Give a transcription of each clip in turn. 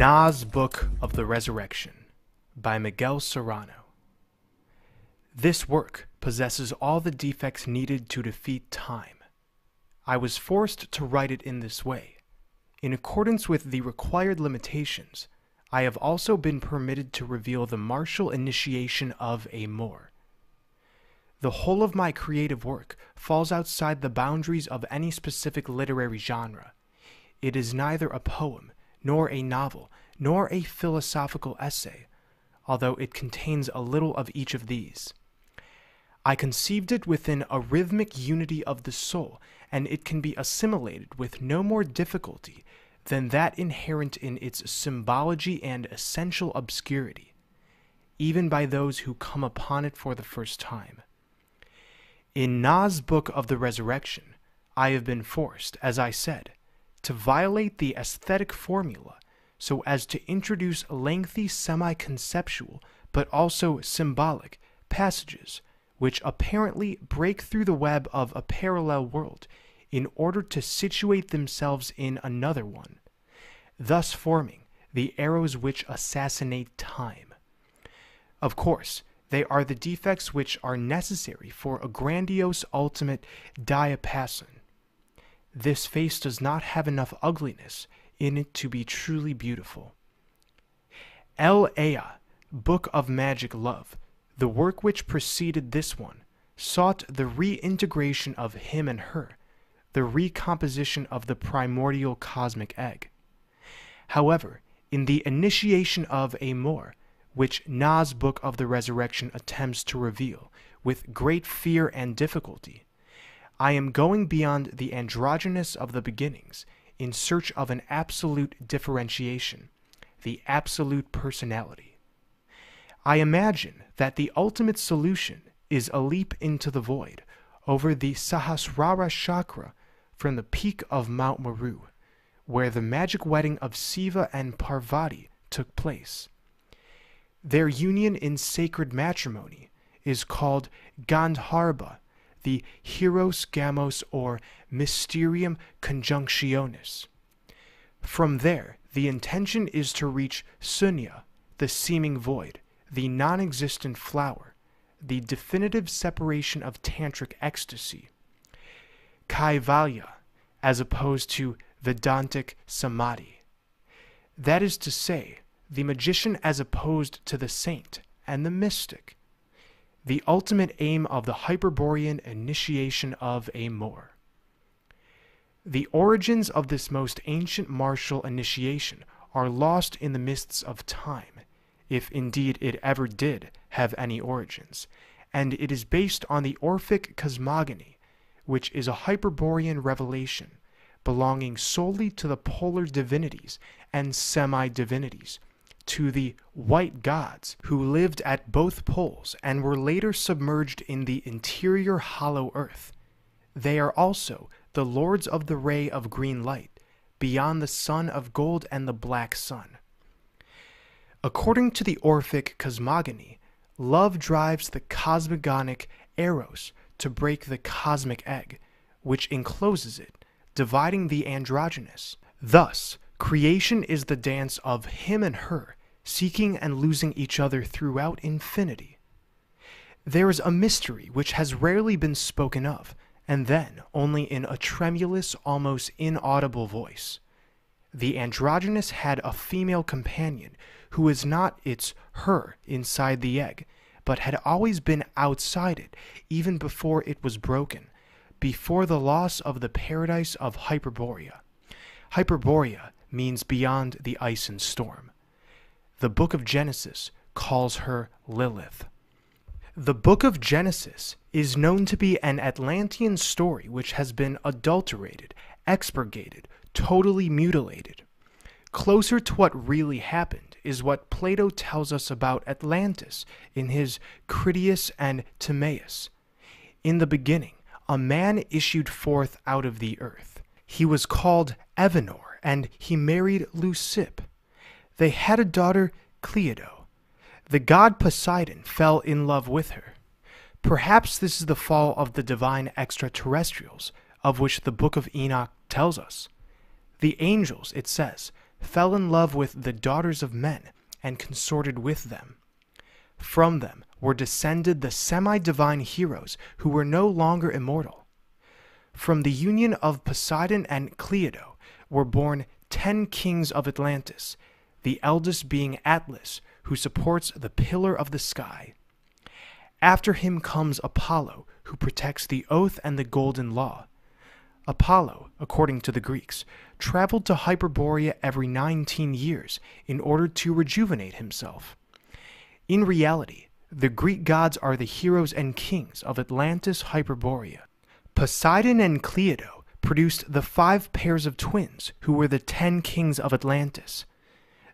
NOS Book of the Resurrection by Miguel Serrano. This work possesses all the defects needed to defeat time. I was forced to write it in this way. In accordance with the required limitations, I have also been permitted to reveal the martial initiation of Amor. The whole of my creative work falls outside the boundaries of any specific literary genre. It is neither a poem, nor a novel, nor a philosophical essay, although it contains a little of each of these. I conceived it within a rhythmic unity of the soul, and it can be assimilated with no more difficulty than that inherent in its symbology and essential obscurity, even by those who come upon it for the first time. In NOS Book of the Resurrection, I have been forced, as I said, to violate the aesthetic formula so as to introduce lengthy semi conceptual but also symbolic passages which apparently break through the web of a parallel world in order to situate themselves in another one, thus forming the arrows which assassinate time. Of course, they are the defects which are necessary for a grandiose ultimate diapason. This face does not have enough ugliness in it to be truly beautiful. El Ea, Book of Magic Love, the work which preceded this one, sought the reintegration of him and her, the recomposition of the primordial cosmic egg. However, in the initiation of Amor, which NOS Book of the Resurrection attempts to reveal with great fear and difficulty, I am going beyond the androgynous of the beginnings in search of an absolute differentiation, the absolute personality. I imagine that the ultimate solution is a leap into the void over the Sahasrara chakra from the peak of Mount Meru, where the magic wedding of Siva and Parvati took place. Their union in sacred matrimony is called Gandharva, the Hieros Gamos or Mysterium Conjunctionis. From there, the intention is to reach Sunya, the seeming void, the non existent flower, the definitive separation of tantric ecstasy. Kaivalya, as opposed to Vedantic Samadhi. That is to say, the magician as opposed to the saint and the mystic. The ultimate aim of the Hyperborean initiation of Amor. The origins of this most ancient martial initiation are lost in the mists of time, if indeed it ever did have any origins, and it is based on the Orphic cosmogony, which is a Hyperborean revelation belonging solely to the polar divinities and semi divinities, to the white gods who lived at both poles and were later submerged in the interior hollow earth. They are also the lords of the ray of green light, beyond the sun of gold and the black sun. According to the Orphic cosmogony, love drives the cosmogonic eros to break the cosmic egg, which encloses it, dividing the androgynous. Thus, creation is the dance of him and her, seeking and losing each other throughout infinity. There is a mystery which has rarely been spoken of, and then only in a tremulous, almost inaudible voice. The androgynous had a female companion who was not its her inside the egg, but had always been outside it, even before it was broken, before the loss of the paradise of Hyperborea. Hyperborea means beyond the ice and storm. The book of Genesis calls her Lilith. The book of Genesis is known to be an Atlantean story which has been adulterated, expurgated, totally mutilated. Closer to what really happened is what Plato tells us about Atlantis in his Critias and Timaeus. In the beginning, a man issued forth out of the earth. He was called Evanor, and he married Leucippe. They had a daughter, Cleito. The god Poseidon fell in love with her. Perhaps this is the fall of the divine extraterrestrials, of which the book of Enoch tells us. The angels, it says, fell in love with the daughters of men and consorted with them. From them were descended the semi divine heroes who were no longer immortal. From the union of Poseidon and Cleito were born ten kings of Atlantis, the eldest being Atlas, who supports the pillar of the sky. After him comes Apollo, who protects the oath and the golden law. Apollo, according to the Greeks, traveled to Hyperborea every 19 years in order to rejuvenate himself. In reality, the Greek gods are the heroes and kings of Atlantis Hyperborea. Poseidon and Cleito produced the five pairs of twins who were the ten kings of Atlantis.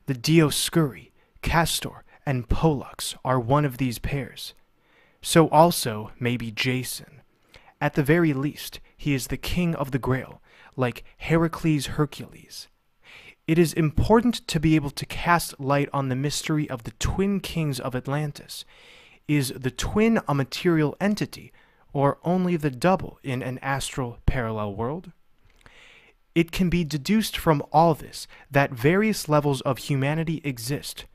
The Dioscuri, Castor, and Pollux are one of these pairs. So also may be Jason. At the very least, he is the king of the Grail, like Heracles Hercules. It is important to be able to cast light on the mystery of the twin kings of Atlantis. Is the twin a material entity, or only the double in an astral parallel world? It can be deduced from all this that various levels of humanity exist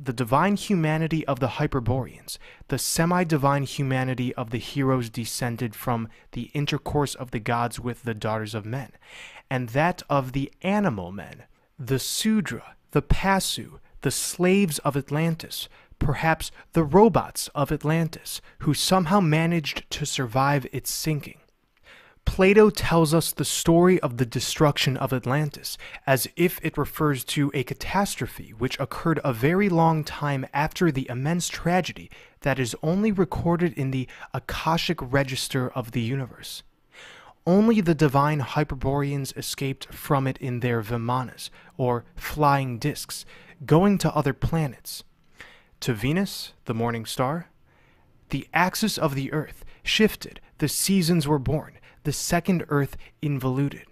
the divine humanity of the Hyperboreans, the semi divine humanity of the heroes descended from the intercourse of the gods with the daughters of men, and that of the animal men, the Sudra, the Pasu, the slaves of Atlantis, perhaps the robots of Atlantis, who somehow managed to survive its sinking. Plato tells us the story of the destruction of Atlantis as if it refers to a catastrophe which occurred a very long time after the immense tragedy that is only recorded in the Akashic register of the universe. Only the divine Hyperboreans escaped from it in their Vimanas, or flying discs, going to other planets. To Venus, the morning star, the axis of the earth shifted, the seasons were born, the second earth involuted.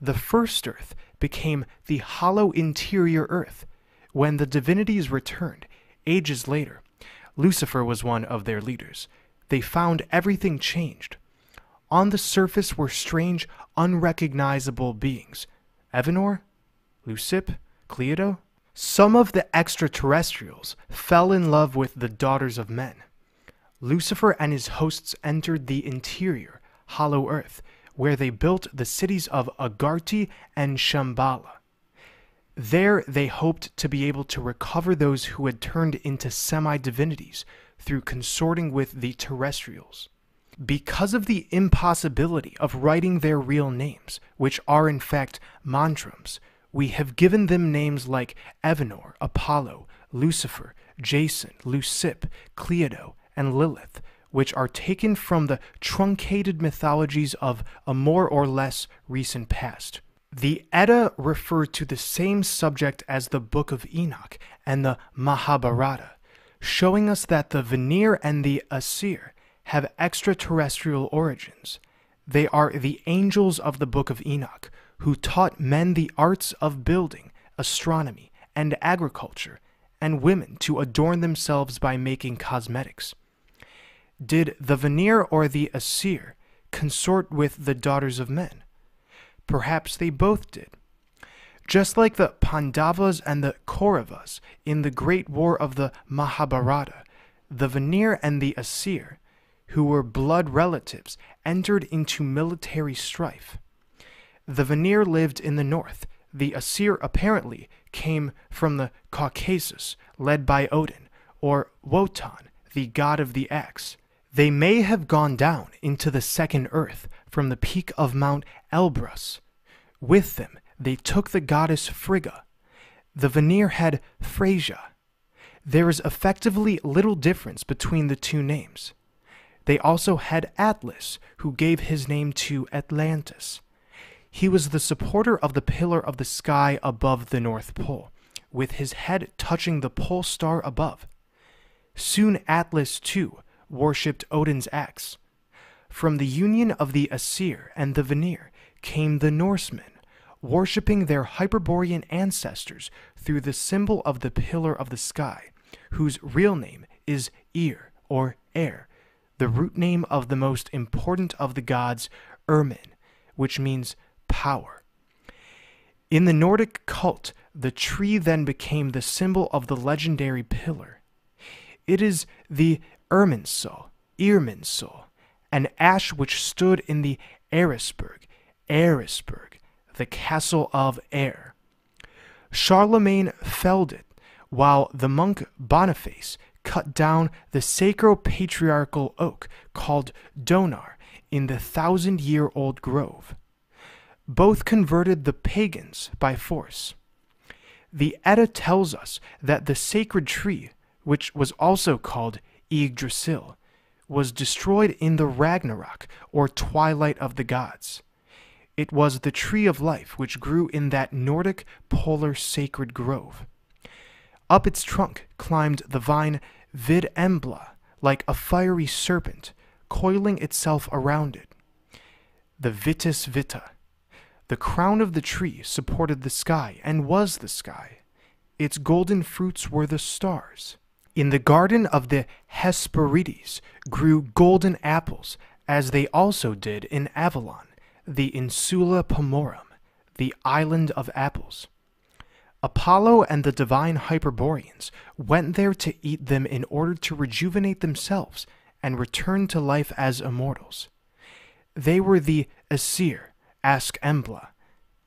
The first earth became the hollow interior earth. When the divinities returned, ages later, Lucifer was one of their leaders. They found everything changed. On the surface were strange, unrecognizable beings. Evanor? Leucippe? Cleito? Some of the extraterrestrials fell in love with the daughters of men. Lucifer and his hosts entered the interior, hollow earth, where they built the cities of Agarti and Shambhala. There they hoped to be able to recover those who had turned into semi divinities through consorting with the terrestrials. Because of the impossibility of writing their real names, which are in fact mantrams, we have given them names like Evanor, Apollo, Lucifer, Jason, Leucippe, Cleito, and Lilith, which are taken from the truncated mythologies of a more or less recent past. The Edda refer to the same subject as the Book of Enoch and the Mahabharata, showing us that the Vanir and the Asir have extraterrestrial origins. They are the angels of the Book of Enoch, who taught men the arts of building, astronomy, and agriculture, and women to adorn themselves by making cosmetics. Did the Vanir or the Asir consort with the daughters of men? Perhaps they both did. Just like the Pandavas and the Kauravas in the Great War of the Mahabharata, the Vanir and the Asir, who were blood relatives, entered into military strife. The Vanir lived in the north. The Asir apparently came from the Caucasus, led by Odin, or Wotan, the god of the axe. They may have gone down into the second earth from the peak of Mount Elbrus. With them, they took the goddess Frigga. The Vanir had Freyja. There is effectively little difference between the two names. They also had Atlas, who gave his name to Atlantis. He was the supporter of the pillar of the sky above the North Pole, with his head touching the pole star above. Soon Atlas, too, worshipped Odin's axe. From the union of the Asir and the Vanir came the Norsemen, worshipping their Hyperborean ancestors through the symbol of the pillar of the sky, whose real name is Ir or Air, the root name of the most important of the gods, Ermin, which means power. In the Nordic cult, the tree then became the symbol of the legendary pillar. It is the Irminsul, Irminsul, an ash which stood in the Eresburg, Eresburg, the castle of Air. Charlemagne felled it, while the monk Boniface cut down the sacro-patriarchal oak called Donar in the thousand-year-old grove. Both converted the pagans by force. The Edda tells us that the sacred tree, which was also called Yggdrasil, was destroyed in the Ragnarok, or twilight of the gods. It was the tree of life which grew in that Nordic polar sacred grove. Up its trunk climbed the vine Vidembla, like a fiery serpent, coiling itself around it. The Vitis Vita. The crown of the tree supported the sky and was the sky. Its golden fruits were the stars. In the garden of the Hesperides grew golden apples, as they also did in Avalon, the Insula Pomorum, the island of apples. Apollo and the divine Hyperboreans went there to eat them in order to rejuvenate themselves and return to life as immortals. They were the Aesir, Ask Embla,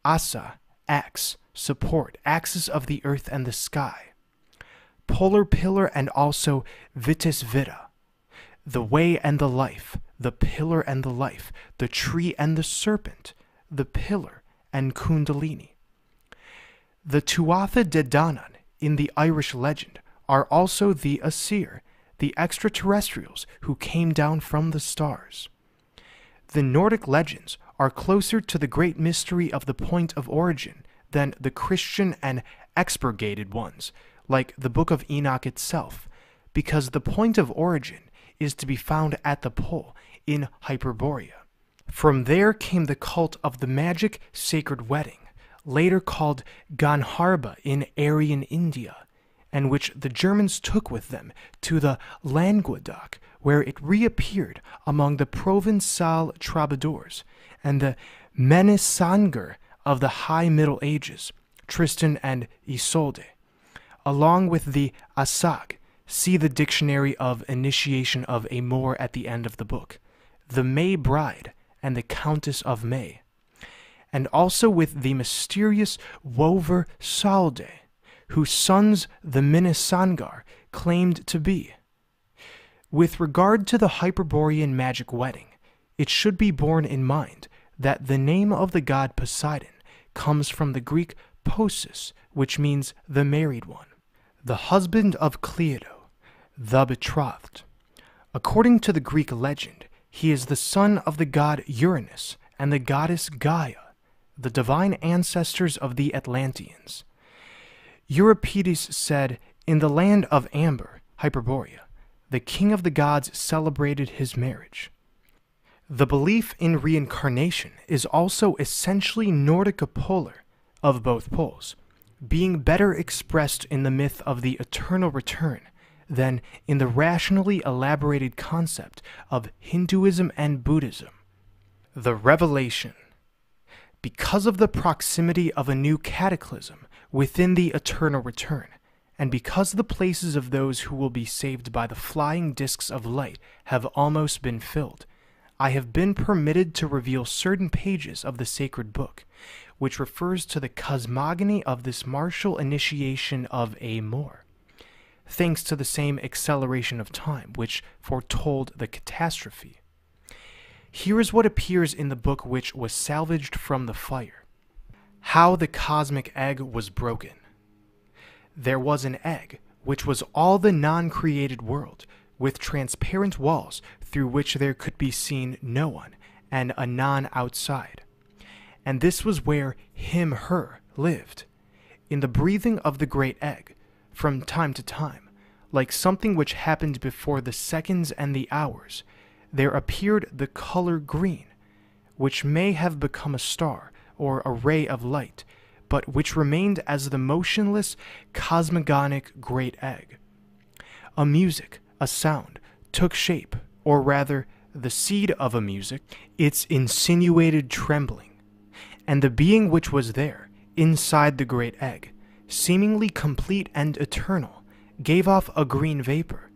Asa, Axe, Support, Axis of the Earth and the Sky, Polar Pillar and also Vitis Vita, the Way and the Life, the Pillar and the Life, the Tree and the Serpent, the Pillar and Kundalini. The Tuatha De Danann in the Irish legend are also the Asir, the extraterrestrials who came down from the stars. The Nordic legends are closer to the great mystery of the point of origin than the Christian and expurgated ones, like the Book of Enoch itself, because the point of origin is to be found at the pole in Hyperborea. From there came the cult of the magic sacred wedding, later called Gandharbha in Aryan India, and which the Germans took with them to the Languedoc, where it reappeared among the Provençal troubadours and the Minnesingers of the High Middle Ages, Tristan and Isolde, along with the Asag. See the Dictionary of Initiation of Amor at the end of the book, the May Bride, and the Countess of May and also with the mysterious Wover Salde, whose sons the Minnesinger claimed to be. With regard to the Hyperborean magic wedding, it should be borne in mind that the name of the god Poseidon comes from the Greek posis, which means the married one, the husband of Cleito, the betrothed. According to the Greek legend, he is the son of the god Uranus and the goddess Gaia, the divine ancestors of the Atlanteans. Euripides said, In the land of Amber, Hyperborea, the king of the gods celebrated his marriage. The belief in reincarnation is also essentially Nordico-polar of both poles, being better expressed in the myth of the eternal return than in the rationally elaborated concept of Hinduism and Buddhism. The revelation because of the proximity of a new cataclysm within the eternal return, and because the places of those who will be saved by the flying discs of light have almost been filled, I have been permitted to reveal certain pages of the sacred book, which refers to the cosmogony of this martial initiation of a thanks to the same acceleration of time which foretold the catastrophe. Here is what appears in the book which was salvaged from the fire How the Cosmic Egg Was Broken. There was an egg, which was all the non created world, with transparent walls through which there could be seen no one, and a non outside. And this was where him, her, lived, in the breathing of the great egg, from time to time, like something which happened before the seconds and the hours there appeared the color green, which may have become a star or a ray of light, but which remained as the motionless cosmogonic great egg. A music, a sound, took shape, or rather, the seed of a music, its insinuated trembling, and the being which was there, inside the great egg, seemingly complete and eternal, gave off a green vapor,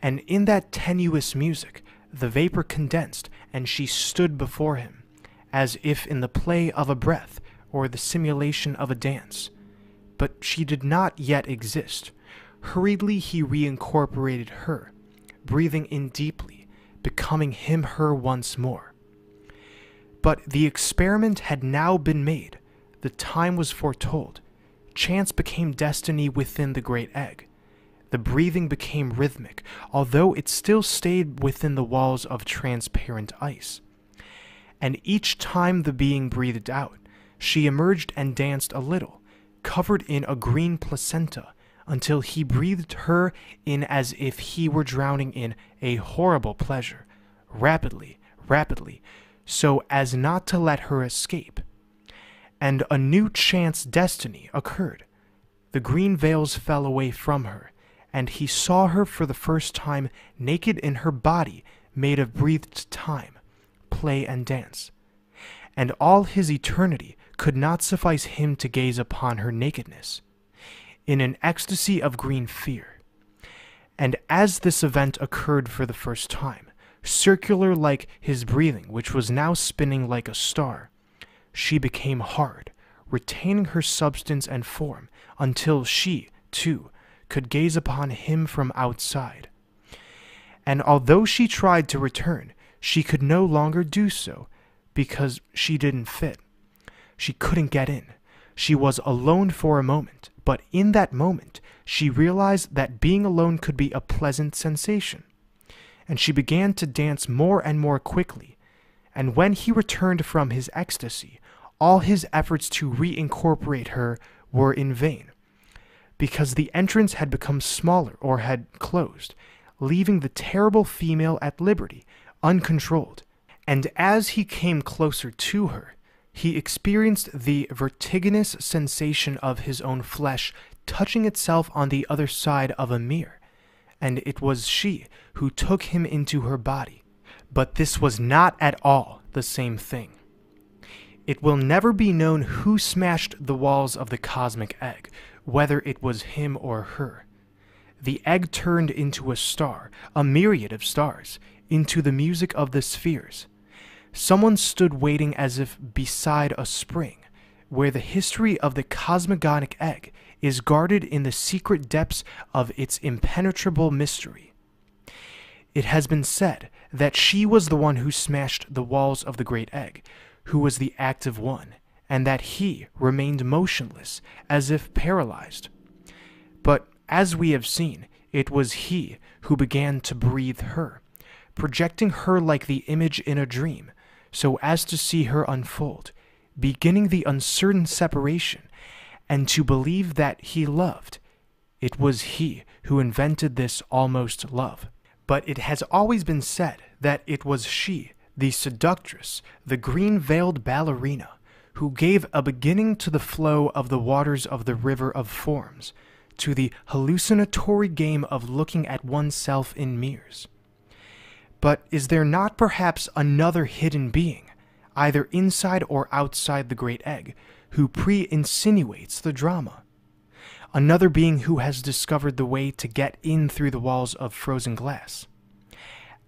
and in that tenuous music, the vapor condensed, and she stood before him, as if in the play of a breath or the simulation of a dance. But she did not yet exist. Hurriedly he reincorporated her, breathing in deeply, becoming him her once more. But the experiment had now been made, the time was foretold. Chance became destiny within the great egg. The breathing became rhythmic, although it still stayed within the walls of transparent ice. And each time the being breathed out, she emerged and danced a little, covered in a green placenta, until he breathed her in as if he were drowning in a horrible pleasure, rapidly, rapidly, so as not to let her escape. And a new chance destiny occurred. The green veils fell away from her, and he saw her for the first time naked in her body made of breathed time, play, and dance. And all his eternity could not suffice him to gaze upon her nakedness, in an ecstasy of green fear. And as this event occurred for the first time, circular like his breathing, which was now spinning like a star, she became hard, retaining her substance and form until she, too, could gaze upon him from outside. And although she tried to return, she could no longer do so because she didn't fit. She couldn't get in. She was alone for a moment, but in that moment, she realized that being alone could be a pleasant sensation. And she began to dance more and more quickly. And when he returned from his ecstasy, all his efforts to reincorporate her were in vain because the entrance had become smaller or had closed, leaving the terrible female at liberty, uncontrolled. And as he came closer to her, he experienced the vertiginous sensation of his own flesh touching itself on the other side of a mirror, and it was she who took him into her body. But this was not at all the same thing. It will never be known who smashed the walls of the cosmic egg, whether it was him or her. The egg turned into a star, a myriad of stars, into the music of the spheres. Someone stood waiting as if beside a spring, where the history of the cosmogonic egg is guarded in the secret depths of its impenetrable mystery. It has been said that she was the one who smashed the walls of the great egg, who was the active one, and that he remained motionless, as if paralyzed. But as we have seen, it was he who began to breathe her, projecting her like the image in a dream, so as to see her unfold, beginning the uncertain separation, and to believe that he loved. It was he who invented this almost love. But it has always been said that it was she, the seductress, the green veiled ballerina, who gave a beginning to the flow of the waters of the river of forms, to the hallucinatory game of looking at oneself in mirrors. But is there not perhaps another hidden being, either inside or outside the great egg, who pre insinuates the drama? Another being who has discovered the way to get in through the walls of frozen glass.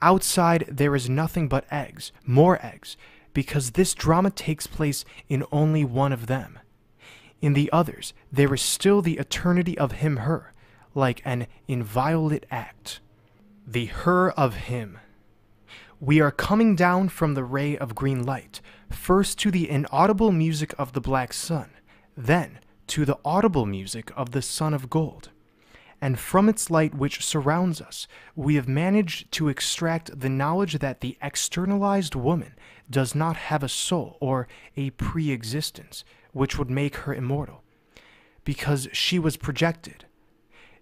Outside, there is nothing but eggs, more eggs, because this drama takes place in only one of them. In the others, there is still the eternity of him her, like an inviolate act. The her of him. We are coming down from the ray of green light, first to the inaudible music of the black sun, then to the audible music of the sun of gold. And from its light which surrounds us, we have managed to extract the knowledge that the externalized woman does not have a soul or a pre existence which would make her immortal, because she was projected.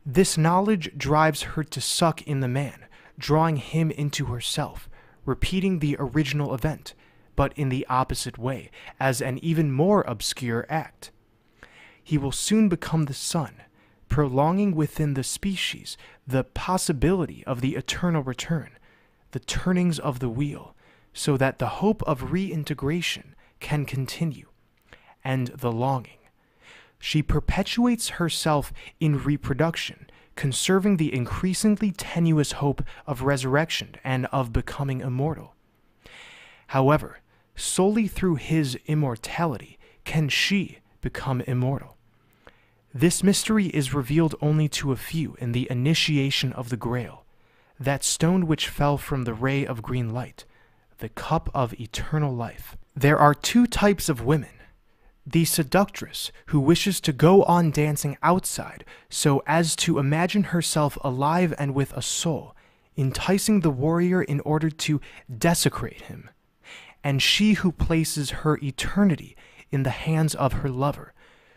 This knowledge drives her to suck in the man, drawing him into herself, repeating the original event, but in the opposite way, as an even more obscure act. He will soon become the sun prolonging within the species the possibility of the eternal return, the turnings of the wheel, so that the hope of reintegration can continue, and the longing. she perpetuates herself in reproduction, conserving the increasingly tenuous hope of resurrection and of becoming immortal. However, solely through his immortality can she become immortal. This mystery is revealed only to a few in the initiation of the Grail, that stone which fell from the ray of green light, the cup of eternal life. There are two types of women the seductress who wishes to go on dancing outside so as to imagine herself alive and with a soul, enticing the warrior in order to desecrate him, and she who places her eternity in the hands of her lover,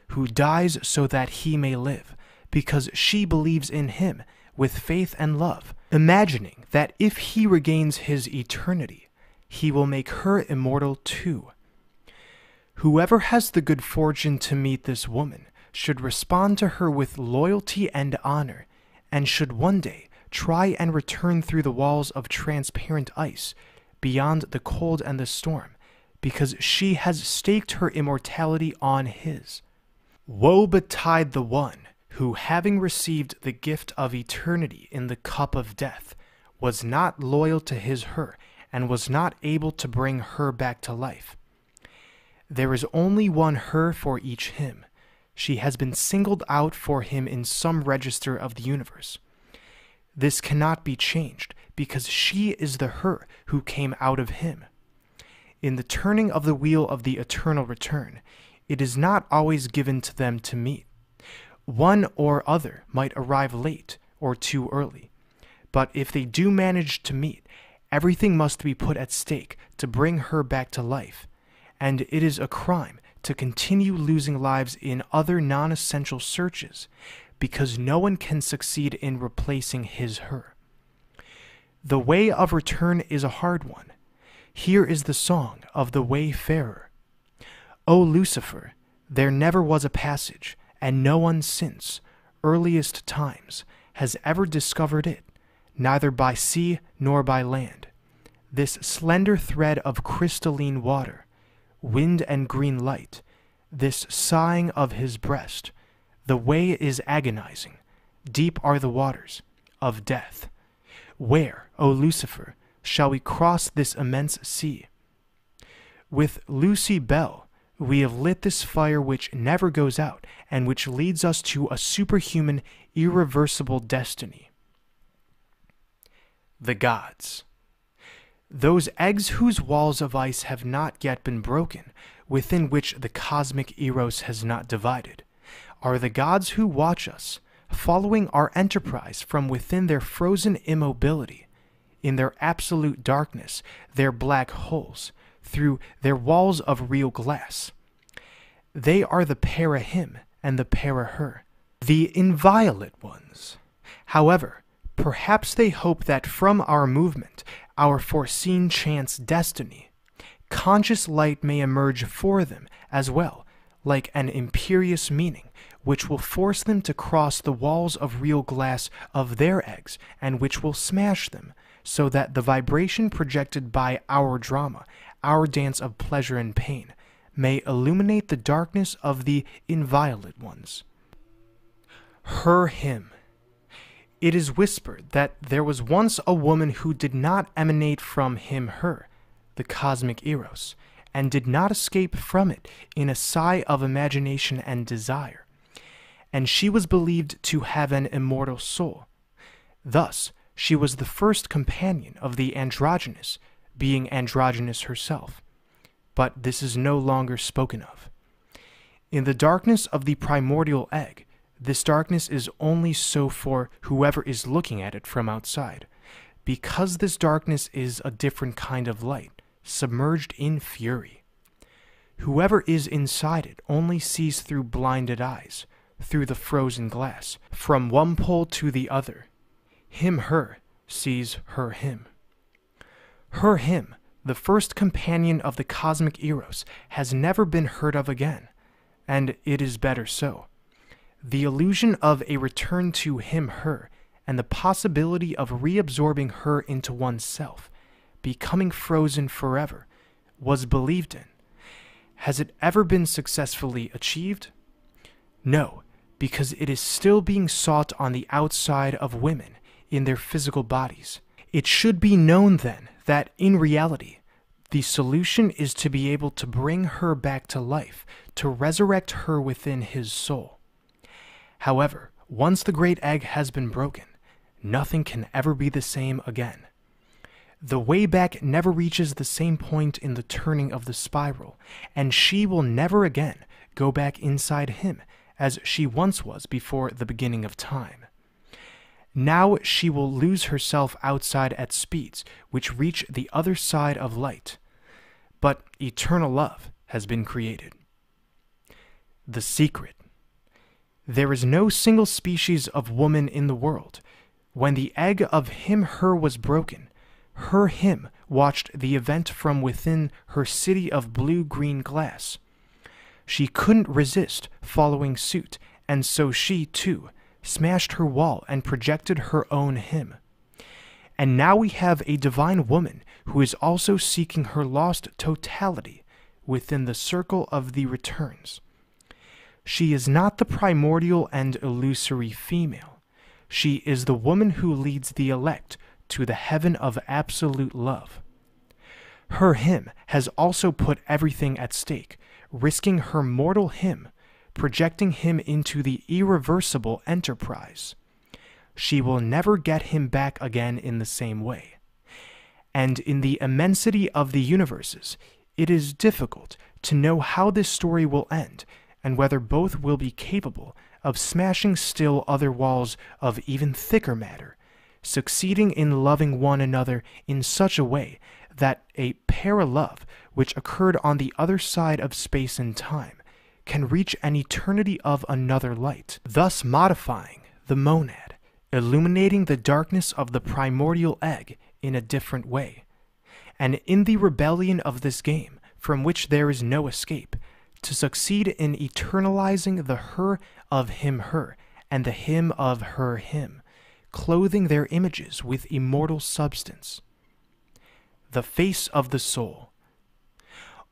who dies so that he may live, because she believes in him with faith and love, imagining that if he regains his eternity, he will make her immortal too. Whoever has the good fortune to meet this woman should respond to her with loyalty and honor, and should one day try and return through the walls of transparent ice, beyond the cold and the storm, because she has staked her immortality on his. Woe betide the one who, having received the gift of eternity in the cup of death, was not loyal to his her, and was not able to bring her back to life. There is only one her for each him. She has been singled out for him in some register of the universe. This cannot be changed because she is the her who came out of him. In the turning of the wheel of the eternal return, it is not always given to them to meet. One or other might arrive late or too early, but if they do manage to meet, everything must be put at stake to bring her back to life and it is a crime to continue losing lives in other non essential searches because no one can succeed in replacing his her. The way of return is a hard one. Here is the song of the wayfarer. O Lucifer, there never was a passage, and no one since earliest times has ever discovered it, neither by sea nor by land. This slender thread of crystalline water wind and green light, this sighing of his breast. The way is agonizing, deep are the waters of death. Where, O Lucifer, shall we cross this immense sea? With Lucy Bell, we have lit this fire which never goes out and which leads us to a superhuman, irreversible destiny. The Gods. Those eggs whose walls of ice have not yet been broken, within which the cosmic eros has not divided, are the gods who watch us, following our enterprise from within their frozen immobility, in their absolute darkness, their black holes, through their walls of real glass. They are the para him and the para her, the inviolate ones. However, perhaps they hope that from our movement our foreseen chance destiny, conscious light may emerge for them as well, like an imperious meaning, which will force them to cross the walls of real glass of their eggs, and which will smash them, so that the vibration projected by our drama, our dance of pleasure and pain, may illuminate the darkness of the inviolate ones. Her hymn it is whispered that there was once a woman who did not emanate from him her, the cosmic eros, and did not escape from it in a sigh of imagination and desire. And she was believed to have an immortal soul. Thus, she was the first companion of the androgynous, being androgynous herself. But this is no longer spoken of. In the darkness of the primordial egg, this darkness is only so for whoever is looking at it from outside. Because this darkness is a different kind of light, submerged in fury. Whoever is inside it only sees through blinded eyes, through the frozen glass, from one pole to the other. Him, her, sees her, him. Her, him, the first companion of the cosmic Eros, has never been heard of again, and it is better so. The illusion of a return to him, her, and the possibility of reabsorbing her into oneself, becoming frozen forever, was believed in. Has it ever been successfully achieved? No, because it is still being sought on the outside of women in their physical bodies. It should be known then that in reality, the solution is to be able to bring her back to life, to resurrect her within his soul. However, once the great egg has been broken, nothing can ever be the same again. The way back never reaches the same point in the turning of the spiral, and she will never again go back inside him as she once was before the beginning of time. Now she will lose herself outside at speeds which reach the other side of light. But eternal love has been created. The secret. There is no single species of woman in the world. When the egg of him her was broken, her him watched the event from within her city of blue green glass. She couldn't resist following suit, and so she, too, smashed her wall and projected her own him. And now we have a divine woman who is also seeking her lost totality within the circle of the returns. She is not the primordial and illusory female. She is the woman who leads the elect to the heaven of absolute love. Her him has also put everything at stake, risking her mortal him, projecting him into the irreversible enterprise. She will never get him back again in the same way. And in the immensity of the universes, it is difficult to know how this story will end and whether both will be capable of smashing still other walls of even thicker matter succeeding in loving one another in such a way that a paralove which occurred on the other side of space and time can reach an eternity of another light, thus modifying the monad, illuminating the darkness of the primordial egg in a different way. And in the rebellion of this game, from which there is no escape, to succeed in eternalizing the her of him her and the him of her him, clothing their images with immortal substance. The face of the soul.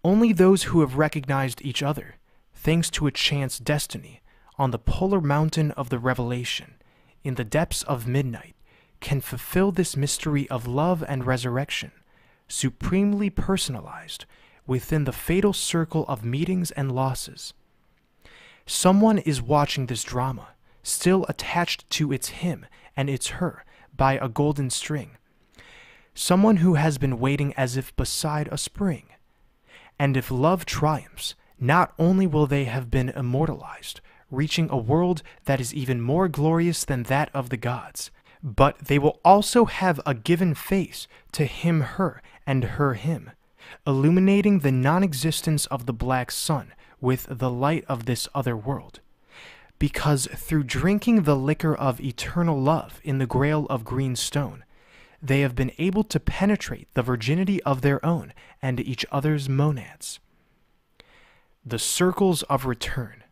Only those who have recognized each other, thanks to a chance destiny, on the polar mountain of the revelation, in the depths of midnight, can fulfill this mystery of love and resurrection, supremely personalized within the fatal circle of meetings and losses. Someone is watching this drama, still attached to its him and it's her by a golden string. Someone who has been waiting as if beside a spring. And if love triumphs, not only will they have been immortalized, reaching a world that is even more glorious than that of the gods, but they will also have a given face to him, her, and her, him, illuminating the non existence of the black sun with the light of this other world because through drinking the liquor of eternal love in the grail of green stone, they have been able to penetrate the virginity of their own and each other's monads. The circles of return.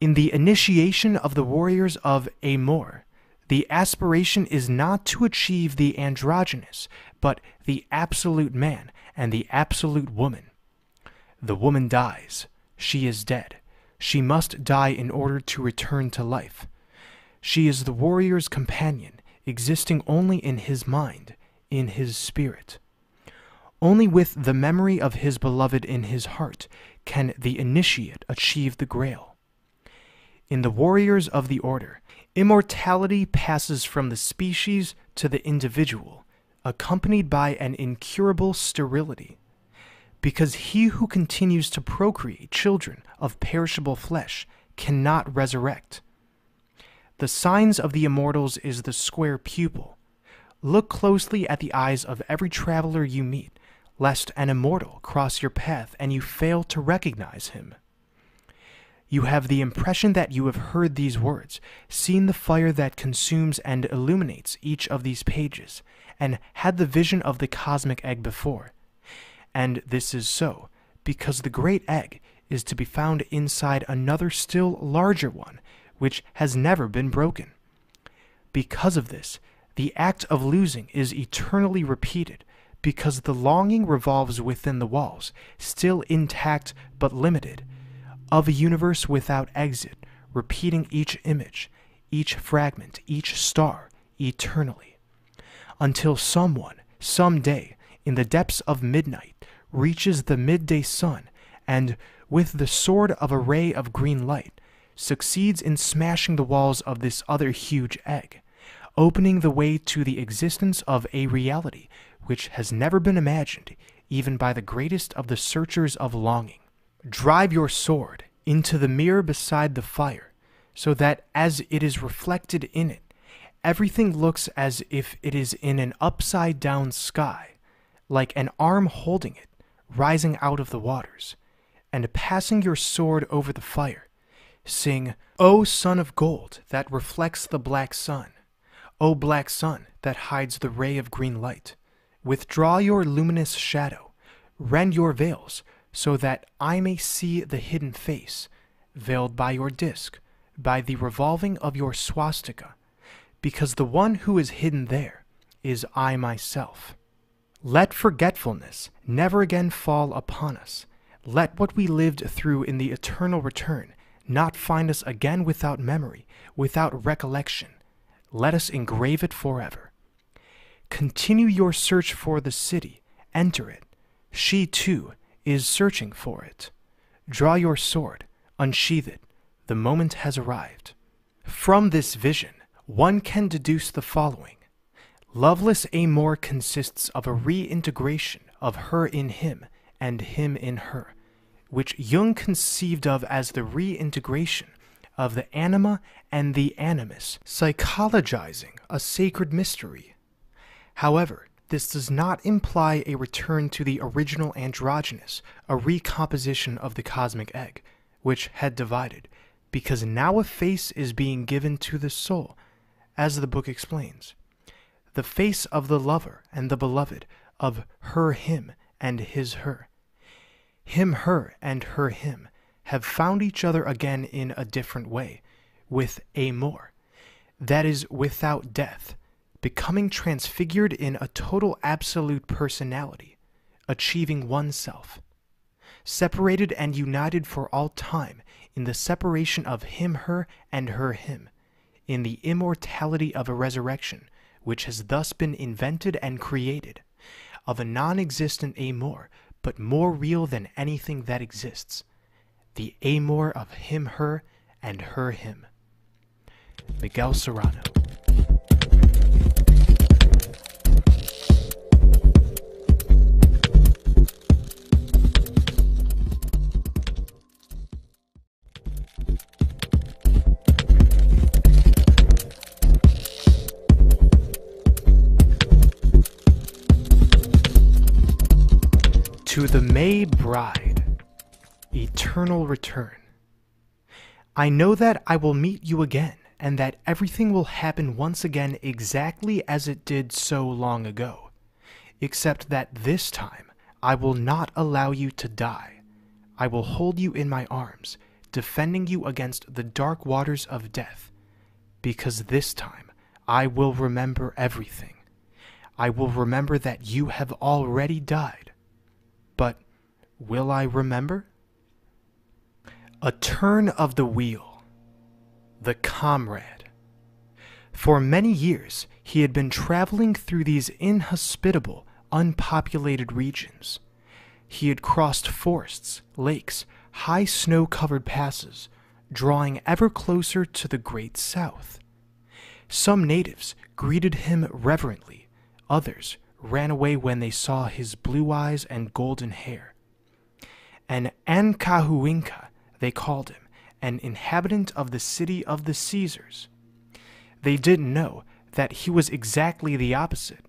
In the initiation of the warriors of Amor, the aspiration is not to achieve the androgynous, but the absolute man and the absolute woman. The woman dies, she is dead she must die in order to return to life. She is the warrior's companion, existing only in his mind, in his spirit. Only with the memory of his beloved in his heart can the initiate achieve the grail. In the warriors of the order, immortality passes from the species to the individual, accompanied by an incurable sterility because he who continues to procreate children of perishable flesh cannot resurrect. The signs of the immortals is the square pupil. Look closely at the eyes of every traveler you meet, lest an immortal cross your path and you fail to recognize him. You have the impression that you have heard these words, seen the fire that consumes and illuminates each of these pages, and had the vision of the cosmic egg before. And this is so, because the great egg is to be found inside another still larger one, which has never been broken. Because of this, the act of losing is eternally repeated, because the longing revolves within the walls, still intact but limited, of a universe without exit, repeating each image, each fragment, each star, eternally. Until someone, someday, in the depths of midnight, reaches the midday sun and, with the sword of a ray of green light, succeeds in smashing the walls of this other huge egg, opening the way to the existence of a reality which has never been imagined even by the greatest of the searchers of longing. Drive your sword into the mirror beside the fire, so that as it is reflected in it, everything looks as if it is in an upside down sky, like an arm holding it, rising out of the waters, and passing your sword over the fire. Sing, O sun of gold that reflects the black sun, O black sun that hides the ray of green light, withdraw your luminous shadow, rend your veils, so that I may see the hidden face, veiled by your disk, by the revolving of your swastika, because the one who is hidden there is I myself. Let forgetfulness never again fall upon us. Let what we lived through in the eternal return not find us again without memory, without recollection. Let us engrave it forever. Continue your search for the city, enter it. She, too, is searching for it. Draw your sword, unsheath it. The moment has arrived. From this vision, one can deduce the following Loveless Amor consists of a reintegration of her in him and him in her which Jung conceived of as the reintegration of the anima and the animus, psychologizing a sacred mystery. However, this does not imply a return to the original androgynous, a recomposition of the cosmic egg, which had divided, because now a face is being given to the soul, as the book explains. The face of the lover and the beloved, of her him and his her him, her, and her, him have found each other again in a different way, with amor, that is, without death, becoming transfigured in a total absolute personality, achieving oneself. Separated and united for all time in the separation of him, her, and her, him, in the immortality of a resurrection, which has thus been invented and created, of a non existent amor but more real than anything that exists the amor of him, her, and her, him. Miguel Serrano. The May Bride, Eternal Return. I know that I will meet you again, and that everything will happen once again exactly as it did so long ago, except that this time I will not allow you to die. I will hold you in my arms, defending you against the dark waters of death, because this time I will remember everything. I will remember that you have already died but will I remember? A turn of the wheel. The comrade. For many years he had been traveling through these inhospitable, unpopulated regions. He had crossed forests, lakes, high snow covered passes, drawing ever closer to the great south. Some natives greeted him reverently, others ran away when they saw his blue eyes and golden hair. An Ankahuinka, they called him, an inhabitant of the city of the Caesars. They didn't know that he was exactly the opposite.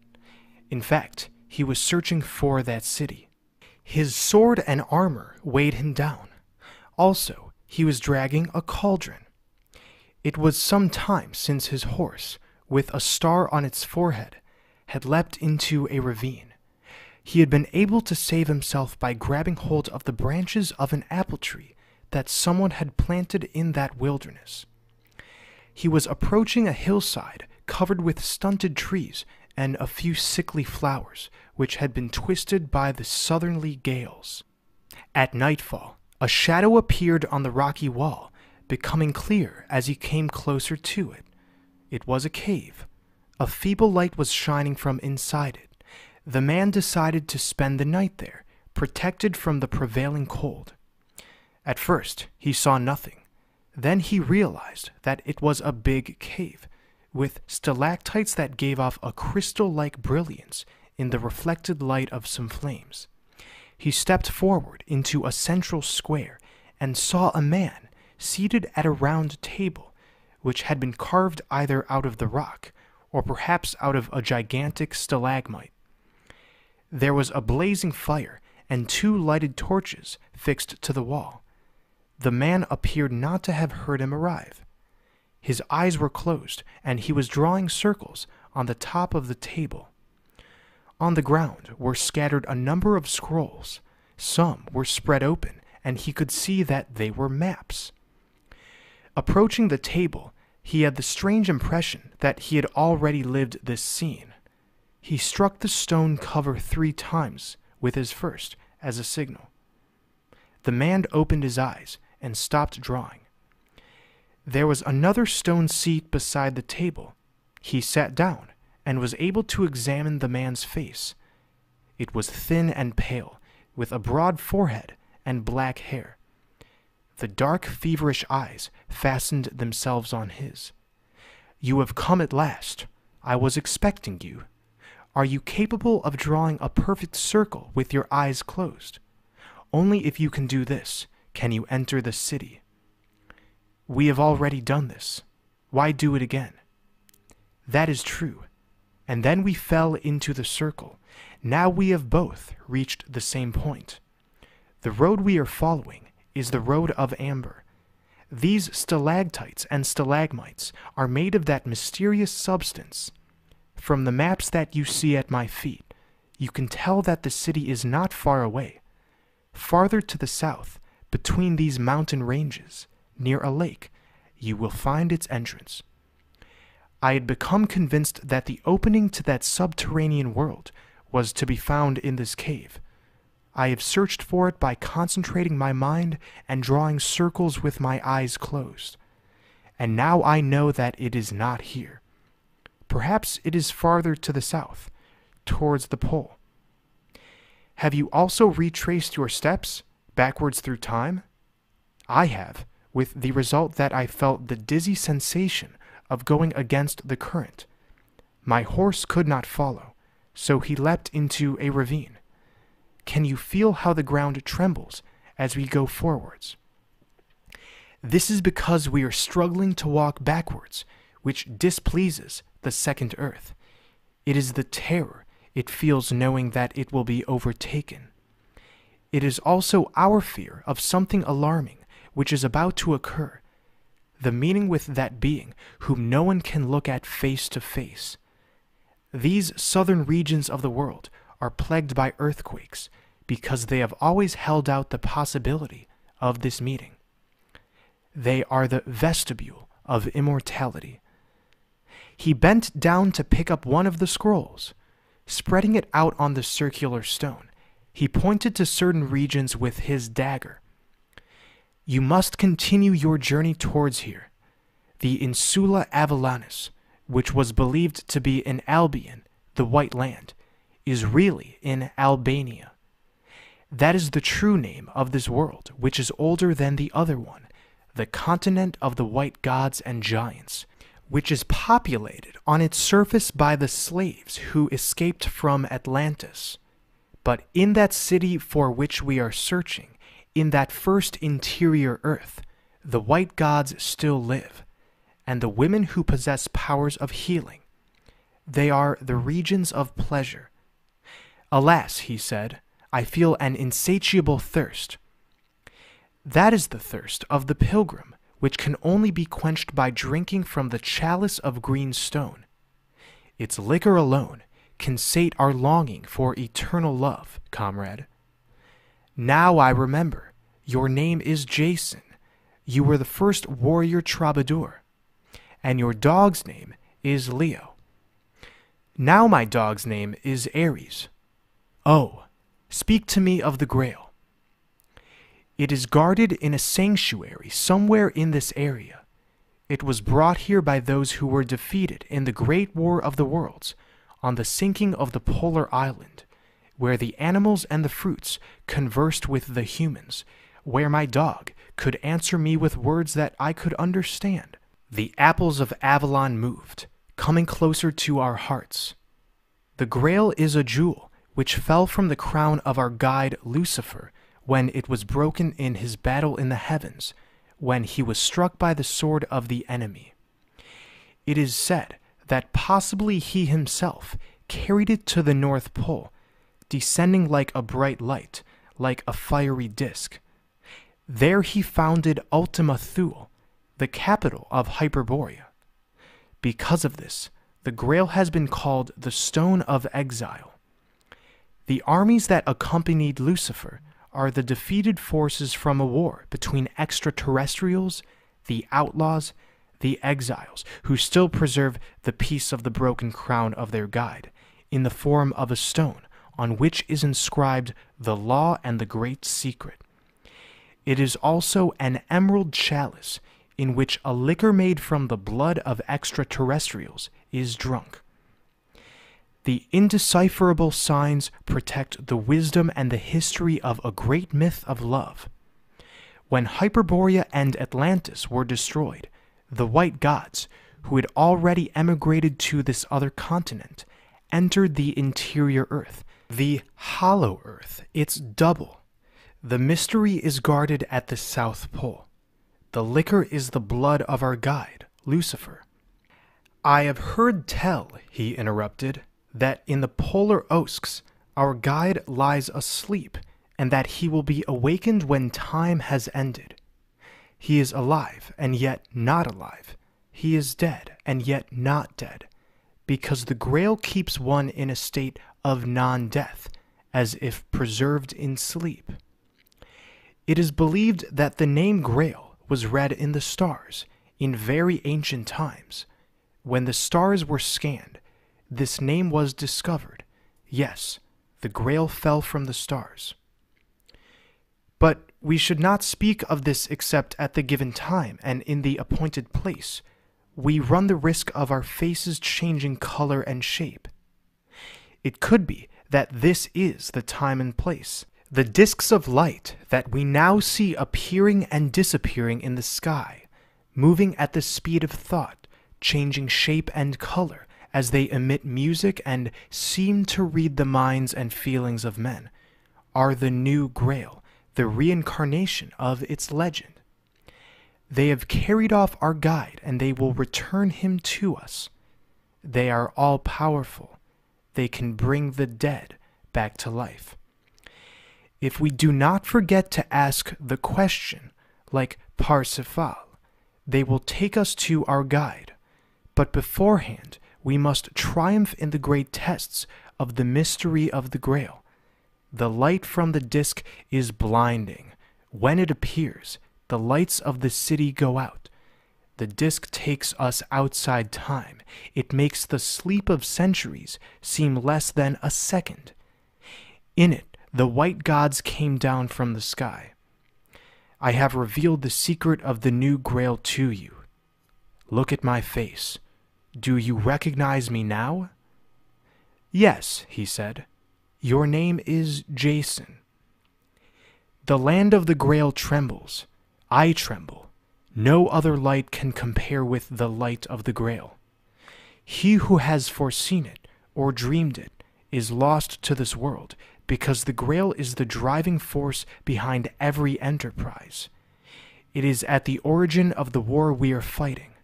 In fact, he was searching for that city. His sword and armor weighed him down. Also, he was dragging a cauldron. It was some time since his horse, with a star on its forehead, had leapt into a ravine. He had been able to save himself by grabbing hold of the branches of an apple tree that someone had planted in that wilderness. He was approaching a hillside covered with stunted trees and a few sickly flowers which had been twisted by the southerly gales. At nightfall, A shadow appeared on the rocky wall, becoming clear as he came closer to it. It was a cave. A feeble light was shining from inside it. The man decided to spend the night there, protected from the prevailing cold. At first, he saw nothing. Then he realized that it was a big cave, with stalactites that gave off a crystal like brilliance in the reflected light of some flames. He stepped forward into a central square and saw a man seated at a round table, which had been carved either out of the rock or perhaps out of a gigantic stalagmite. There was a blazing fire and two lighted torches fixed to the wall. The man appeared not to have heard him arrive. His eyes were closed, and he was drawing circles on the top of the table. On the ground were scattered a number of scrolls. Some were spread open, and he could see that they were maps. Approaching the table, he had the strange impression that he had already lived this scene. He struck the stone cover three times with his first as a signal. The man opened his eyes and stopped drawing. There was another stone seat beside the table. He sat down and was able to examine the man's face. It was thin and pale, with a broad forehead and black hair. The dark, feverish eyes fastened themselves on his. You have come at last. I was expecting you. Are you capable of drawing a perfect circle with your eyes closed? Only if you can do this can you enter the city. We have already done this. Why do it again? That is true. And then we fell into the circle. Now we have both reached the same point. The road we are following is the road of amber. These stalactites and stalagmites are made of that mysterious substance. From the maps that you see at my feet, you can tell that the city is not far away. Farther to the south, between these mountain ranges, near a lake, you will find its entrance. I had become convinced that the opening to that subterranean world was to be found in this cave. I have searched for it by concentrating my mind and drawing circles with my eyes closed. And now I know that it is not here. Perhaps it is farther to the south, towards the pole. Have you also retraced your steps backwards through time? I have, with the result that I felt the dizzy sensation of going against the current. My horse could not follow, so he leapt into a ravine. Can you feel how the ground trembles as we go forwards? This is because we are struggling to walk backwards, which displeases the second earth. It is the terror it feels knowing that it will be overtaken. It is also our fear of something alarming which is about to occur, the meeting with that being whom no one can look at face to face. These southern regions of the world are plagued by earthquakes because they have always held out the possibility of this meeting. They are the vestibule of immortality. He bent down to pick up one of the scrolls. Spreading it out on the circular stone, he pointed to certain regions with his dagger. You must continue your journey towards here. The Insula Avellanus, which was believed to be in Albion, the White Land, is really in Albania. That is the true name of this world, which is older than the other one, the continent of the white gods and giants, which is populated on its surface by the slaves who escaped from Atlantis. But in that city for which we are searching, in that first interior earth, the white gods still live, and the women who possess powers of healing. They are the regions of pleasure. Alas, he said, I feel an insatiable thirst. That is the thirst of the pilgrim, which can only be quenched by drinking from the chalice of green stone. Its liquor alone can sate our longing for eternal love, comrade. Now I remember, your name is Jason. You were the first warrior troubadour, and your dog's name is Leo. Now my dog's name is Ares. Oh, Speak to me of the Grail. It is guarded in a sanctuary somewhere in this area. It was brought here by those who were defeated in the Great War of the Worlds on the sinking of the polar island, where the animals and the fruits conversed with the humans, where my dog could answer me with words that I could understand. The apples of Avalon moved, coming closer to our hearts. The Grail is a jewel which fell from the crown of our guide Lucifer when it was broken in his battle in the heavens, when he was struck by the sword of the enemy. It is said that possibly he himself carried it to the North Pole, descending like a bright light, like a fiery disk. There he founded Ultima Thule, the capital of Hyperborea. Because of this, the Grail has been called the Stone of Exile. The armies that accompanied Lucifer are the defeated forces from a war between extraterrestrials, the outlaws, the exiles, who still preserve the piece of the broken crown of their guide, in the form of a stone on which is inscribed the law and the great secret. It is also an emerald chalice in which a liquor made from the blood of extraterrestrials is drunk. The indecipherable signs protect the wisdom and the history of a great myth of love. When Hyperborea and Atlantis were destroyed, the white gods, who had already emigrated to this other continent, entered the interior Earth, the hollow Earth, its double. The mystery is guarded at the South Pole. The liquor is the blood of our guide, Lucifer. I have heard tell, he interrupted, that in the polar osks our guide lies asleep, and that he will be awakened when time has ended. He is alive, and yet not alive. He is dead, and yet not dead, because the Grail keeps one in a state of non death, as if preserved in sleep. It is believed that the name Grail was read in the stars in very ancient times. When the stars were scanned, this name was discovered. Yes, the Grail fell from the stars. But we should not speak of this except at the given time and in the appointed place. We run the risk of our faces changing color and shape. It could be that this is the time and place, the disks of light that we now see appearing and disappearing in the sky, moving at the speed of thought, changing shape and color as they emit music and seem to read the minds and feelings of men, are the new Grail, the reincarnation of its legend. They have carried off our guide and they will return him to us. They are all powerful. They can bring the dead back to life if we do not forget to ask the question, like Parsifal, they will take us to our guide. But beforehand, we must triumph in the great tests of the mystery of the Grail. The light from the disk is blinding. When it appears, the lights of the city go out. The disk takes us outside time. It makes the sleep of centuries seem less than a second. In it, the white gods came down from the sky. I have revealed the secret of the new grail to you. Look at my face. Do you recognize me now? Yes, he said. Your name is Jason. The land of the grail trembles. I tremble. No other light can compare with the light of the grail. He who has foreseen it or dreamed it is lost to this world because the Grail is the driving force behind every enterprise. It is at the origin of the war we are fighting.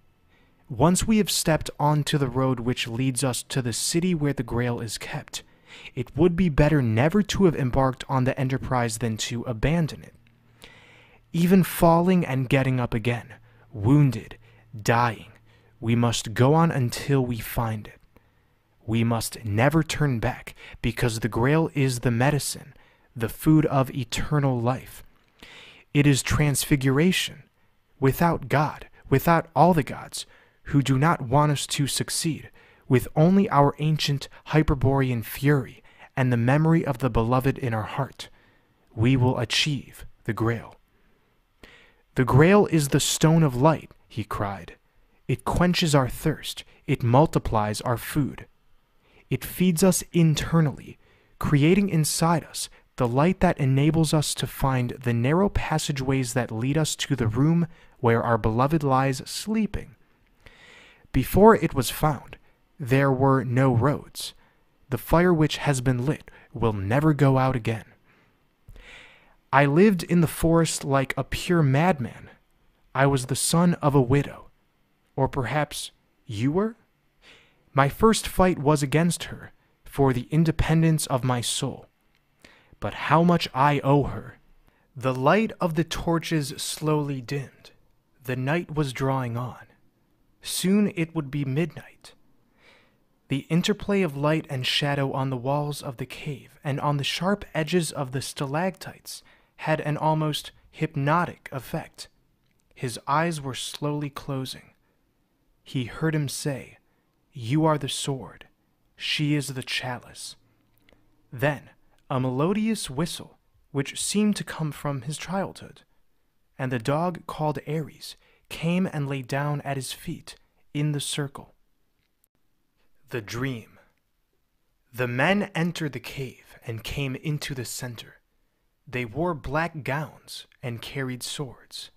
Once we have stepped onto the road which leads us to the city where the Grail is kept, it would be better never to have embarked on the enterprise than to abandon it. Even falling and getting up again, wounded, dying, we must go on until we find it. We must never turn back because the Grail is the medicine, the food of eternal life. It is transfiguration. Without God, without all the gods, who do not want us to succeed, with only our ancient Hyperborean fury and the memory of the beloved in our heart, we will achieve the Grail. The grail is the stone of light, he cried. It quenches our thirst, it multiplies our food. It feeds us internally, creating inside us the light that enables us to find the narrow passageways that lead us to the room where our beloved lies sleeping. Before it was found, there were no roads. The fire which has been lit will never go out again. I lived in the forest like a pure madman. I was the son of a widow. Or perhaps you were? My first fight was against her, for the independence of my soul. But how much I owe her! The light of the torches slowly dimmed. The night was drawing on. Soon it would be midnight. The interplay of light and shadow on the walls of the cave and on the sharp edges of the stalactites had an almost hypnotic effect. His eyes were slowly closing. He heard him say, You are the sword, she is the chalice. Then a melodious whistle, which seemed to come from his childhood, and the dog called Ares came and lay down at his feet in the circle. The Dream The men entered the cave and came into the center. They wore black gowns and carried swords.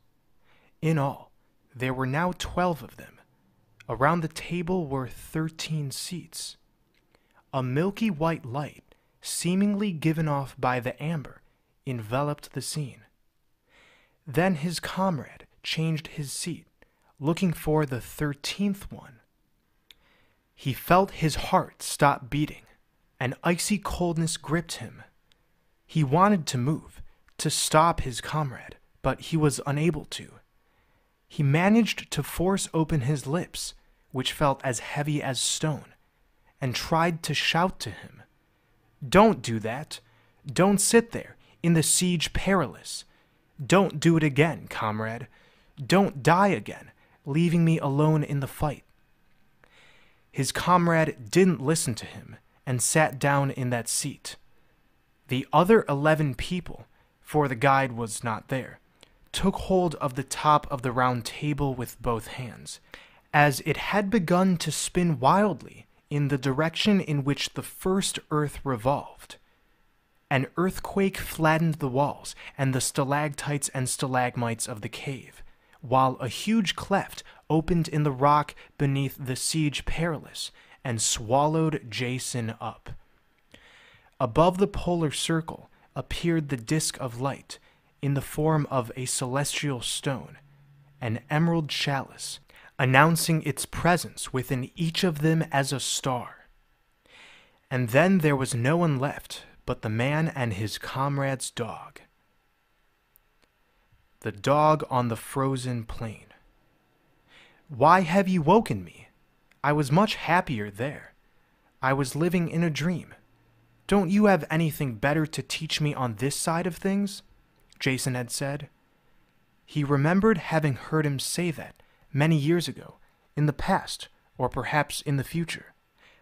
In all, there were now twelve of them. Around the table were thirteen seats. A milky white light, seemingly given off by the amber, enveloped the scene. Then his comrade changed his seat, looking for the thirteenth one. He felt his heart stop beating. An icy coldness gripped him. He wanted to move, to stop his comrade, but he was unable to. He managed to force open his lips, which felt as heavy as stone, and tried to shout to him. Don't do that. Don't sit there, in the siege perilous. Don't do it again, comrade. Don't die again, leaving me alone in the fight. His comrade didn't listen to him and sat down in that seat. The other eleven people, for the guide was not there, took hold of the top of the round table with both hands, as it had begun to spin wildly in the direction in which the first earth revolved. An earthquake flattened the walls and the stalactites and stalagmites of the cave, while a huge cleft opened in the rock beneath the siege perilous and swallowed Jason up. Above the polar circle appeared the disk of light in the form of a celestial stone, an emerald chalice, announcing its presence within each of them as a star. And then there was no one left but the man and his comrade's dog. The dog on the frozen plain. Why have you woken me? I was much happier there. I was living in a dream. Don't you have anything better to teach me on this side of things? Jason had said. He remembered having heard him say that many years ago, in the past, or perhaps in the future.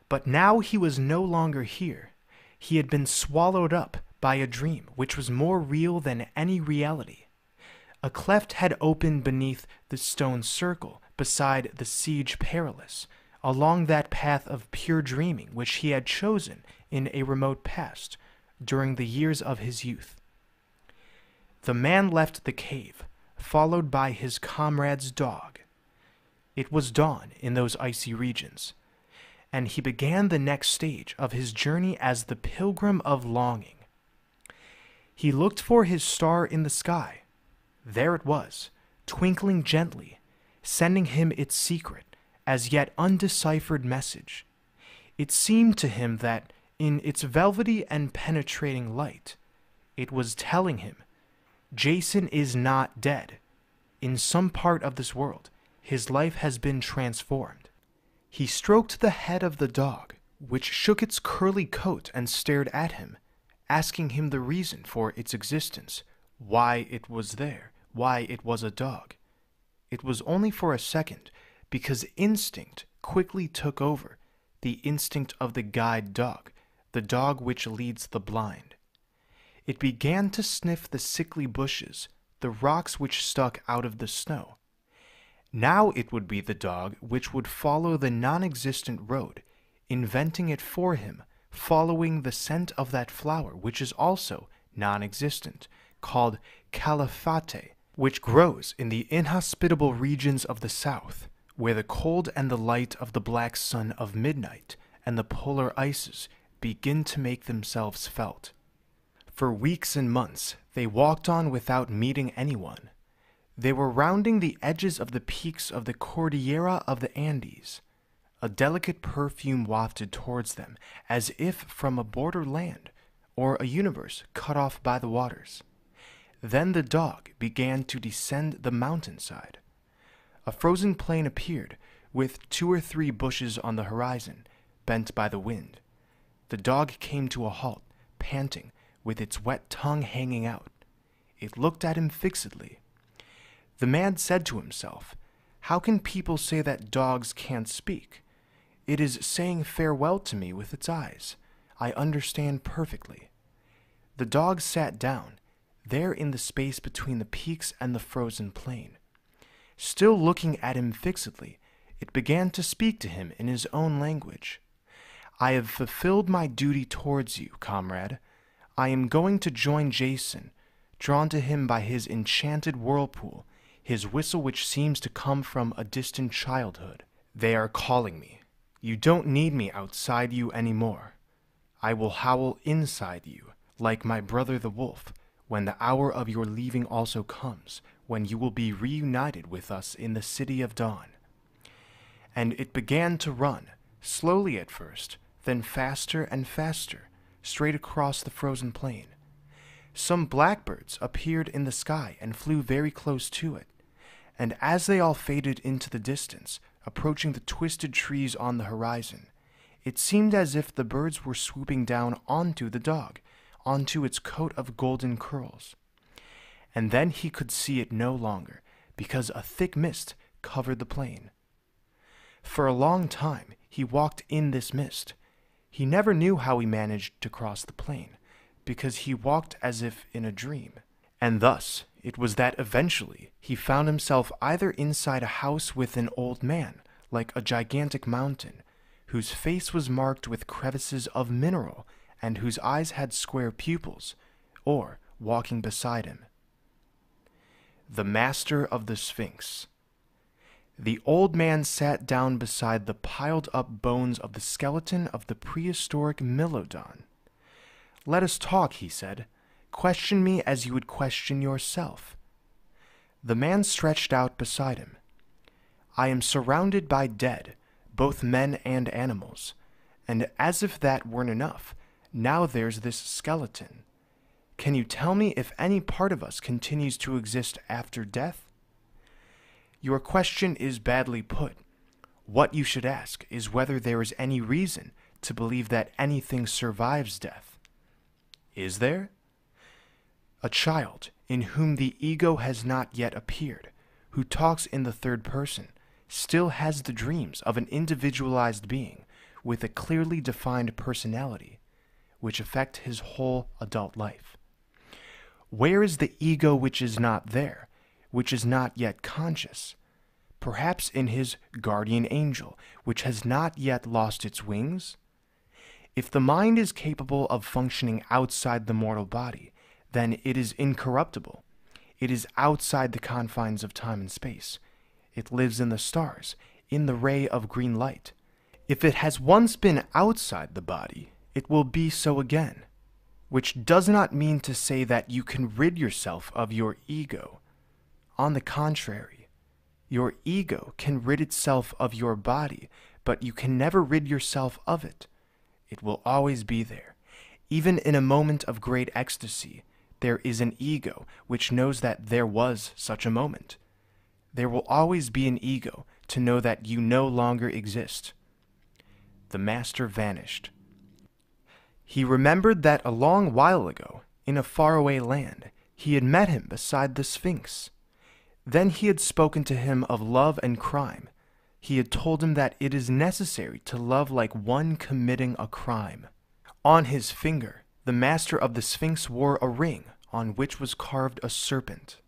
But now he was no longer here. He had been swallowed up by a dream which was more real than any reality. A cleft had opened beneath the stone circle beside the siege perilous, along that path of pure dreaming which he had chosen in a remote past, during the years of his youth. The man left the cave, followed by his comrade's dog. It was dawn in those icy regions, and he began the next stage of his journey as the pilgrim of longing. He looked for his star in the sky. There it was, twinkling gently, sending him its secret, as yet undeciphered message. It seemed to him that in its velvety and penetrating light, it was telling him, Jason is not dead. In some part of this world, his life has been transformed. He stroked the head of the dog, which shook its curly coat and stared at him, asking him the reason for its existence, why it was there, why it was a dog. It was only for a second, because instinct quickly took over, the instinct of the guide dog, the dog which leads the blind. It began to sniff the sickly bushes, the rocks which stuck out of the snow. Now it would be the dog which would follow the non existent road, inventing it for him, following the scent of that flower which is also non existent, called calafate, which grows in the inhospitable regions of the south, where the cold and the light of the black sun of midnight and the polar ices begin to make themselves felt. For weeks and months they walked on without meeting anyone. They were rounding the edges of the peaks of the Cordillera of the Andes. A delicate perfume wafted towards them, as if from a border land or a universe cut off by the waters. Then the dog began to descend the mountainside. A frozen plain appeared, with two or three bushes on the horizon, bent by the wind. The dog came to a halt, panting, with its wet tongue hanging out. It looked at him fixedly. The man said to himself, How can people say that dogs can't speak? It is saying farewell to me with its eyes. I understand perfectly. The dog sat down, there in the space between the peaks and the frozen plain. Still looking at him fixedly, it began to speak to him in his own language. I have fulfilled my duty towards you, comrade. I am going to join Jason, drawn to him by his enchanted whirlpool, his whistle which seems to come from a distant childhood. They are calling me. You don't need me outside you any more. I will howl inside you, like my brother the wolf, when the hour of your leaving also comes, when you will be reunited with us in the city of dawn. And it began to run, slowly at first, then faster and faster, straight across the frozen plain. Some blackbirds appeared in the sky and flew very close to it, and as they all faded into the distance, approaching the twisted trees on the horizon, it seemed as if the birds were swooping down onto the dog, onto its coat of golden curls. And then he could see it no longer, because a thick mist covered the plain. For a long time he walked in this mist. He never knew how he managed to cross the plain, because he walked as if in a dream. And thus it was that eventually he found himself either inside a house with an old man, like a gigantic mountain, whose face was marked with crevices of mineral and whose eyes had square pupils, or walking beside him. The Master of the Sphinx. The old man sat down beside the piled up bones of the skeleton of the prehistoric Milodon. Let us talk, he said. Question me as you would question yourself. The man stretched out beside him. I am surrounded by dead, both men and animals, and as if that weren't enough, now there's this skeleton. Can you tell me if any part of us continues to exist after death? Your question is badly put. What you should ask is whether there is any reason to believe that anything survives death. Is there? A child in whom the ego has not yet appeared, who talks in the third person, still has the dreams of an individualized being with a clearly defined personality which affect his whole adult life? Where is the ego which is not there, which is not yet conscious? Perhaps in his guardian angel, which has not yet lost its wings? If the mind is capable of functioning outside the mortal body, then it is incorruptible. It is outside the confines of time and space. It lives in the stars, in the ray of green light. If it has once been outside the body, it will be so again, which does not mean to say that you can rid yourself of your ego. On the contrary, your ego can rid itself of your body, but you can never rid yourself of it. It will always be there. Even in a moment of great ecstasy, there is an ego which knows that there was such a moment. There will always be an ego to know that you no longer exist. The master vanished. He remembered that a long while ago, in a faraway land, he had met him beside the Sphinx. Then he had spoken to him of love and crime. He had told him that it is necessary to love like one committing a crime. On his finger, the master of the Sphinx wore a ring on which was carved a serpent.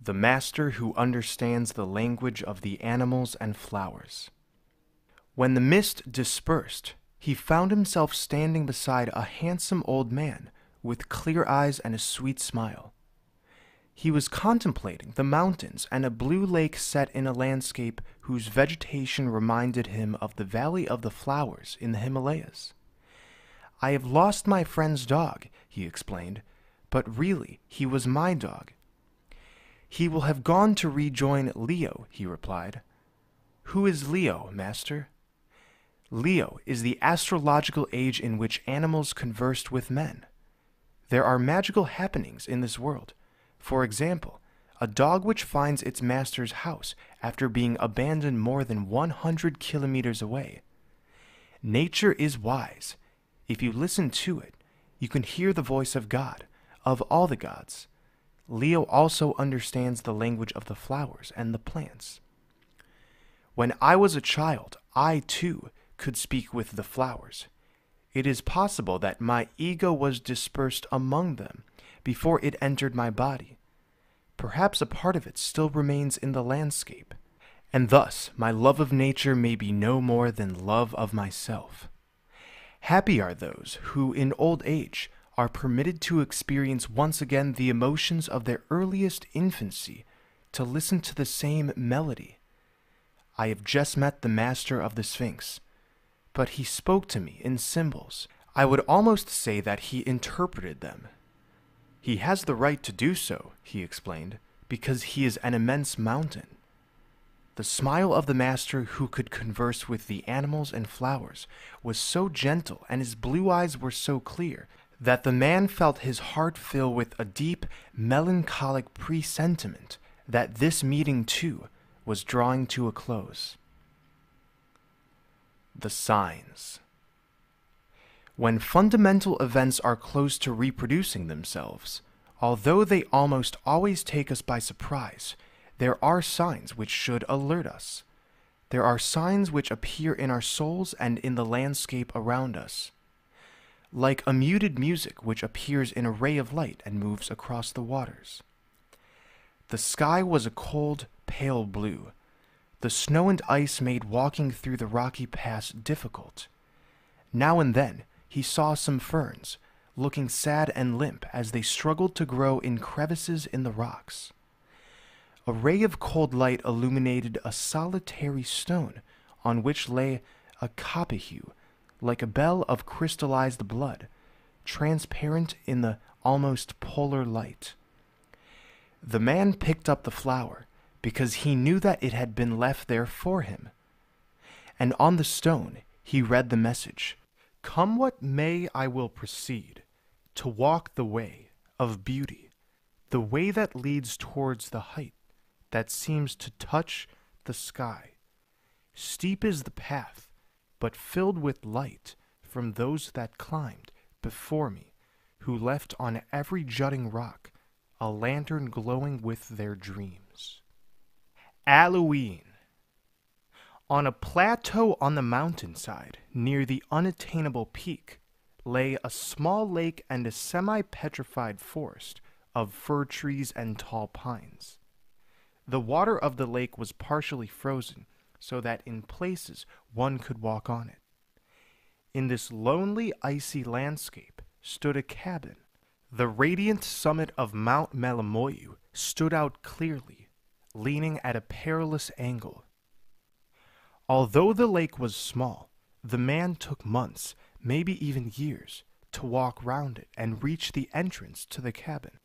the master who understands the language of the animals and flowers. When the mist dispersed, he found himself standing beside a handsome old man with clear eyes and a sweet smile. He was contemplating the mountains and a blue lake set in a landscape whose vegetation reminded him of the Valley of the Flowers in the Himalayas. I have lost my friend's dog, he explained, but really he was my dog. He will have gone to rejoin Leo, he replied. Who is Leo, master? Leo is the astrological age in which animals conversed with men. There are magical happenings in this world. For example, a dog which finds its master's house after being abandoned more than 100 kilometers away. Nature is wise. If you listen to it, you can hear the voice of God, of all the gods. Leo also understands the language of the flowers and the plants. When I was a child, I too could speak with the flowers. It is possible that my ego was dispersed among them before it entered my body. Perhaps a part of it still remains in the landscape, and thus my love of nature may be no more than love of myself. Happy are those who, in old age, are permitted to experience once again the emotions of their earliest infancy, to listen to the same melody. I have just met the master of the Sphinx, but he spoke to me in symbols. I would almost say that he interpreted them. He has the right to do so, he explained, because he is an immense mountain. The smile of the master who could converse with the animals and flowers was so gentle and his blue eyes were so clear that the man felt his heart fill with a deep, melancholic presentiment that this meeting too was drawing to a close the signs. When fundamental events are close to reproducing themselves, although they almost always take us by surprise, there are signs which should alert us. There are signs which appear in our souls and in the landscape around us. Like a muted music which appears in a ray of light and moves across the waters. The sky was a cold, pale blue, the snow and ice made walking through the rocky pass difficult. Now and then he saw some ferns, looking sad and limp as they struggled to grow in crevices in the rocks. A ray of cold light illuminated a solitary stone on which lay a copihue, like a bell of crystallized blood, transparent in the almost polar light. The man picked up the flower because he knew that it had been left there for him. And on the stone he read the message Come what may, I will proceed to walk the way of beauty, the way that leads towards the height that seems to touch the sky. Steep is the path, but filled with light from those that climbed before me, who left on every jutting rock a lantern glowing with their dreams. Allouine. On a plateau on the mountainside, near the unattainable peak, lay a small lake and a semi petrified forest of fir trees and tall pines. The water of the lake was partially frozen, so that in places one could walk on it. In this lonely, icy landscape stood a cabin. The radiant summit of Mount Melimoyu stood out clearly leaning at a perilous angle. Although the lake was small, the man took months, maybe even years, to walk round it and reach the entrance to the cabin.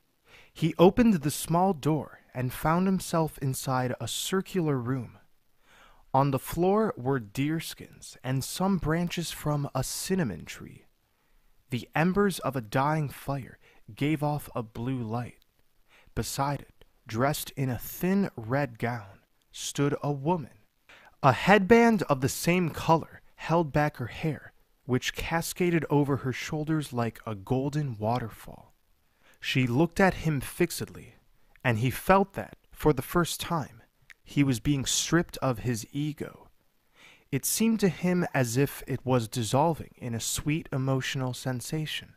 He opened the small door and found himself inside a circular room. On the floor were deerskins and some branches from a cinnamon tree. The embers of a dying fire gave off a blue light. Beside it, dressed in a thin red gown, stood a woman. A headband of the same color held back her hair, which cascaded over her shoulders like a golden waterfall. She looked at him fixedly, and he felt that, for the first time, he was being stripped of his ego. It seemed to him as if it was dissolving in a sweet emotional sensation.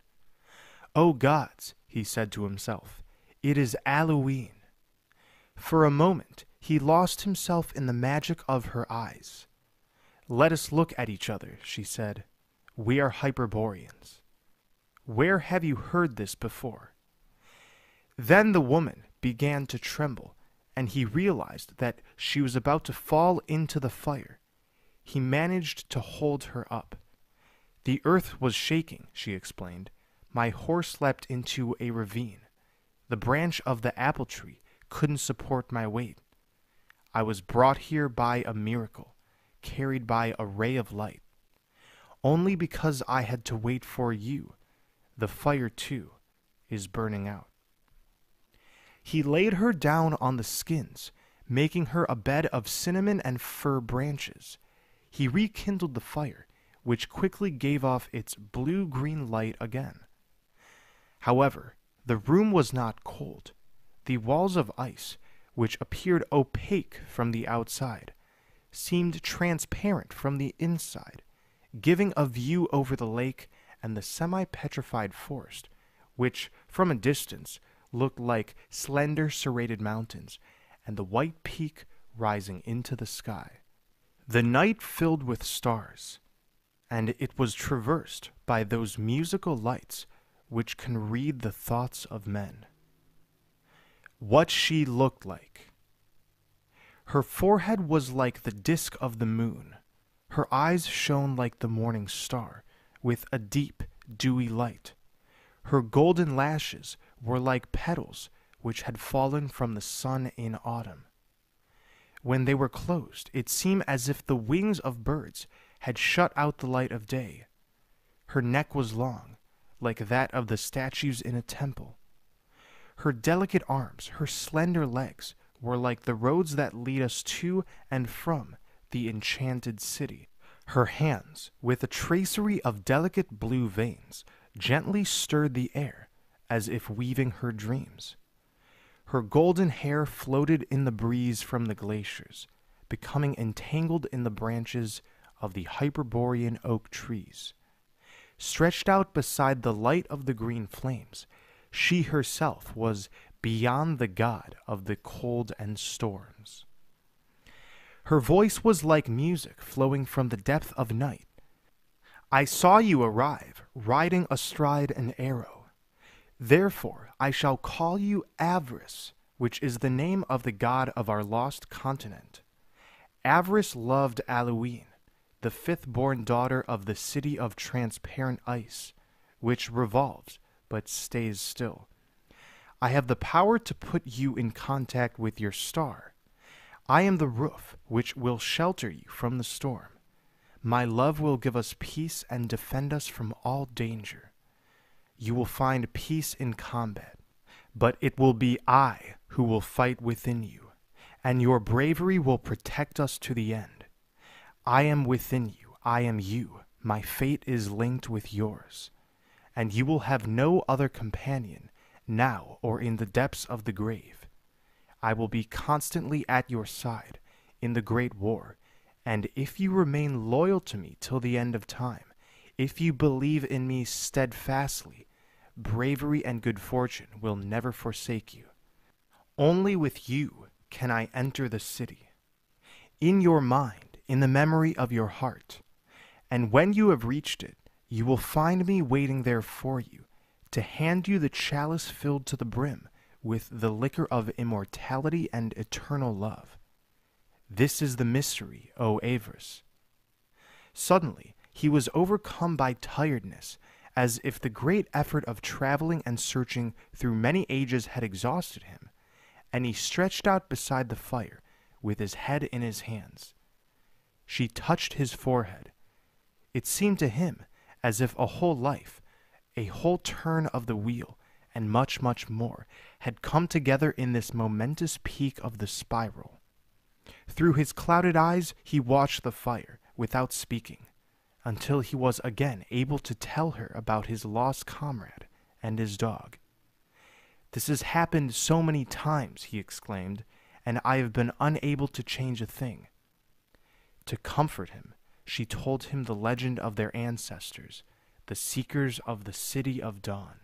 Oh gods, he said to himself, it is Allouine. For a moment, he lost himself in the magic of her eyes. Let us look at each other, she said. We are Hyperboreans. Where have you heard this before? Then the woman began to tremble, and he realized that she was about to fall into the fire. He managed to hold her up. The earth was shaking, she explained. My horse leapt into a ravine. The branch of the apple tree couldn't support my weight. I was brought here by a miracle, carried by a ray of light. Only because I had to wait for you, the fire too is burning out. He laid her down on the skins, making her a bed of cinnamon and fir branches. He rekindled the fire, which quickly gave off its blue green light again. However, the room was not cold. The walls of ice, which appeared opaque from the outside, seemed transparent from the inside, giving a view over the lake and the semi petrified forest, which, from a distance, looked like slender serrated mountains, and the white peak rising into the sky. The night filled with stars, and it was traversed by those musical lights which can read the thoughts of men. What she looked like. Her forehead was like the disk of the moon. Her eyes shone like the morning star, with a deep, dewy light. Her golden lashes were like petals which had fallen from the sun in autumn. When they were closed, it seemed as if the wings of birds had shut out the light of day. Her neck was long, like that of the statues in a temple. Her delicate arms, her slender legs, were like the roads that lead us to and from the enchanted city. Her hands, with a tracery of delicate blue veins, gently stirred the air as if weaving her dreams. Her golden hair floated in the breeze from the glaciers, becoming entangled in the branches of the Hyperborean oak trees. Stretched out beside the light of the green flames, she herself was beyond the god of the cold and storms. Her voice was like music flowing from the depth of night. I saw you arrive, riding astride an arrow. Therefore I shall call you Avarice, which is the name of the god of our lost continent. Avarice loved Allouine, the fifth born daughter of the city of transparent ice, which revolves but stays still. I have the power to put you in contact with your star. I am the roof which will shelter you from the storm. My love will give us peace and defend us from all danger. You will find peace in combat, but it will be I who will fight within you, and your bravery will protect us to the end. I am within you, I am you, my fate is linked with yours, and you will have no other companion, now or in the depths of the grave. I will be constantly at your side in the great war, and if you remain loyal to me till the end of time, if you believe in me steadfastly, bravery and good fortune will never forsake you. Only with you can I enter the city. In your mind, in the memory of your heart. And when you have reached it, you will find me waiting there for you, to hand you the chalice filled to the brim with the liquor of immortality and eternal love. This is the mystery, O Avarice. Suddenly, he was overcome by tiredness, as if the great effort of traveling and searching through many ages had exhausted him, and he stretched out beside the fire, with his head in his hands. She touched his forehead. It seemed to him as if a whole life, a whole turn of the wheel, and much, much more had come together in this momentous peak of the spiral. Through his clouded eyes he watched the fire, without speaking, until he was again able to tell her about his lost comrade and his dog. This has happened so many times, he exclaimed, and I have been unable to change a thing. To comfort him, she told him the legend of their ancestors, the seekers of the city of dawn.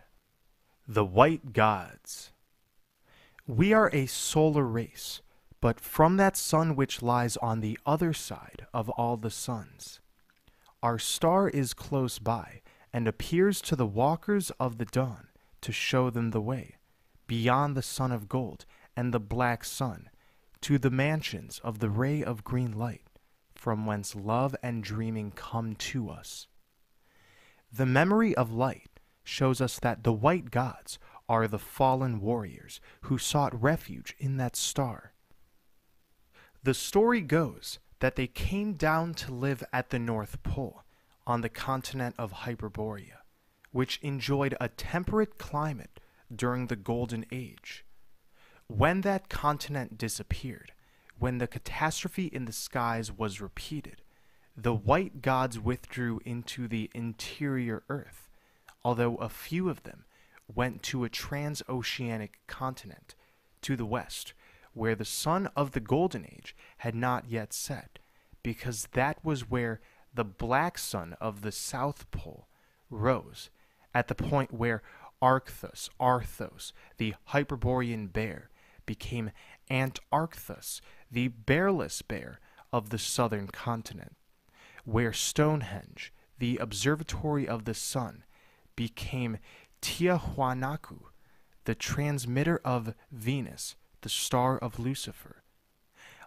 The White Gods. We are a solar race, but from that sun which lies on the other side of all the suns. Our star is close by, and appears to the walkers of the dawn to show them the way, beyond the sun of gold and the black sun, to the mansions of the ray of green light, from whence love and dreaming come to us. The memory of light shows us that the white gods are the fallen warriors who sought refuge in that star. The story goes that they came down to live at the North Pole on the continent of Hyperborea, which enjoyed a temperate climate during the Golden Age. When that continent disappeared, when the catastrophe in the skies was repeated, the white gods withdrew into the interior earth, although a few of them went to a transoceanic continent to the west, where the sun of the Golden Age had not yet set, because that was where the black sun of the South Pole rose, at the point where Arcthus, Arthos, the Hyperborean bear, became Antarcthus, the bearless bear of the southern continent where Stonehenge, the observatory of the sun, became Tiahuanacu, the transmitter of Venus, the star of Lucifer.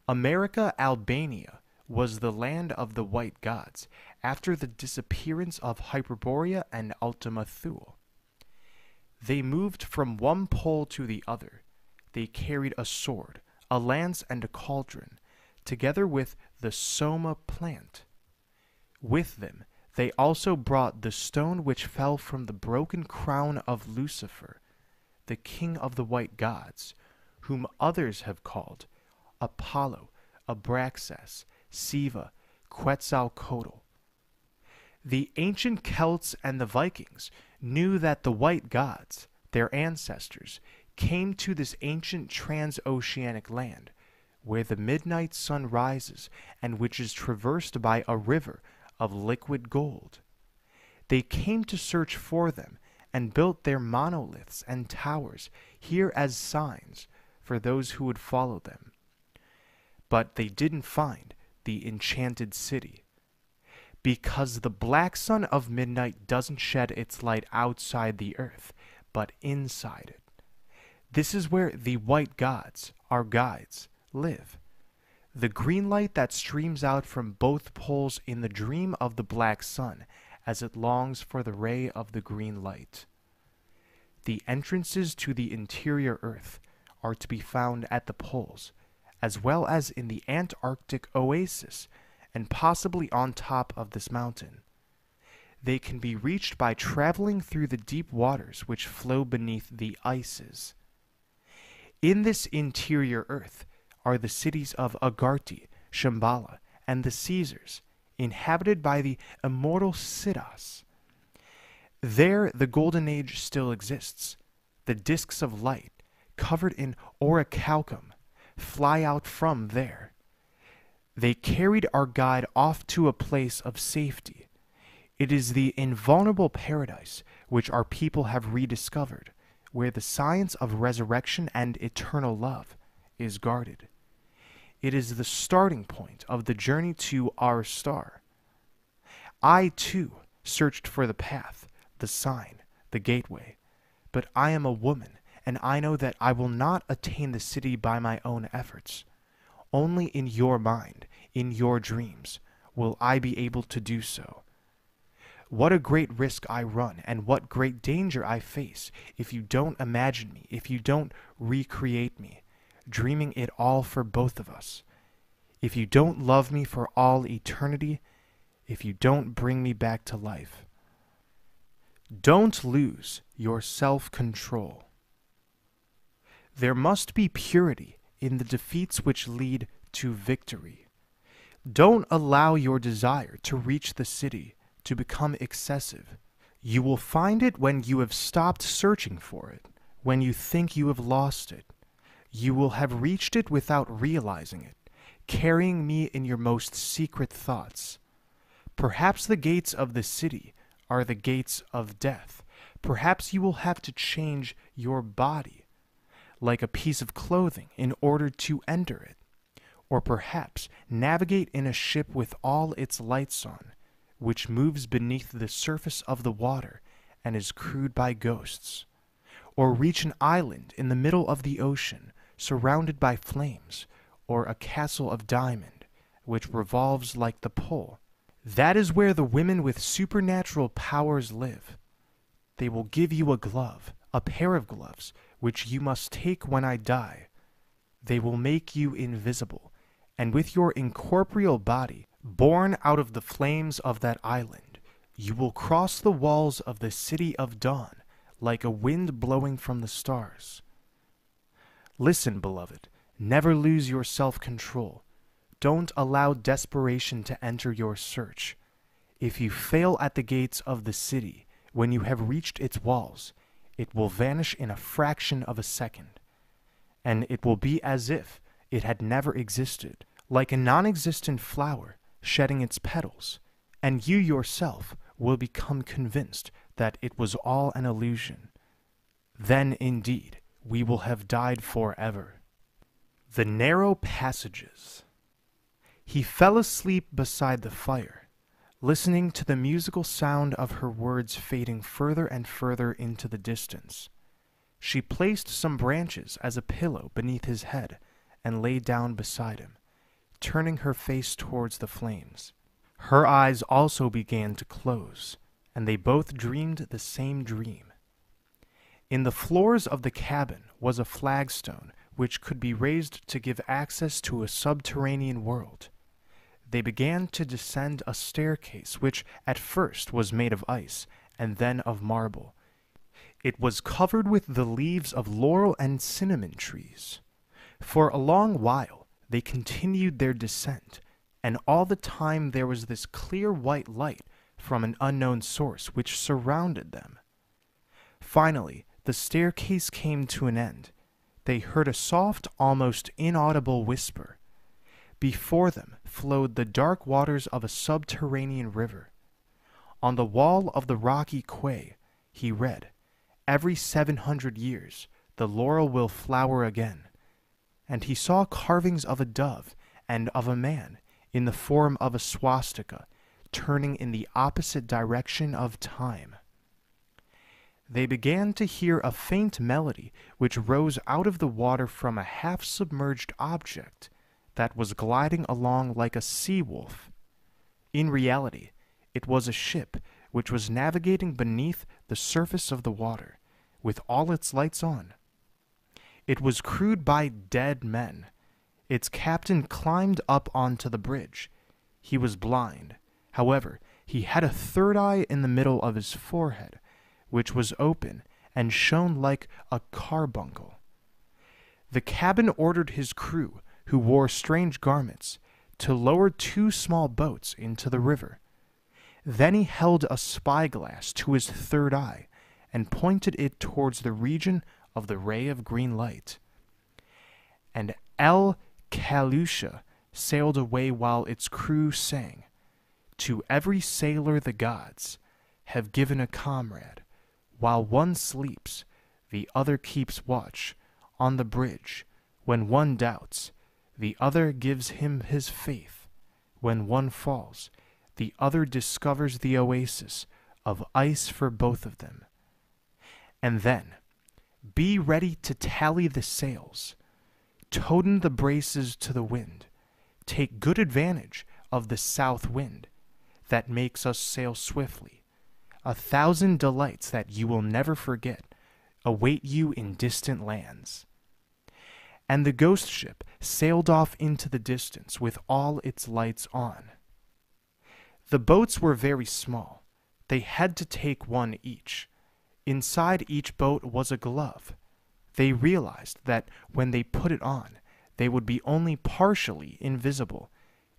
America Albania was the land of the white gods after the disappearance of Hyperborea and Ultima Thule. They moved from one pole to the other. They carried a sword, a lance, and a cauldron, together with the soma plant. With them they also brought the stone which fell from the broken crown of Lucifer, the king of the white gods, whom others have called Apollo, Abraxas, Siva, Quetzalcoatl. The ancient Celts and the Vikings knew that the white gods, their ancestors, came to this ancient transoceanic land, where the midnight sun rises and which is traversed by a river of liquid gold. They came to search for them and built their monoliths and towers here as signs for those who would follow them. But they didn't find the enchanted city. Because the black sun of midnight doesn't shed its light outside the earth, but inside it. This is where the white gods, our guides, live the green light that streams out from both poles in the dream of the black sun as it longs for the ray of the green light. The entrances to the interior earth are to be found at the poles, as well as in the Antarctic oasis and possibly on top of this mountain. They can be reached by traveling through the deep waters which flow beneath the ices. In this interior earth, are the cities of Agarti, Shambhala, and the Caesars, inhabited by the immortal Siddhas. There the Golden Age still exists. The disks of light, covered in orichalcum, fly out from there. They carried our guide off to a place of safety. It is the invulnerable paradise which our people have rediscovered, where the science of resurrection and eternal love is guarded. It is the starting point of the journey to our star. I, too, searched for the path, the sign, the gateway. But I am a woman, and I know that I will not attain the city by my own efforts. Only in your mind, in your dreams, will I be able to do so. What a great risk I run, and what great danger I face if you don't imagine me, if you don't recreate me, dreaming it all for both of us. If you don't love me for all eternity, if you don't bring me back to life, don't lose your self control. There must be purity in the defeats which lead to victory. Don't allow your desire to reach the city to become excessive. You will find it when you have stopped searching for it, when you think you have lost it. You will have reached it without realizing it, carrying me in your most secret thoughts. Perhaps the gates of the city are the gates of death. Perhaps you will have to change your body. like a piece of clothing in order to enter it, or perhaps navigate in a ship with all its lights on, which moves beneath the surface of the water and is crewed by ghosts, or reach an island in the middle of the ocean surrounded by flames, or a castle of diamond which revolves like the pole. That is where the women with supernatural powers live. They will give you a glove, a pair of gloves, which you must take when I die. They will make you invisible, and with your incorporeal body, born out of the flames of that island, you will cross the walls of the city of dawn like a wind blowing from the stars. Listen, beloved, never lose your self control. Don't allow desperation to enter your search. If you fail at the gates of the city, when you have reached its walls, it will vanish in a fraction of a second, and it will be as if it had never existed, like a non existent flower shedding its petals, and you yourself will become convinced that it was all an illusion. Then indeed we will have died forever. The narrow passages. He fell asleep beside the fire, listening to the musical sound of her words fading further and further into the distance. She placed some branches as a pillow beneath his head and lay down beside him, turning her face towards the flames. Her eyes also began to close, and they both dreamed the same dream. In the floors of the cabin was a flagstone which could be raised to give access to a subterranean world they began to descend a staircase which at first was made of ice and then of marble. It was covered with the leaves of laurel and cinnamon trees. For a long while they continued their descent, and all the time there was this clear white light from an unknown source which surrounded them. Finally, the staircase came to an end. They heard a soft, almost inaudible whisper. Before them flowed the dark waters of a subterranean river. On the wall of the rocky quay, he read, Every seven hundred years the laurel will flower again. And he saw carvings of a dove and of a man in the form of a swastika, turning in the opposite direction of time. They began to hear a faint melody which rose out of the water from a half submerged object that was gliding along like a sea wolf. In reality, it was a ship which was navigating beneath the surface of the water, with all its lights on. It was crewed by dead men. Its captain climbed up onto the bridge. He was blind. However, he had a third eye in the middle of his forehead, which was open and shone like a carbuncle. The cabin ordered his crew who wore strange garments, to lower two small boats into the river. Then he held a spyglass to his third eye and pointed it towards the region of the ray of green light. And El Caleuche sailed away while its crew sang, To every sailor the gods have given a comrade. While one sleeps, the other keeps watch on the bridge. When one doubts, the other gives him his faith. When one falls, the other discovers the oasis of ice for both of them. And then, be ready to tally the sails, toten the braces to the wind, take good advantage of the south wind that makes us sail swiftly. A thousand delights that you will never forget await you in distant lands and the ghost ship sailed off into the distance with all its lights on. The boats were very small. They had to take one each. Inside each boat was a glove. They realized that when they put it on, they would be only partially invisible,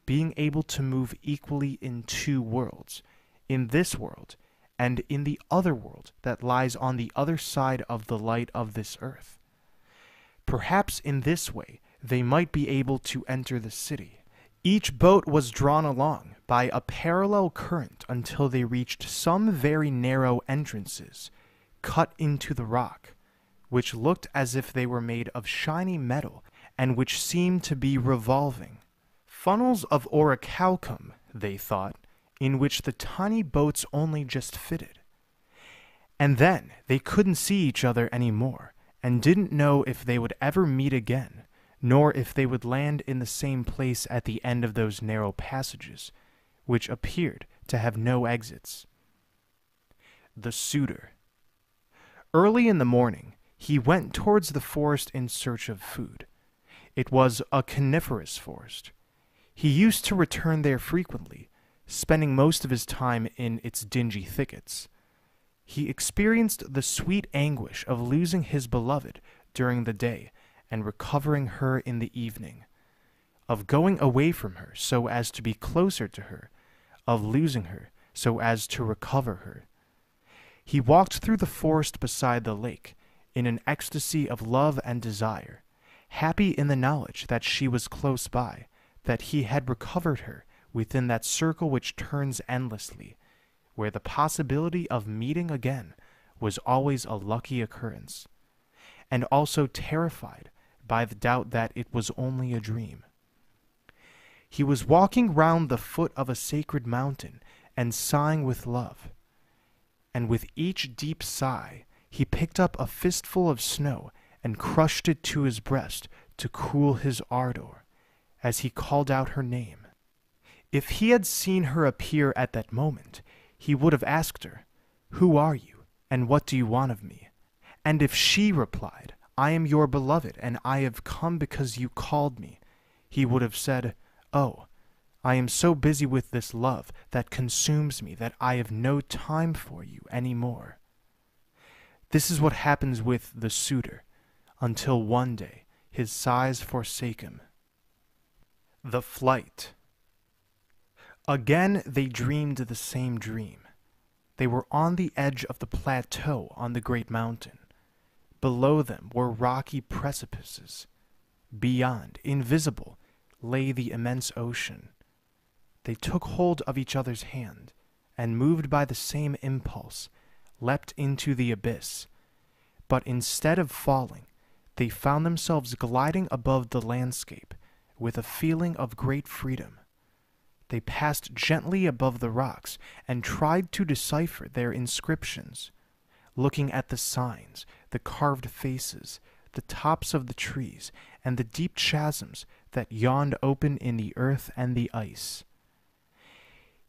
being able to move equally in two worlds, in this world and in the other world that lies on the other side of the light of this earth. Perhaps in this way they might be able to enter the city. Each boat was drawn along by a parallel current until they reached some very narrow entrances cut into the rock, which looked as if they were made of shiny metal and which seemed to be revolving. Funnels of orichalcum, they thought, in which the tiny boats only just fitted. And then they couldn't see each other any more, and didn't know if they would ever meet again, nor if they would land in the same place at the end of those narrow passages, which appeared to have no exits. The suitor. Early in the morning, he went towards the forest in search of food. It was a coniferous forest. He used to return there frequently, spending most of his time in its dingy thickets he experienced the sweet anguish of losing his beloved during the day and recovering her in the evening, of going away from her so as to be closer to her, of losing her so as to recover her. He walked through the forest beside the lake in an ecstasy of love and desire, happy in the knowledge that she was close by, that he had recovered her within that circle which turns endlessly where the possibility of meeting again was always a lucky occurrence, and also terrified by the doubt that it was only a dream. He was walking round the foot of a sacred mountain and sighing with love. And with each deep sigh, he picked up a fistful of snow and crushed it to his breast to cool his ardor, as he called out her name. If he had seen her appear at that moment, he would have asked her, Who are you, and what do you want of me? And if she replied, I am your beloved, and I have come because you called me, he would have said, Oh, I am so busy with this love that consumes me that I have no time for you any more. This is what happens with the suitor, until one day his sighs forsake him. The Flight Again they dreamed the same dream. They were on the edge of the plateau on the great mountain. Below them were rocky precipices. Beyond, invisible, lay the immense ocean. They took hold of each other's hand, and moved by the same impulse, leapt into the abyss. But instead of falling, they found themselves gliding above the landscape with a feeling of great freedom. They passed gently above the rocks and tried to decipher their inscriptions, looking at the signs, the carved faces, the tops of the trees, and the deep chasms that yawned open in the earth and the ice.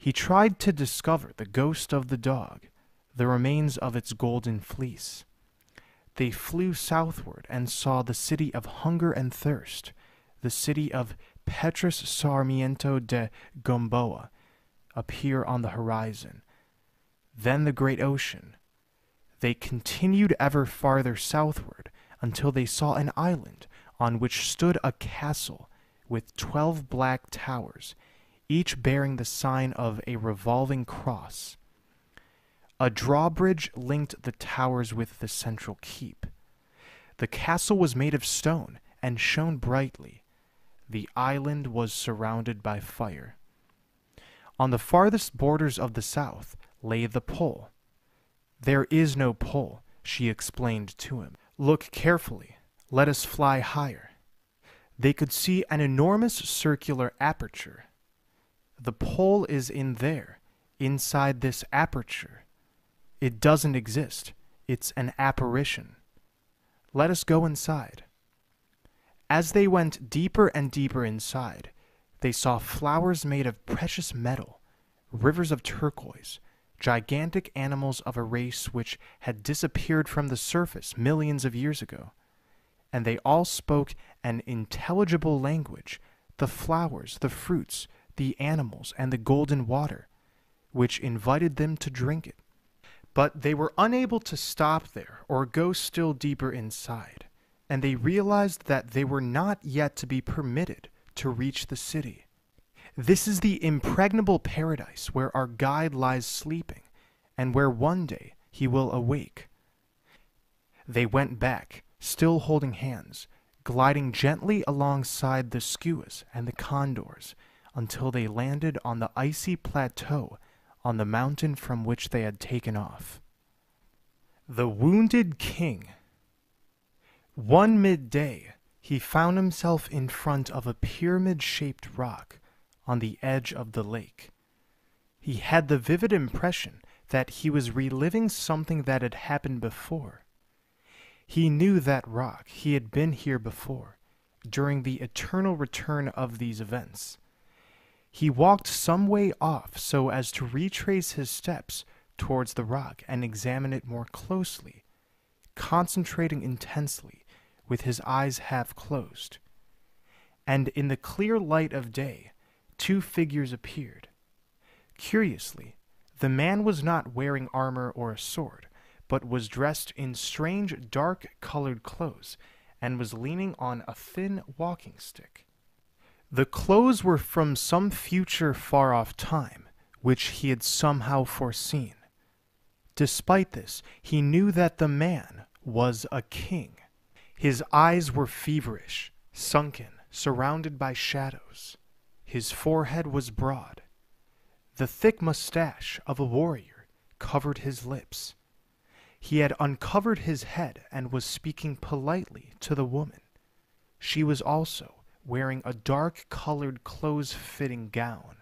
He tried to discover the ghost of the dog, the remains of its golden fleece. They flew southward and saw the city of hunger and thirst, the city of Petrus Sarmiento de Gamboa appear on the horizon. Then the great ocean. They continued ever farther southward until they saw an island on which stood a castle with twelve black towers, each bearing the sign of a revolving cross. A drawbridge linked the towers with the central keep. The castle was made of stone and shone brightly the island was surrounded by fire. On the farthest borders of the south lay the pole. There is no pole, she explained to him. Look carefully. Let us fly higher. They could see an enormous circular aperture. The pole is in there, inside this aperture. It doesn't exist. It's an apparition. Let us go inside. As they went deeper and deeper inside, they saw flowers made of precious metal, rivers of turquoise, gigantic animals of a race which had disappeared from the surface millions of years ago. And they all spoke an intelligible language the flowers, the fruits, the animals, and the golden water, which invited them to drink it. But they were unable to stop there or go still deeper inside and they realized that they were not yet to be permitted to reach the city. This is the impregnable paradise where our guide lies sleeping, and where one day he will awake. They went back, still holding hands, gliding gently alongside the skuas and the condors until they landed on the icy plateau on the mountain from which they had taken off. The wounded king One midday, he found himself in front of a pyramid shaped rock on the edge of the lake. He had the vivid impression that he was reliving something that had happened before. He knew that rock, he had been here before, during the eternal return of these events. He walked some way off so as to retrace his steps towards the rock and examine it more closely, concentrating intensely with his eyes half closed. And in the clear light of day, two figures appeared. Curiously, the man was not wearing armor or a sword, but was dressed in strange dark colored clothes and was leaning on a thin walking stick. The clothes were from some future far off time, which he had somehow foreseen. Despite this, he knew that the man was a king. His eyes were feverish, sunken, surrounded by shadows. His forehead was broad. The thick mustache of a warrior covered his lips. He had uncovered his head and was speaking politely to the woman. She was also wearing a dark colored close fitting gown.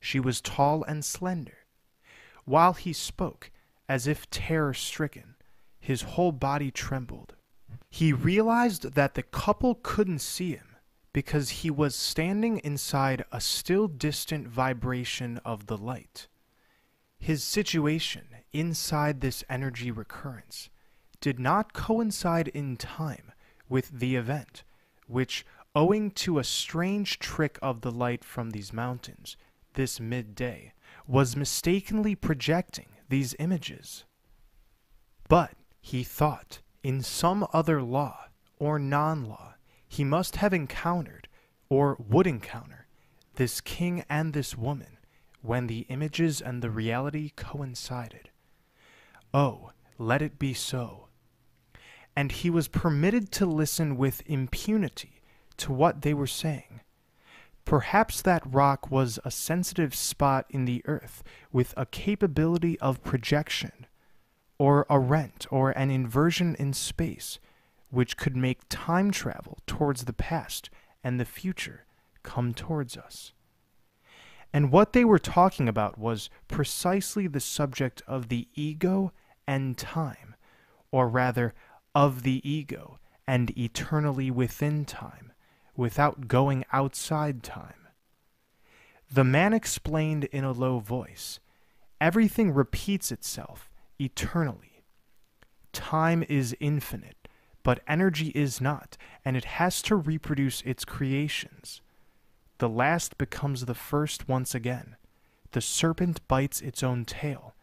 She was tall and slender. While he spoke, as if terror stricken, his whole body trembled. He realized that the couple couldn't see him because he was standing inside a still distant vibration of the light. His situation inside this energy recurrence did not coincide in time with the event, which, owing to a strange trick of the light from these mountains, this midday, was mistakenly projecting these images. But, he thought, in some other law or non law, he must have encountered, or would encounter, this king and this woman when the images and the reality coincided. Oh, let it be so. And he was permitted to listen with impunity to what they were saying. Perhaps that rock was a sensitive spot in the earth with a capability of projection, or a rent or an inversion in space which could make time travel towards the past and the future come towards us. And what they were talking about was precisely the subject of the ego and time, or rather, of the ego and eternally within time, without going outside time. The man explained in a low voice everything repeats itself eternally. Time is infinite but energy is not, and it has to reproduce its creations. The last becomes the first once again. The serpent bites its own tail.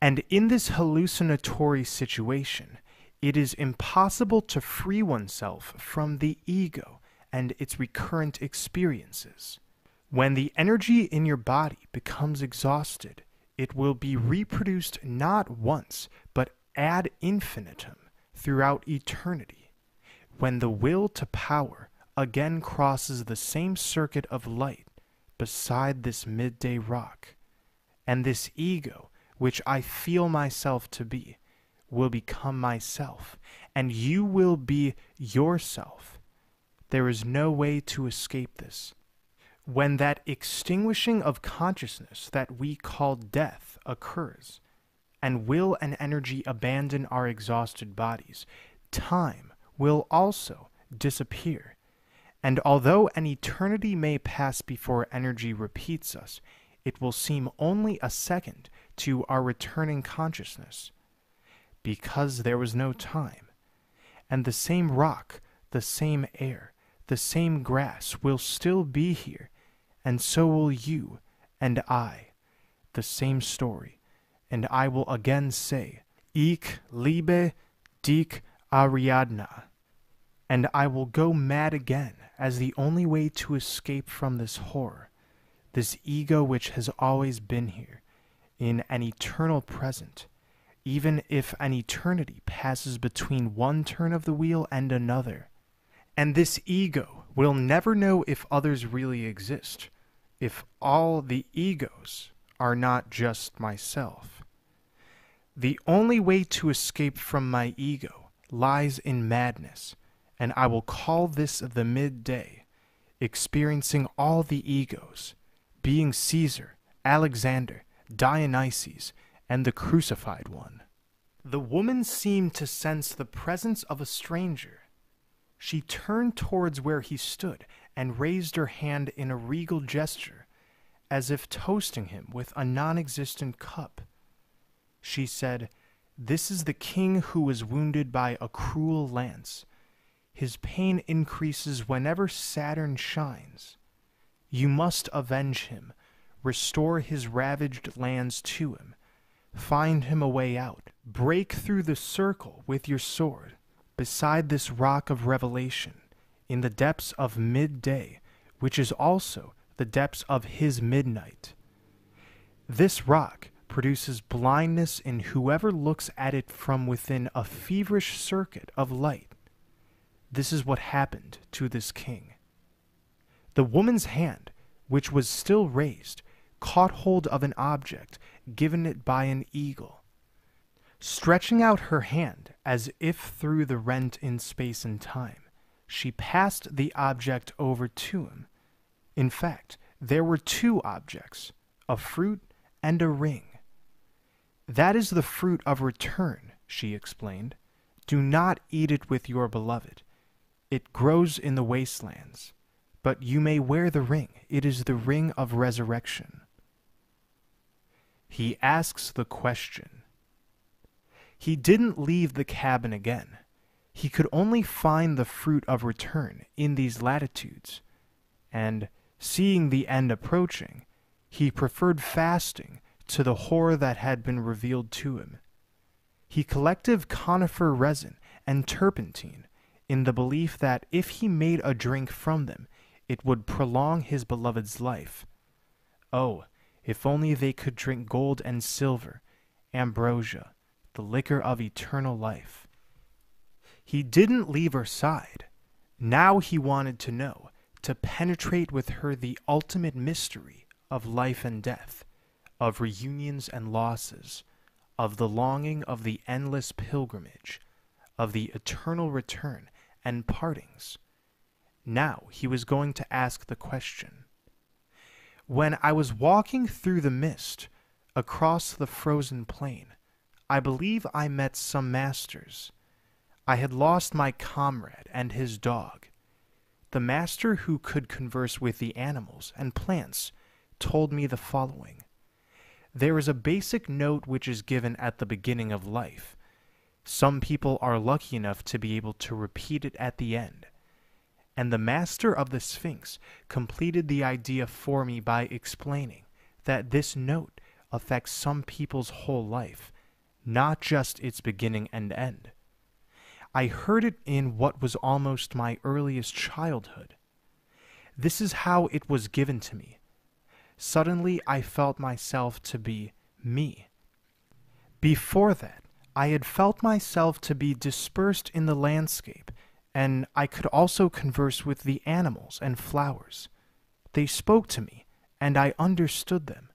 And in this hallucinatory situation, it is impossible to free oneself from the ego and its recurrent experiences. When the energy in your body becomes exhausted, it will be reproduced not once, but ad infinitum throughout eternity, when the will to power again crosses the same circuit of light beside this midday rock, and this ego, which I feel myself to be, will become myself, and you will be yourself. There is no way to escape this. When that extinguishing of consciousness that we call death occurs, and will and energy abandon our exhausted bodies, time will also disappear. And although an eternity may pass before energy repeats us, it will seem only a second to our returning consciousness, because there was no time. And the same rock, the same air, the same grass will still be here, and so will you and I. The same story and I will again say, Ich liebe dich, Ariadne. And I will go mad again as the only way to escape from this horror, this ego which has always been here, in an eternal present, even if an eternity passes between one turn of the wheel and another. And this ego will never know if others really exist, if all the egos are not just myself. The only way to escape from my ego lies in madness, and I will call this the midday, experiencing all the egos, being Caesar, Alexander, Dionysus, and the crucified one. The woman seemed to sense the presence of a stranger. She turned towards where he stood and raised her hand in a regal gesture, as if toasting him with a non existent cup. She said, This is the king who was wounded by a cruel lance. His pain increases whenever Saturn shines. You must avenge him, restore his ravaged lands to him, find him a way out, break through the circle with your sword, beside this rock of revelation, in the depths of midday, which is also the depths of his midnight. This rock produces blindness in whoever looks at it from within a feverish circuit of light. This is what happened to this king. The woman's hand, which was still raised, caught hold of an object given it by an eagle. Stretching out her hand as if through the rent in space and time, she passed the object over to him. In fact, there were two objects a fruit and a ring. That is the fruit of return, she explained. Do not eat it with your beloved. It grows in the wastelands. But you may wear the ring. It is the ring of resurrection. He asks the question. He didn't leave the cabin again. He could only find the fruit of return in these latitudes. And, seeing the end approaching, he preferred fasting to the horror that had been revealed to him. He collected conifer resin and turpentine in the belief that if he made a drink from them, it would prolong his beloved's life. Oh, if only they could drink gold and silver, ambrosia, the liquor of eternal life. He didn't leave her side. Now he wanted to know, to penetrate with her the ultimate mystery of life and death, of reunions and losses, of the longing of the endless pilgrimage, of the eternal return and partings. Now he was going to ask the question. When I was walking through the mist across the frozen plain, I believe I met some masters. I had lost my comrade and his dog. The master who could converse with the animals and plants told me the following. There is a basic note which is given at the beginning of life. Some people are lucky enough to be able to repeat it at the end and the master of the Sphinx completed the idea for me by explaining that this note affects some people's whole life, not just its beginning and end. I heard it in what was almost my earliest childhood. This is how it was given to me. Suddenly, I felt myself to be me. Before that, I had felt myself to be dispersed in the landscape and I could also converse with the animals and flowers. They spoke to me, and I understood them.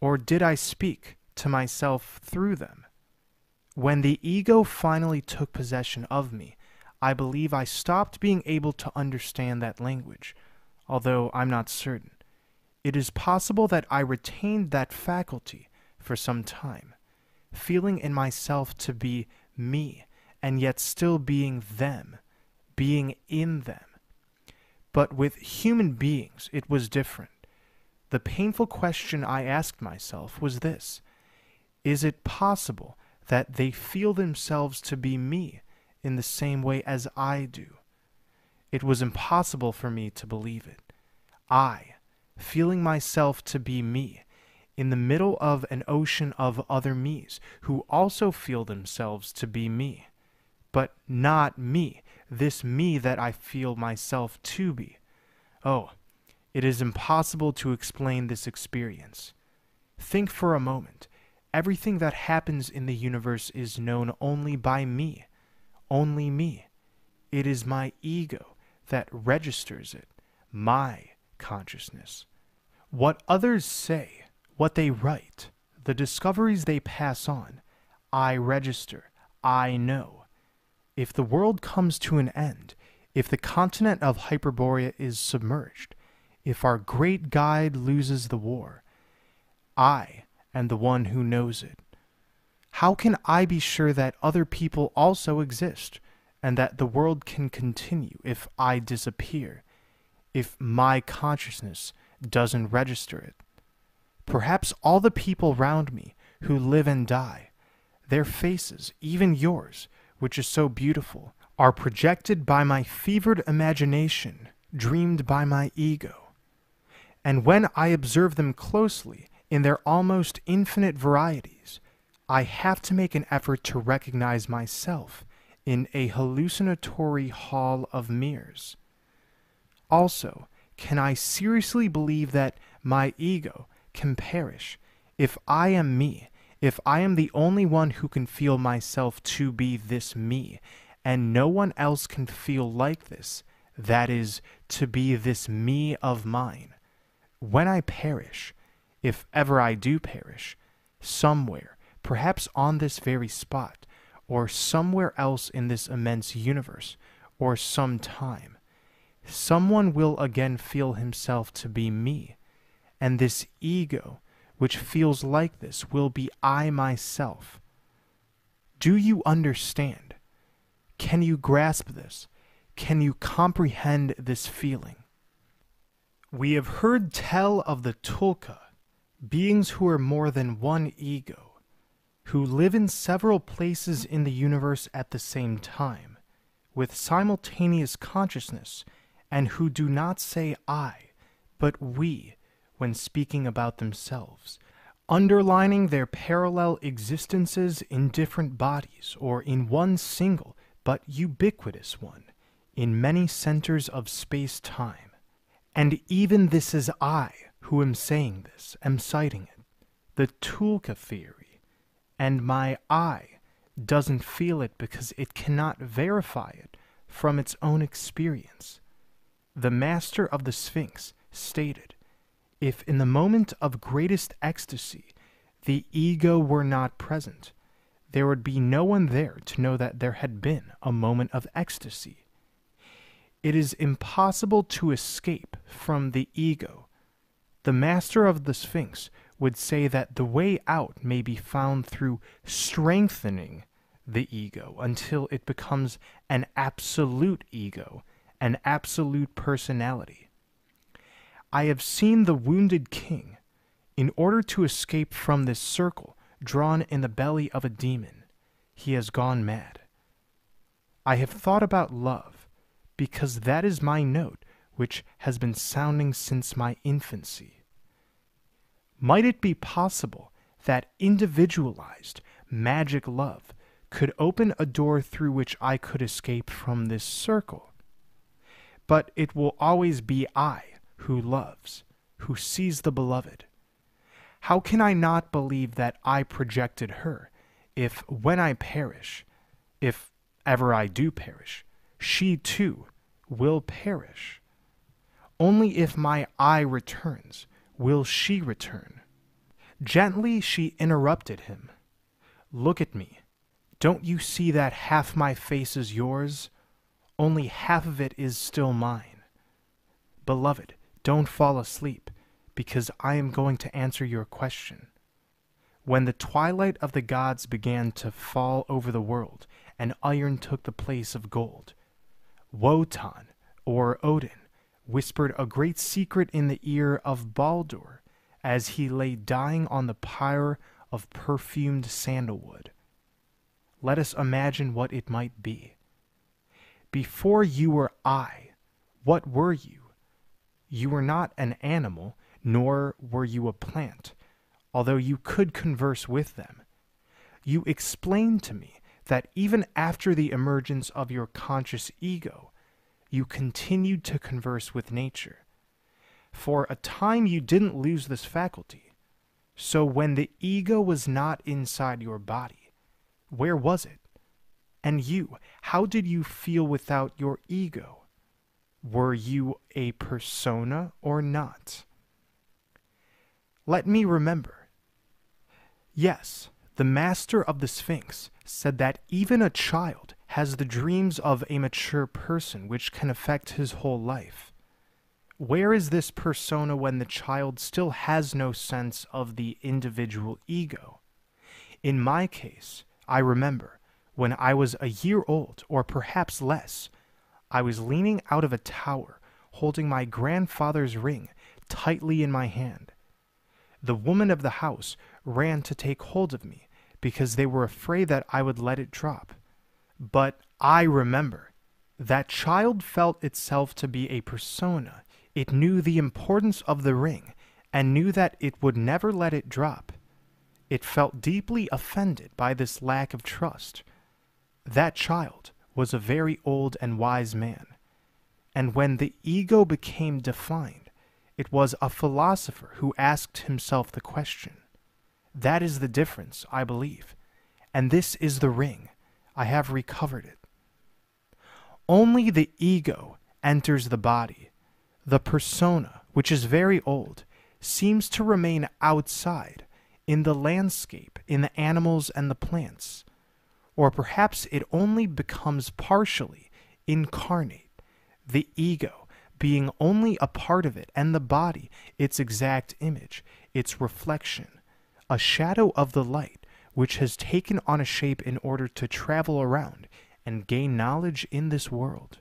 Or did I speak to myself through them? When the ego finally took possession of me, I believe I stopped being able to understand that language, although I'm not certain. It is possible that I retained that faculty for some time, feeling in myself to be me and yet still being them, being in them. But with human beings, it was different. The painful question I asked myself was this Is it possible that they feel themselves to be me in the same way as I do? It was impossible for me to believe it. I, feeling myself to be me, in the middle of an ocean of other me's who also feel themselves to be me but not me, this me that I feel myself to be. Oh, it is impossible to explain this experience. Think for a moment. Everything that happens in the universe is known only by me, only me. It is my ego that registers it, my consciousness. What others say, what they write, the discoveries they pass on, I register, I know. if the world comes to an end, if the continent of Hyperborea is submerged, if our great guide loses the war, I am the one who knows it. How can I be sure that other people also exist and that the world can continue if I disappear, if my consciousness doesn't register it? Perhaps all the people round me who live and die, their faces, even yours, which is so beautiful, are projected by my fevered imagination, dreamed by my ego. And when I observe them closely in their almost infinite varieties, I have to make an effort to recognize myself in a hallucinatory hall of mirrors. Also, can I seriously believe that my ego can perish if I am me, if I am the only one who can feel myself to be this me, and no one else can feel like this, that is, to be this me of mine? When I perish, if ever I do perish, somewhere, perhaps on this very spot, or somewhere else in this immense universe, or some time, someone will again feel himself to be me, and this ego, which feels like this, will be I myself. Do you understand? Can you grasp this? Can you comprehend this feeling? We have heard tell of the Tulku, beings who are more than one ego, who live in several places in the universe at the same time, with simultaneous consciousness, and who do not say I, but we, when speaking about themselves, underlining their parallel existences in different bodies or in one single but ubiquitous one, in many centers of space time and even this is I who am saying this, am citing it, the Tulku theory, and my I doesn't feel it because it cannot verify it from its own experience. The master of the Sphinx stated, if in the moment of greatest ecstasy the ego were not present, there would be no one there to know that there had been a moment of ecstasy. It is impossible to escape from the ego. The master of the Sphinx would say that the way out may be found through strengthening the ego until it becomes an absolute ego, an absolute personality. I have seen the wounded king, in order to escape from this circle drawn in the belly of a demon, he has gone mad. I have thought about love because that is my note which has been sounding since my infancy. Might it be possible that individualized magic love could open a door through which I could escape from this circle? But it will always be I who loves, who sees the beloved. How can I not believe that I projected her, if when I perish, if ever I do perish, she too will perish. Only if my eye returns will she return. Gently she interrupted him. Look at me. Don't you see that half my face is yours? Only half of it is still mine. Beloved, don't fall asleep, because I am going to answer your question. When the twilight of the gods began to fall over the world, and iron took the place of gold, Wotan, or Odin, whispered a great secret in the ear of Baldur as he lay dying on the pyre of perfumed sandalwood. Let us imagine what it might be. Before you were I, what were you? You were not an animal, nor were you a plant, although you could converse with them. You explained to me that even after the emergence of your conscious ego, you continued to converse with nature. For a time you didn't lose this faculty. So when the ego was not inside your body, where was it? And you, how did you feel without your ego? Were you a persona or not? Let me remember. Yes, the master of the Sphinx said that even a child has the dreams of a mature person which can affect his whole life. Where is this persona when the child still has no sense of the individual ego? In my case, I remember when I was a year old, or perhaps less, I was leaning out of a tower, holding my grandfather's ring tightly in my hand. The woman of the house ran to take hold of me because they were afraid that I would let it drop. But I remember that child felt itself to be a persona. It knew the importance of the ring and knew that it would never let it drop. It felt deeply offended by this lack of trust. That child was a very old and wise man. And when the ego became defined, it was a philosopher who asked himself the question. That is the difference, I believe. And this is the ring. I have recovered it. Only the ego enters the body. The persona, which is very old, seems to remain outside, in the landscape, in the animals and the plants. Or perhaps it only becomes partially incarnate, the ego being only a part of it, and the body its exact image, its reflection, a shadow of the light which has taken on a shape in order to travel around and gain knowledge in this world.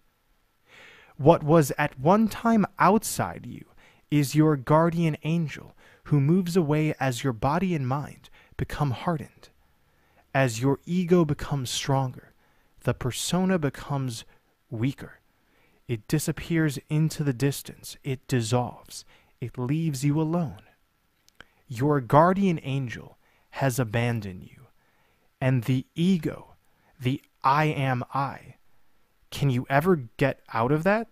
What was at one time outside you is your guardian angel who moves away as your body and mind become hardened. As your ego becomes stronger, the persona becomes weaker. It disappears into the distance, it dissolves, it leaves you alone. Your guardian angel has abandoned you, and the ego, the I am I, can you ever get out of that?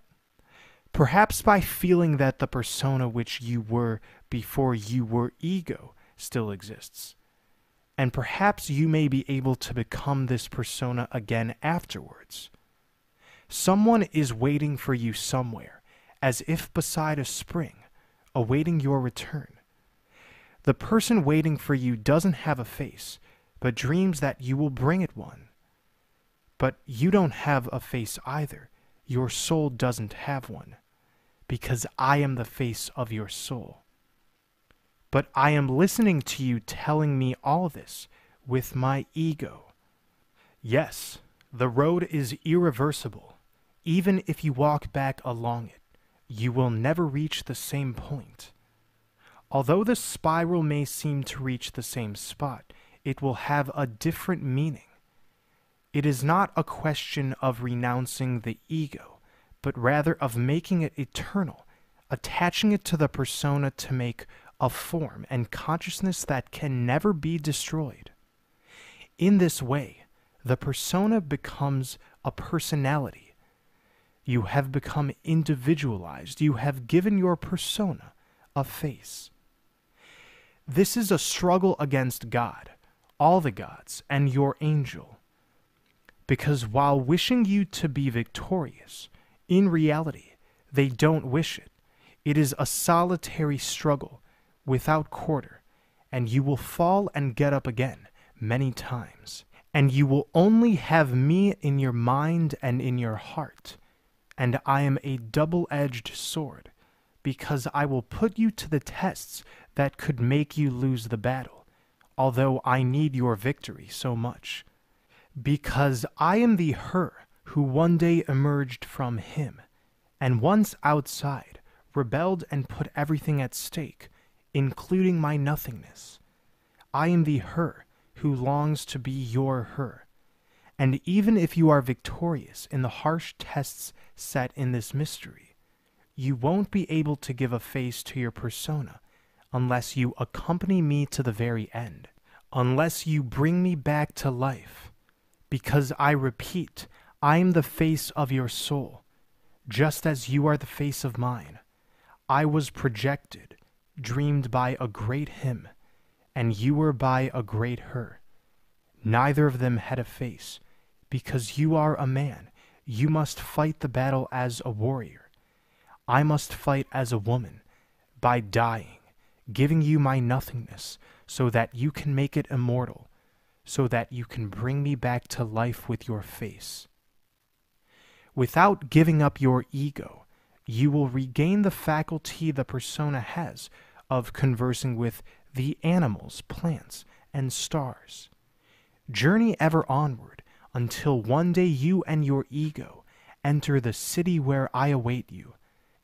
Perhaps by feeling that the persona which you were before you were ego still exists. And perhaps you may be able to become this persona again afterwards. Someone is waiting for you somewhere, as if beside a spring, awaiting your return. The person waiting for you doesn't have a face, but dreams that you will bring it one. But you don't have a face either. Your soul doesn't have one because I am the face of your soul. But I am listening to you telling me all this with my ego. Yes, the road is irreversible. Even if you walk back along it, you will never reach the same point. Although the spiral may seem to reach the same spot, it will have a different meaning. It is not a question of renouncing the ego but rather of making it eternal, attaching it to the persona to make a form and consciousness that can never be destroyed. In this way, the persona becomes a personality. You have become individualized. You have given your persona a face. This is a struggle against God, all the gods, and your angel. Because while wishing you to be victorious, in reality, they don't wish it. It is a solitary struggle without quarter, and you will fall and get up again many times. And you will only have me in your mind and in your heart. And I am a double edged sword, because I will put you to the tests that could make you lose the battle, although I need your victory so much. Because I am the her who one day emerged from him, and once outside, rebelled and put everything at stake, including my nothingness. I am the her who longs to be your her. And even if you are victorious in the harsh tests set in this mystery, you won't be able to give a face to your persona unless you accompany me to the very end, unless you bring me back to life. Because I repeat, I am the face of your soul, just as you are the face of mine. I was projected, dreamed by a great him, and you were by a great her. Neither of them had a face. Because you are a man, you must fight the battle as a warrior. I must fight as a woman, by dying, giving you my nothingness, so that you can make it immortal, so that you can bring me back to life with your face. Without giving up your ego, you will regain the faculty the persona has of conversing with the animals, plants, and stars. Journey ever onward until one day you and your ego enter the city where I await you,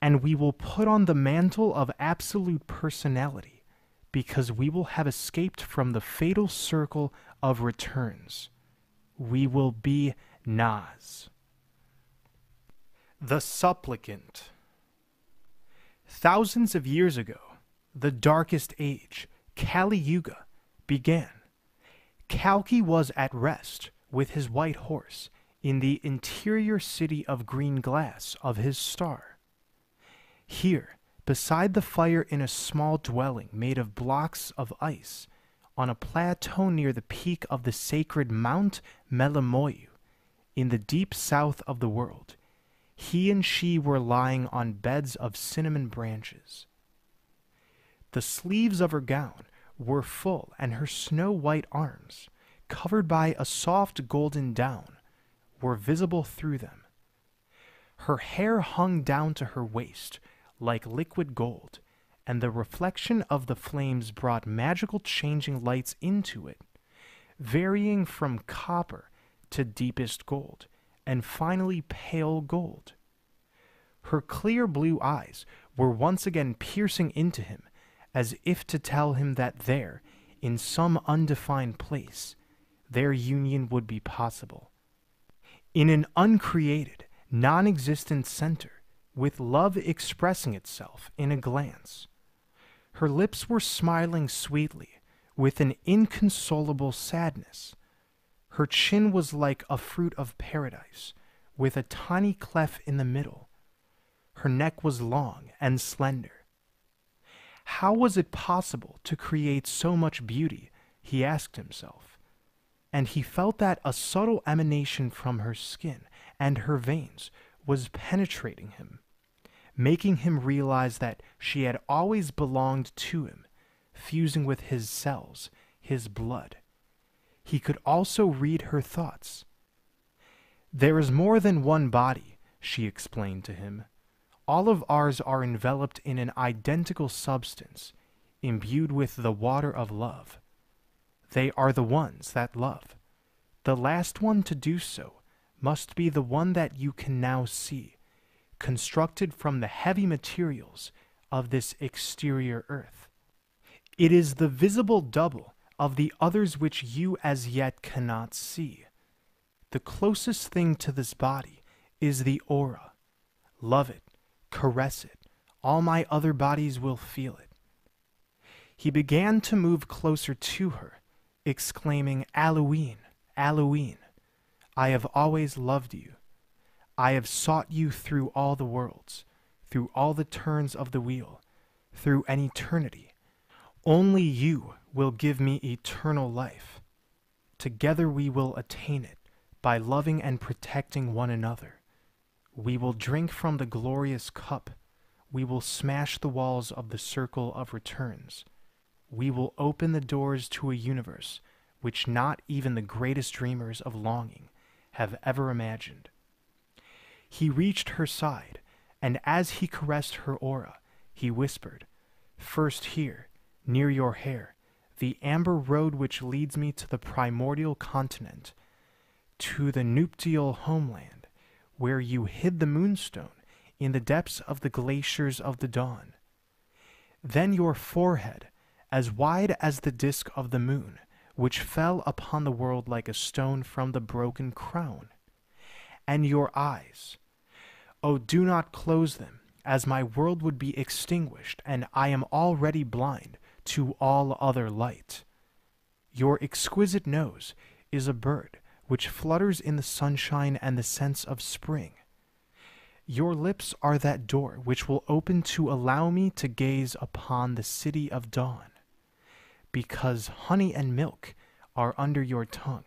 and we will put on the mantle of absolute personality because we will have escaped from the fatal circle of returns. We will be NOS. The Supplicant. Thousands of years ago, the darkest age, Kali Yuga, began. Kalki was at rest with his white horse in the interior city of green glass of his star. Here, beside the fire in a small dwelling made of blocks of ice, on a plateau near the peak of the sacred Mount Melimoyu, in the deep south of the world, he and she were lying on beds of cinnamon branches. The sleeves of her gown were full, and her snow white arms, covered by a soft golden down, were visible through them. Her hair hung down to her waist like liquid gold, and the reflection of the flames brought magical changing lights into it, varying from copper to deepest gold, and finally pale gold. Her clear blue eyes were once again piercing into him, as if to tell him that there, in some undefined place, their union would be possible. In an uncreated, non existent center, with love expressing itself in a glance. Her lips were smiling sweetly, with an inconsolable sadness. Her chin was like a fruit of paradise, with a tiny cleft in the middle. Her neck was long and slender. How was it possible to create so much beauty? he asked himself. And he felt that a subtle emanation from her skin and her veins was penetrating him making him realize that she had always belonged to him, fusing with his cells, his blood. He could also read her thoughts. There is more than one body, she explained to him. All of ours are enveloped in an identical substance, imbued with the water of love. They are the ones that love. The last one to do so must be the one that you can now see constructed from the heavy materials of this exterior earth. It is the visible double of the others which you as yet cannot see. The closest thing to this body is the aura. Love it, caress it, all my other bodies will feel it. He began to move closer to her, exclaiming, Allouine, Allouine, I have always loved you. I have sought you through all the worlds, through all the turns of the wheel, through an eternity. Only you will give me eternal life. Together we will attain it by loving and protecting one another. We will drink from the glorious cup. We will smash the walls of the circle of returns. We will open the doors to a universe which not even the greatest dreamers of longing have ever imagined. He reached her side, and as he caressed her aura, he whispered, First here, near your hair, the amber road which leads me to the primordial continent, to the nuptial homeland, where you hid the moonstone in the depths of the glaciers of the dawn. Then your forehead, as wide as the disk of the moon, which fell upon the world like a stone from the broken crown, and your eyes, Oh, do not close them, as my world would be extinguished, and I am already blind to all other light. Your exquisite nose is a bird which flutters in the sunshine and the scents of spring. Your lips are that door which will open to allow me to gaze upon the city of dawn, because honey and milk are under your tongue.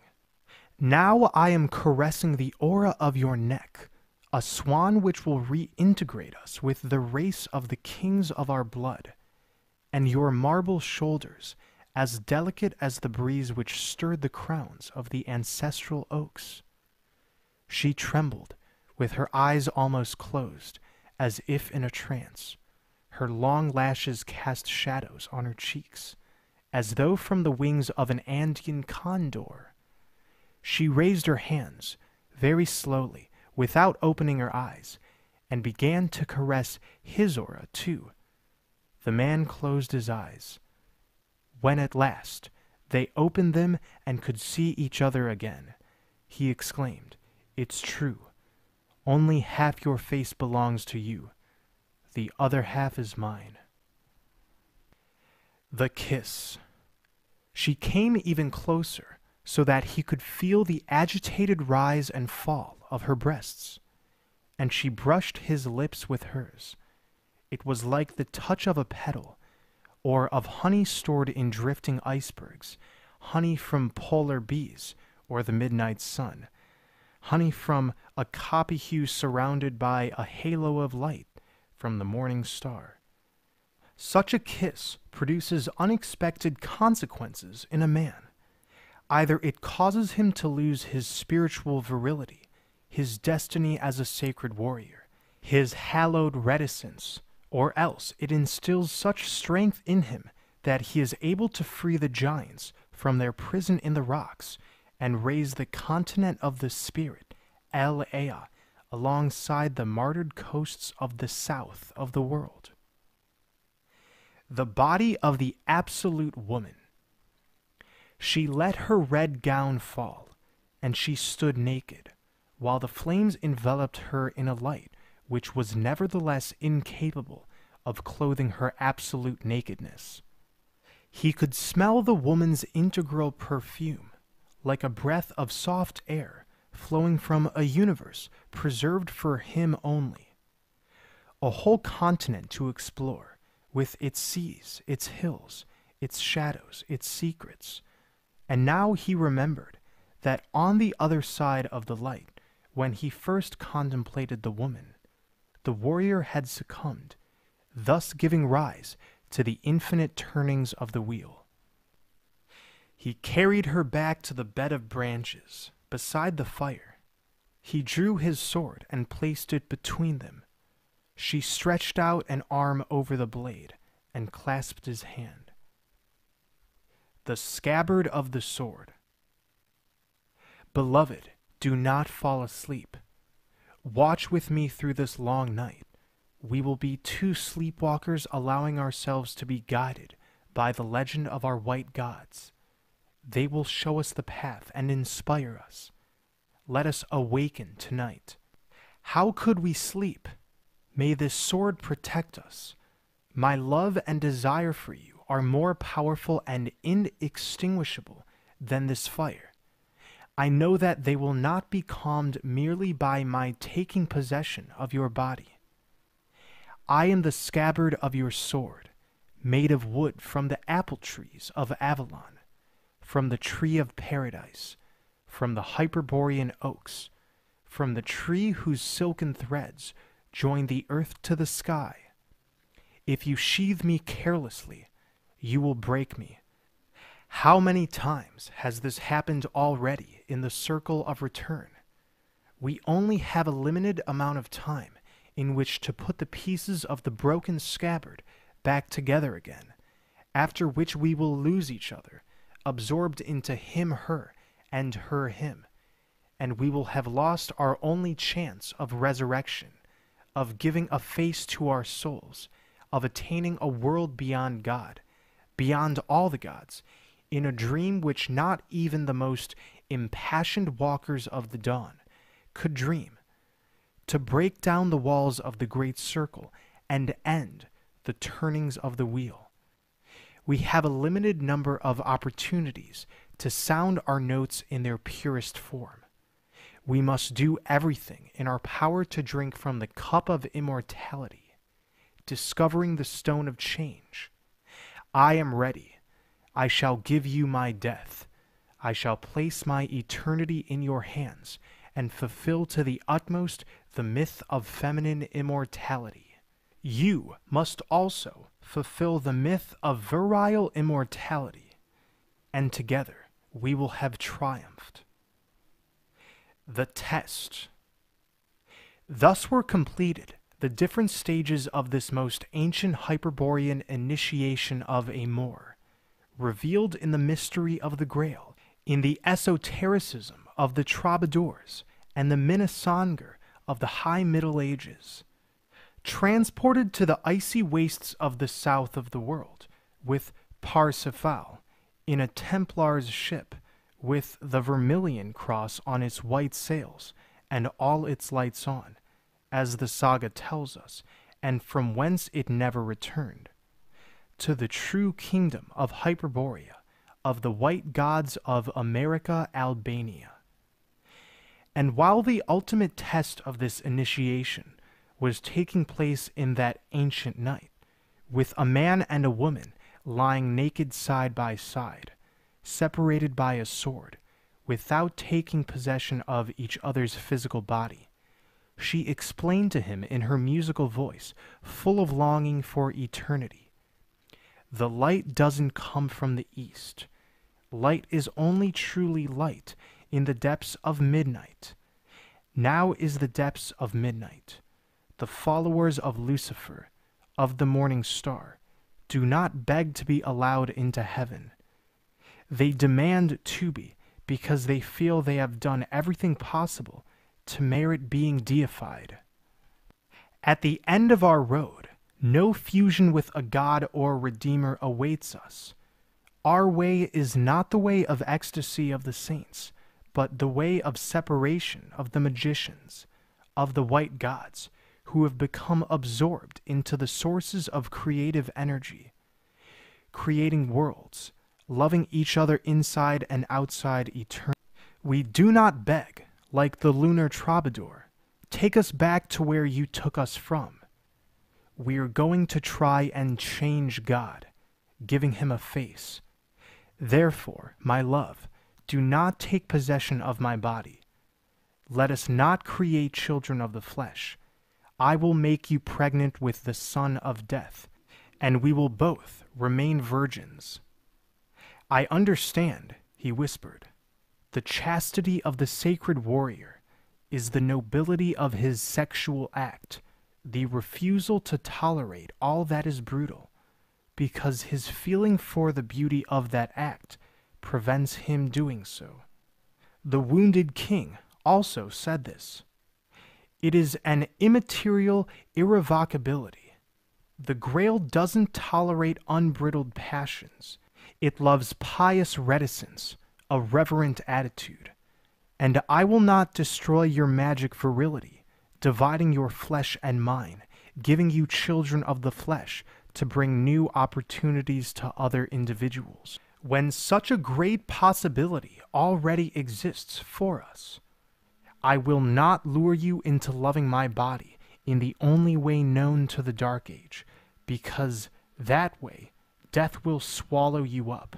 Now I am caressing the aura of your neck a swan which will reintegrate us with the race of the kings of our blood, and your marble shoulders as delicate as the breeze which stirred the crowns of the ancestral oaks. She trembled, with her eyes almost closed, as if in a trance. Her long lashes cast shadows on her cheeks, as though from the wings of an Andean condor. She raised her hands, very slowly, without opening her eyes, and began to caress his aura too. The man closed his eyes. When at last they opened them and could see each other again, he exclaimed, It's true. Only half your face belongs to you. The other half is mine. The kiss. She came even closer so that he could feel the agitated rise and fall of her breasts, and she brushed his lips with hers. It was like the touch of a petal, or of honey stored in drifting icebergs, honey from polar bees or the midnight sun, honey from a copihue surrounded by a halo of light from the morning star. Such a kiss produces unexpected consequences in a man. Either it causes him to lose his spiritual virility, his destiny as a sacred warrior, his hallowed reticence, or else it instills such strength in him that he is able to free the giants from their prison in the rocks and raise the continent of the spirit, El Ea, alongside the martyred coasts of the south of the world. The body of the absolute woman she let her red gown fall, and she stood naked, while the flames enveloped her in a light which was nevertheless incapable of clothing her absolute nakedness. He could smell the woman's integral perfume, like a breath of soft air flowing from a universe preserved for him only. A whole continent to explore, with its seas, its hills, its shadows, its secrets, and now he remembered that on the other side of the light, when he first contemplated the woman, the warrior had succumbed, thus giving rise to the infinite turnings of the wheel. He carried her back to the bed of branches beside the fire. He drew his sword and placed it between them. She stretched out an arm over the blade and clasped his hand the scabbard of the sword. Beloved, do not fall asleep. Watch with me through this long night. We will be two sleepwalkers allowing ourselves to be guided by the legend of our white gods. They will show us the path and inspire us. Let us awaken tonight. How could we sleep? May this sword protect us. My love and desire for you are more powerful and inextinguishable than this fire. I know that they will not be calmed merely by my taking possession of your body. I am the scabbard of your sword, made of wood from the apple trees of Avalon, from the tree of paradise, from the Hyperborean oaks, from the tree whose silken threads join the earth to the sky. If you sheathe me carelessly, you will break me. How many times has this happened already in the circle of return? We only have a limited amount of time in which to put the pieces of the broken scabbard back together again, after which we will lose each other, absorbed into him, her, and her, him, and we will have lost our only chance of resurrection, of giving a face to our souls, of attaining a world beyond God beyond all the gods, in a dream which not even the most impassioned walkers of the dawn could dream, to break down the walls of the great circle and end the turnings of the wheel. We have a limited number of opportunities to sound our notes in their purest form. We must do everything in our power to drink from the cup of immortality, discovering the stone of change I am ready. I shall give you my death. I shall place my eternity in your hands and fulfill to the utmost the myth of feminine immortality. You must also fulfill the myth of virile immortality. and together we will have triumphed. The test. Thus were completed the different stages of this most ancient Hyperborean initiation of Amor, revealed in the mystery of the Grail, in the esotericism of the troubadours, and the Minnesinger of the High Middle Ages. Transported to the icy wastes of the south of the world, with Parsifal, in a Templar's ship, with the vermilion cross on its white sails, and all its lights on, as the saga tells us, and from whence it never returned, to the true kingdom of Hyperborea, of the white gods of America Albania. And while the ultimate test of this initiation was taking place in that ancient night, with a man and a woman lying naked side by side, separated by a sword, without taking possession of each other's physical body, she explained to him in her musical voice, full of longing for eternity. The light doesn't come from the east. Light is only truly light in the depths of midnight. Now is the depths of midnight. The followers of Lucifer, of the morning star, do not beg to be allowed into heaven. They demand to be because they feel they have done everything possible to merit being deified. At the end of our road, no fusion with a god or redeemer awaits us. Our way is not the way of ecstasy of the saints, but the way of separation of the magicians, of the white gods, who have become absorbed into the sources of creative energy, creating worlds, loving each other inside and outside eternally. We do not beg, like the lunar troubadour. Take us back to where you took us from. We are going to try and change God, giving him a face. Therefore, my love, do not take possession of my body. Let us not create children of the flesh. I will make you pregnant with the son of death, and we will both remain virgins. I understand, he whispered. The chastity of the sacred warrior is the nobility of his sexual act, the refusal to tolerate all that is brutal, because his feeling for the beauty of that act prevents him doing so. The wounded king also said this. It is an immaterial irrevocability. The Grail doesn't tolerate unbridled passions. It loves pious reticence a reverent attitude, and I will not destroy your magic virility, dividing your flesh and mine, giving you children of the flesh to bring new opportunities to other individuals, when such a great possibility already exists for us. I will not lure you into loving my body in the only way known to the Dark Age, because that way death will swallow you up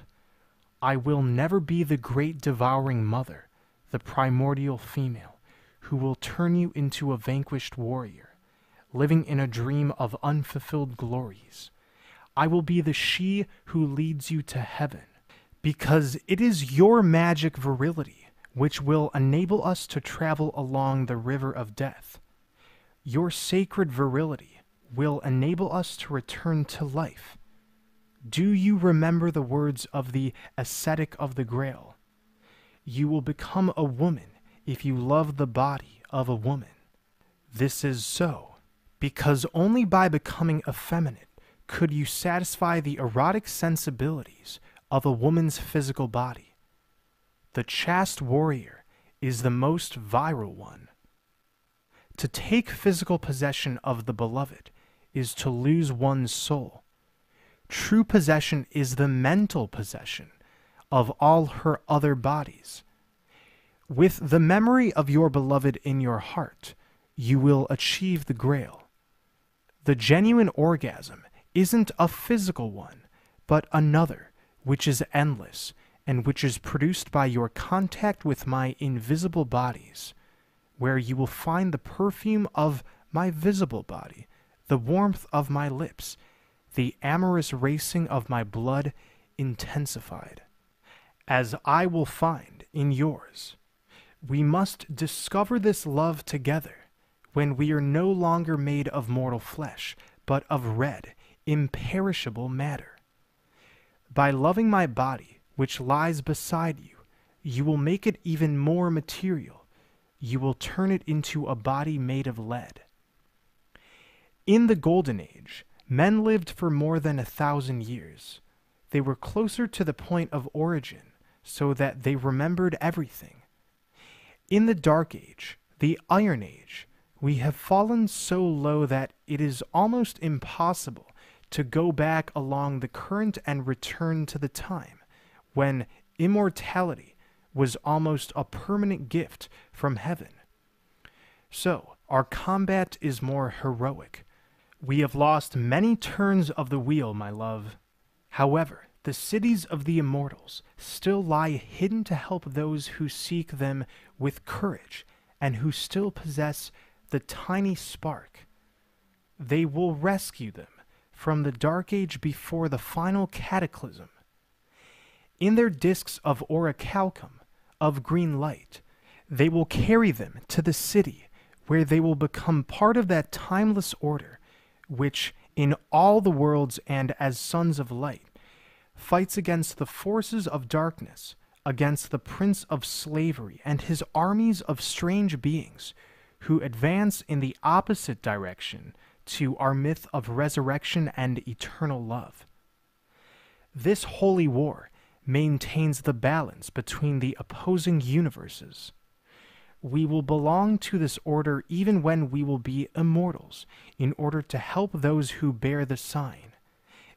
I will never be the great devouring mother, the primordial female, who will turn you into a vanquished warrior, living in a dream of unfulfilled glories. I will be the she who leads you to heaven, because it is your magic virility which will enable us to travel along the river of death. Your sacred virility will enable us to return to life do you remember the words of the ascetic of the Grail? You will become a woman if you love the body of a woman. This is so, because only by becoming effeminate could you satisfy the erotic sensibilities of a woman's physical body. The chaste warrior is the most virile one. To take physical possession of the beloved is to lose one's soul True possession is the mental possession of all her other bodies. With the memory of your beloved in your heart, you will achieve the grail. The genuine orgasm isn't a physical one, but another, which is endless and which is produced by your contact with my invisible bodies, where you will find the perfume of my visible body, the warmth of my lips, the amorous racing of my blood intensified. as I will find in yours. We must discover this love together when we are no longer made of mortal flesh, but of red, imperishable matter. By loving my body, which lies beside you, you will make it even more material. You will turn it into a body made of lead. In the Golden Age, men lived for more than a thousand years. They were closer to the point of origin, so that they remembered everything. In the Dark Age, the Iron Age, we have fallen so low that it is almost impossible to go back along the current and return to the time when immortality was almost a permanent gift from heaven. So, our combat is more heroic, we have lost many turns of the wheel, my love. However, the cities of the immortals still lie hidden to help those who seek them with courage and who still possess the tiny spark. They will rescue them from the dark age before the final cataclysm. In their discs of orichalcum, of green light, they will carry them to the city where they will become part of that timeless order which in all the worlds and as sons of light fights against the forces of darkness, against the prince of slavery and his armies of strange beings who advance in the opposite direction to our myth of resurrection and eternal love. This holy war maintains the balance between the opposing universes we will belong to this order even when we will be immortals, in order to help those who bear the sign,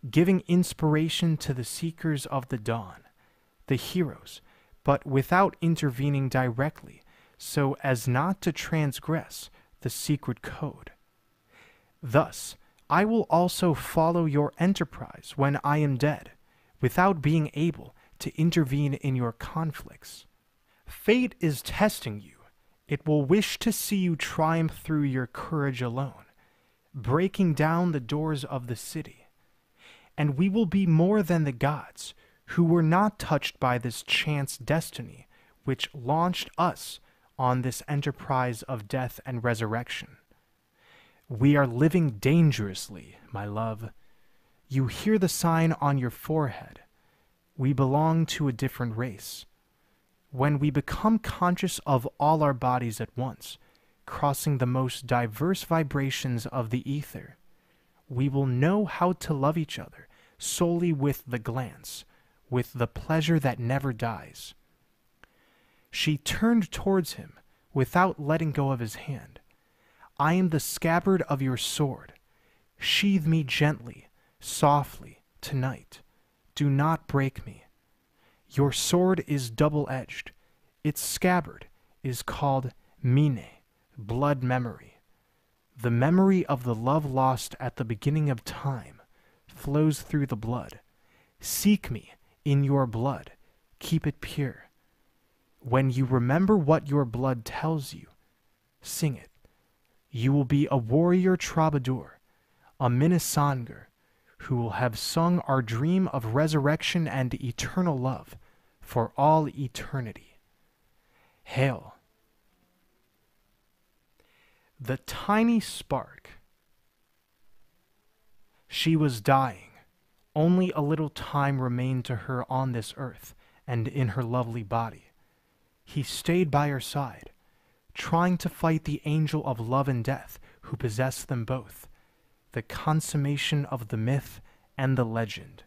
giving inspiration to the seekers of the dawn, the heroes, but without intervening directly, so as not to transgress the secret code. Thus, I will also follow your enterprise when I am dead, without being able to intervene in your conflicts. Fate is testing you it will wish to see you triumph through your courage alone, breaking down the doors of the city. And we will be more than the gods, who were not touched by this chance destiny which launched us on this enterprise of death and resurrection. We are living dangerously, my love. You hear the sign on your forehead. We belong to a different race when we become conscious of all our bodies at once, crossing the most diverse vibrations of the ether, we will know how to love each other solely with the glance, with the pleasure that never dies. She turned towards him without letting go of his hand. I am the scabbard of your sword. Sheathe me gently, softly, tonight. Do not break me. Your sword is double edged. Its scabbard is called Minne, blood memory. The memory of the love lost at the beginning of time flows through the blood. Seek me in your blood, keep it pure. When you remember what your blood tells you, sing it. You will be a warrior troubadour, a Minnesinger, who will have sung our dream of resurrection and eternal love for all eternity. Hail. The tiny spark. She was dying. Only a little time remained to her on this earth and in her lovely body. He stayed by her side, trying to fight the angel of love and death who possessed them both the consummation of the myth and the legend.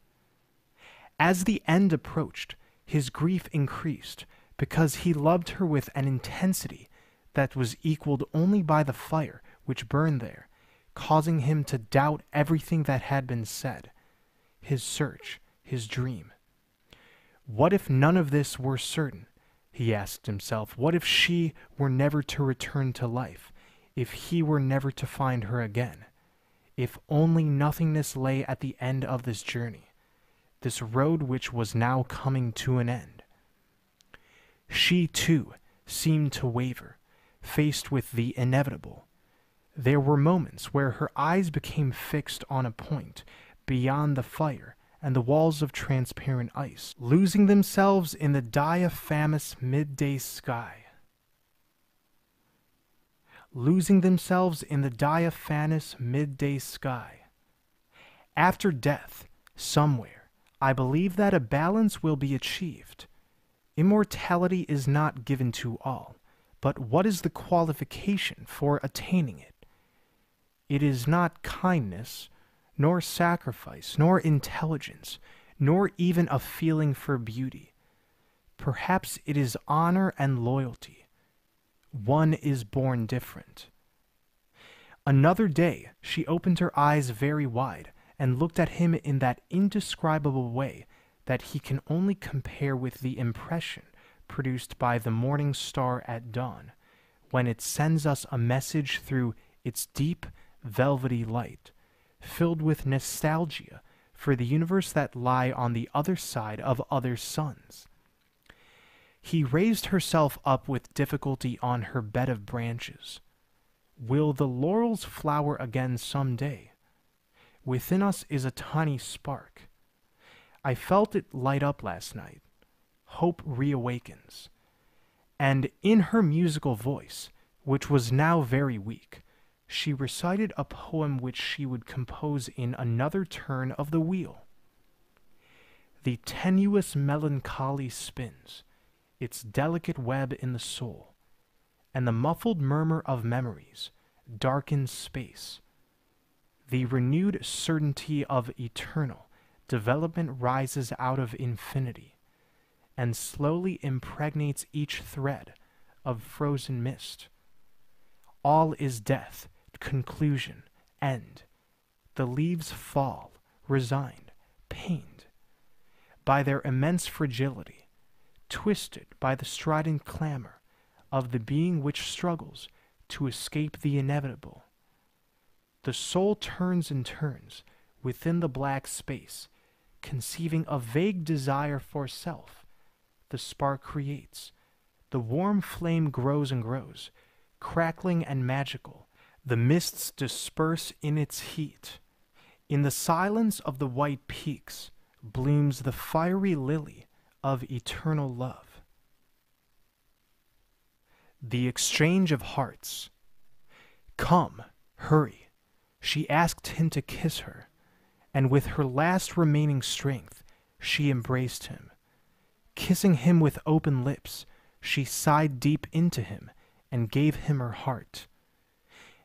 As the end approached, his grief increased because he loved her with an intensity that was equaled only by the fire which burned there, causing him to doubt everything that had been said his search, his dream. What if none of this were certain? He asked himself. What if she were never to return to life? If he were never to find her again? if only nothingness lay at the end of this journey, this road which was now coming to an end. She, too, seemed to waver, faced with the inevitable. There were moments where her eyes became fixed on a point beyond the fire and the walls of transparent ice, losing themselves in the diaphanous midday sky. Losing themselves in the diaphanous midday sky. After death, somewhere, I believe that a balance will be achieved. Immortality is not given to all, but what is the qualification for attaining it? It is not kindness, nor sacrifice, nor intelligence, nor even a feeling for beauty. Perhaps it is honor and loyalty. One is born different. Another day, she opened her eyes very wide and looked at him in that indescribable way that he can only compare with the impression produced by the morning star at dawn, when it sends us a message through its deep, velvety light filled with nostalgia for the universe that lie on the other side of other suns. He raised herself up with difficulty on her bed of branches. Will the laurels flower again some day? Within us is a tiny spark. I felt it light up last night. Hope reawakens. And in her musical voice, which was now very weak, she recited a poem which she would compose in another turn of the wheel. The tenuous melancholy spins its delicate web in the soul, and the muffled murmur of memories darkens space. The renewed certainty of eternal development rises out of infinity and slowly impregnates each thread of frozen mist. All is death conclusion, end. The leaves fall, resigned, pained by their immense fragility, twisted by the strident clamor of the being which struggles to escape the inevitable. The soul turns and turns within the black space, conceiving a vague desire for self. The spark creates. The warm flame grows and grows, crackling and magical, the mists disperse in its heat. In the silence of the white peaks blooms the fiery lily of eternal love. The exchange of hearts. Come, hurry. She asked him to kiss her, and with her last remaining strength, she embraced him. Kissing him with open lips, she sighed deep into him and gave him her heart.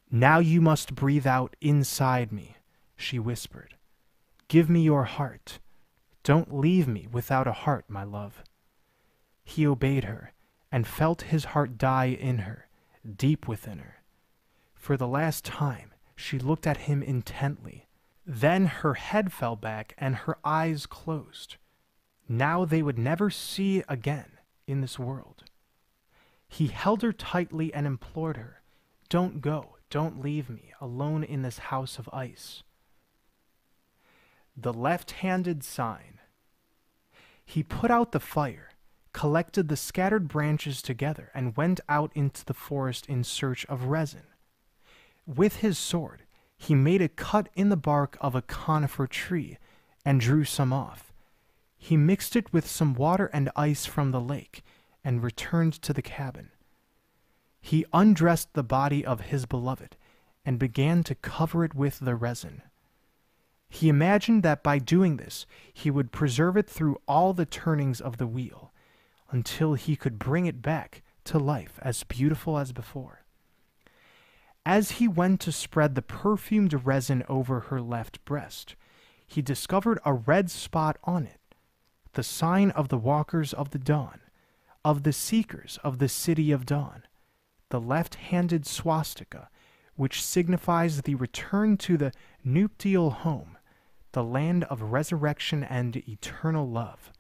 Now you must breathe out inside me, she whispered. Give me your heart. Don't leave me without a heart, my love. He obeyed her and felt his heart die in her, deep within her. For the last time, she looked at him intently. Then her head fell back and her eyes closed. Now they would never see again in this world. He held her tightly and implored her, Don't go. Don't leave me alone in this house of ice. The left handed sign. He put out the fire, collected the scattered branches together, and went out into the forest in search of resin. With his sword, he made a cut in the bark of a conifer tree and drew some off. He mixed it with some water and ice from the lake and returned to the cabin he undressed the body of his beloved and began to cover it with the resin. He imagined that by doing this he would preserve it through all the turnings of the wheel until he could bring it back to life as beautiful as before. As he went to spread the perfumed resin over her left breast, he discovered a red spot on it, the sign of the walkers of the dawn, of the seekers of the city of dawn the left handed swastika, which signifies the return to the nuptial home, the land of resurrection and eternal love.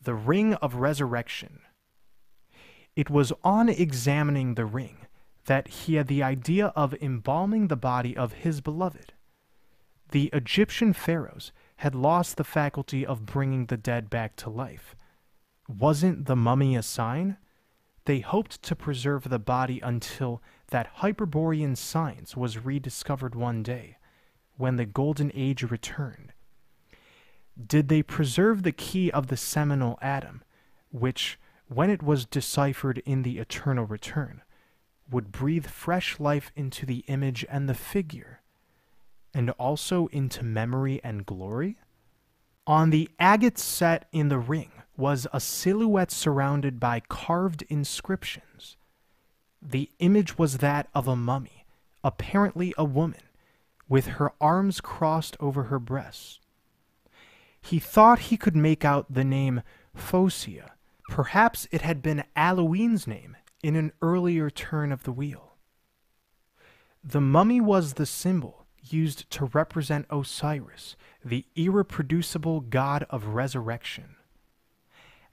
The Ring of Resurrection. It was on examining the ring that he had the idea of embalming the body of his beloved. The Egyptian pharaohs had lost the faculty of bringing the dead back to life. Wasn't the mummy a sign? They hoped to preserve the body until that Hyperborean science was rediscovered one day, when the Golden Age returned did they preserve the key of the seminal atom, which, when it was deciphered in the eternal return, would breathe fresh life into the image and the figure, and also into memory and glory? On the agate set in the ring was a silhouette surrounded by carved inscriptions. The image was that of a mummy, apparently a woman, with her arms crossed over her breasts. He thought he could make out the name Focia. Perhaps it had been Allouine's name in an earlier turn of the wheel. The mummy was the symbol used to represent Osiris, the irreproducible god of resurrection.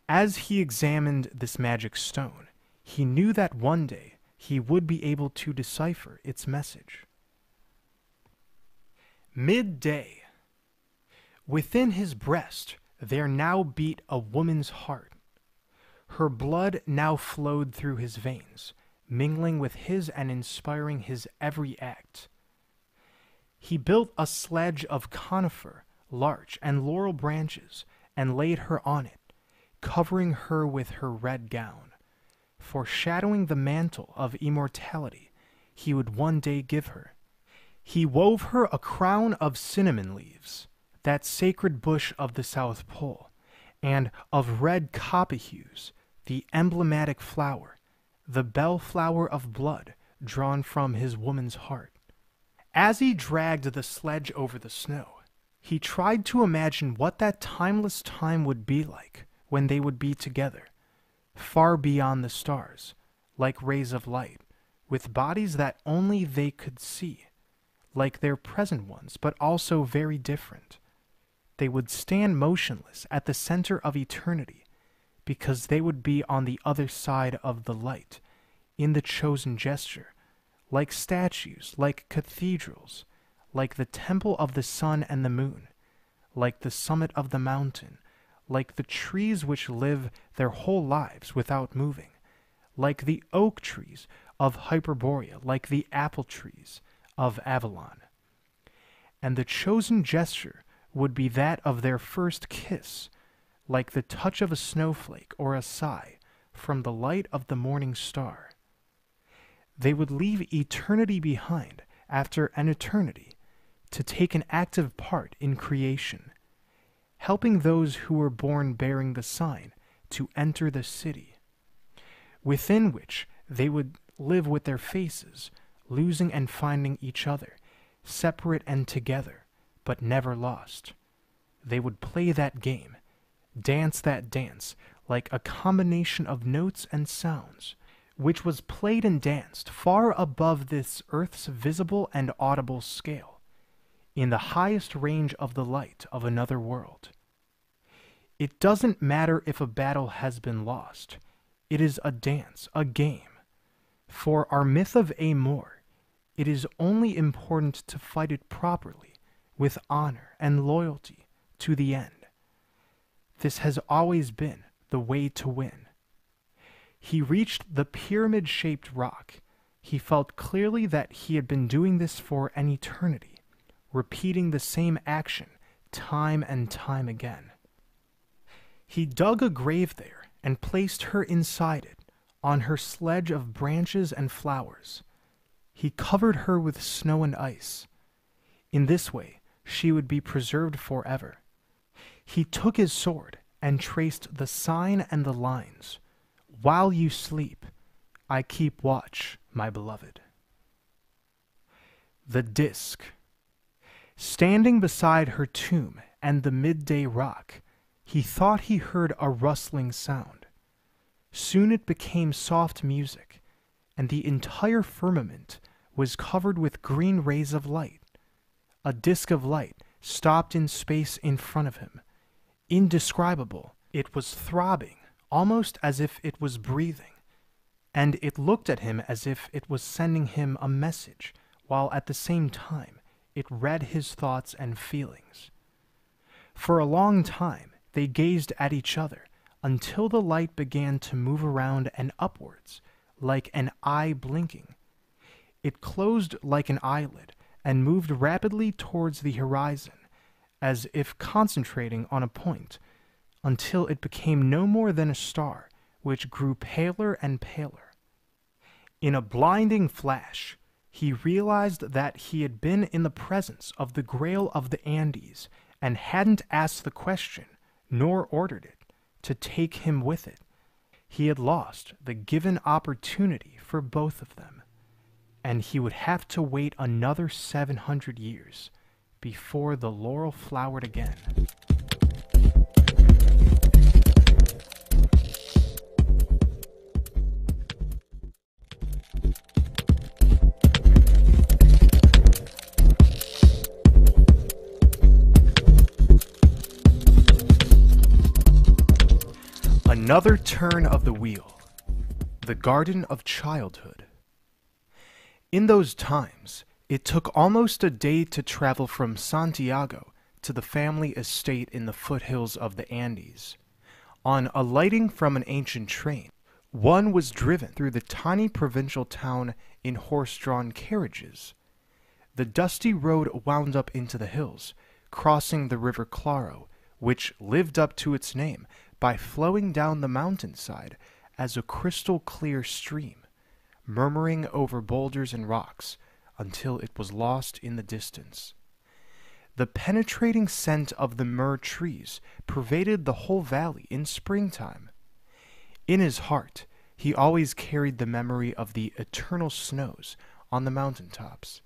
As he examined this magic stone, he knew that one day he would be able to decipher its message. Midday. Within his breast there now beat a woman's heart. Her blood now flowed through his veins, mingling with his and inspiring his every act. He built a sledge of conifer, larch, and laurel branches, and laid her on it, covering her with her red gown, foreshadowing the mantle of immortality he would one day give her. He wove her a crown of cinnamon leaves, that sacred bush of the South Pole, and of red copihues, the emblematic flower, the bellflower of blood drawn from his woman's heart. As he dragged the sledge over the snow, he tried to imagine what that timeless time would be like when they would be together, far beyond the stars, like rays of light, with bodies that only they could see like their present ones, but also very different. They would stand motionless at the center of eternity because they would be on the other side of the light, in the chosen gesture, like statues, like cathedrals, like the temple of the sun and the moon, like the summit of the mountain, like the trees which live their whole lives without moving, like the oak trees of Hyperborea, like the apple trees, of Avalon. And the chosen gesture would be that of their first kiss, like the touch of a snowflake or a sigh from the light of the morning star. They would leave eternity behind after an eternity to take an active part in creation, helping those who were born bearing the sign to enter the city, within which they would live with their faces losing and finding each other, separate and together, but never lost. They would play that game, dance that dance, like a combination of notes and sounds, which was played and danced far above this earth's visible and audible scale, in the highest range of the light of another world. It doesn't matter if a battle has been lost. It is a dance, a game. For our myth of Amor it is only important to fight it properly, with honor and loyalty to the end. This has always been the way to win. He reached the pyramid shaped rock. He felt clearly that he had been doing this for an eternity, repeating the same action time and time again. He dug a grave there and placed her inside it, on her sledge of branches and flowers he covered her with snow and ice. In this way, she would be preserved forever. He took his sword and traced the sign and the lines. While you sleep, I keep watch, my beloved. The Disk. Standing beside her tomb and the midday rock, he thought he heard a rustling sound. Soon it became soft music, and the entire firmament was covered with green rays of light. A disk of light stopped in space in front of him. Indescribable, it was throbbing, almost as if it was breathing, and it looked at him as if it was sending him a message, while at the same time it read his thoughts and feelings. For a long time they gazed at each other until the light began to move around and upwards, like an eye blinking. It closed like an eyelid and moved rapidly towards the horizon as if concentrating on a point, until it became no more than a star, which grew paler and paler. In a blinding flash, he realized that he had been in the presence of the Grail of the Andes and hadn't asked the question, nor ordered it, to take him with it. He had lost the given opportunity for both of them, and he would have to wait another 700 years before the laurel flowered again. Another turn of the wheel. The Garden of Childhood. In those times, it took almost a day to travel from Santiago to the family estate in the foothills of the Andes. On alighting from an ancient train, one was driven through the tiny provincial town in horse drawn carriages. The dusty road wound up into the hills, crossing the river Claro, which lived up to its name by flowing down the mountainside as a crystal clear stream, murmuring over boulders and rocks until it was lost in the distance. The penetrating scent of the myrrh trees pervaded the whole valley in springtime. In his heart, he always carried the memory of the eternal snows on the mountain tops.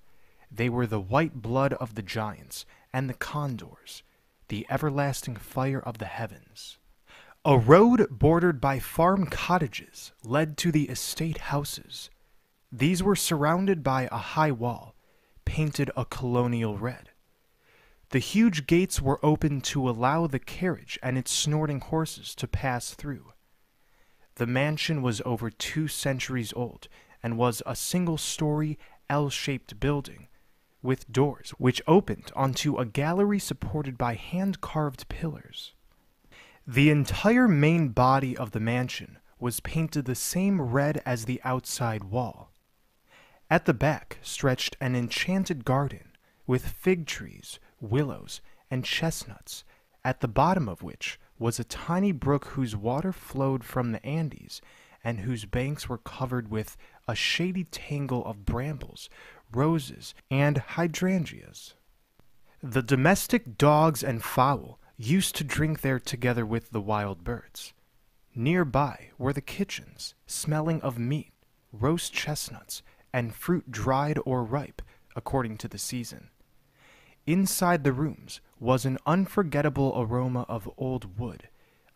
They were the white blood of the giants and the condors, the everlasting fire of the heavens. A road bordered by farm cottages led to the estate houses. These were surrounded by a high wall, painted a colonial red. The huge gates were open to allow the carriage and its snorting horses to pass through. The mansion was over two centuries old and was a single story L shaped building with doors which opened onto a gallery supported by hand carved pillars. The entire main body of the mansion was painted the same red as the outside wall. At the back stretched an enchanted garden with fig trees, willows, and chestnuts, at the bottom of which was a tiny brook whose water flowed from the Andes and whose banks were covered with a shady tangle of brambles, roses, and hydrangeas. The domestic dogs and fowl used to drink there together with the wild birds. Nearby were the kitchens, smelling of meat, roast chestnuts, and fruit dried or ripe, according to the season. Inside the rooms was an unforgettable aroma of old wood,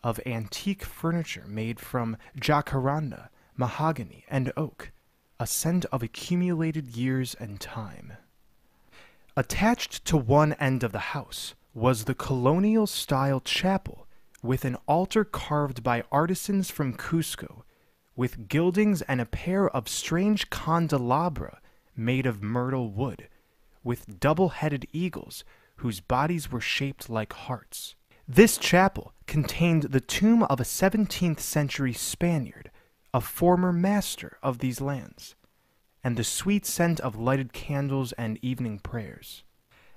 of antique furniture made from jacaranda, mahogany, and oak, a scent of accumulated years and time. Attached to one end of the house was the colonial style chapel with an altar carved by artisans from Cusco, with gildings and a pair of strange candelabra made of myrtle wood, with double headed eagles whose bodies were shaped like hearts. This chapel contained the tomb of a 17th century Spaniard, a former master of these lands, and the sweet scent of lighted candles and evening prayers.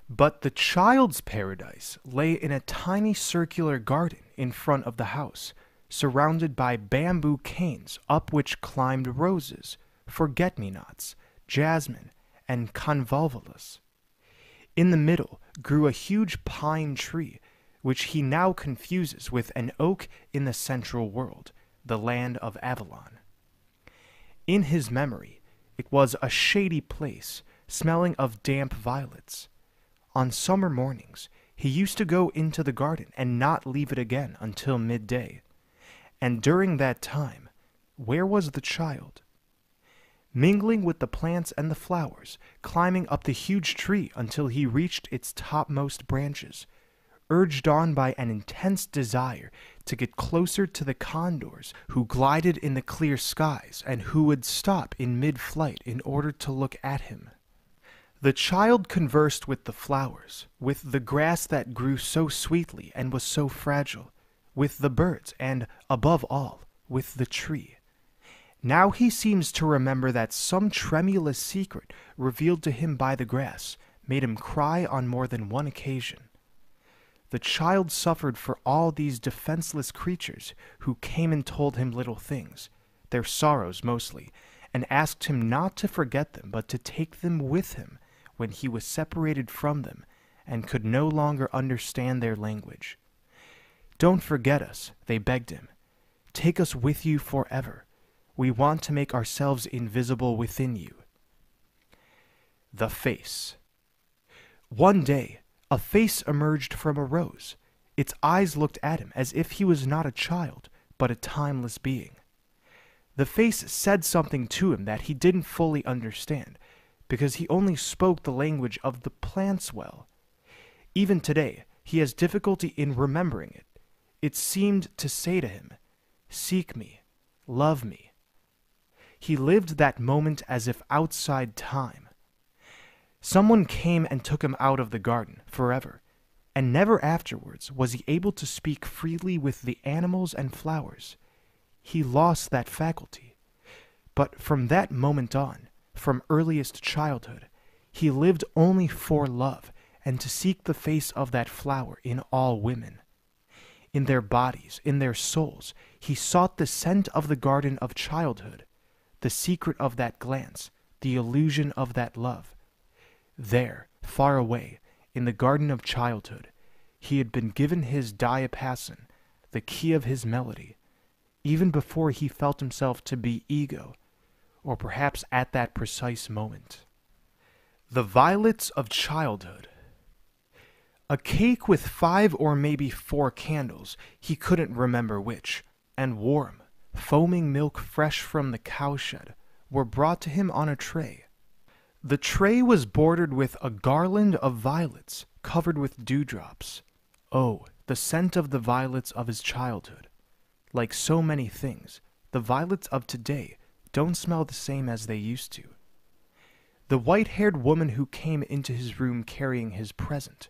But the child's paradise lay in a tiny circular garden in front of the house, surrounded by bamboo canes up which climbed roses, forget me nots, jasmine, and convolvulus. In the middle grew a huge pine tree, which he now confuses with an oak in the central world, the land of Avalon. In his memory, it was a shady place, smelling of damp violets. On summer mornings, he used to go into the garden and not leave it again until midday. And during that time, where was the child? Mingling with the plants and the flowers, climbing up the huge tree until he reached its topmost branches, urged on by an intense desire to get closer to the condors who glided in the clear skies and who would stop in mid flight in order to look at him. The child conversed with the flowers, with the grass that grew so sweetly and was so fragile, with the birds, and, above all, with the tree. Now he seems to remember that some tremulous secret revealed to him by the grass made him cry on more than one occasion. the child suffered for all these defenseless creatures who came and told him little things, their sorrows mostly, and asked him not to forget them, but to take them with him when he was separated from them and could no longer understand their language. Don't forget us, they begged him. Take us with you forever. We want to make ourselves invisible within you. The face. One day, a face emerged from a rose. Its eyes looked at him as if he was not a child, but a timeless being. The face said something to him that he didn't fully understand, because he only spoke the language of the plants well. Even today, he has difficulty in remembering it. It seemed to say to him, Seek me, love me. He lived that moment as if outside time. Someone came and took him out of the garden forever, and never afterwards was he able to speak freely with the animals and flowers. He lost that faculty. But from that moment on, from earliest childhood, he lived only for love and to seek the face of that flower in all women. In their bodies, in their souls, he sought the scent of the garden of childhood, the secret of that glance, the illusion of that love. There, far away, in the garden of childhood, he had been given his diapason, the key of his melody, even before he felt himself to be ego, or perhaps at that precise moment. The violets of childhood. A cake with five or maybe four candles, he couldn't remember which, and warm, foaming milk fresh from the cowshed, were brought to him on a tray. The tray was bordered with a garland of violets covered with dewdrops. Oh, the scent of the violets of his childhood. Like so many things, the violets of today don't smell the same as they used to. The white haired woman who came into his room carrying his present,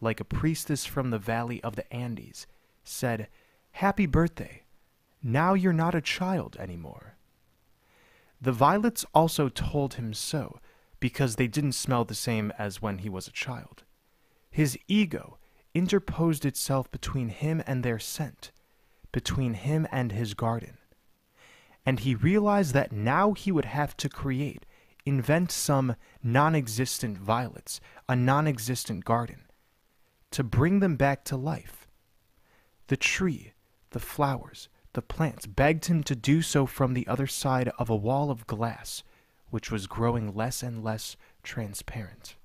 like a priestess from the valley of the Andes, said, Happy birthday. Now you're not a child anymore. The violets also told him so, because they didn't smell the same as when he was a child. His ego interposed itself between him and their scent, between him and his garden and he realized that now he would have to create, invent some non existent violets, a non existent garden, to bring them back to life. The tree, the flowers, the plants begged him to do so from the other side of a wall of glass, which was growing less and less transparent.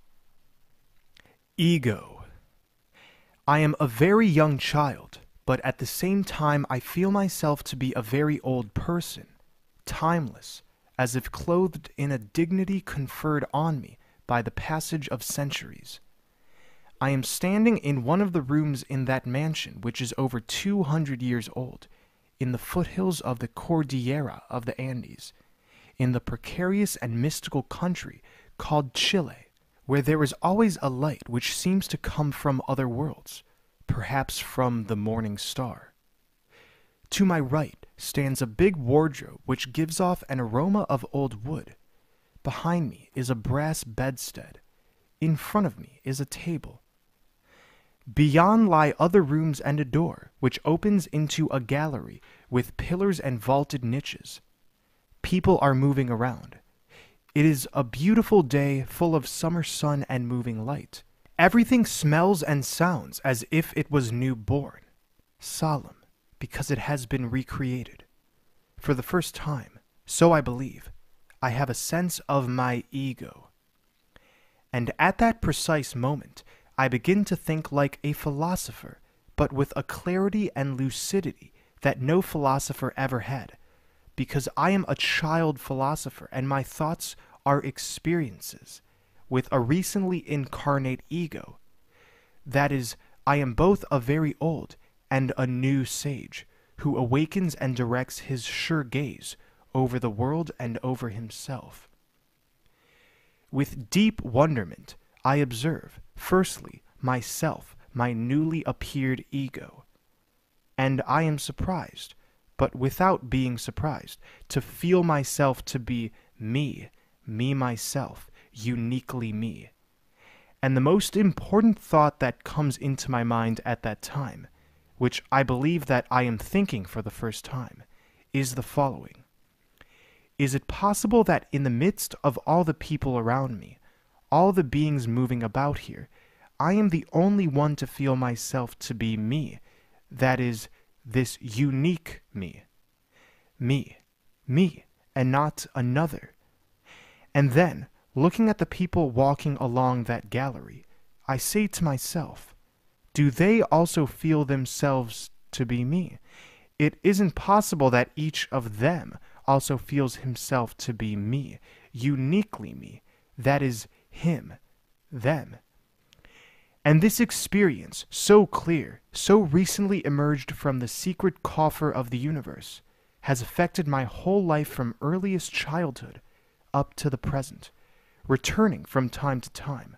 Ego. I am a very young child, but at the same time I feel myself to be a very old person timeless, as if clothed in a dignity conferred on me by the passage of centuries. I am standing in one of the rooms in that mansion which is over 200 years old, in the foothills of the Cordillera of the Andes, in the precarious and mystical country called Chile, where there is always a light which seems to come from other worlds, perhaps from the morning star. To my right stands a big wardrobe which gives off an aroma of old wood. Behind me is a brass bedstead. In front of me is a table. Beyond lie other rooms and a door, which opens into a gallery with pillars and vaulted niches. People are moving around. It is a beautiful day full of summer sun and moving light. Everything smells and sounds as if it was new born, solemn because it has been recreated. For the first time, so I believe, I have a sense of my ego. And at that precise moment, I begin to think like a philosopher, but with a clarity and lucidity that no philosopher ever had, because I am a child philosopher and my thoughts are experiences, with a recently incarnate ego. That is, I am both a very old and a new sage, who awakens and directs his sure gaze over the world and over himself. With deep wonderment, I observe, firstly, myself, my newly appeared ego. And I am surprised, but without being surprised, to feel myself to be me, me myself, uniquely me. And the most important thought that comes into my mind at that time, which I believe that I am thinking for the first time, is the following Is it possible that in the midst of all the people around me, all the beings moving about here, I am the only one to feel myself to be me, that is, this unique me? Me, me, and not another. And then, looking at the people walking along that gallery, I say to myself, do they also feel themselves to be me? It isn't possible that each of them also feels himself to be me, uniquely me, that is, him, them. And this experience, so clear, so recently emerged from the secret coffer of the universe, has affected my whole life from earliest childhood up to the present, returning from time to time.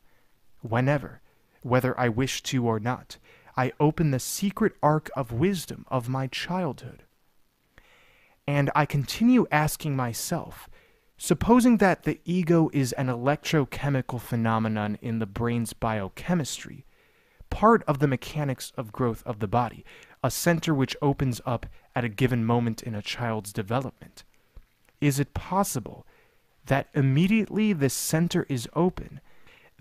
Whenever, whether I wish to or not, I open the secret ark of wisdom of my childhood. And I continue asking myself, supposing that the ego is an electrochemical phenomenon in the brain's biochemistry, part of the mechanics of growth of the body, a center which opens up at a given moment in a child's development, is it possible that immediately this center is open,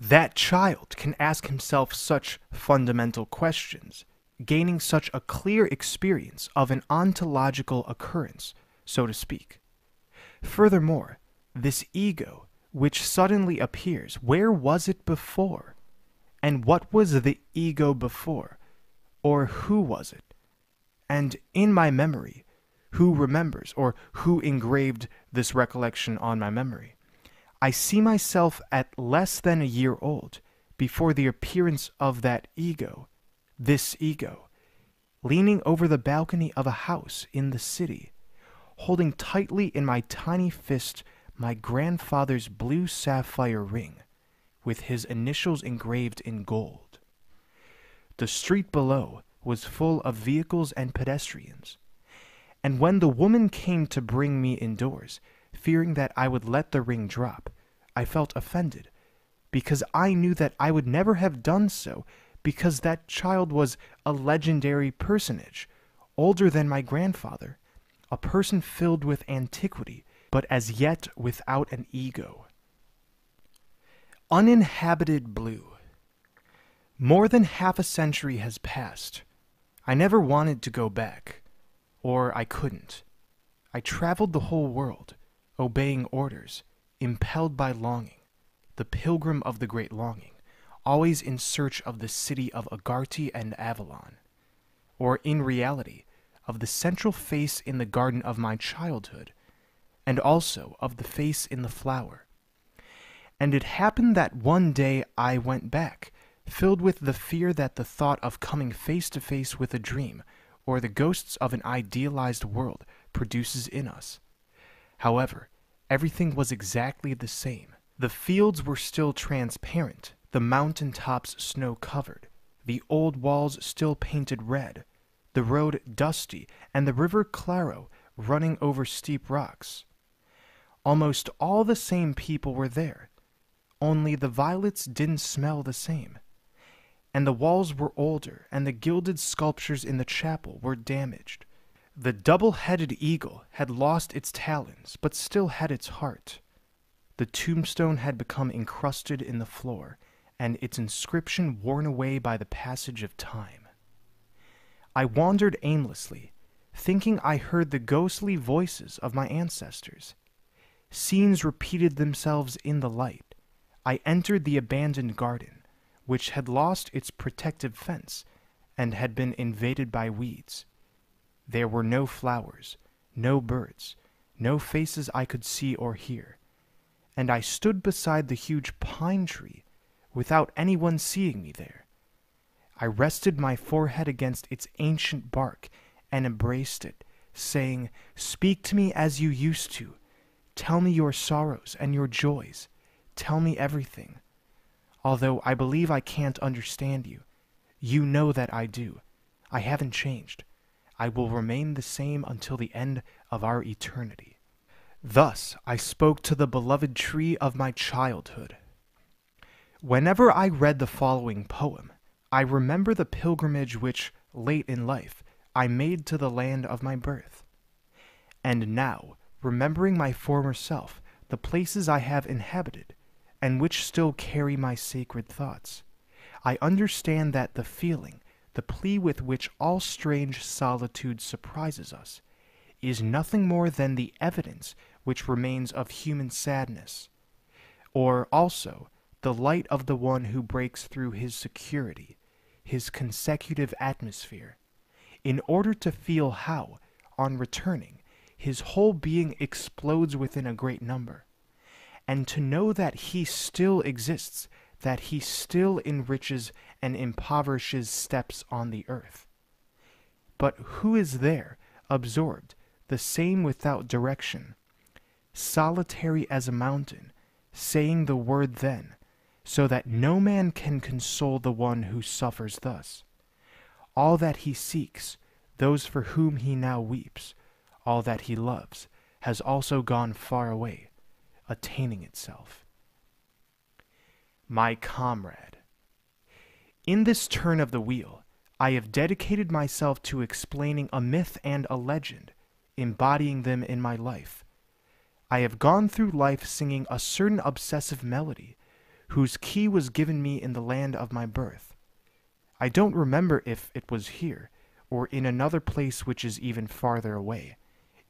that child can ask himself such fundamental questions, gaining such a clear experience of an ontological occurrence, so to speak. Furthermore, this ego, which suddenly appears, where was it before? And what was the ego before? Or who was it? And in my memory, who remembers or who engraved this recollection on my memory? I see myself at less than a year old before the appearance of that ego, this ego, leaning over the balcony of a house in the city, holding tightly in my tiny fist my grandfather's blue sapphire ring with his initials engraved in gold. The street below was full of vehicles and pedestrians, and when the woman came to bring me indoors, fearing that I would let the ring drop, I felt offended, because I knew that I would never have done so, because that child was a legendary personage, older than my grandfather, a person filled with antiquity, but as yet without an ego. Uninhabited Blue. More than half a century has passed. I never wanted to go back, or I couldn't. I traveled the whole world, obeying orders, impelled by longing, the pilgrim of the great longing, always in search of the city of Agarthe and Avalon, or in reality, of the central face in the garden of my childhood and also of the face in the flower. And it happened that one day I went back, filled with the fear that the thought of coming face to face with a dream, or the ghosts of an idealized world, produces in us. However, everything was exactly the same. The fields were still transparent, the mountain tops snow covered, the old walls still painted red, the road dusty, and the river claro running over steep rocks. Almost all the same people were there, only the violets didn't smell the same. And the walls were older, and the gilded sculptures in the chapel were damaged. The double headed eagle had lost its talons, but still had its heart. The tombstone had become encrusted in the floor, and its inscription worn away by the passage of time. I wandered aimlessly, thinking I heard the ghostly voices of my ancestors. Scenes repeated themselves in the light. I entered the abandoned garden, which had lost its protective fence and had been invaded by weeds. There were no flowers, no birds, no faces I could see or hear, and I stood beside the huge pine tree without anyone seeing me there. I rested my forehead against its ancient bark and embraced it, saying, Speak to me as you used to, Tell me your sorrows and your joys. Tell me everything. Although I believe I can't understand you, you know that I do. I haven't changed. I will remain the same until the end of our eternity. Thus I spoke to the beloved tree of my childhood. Whenever I read the following poem, I remember the pilgrimage which, late in life, I made to the land of my birth. And now, remembering my former self, the places I have inhabited, and which still carry my sacred thoughts, I understand that the feeling, the plea with which all strange solitude surprises us, is nothing more than the evidence which remains of human sadness, or also the light of the one who breaks through his security, his consecutive atmosphere, in order to feel how, on returning, his whole being explodes within a great number, and to know that he still exists, that he still enriches and impoverishes steps on the earth. But who is there, absorbed, the same without direction, solitary as a mountain, saying the word then, so that no man can console the one who suffers thus? All that he seeks, those for whom he now weeps, all that he loves, has also gone far away, attaining itself. My comrade. In this turn of the wheel, I have dedicated myself to explaining a myth and a legend, embodying them in my life. I have gone through life singing a certain obsessive melody, whose key was given me in the land of my birth. I don't remember if it was here, or in another place which is even farther away,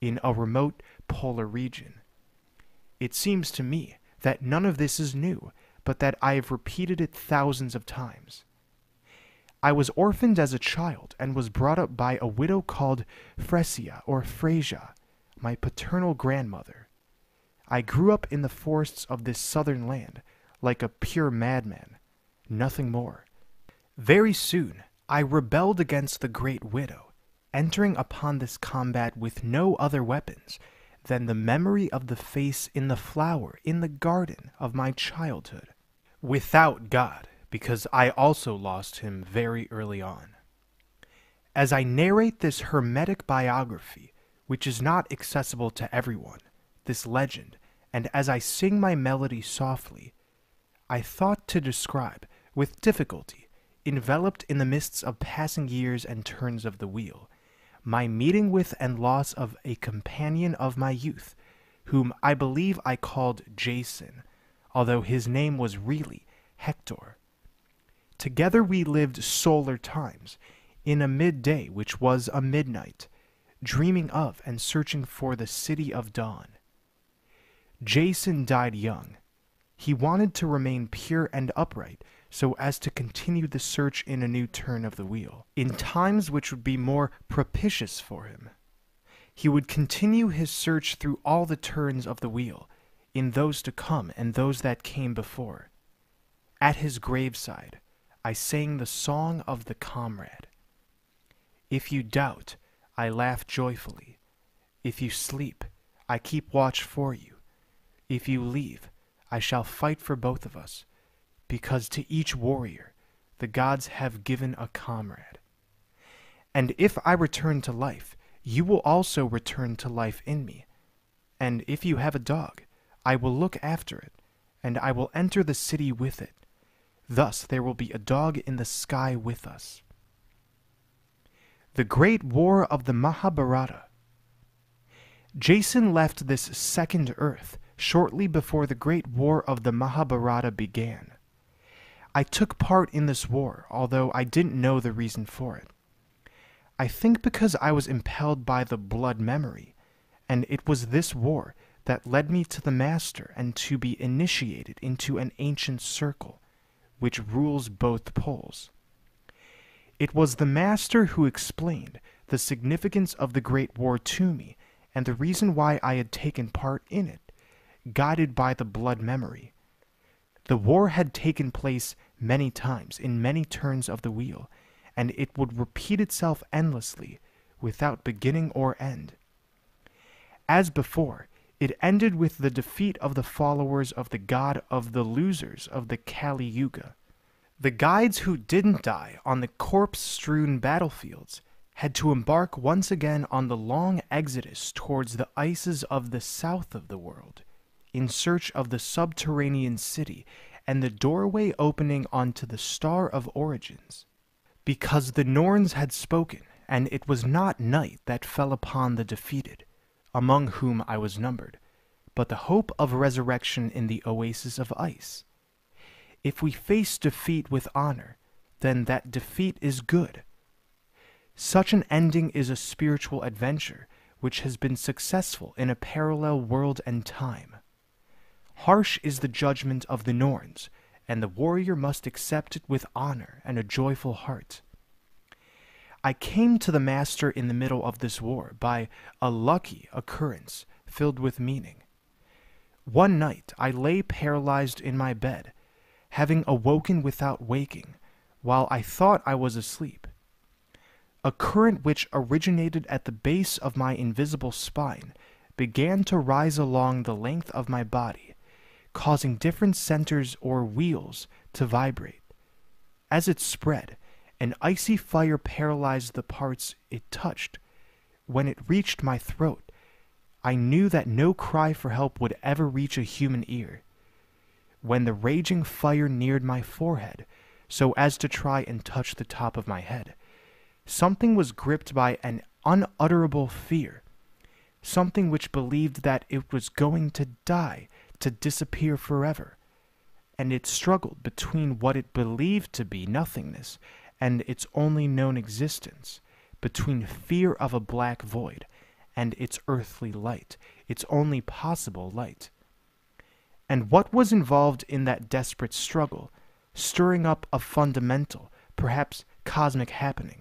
in a remote polar region. It seems to me that none of this is new, but that I have repeated it thousands of times. I was orphaned as a child and was brought up by a widow called Fresia or Phrasia, my paternal grandmother. I grew up in the forests of this southern land like a pure madman, nothing more. Very soon I rebelled against the great widow, entering upon this combat with no other weapons than the memory of the face in the flower in the garden of my childhood, without God, because I also lost him very early on. As I narrate this hermetic biography, which is not accessible to everyone, this legend, and as I sing my melody softly, I thought to describe, with difficulty, enveloped in the mists of passing years and turns of the wheel, my meeting with and loss of a companion of my youth, whom I believe I called Jason, although his name was really Hector. Together we lived solar times, in a midday which was a midnight, dreaming of and searching for the city of dawn. Jason died young. He wanted to remain pure and upright, so as to continue the search in a new turn of the wheel, in times which would be more propitious for him. He would continue his search through all the turns of the wheel, in those to come and those that came before. At his graveside, I sang the song of the comrade. If you doubt, I laugh joyfully. If you sleep, I keep watch for you. If you leave, I shall fight for both of us because to each warrior the gods have given a comrade. And if I return to life, you will also return to life in me. And if you have a dog, I will look after it, and I will enter the city with it. Thus there will be a dog in the sky with us. The Great War of the Mahabharata. Jason left this second earth shortly before the Great War of the Mahabharata began. I took part in this war, although I didn't know the reason for it. I think because I was impelled by the blood memory, and it was this war that led me to the Master and to be initiated into an ancient circle, which rules both poles. It was the Master who explained the significance of the Great War to me and the reason why I had taken part in it, guided by the blood memory. The war had taken place many times in many turns of the wheel, and it would repeat itself endlessly, without beginning or end. As before, it ended with the defeat of the followers of the god of the losers of the Kali Yuga. The guides who didn't die on the corpse strewn battlefields had to embark once again on the long exodus towards the ices of the south of the world in search of the subterranean city and the doorway opening onto the Star of Origins. Because the Norns had spoken, and it was not night that fell upon the defeated, among whom I was numbered, but the hope of resurrection in the oasis of ice. If we face defeat with honor, then that defeat is good. Such an ending is a spiritual adventure which has been successful in a parallel world and time. Harsh is the judgment of the Norns, and the warrior must accept it with honor and a joyful heart. I came to the Master in the middle of this war by a lucky occurrence filled with meaning. One night I lay paralyzed in my bed, having awoken without waking, while I thought I was asleep. A current which originated at the base of my invisible spine began to rise along the length of my body, causing different centers or wheels to vibrate. As it spread, an icy fire paralyzed the parts it touched. When it reached my throat, I knew that no cry for help would ever reach a human ear. When the raging fire neared my forehead, so as to try and touch the top of my head, Something was gripped by an unutterable fear, something which believed that it was going to die, to disappear forever. And it struggled between what it believed to be nothingness and its only known existence, between fear of a black void and its earthly light, its only possible light. And what was involved in that desperate struggle, stirring up a fundamental, perhaps cosmic happening?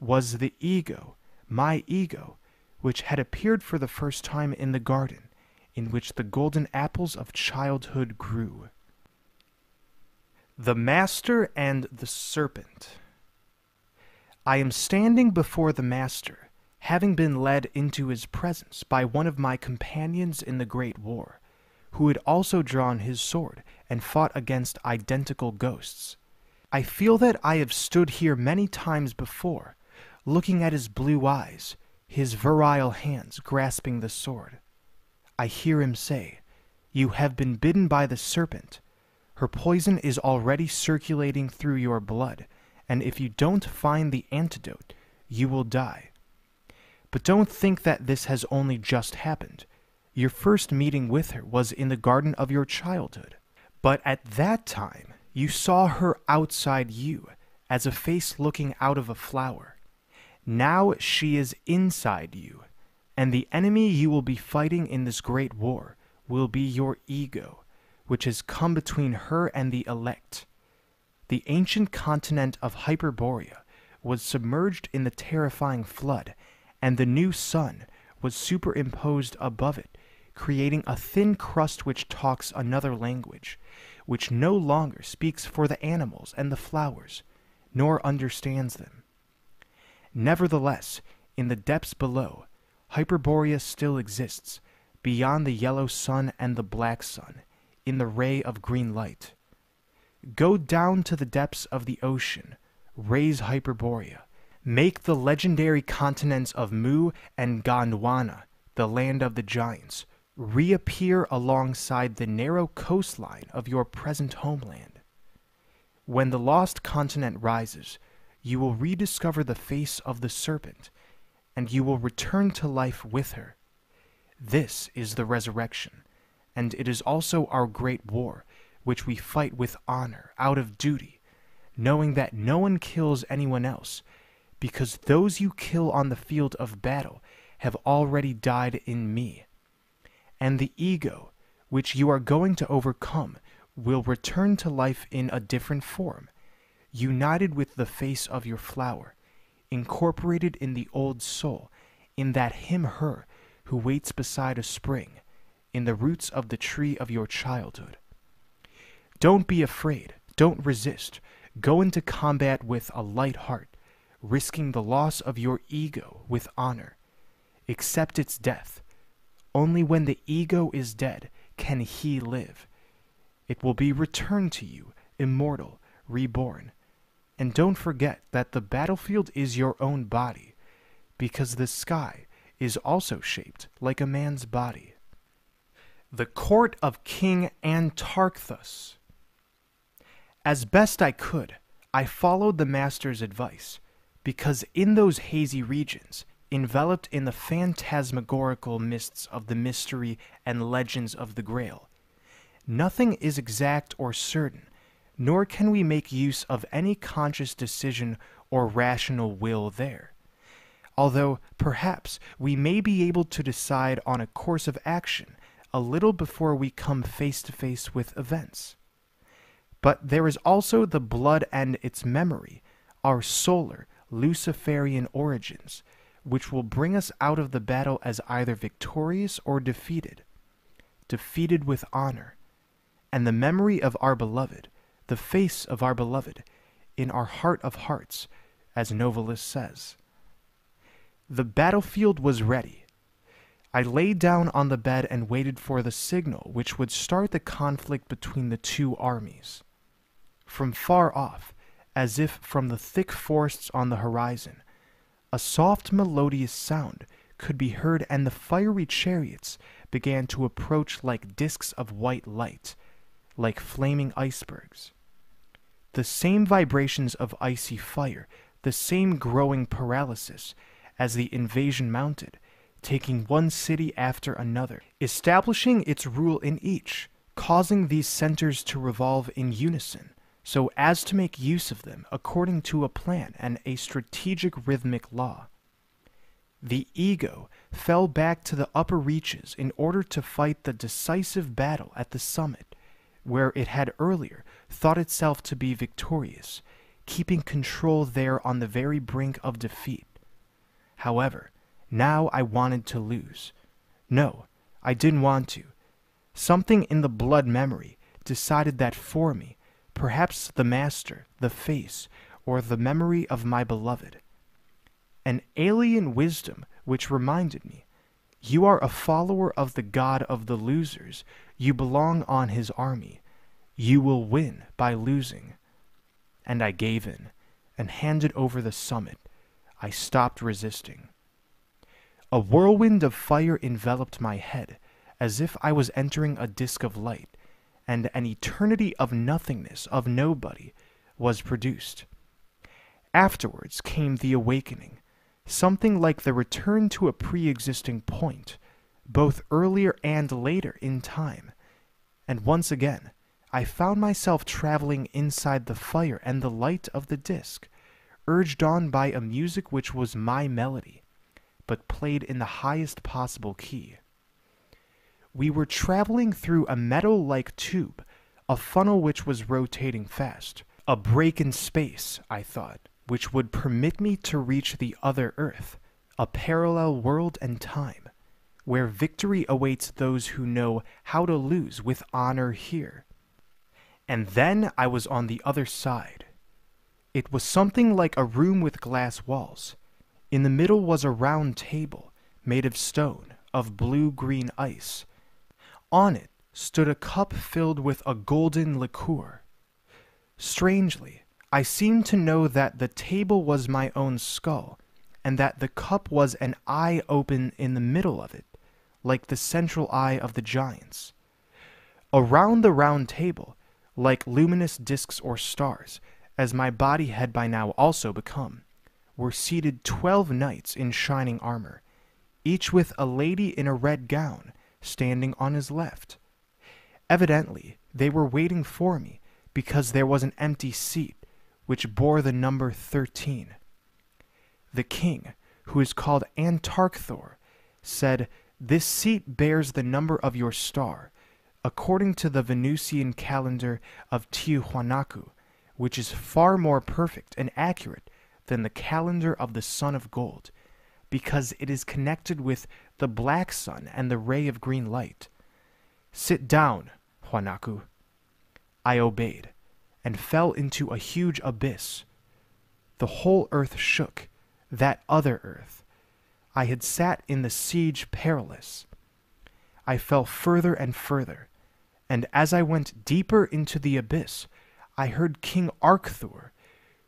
was the ego, my ego, which had appeared for the first time in the garden in which the golden apples of childhood grew. The Master and the Serpent. I am standing before the Master, having been led into his presence by one of my companions in the Great War, who had also drawn his sword and fought against identical ghosts. I feel that I have stood here many times before, looking at his blue eyes, his virile hands grasping the sword. I hear him say, You have been bitten by the serpent. Her poison is already circulating through your blood, and if you don't find the antidote, you will die. But don't think that this has only just happened. Your first meeting with her was in the garden of your childhood. But at that time, you saw her outside you, as a face looking out of a flower. Now she is inside you, and the enemy you will be fighting in this great war will be your ego, which has come between her and the elect. The ancient continent of Hyperborea was submerged in the terrifying flood, and the new sun was superimposed above it, creating a thin crust which talks another language, which no longer speaks for the animals and the flowers, nor understands them. Nevertheless, in the depths below, Hyperborea still exists, beyond the yellow sun and the black sun, in the ray of green light. Go down to the depths of the ocean, raise Hyperborea, make the legendary continents of Mu and Gondwana, the land of the giants, reappear alongside the narrow coastline of your present homeland. When the lost continent rises, you will rediscover the face of the serpent, and you will return to life with her. This is the resurrection, and it is also our great war, which we fight with honor, out of duty, knowing that no one kills anyone else, because those you kill on the field of battle have already died in me. And the ego, which you are going to overcome, will return to life in a different form united with the face of your flower, incorporated in the old soul, in that him her who waits beside a spring, in the roots of the tree of your childhood. Don't be afraid, don't resist, go into combat with a light heart, risking the loss of your ego with honor. Accept its death. Only when the ego is dead can he live. It will be returned to you, immortal, reborn, and don't forget that the battlefield is your own body, because the sky is also shaped like a man's body. The court of King Antarcthus. As best I could, I followed the Master's advice, because in those hazy regions, enveloped in the phantasmagorical mists of the mystery and legends of the Grail, nothing is exact or certain, nor can we make use of any conscious decision or rational will there. Although, perhaps, we may be able to decide on a course of action a little before we come face to face with events. But there is also the blood and its memory, our solar, Luciferian origins, which will bring us out of the battle as either victorious or defeated, defeated with honor, and the memory of our beloved, the face of our beloved, in our heart of hearts, as Novalis says. The battlefield was ready. I lay down on the bed and waited for the signal which would start the conflict between the two armies. From far off, as if from the thick forests on the horizon, a soft melodious sound could be heard, and the fiery chariots began to approach like disks of white light, like flaming icebergs. The same vibrations of icy fire, the same growing paralysis, as the invasion mounted, taking one city after another, establishing its rule in each, causing these centers to revolve in unison, so as to make use of them according to a plan and a strategic rhythmic law. The ego fell back to the upper reaches in order to fight the decisive battle at the summit, where it had earlier thought itself to be victorious, keeping control there on the very brink of defeat. However, now I wanted to lose. No, I didn't want to. Something in the blood memory decided that for me, perhaps the master, the face, or the memory of my beloved. An alien wisdom which reminded me, You are a follower of the God of the losers. You belong on his army. You will win by losing. And I gave in, and handed over the summit. I stopped resisting. A whirlwind of fire enveloped my head, as if I was entering a disk of light and an eternity of nothingness, of nobody, was produced. Afterwards came the awakening, something like the return to a pre existing point, both earlier and later in time. And once again, I found myself traveling inside the fire and the light of the disk, urged on by a music which was my melody, but played in the highest possible key. We were traveling through a metal like tube, a funnel which was rotating fast. A break in space, I thought, which would permit me to reach the other Earth, a parallel world and time, where victory awaits those who know how to lose with honor here. And then I was on the other side. It was something like a room with glass walls. In the middle was a round table, made of stone, of blue green ice, on it stood a cup filled with a golden liqueur. Strangely, I seemed to know that the table was my own skull, and that the cup was an eye open in the middle of it, like the central eye of the giants. Around the round table, like luminous disks or stars, as my body had by now also become, were seated twelve knights in shining armor, each with a lady in a red gown standing on his left. Evidently, they were waiting for me because there was an empty seat which bore the number 13. The king, who is called Antarcthor, said, This seat bears the number of your star, according to the Venusian calendar of Tiahuanacu, which is far more perfect and accurate than the calendar of the Sun of Gold, because it is connected with the black sun and the ray of green light. Sit down, Huanaku. I obeyed, and fell into a huge abyss. The whole earth shook, that other earth. I had sat in the siege perilous. I fell further and further, and as I went deeper into the abyss, I heard King Arcthur,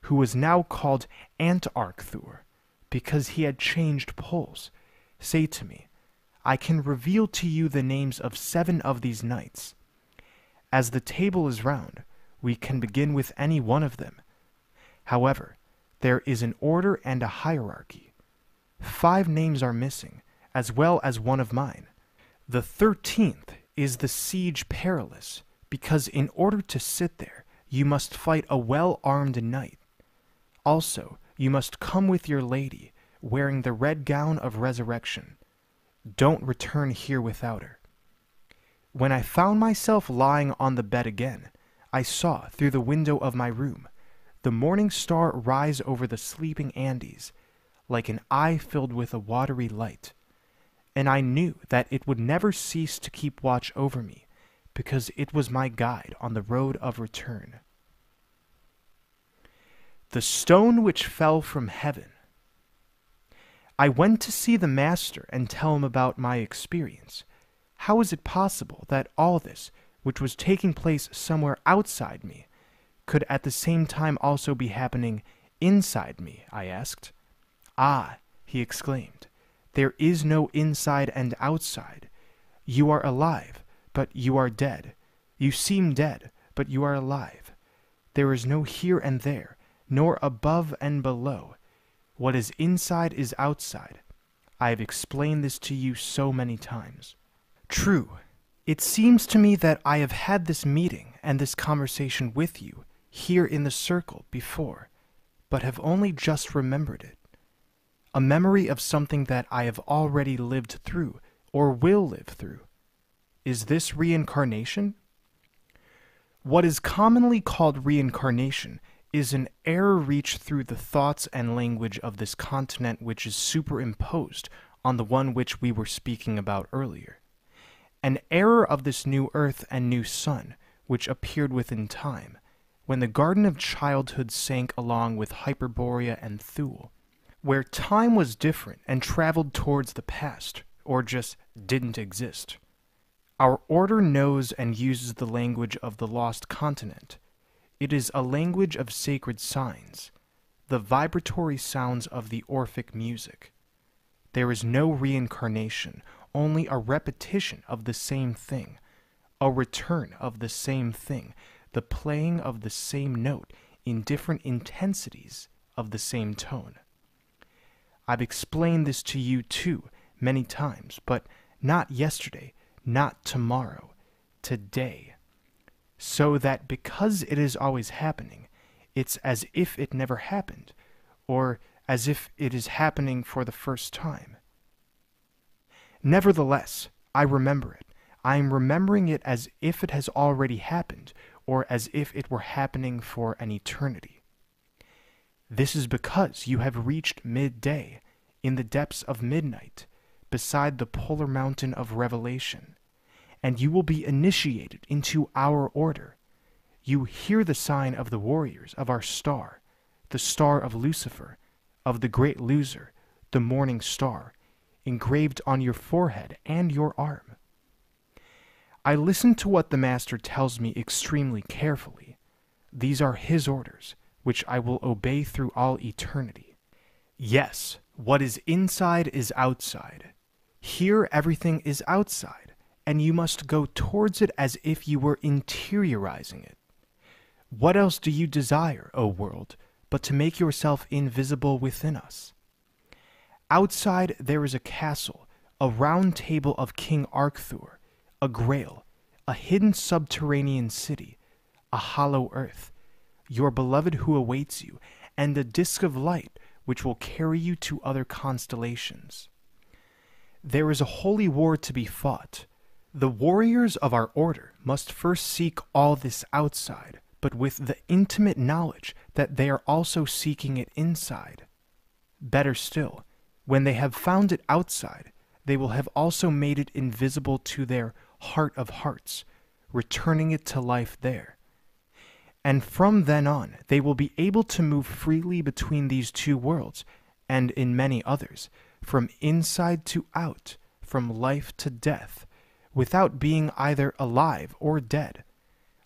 who was now called Antarcthur, because he had changed poles, say to me, I can reveal to you the names of seven of these knights. As the table is round, we can begin with any one of them. However, there is an order and a hierarchy. Five names are missing, as well as one of mine. The thirteenth is the Siege Perilous, because in order to sit there, you must fight a well armed knight. Also, you must come with your lady, wearing the red gown of resurrection. Don't return here without her. When I found myself lying on the bed again, I saw through the window of my room the morning star rise over the sleeping Andes like an eye filled with a watery light, and I knew that it would never cease to keep watch over me because it was my guide on the road of return. The stone which fell from heaven. I went to see the master and tell him about my experience. How is it possible that all this, which was taking place somewhere outside me, could at the same time also be happening inside me? I asked. Ah, he exclaimed, there is no inside and outside. You are alive, but you are dead. You seem dead, but you are alive. There is no here and there, nor above and below. What is inside is outside. I have explained this to you so many times. True, it seems to me that I have had this meeting and this conversation with you here in the circle before, but have only just remembered it. A memory of something that I have already lived through or will live through. Is this reincarnation? What is commonly called reincarnation is an error reached through the thoughts and language of this continent which is superimposed on the one which we were speaking about earlier. An error of this new earth and new sun, which appeared within time, when the garden of childhood sank along with Hyperborea and Thule, where time was different and traveled towards the past, or just didn't exist. Our order knows and uses the language of the lost continent, it is a language of sacred signs, the vibratory sounds of the Orphic music. There is no reincarnation, only a repetition of the same thing, a return of the same thing, the playing of the same note in different intensities of the same tone. I've explained this to you too many times, but not yesterday, not tomorrow, today so that because it is always happening, it's as if it never happened, or as if it is happening for the first time. Nevertheless, I remember it. I am remembering it as if it has already happened, or as if it were happening for an eternity. This is because you have reached midday, in the depths of midnight, beside the polar mountain of revelation and you will be initiated into our order. You hear the sign of the warriors of our star, the star of Lucifer, of the great loser, the morning star, engraved on your forehead and your arm. I listen to what the Master tells me extremely carefully. These are his orders, which I will obey through all eternity. Yes, what is inside is outside. Here everything is outside and you must go towards it as if you were interiorizing it. What else do you desire, O world, but to make yourself invisible within us? Outside there is a castle, a round table of King Arcthur, a grail, a hidden subterranean city, a hollow earth, your beloved who awaits you, and a disk of light which will carry you to other constellations. There is a holy war to be fought, the warriors of our order must first seek all this outside, but with the intimate knowledge that they are also seeking it inside. Better still, when they have found it outside, they will have also made it invisible to their heart of hearts, returning it to life there. And from then on, they will be able to move freely between these two worlds, and in many others, from inside to out, from life to death, without being either alive or dead,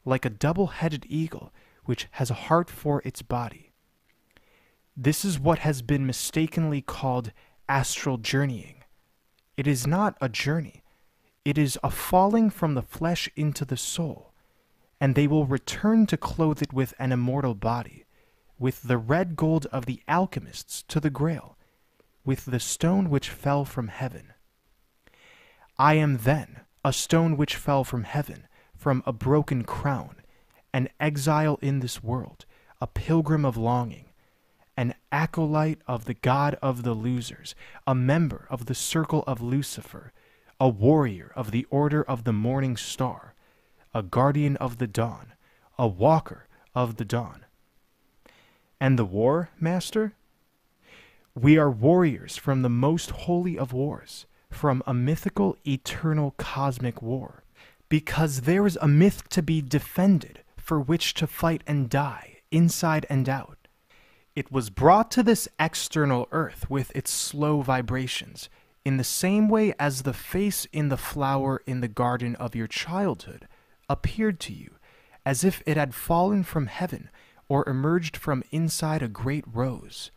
like a double headed eagle which has a heart for its body. This is what has been mistakenly called astral journeying. It is not a journey, it is a falling from the flesh into the soul, and they will return to clothe it with an immortal body, with the red gold of the alchemists to the grail, with the stone which fell from heaven. I am then a stone which fell from heaven, from a broken crown, an exile in this world, a pilgrim of longing, an acolyte of the God of the losers, a member of the circle of Lucifer, a warrior of the order of the morning star, a guardian of the dawn, a walker of the dawn. And the war, master? We are warriors from the most holy of wars, from a mythical, eternal, cosmic war, because there is a myth to be defended, for which to fight and die, inside and out. It was brought to this external earth with its slow vibrations, in the same way as the face in the flower in the garden of your childhood appeared to you, as if it had fallen from heaven or emerged from inside a great rose.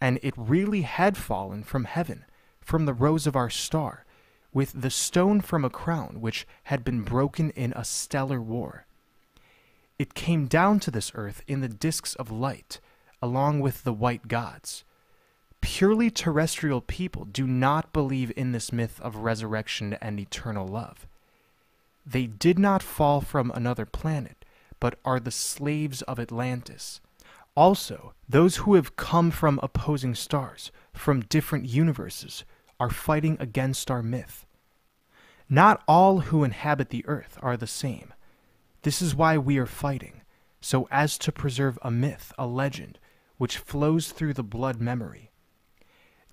And it really had fallen from heaven, from the rose of our star, with the stone from a crown which had been broken in a stellar war. It came down to this earth in the disks of light, along with the white gods. Purely terrestrial people do not believe in this myth of resurrection and eternal love. They did not fall from another planet, but are the slaves of Atlantis. Also, those who have come from opposing stars, from different universes, are fighting against our myth. Not all who inhabit the earth are the same. This is why we are fighting, so as to preserve a myth, a legend, which flows through the blood memory.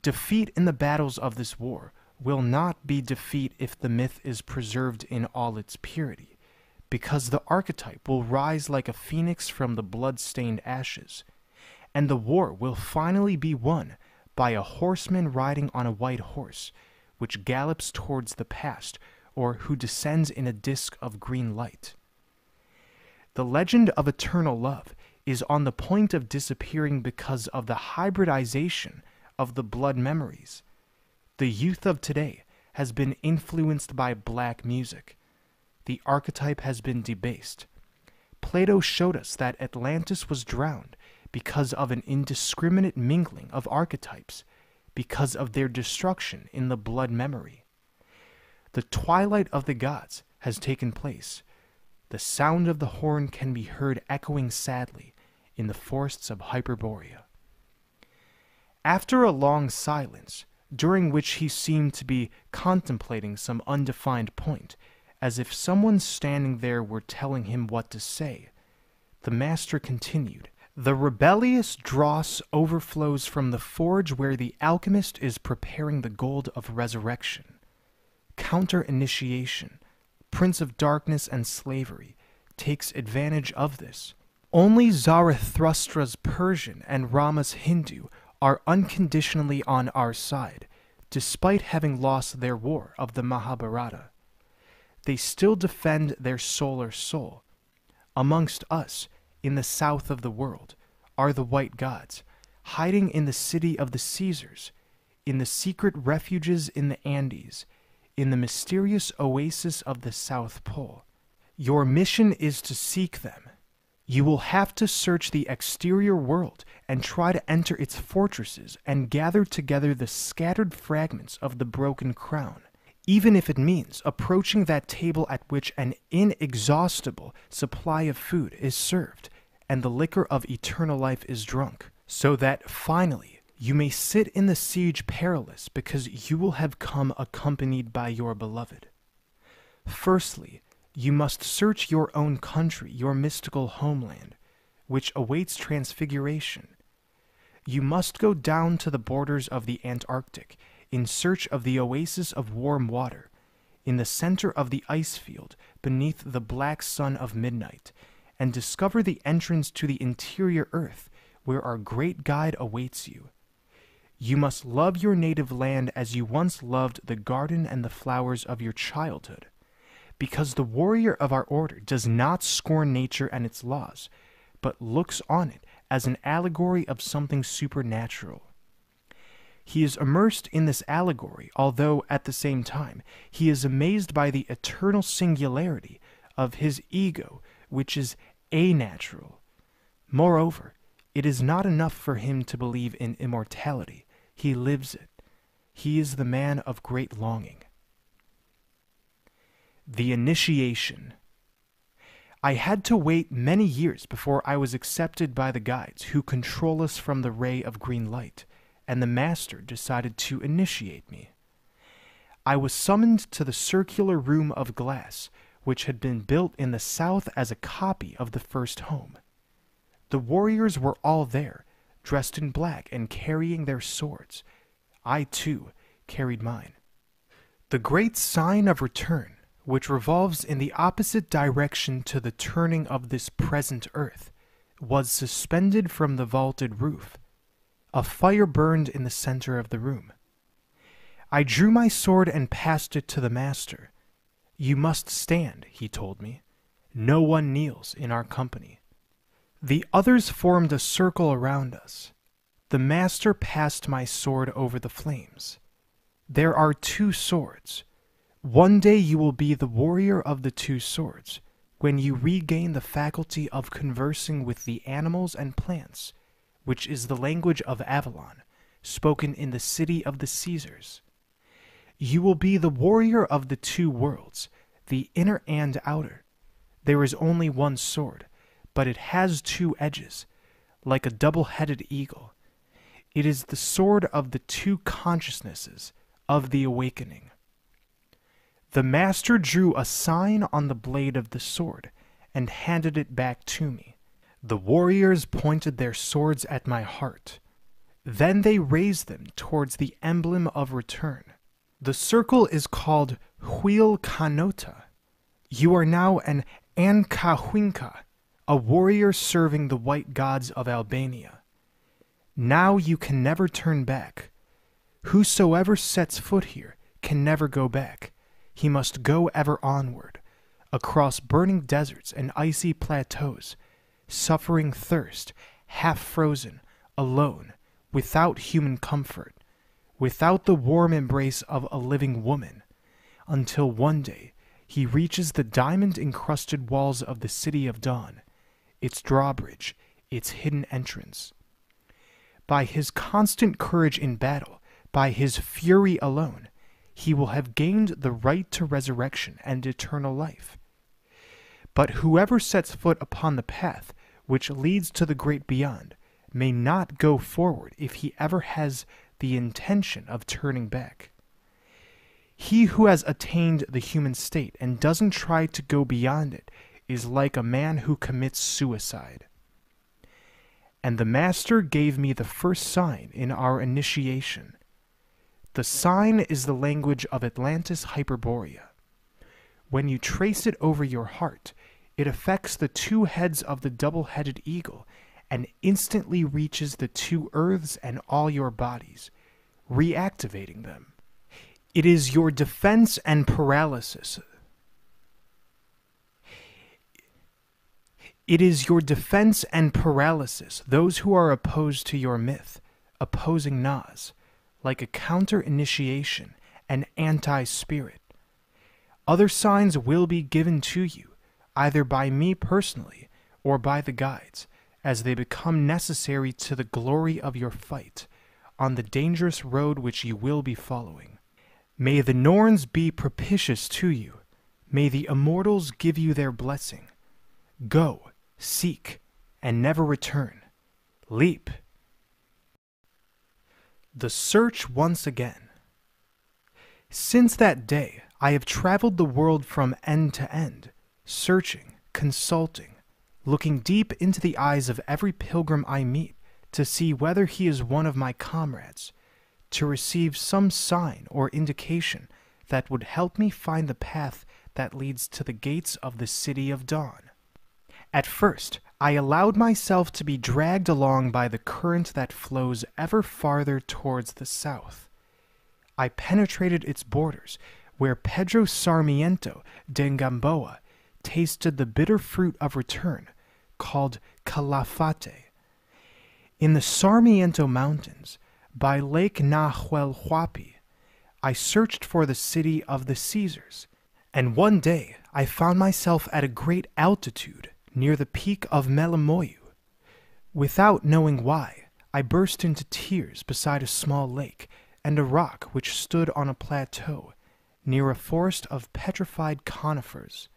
Defeat in the battles of this war will not be defeat if the myth is preserved in all its purity, because the archetype will rise like a phoenix from the blood-stained ashes, and the war will finally be won by a horseman riding on a white horse, which gallops towards the past, or who descends in a disk of green light. The legend of eternal love is on the point of disappearing because of the hybridization of the blood memories. The youth of today has been influenced by black music. The archetype has been debased. Plato showed us that Atlantis was drowned because of an indiscriminate mingling of archetypes, because of their destruction in the blood memory. The twilight of the gods has taken place. The sound of the horn can be heard echoing sadly in the forests of Hyperborea. After a long silence, during which he seemed to be contemplating some undefined point, as if someone standing there were telling him what to say, the master continued, The rebellious dross overflows from the forge where the alchemist is preparing the gold of resurrection. Counter initiation, prince of darkness and slavery, takes advantage of this. Only Zarathustra's Persian and Rama's Hindu are unconditionally on our side, despite having lost their war of the Mahabharata. They still defend their solar soul. Amongst us, in the south of the world, are the white gods, hiding in the city of the Caesars, in the secret refuges in the Andes, in the mysterious oasis of the South Pole. Your mission is to seek them you will have to search the exterior world and try to enter its fortresses and gather together the scattered fragments of the broken crown, even if it means approaching that table at which an inexhaustible supply of food is served and the liquor of eternal life is drunk, so that finally you may sit in the siege perilous because you will have come accompanied by your beloved. Firstly, you must search your own country, your mystical homeland, which awaits transfiguration. You must go down to the borders of the Antarctic in search of the oasis of warm water, in the center of the ice field beneath the black sun of midnight, and discover the entrance to the interior earth where our great guide awaits you. You must love your native land as you once loved the garden and the flowers of your childhood because the warrior of our order does not scorn nature and its laws, but looks on it as an allegory of something supernatural. He is immersed in this allegory, although at the same time he is amazed by the eternal singularity of his ego, which is a natural. Moreover, it is not enough for him to believe in immortality, he lives it. He is the man of great longing. The Initiation I had to wait many years before I was accepted by the guides who control us from the ray of green light, and the Master decided to initiate me. I was summoned to the circular room of glass, which had been built in the south as a copy of the first home. The warriors were all there, dressed in black and carrying their swords. I, too, carried mine. The great sign of return which revolves in the opposite direction to the turning of this present earth, was suspended from the vaulted roof. A fire burned in the center of the room. I drew my sword and passed it to the master. You must stand, he told me. No one kneels in our company. The others formed a circle around us. The master passed my sword over the flames. There are two swords one day you will be the warrior of the two swords, when you regain the faculty of conversing with the animals and plants, which is the language of Avalon, spoken in the city of the Caesars. You will be the warrior of the two worlds, the inner and outer. There is only one sword, but it has two edges, like a double headed eagle. It is the sword of the two consciousnesses, of the awakening. The master drew a sign on the blade of the sword and handed it back to me. The warriors pointed their swords at my heart. Then they raised them towards the emblem of return. The circle is called Huil Kanota. You are now an Ankahuinka, a warrior serving the white gods of Albania. Now you can never turn back. Whosoever sets foot here can never go back he must go ever onward, across burning deserts and icy plateaus, suffering thirst, half frozen, alone, without human comfort, without the warm embrace of a living woman, until one day he reaches the diamond encrusted walls of the City of Dawn, its drawbridge, its hidden entrance. By his constant courage in battle, by his fury alone, he will have gained the right to resurrection and eternal life. But whoever sets foot upon the path which leads to the great beyond may not go forward if he ever has the intention of turning back. He who has attained the human state and doesn't try to go beyond it is like a man who commits suicide. And the Master gave me the first sign in our initiation the sign is the language of Atlantis Hyperborea. When you trace it over your heart, it affects the two heads of the double headed eagle and instantly reaches the two earths and all your bodies, reactivating them. It is your defense and paralysis. It is your defense and paralysis, those who are opposed to your myth, opposing Nas like a counter initiation, an anti spirit. Other signs will be given to you, either by me personally or by the guides, as they become necessary to the glory of your fight on the dangerous road which you will be following. May the Norns be propitious to you. May the immortals give you their blessing. Go, seek, and never return. Leap the Search Once Again. Since that day, I have traveled the world from end to end, searching, consulting, looking deep into the eyes of every pilgrim I meet to see whether he is one of my comrades, to receive some sign or indication that would help me find the path that leads to the gates of the City of Dawn. At first, I allowed myself to be dragged along by the current that flows ever farther towards the south. I penetrated its borders, where Pedro Sarmiento de Gamboa tasted the bitter fruit of return, called calafate. In the Sarmiento Mountains, by Lake Nahuel Huapi, I searched for the city of the Caesars, and one day I found myself at a great altitude near the peak of Melimoyu. Without knowing why, I burst into tears beside a small lake and a rock which stood on a plateau near a forest of petrified conifers.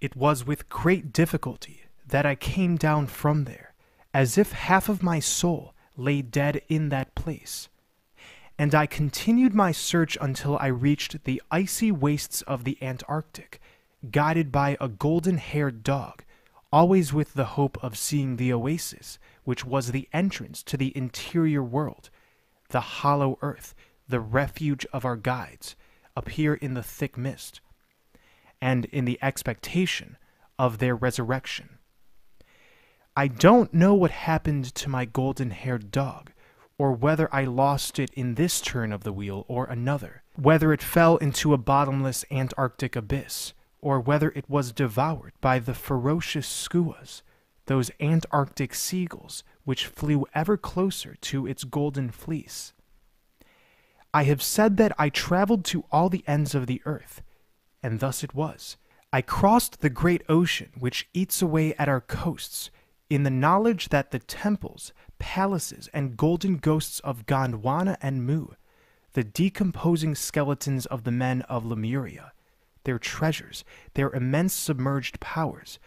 It was with great difficulty that I came down from there, as if half of my soul lay dead in that place. And I continued my search until I reached the icy wastes of the Antarctic, guided by a golden haired dog, always with the hope of seeing the oasis, which was the entrance to the interior world, the hollow earth, the refuge of our guides, appear in the thick mist, and in the expectation of their resurrection. I don't know what happened to my golden haired dog, or whether I lost it in this turn of the wheel or another, whether it fell into a bottomless Antarctic abyss, or whether it was devoured by the ferocious skuas, those Antarctic seagulls which flew ever closer to its golden fleece. I have said that I traveled to all the ends of the earth, and thus it was. I crossed the great ocean which eats away at our coasts, in the knowledge that the temples, palaces, and golden ghosts of Gondwana and Mu, the decomposing skeletons of the men of Lemuria, their treasures, their immense submerged powers,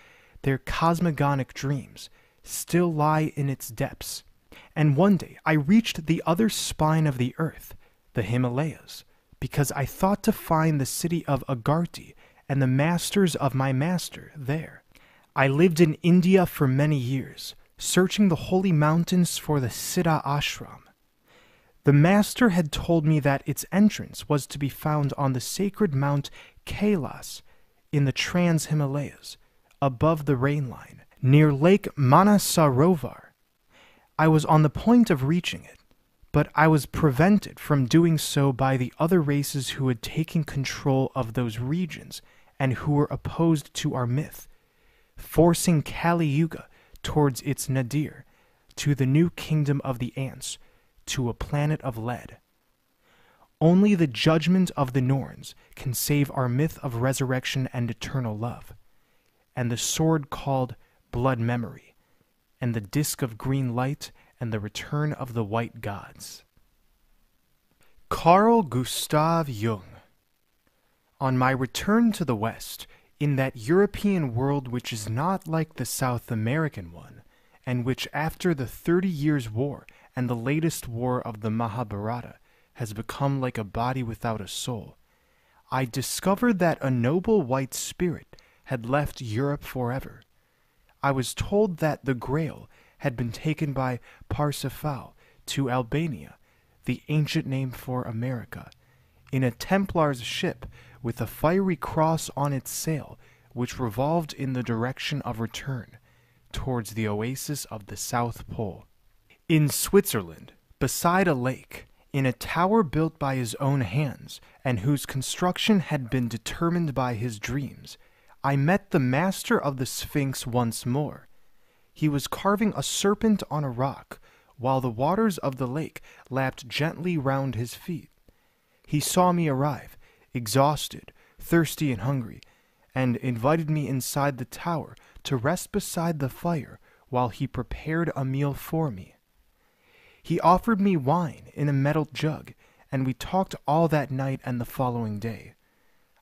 their cosmogonic dreams, still lie in its depths. And one day I reached the other spine of the earth, the Himalayas, because I thought to find the city of Agartha and the masters of my master there. I lived in India for many years, searching the holy mountains for the Siddha ashram. The master had told me that its entrance was to be found on the sacred Mount Kailas in the Trans Himalayas, above the rain line, near Lake Manasarovar. I was on the point of reaching it, but I was prevented from doing so by the other races who had taken control of those regions and who were opposed to our myth, forcing Kali Yuga towards its nadir, to the new kingdom of the ants, to a planet of lead. Only the judgment of the Norns can save our myth of resurrection and eternal love, and the sword called blood memory, and the disk of green light and the return of the white gods. Carl Gustav Jung. On my return to the West, in that European world which is not like the South American one, and which after the Thirty Years' War and the latest war of the Mahabharata has become like a body without a soul, I discovered that a noble white spirit had left Europe forever. I was told that the Grail had been taken by Parsifal to Albania, the ancient name for America, in a Templar's ship with a fiery cross on its sail, which revolved in the direction of return, towards the oasis of the South Pole. In Switzerland, beside a lake, in a tower built by his own hands, and whose construction had been determined by his dreams, I met the master of the Sphinx once more. He was carving a serpent on a rock, while the waters of the lake lapped gently round his feet. He saw me arrive, exhausted, thirsty, and hungry, and invited me inside the tower to rest beside the fire while he prepared a meal for me. He offered me wine in a metal jug, and we talked all that night and the following day.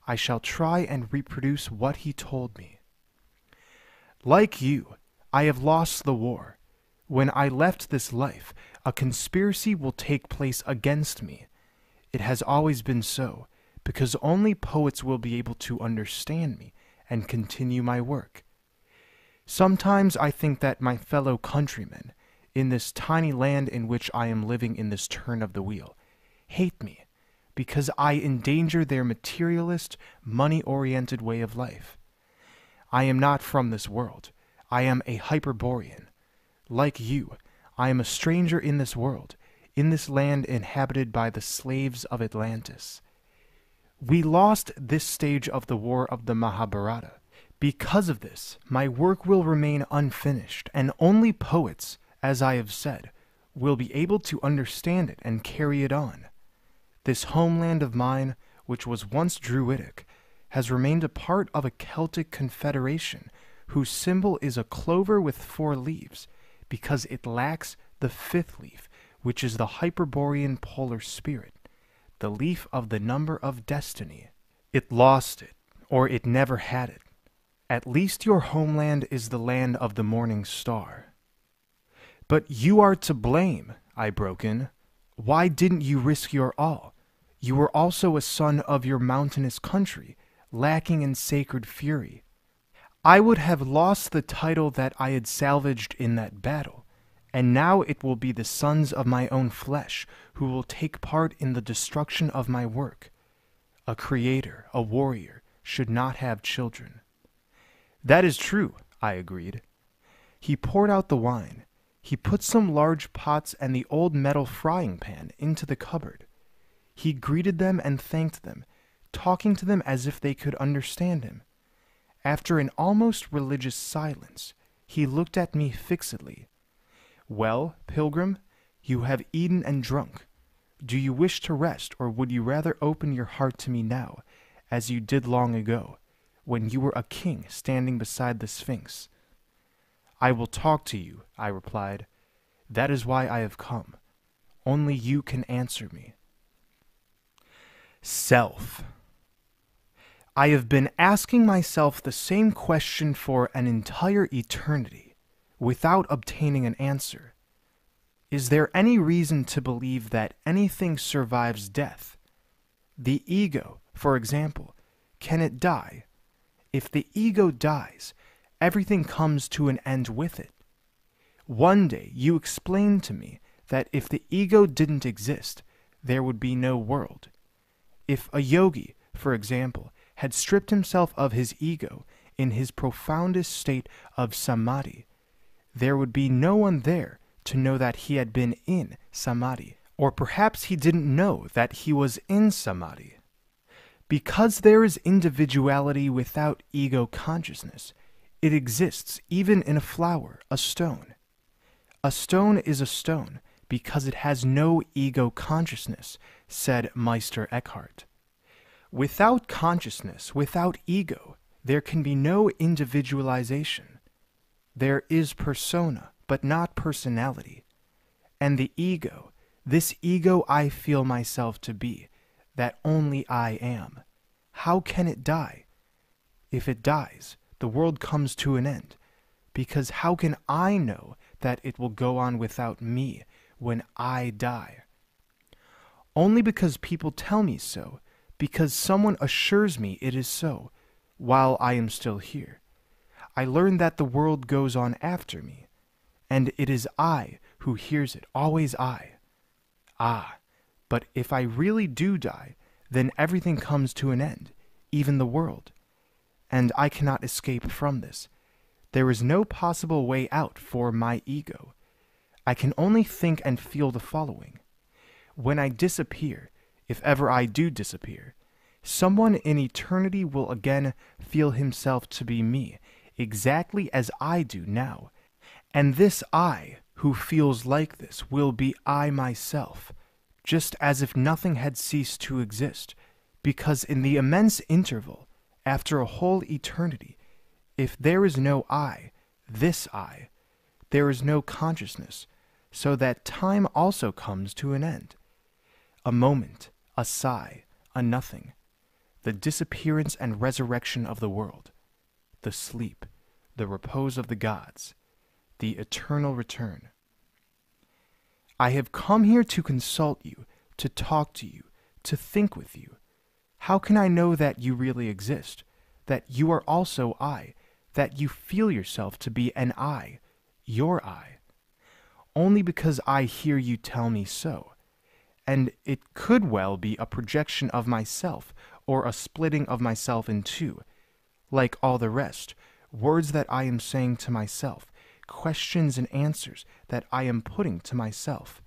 I shall try and reproduce what he told me. Like you, I have lost the war. When I left this life, a conspiracy will take place against me. It has always been so, because only poets will be able to understand me and continue my work. Sometimes I think that my fellow countrymen, in this tiny land in which I am living in this turn of the wheel, hate me because I endanger their materialist, money oriented way of life. I am not from this world. I am a Hyperborean. Like you, I am a stranger in this world, in this land inhabited by the slaves of Atlantis. We lost this stage of the war of the Mahabharata. Because of this, my work will remain unfinished, and only poets, as I have said, will be able to understand it and carry it on. This homeland of mine, which was once Druidic, has remained a part of a Celtic confederation whose symbol is a clover with four leaves, because it lacks the fifth leaf, which is the Hyperborean polar spirit, the leaf of the number of destiny. It lost it, or it never had it. At least your homeland is the land of the morning star. But you are to blame, I broke in. Why didn't you risk your all? You were also a son of your mountainous country, lacking in sacred fury. I would have lost the title that I had salvaged in that battle, and now it will be the sons of my own flesh who will take part in the destruction of my work. A creator, a warrior, should not have children. That is true, I agreed. He poured out the wine. He put some large pots and the old metal frying pan into the cupboard. He greeted them and thanked them, talking to them as if they could understand him. After an almost religious silence, he looked at me fixedly. Well, pilgrim, you have eaten and drunk. Do you wish to rest, or would you rather open your heart to me now, as you did long ago, when you were a king standing beside the Sphinx? I will talk to you, I replied. That is why I have come. Only you can answer me. Self. I have been asking myself the same question for an entire eternity without obtaining an answer. Is there any reason to believe that anything survives death? The ego, for example, can it die? If the ego dies, everything comes to an end with it. One day you explained to me that if the ego didn't exist, there would be no world. If a yogi, for example, had stripped himself of his ego in his profoundest state of samadhi, there would be no one there to know that he had been in samadhi, or perhaps he didn't know that he was in samadhi. Because there is individuality without ego consciousness, it exists even in a flower, a stone. A stone is a stone because it has no ego consciousness, said Meister Eckhart. Without consciousness, without ego, there can be no individualization. There is persona, but not personality. And the ego, this ego I feel myself to be, that only I am, how can it die? If it dies, the world comes to an end, because how can I know that it will go on without me when I die? Only because people tell me so, because someone assures me it is so, while I am still here. I learn that the world goes on after me, and it is I who hears it, always I. Ah, but if I really do die, then everything comes to an end, even the world. And I cannot escape from this. There is no possible way out for my ego. I can only think and feel the following. When I disappear, if ever I do disappear, someone in eternity will again feel himself to be me, exactly as I do now. And this I, who feels like this, will be I myself, just as if nothing had ceased to exist, because in the immense interval, after a whole eternity, if there is no I, this I, there is no consciousness, so that time also comes to an end. A moment, a sigh, a nothing, the disappearance and resurrection of the world, the sleep, the repose of the gods, the eternal return. I have come here to consult you, to talk to you, to think with you. How can I know that you really exist, that you are also I, that you feel yourself to be an I, your I? Only because I hear you tell me so. And it could well be a projection of myself, or a splitting of myself in two. Like all the rest, words that I am saying to myself, questions and answers that I am putting to myself,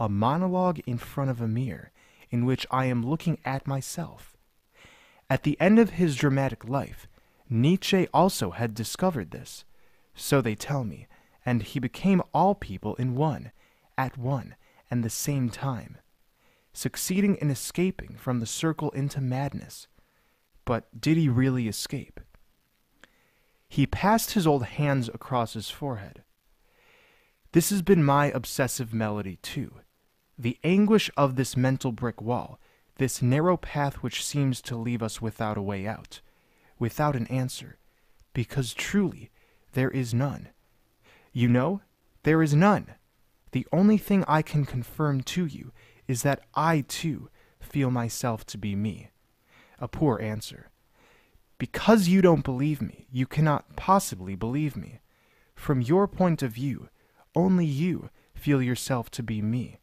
a monologue in front of a mirror in which I am looking at myself. At the end of his dramatic life, Nietzsche also had discovered this, so they tell me, and he became all people in one, at one and the same time, succeeding in escaping from the circle into madness. But did he really escape? He passed his old hands across his forehead. This has been my obsessive melody, too. The anguish of this mental brick wall, this narrow path which seems to leave us without a way out, without an answer, because truly there is none. You know, there is none. The only thing I can confirm to you is that I, too, feel myself to be me. A poor answer. Because you don't believe me, you cannot possibly believe me. From your point of view, only you feel yourself to be me.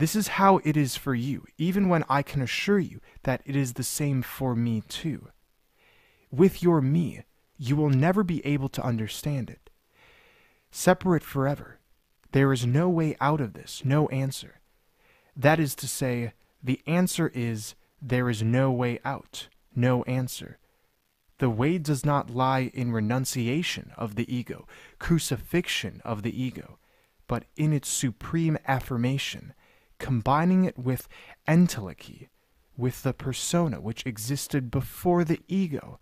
This is how it is for you, even when I can assure you that it is the same for me too. With your me, you will never be able to understand it. Separate forever, there is no way out of this, no answer. That is to say, the answer is there is no way out, no answer. The way does not lie in renunciation of the ego, crucifixion of the ego, but in its supreme affirmation combining it with entelechy, with the persona which existed before the ego,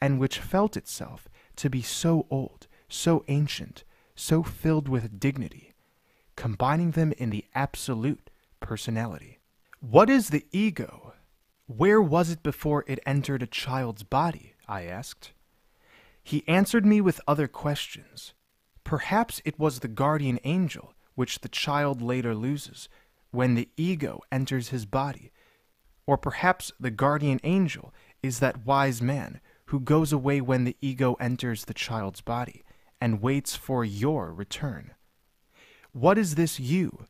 and which felt itself to be so old, so ancient, so filled with dignity, combining them in the absolute personality. What is the ego? Where was it before it entered a child's body? I asked. He answered me with other questions. Perhaps it was the guardian angel which the child later loses, when the ego enters his body. Or perhaps the guardian angel is that wise man who goes away when the ego enters the child's body and waits for your return. What is this you?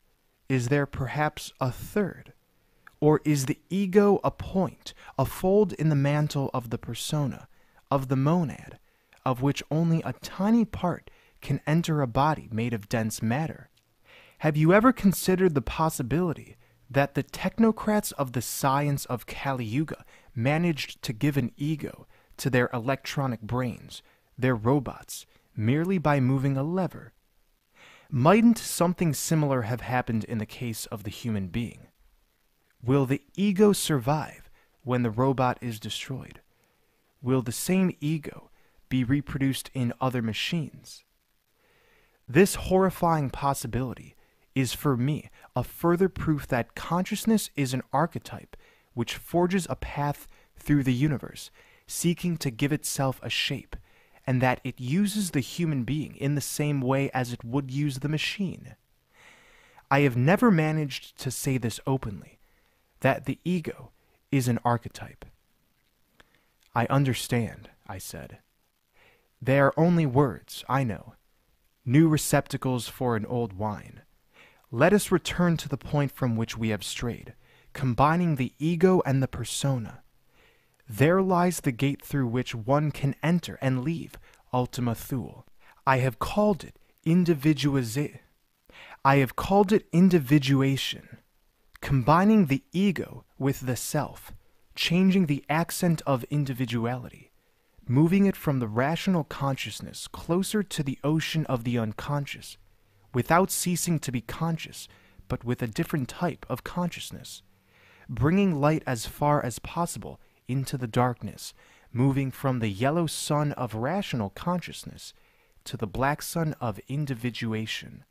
Is there perhaps a third? Or is the ego a point, a fold in the mantle of the persona, of the monad, of which only a tiny part can enter a body made of dense matter? Have you ever considered the possibility that the technocrats of the science of Kali Yuga managed to give an ego to their electronic brains, their robots, merely by moving a lever? Mightn't something similar have happened in the case of the human being? Will the ego survive when the robot is destroyed? Will the same ego be reproduced in other machines? This horrifying possibility is for me a further proof that consciousness is an archetype which forges a path through the universe, seeking to give itself a shape, and that it uses the human being in the same way as it would use the machine. I have never managed to say this openly that the ego is an archetype. I understand, I said. They are only words, I know, new receptacles for an old wine. Let us return to the point from which we have strayed, combining the ego and the persona. There lies the gate through which one can enter and leave Ultima Thule. I have called it individualization. I have called it individuation, combining the ego with the self, changing the accent of individuality, moving it from the rational consciousness closer to the ocean of the unconscious, without ceasing to be conscious, but with a different type of consciousness, bringing light as far as possible into the darkness, moving from the yellow sun of rational consciousness to the black sun of individuation.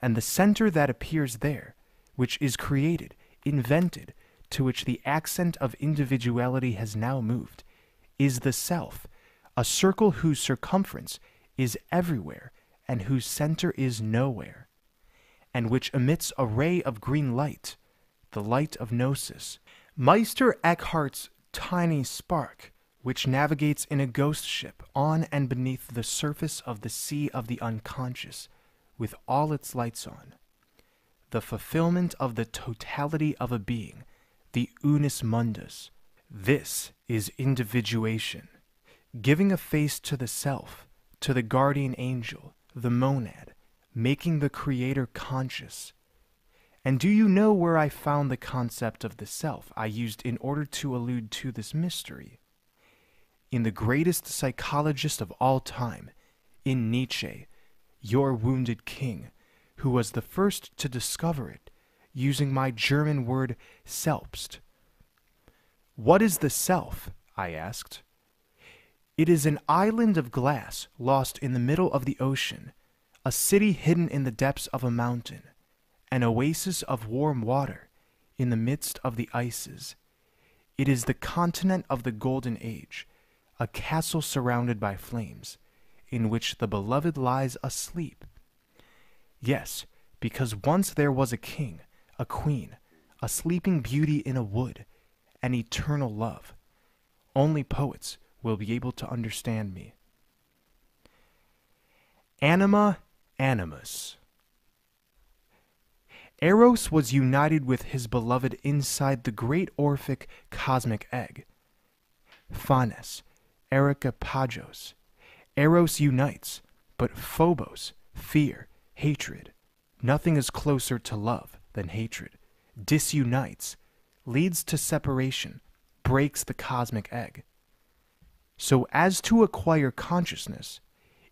And the center that appears there, which is created, invented, to which the accent of individuality has now moved, is the self, a circle whose circumference is everywhere and whose center is nowhere, and which emits a ray of green light, the light of Gnosis. Meister Eckhart's tiny spark, which navigates in a ghost ship on and beneath the surface of the sea of the unconscious, with all its lights on. The fulfillment of the totality of a being, the unus mundus. This is individuation, giving a face to the self, to the guardian angel, the monad, making the creator conscious. And do you know where I found the concept of the self I used in order to allude to this mystery? In the greatest psychologist of all time, in Nietzsche, your wounded king, who was the first to discover it, using my German word selbst. What is the self? I asked. It is an island of glass lost in the middle of the ocean, a city hidden in the depths of a mountain, an oasis of warm water in the midst of the ices. It is the continent of the Golden Age, a castle surrounded by flames, in which the beloved lies asleep. Yes, because once there was a king, a queen, a sleeping beauty in a wood, an eternal love. Only poets will be able to understand me. Anima Animus. Eros was united with his beloved inside the great Orphic cosmic egg. Phanes, Erica Pagos. Eros unites, but Phobos, fear, hatred. Nothing is closer to love than hatred. Disunites, leads to separation, breaks the cosmic egg. So as to acquire consciousness,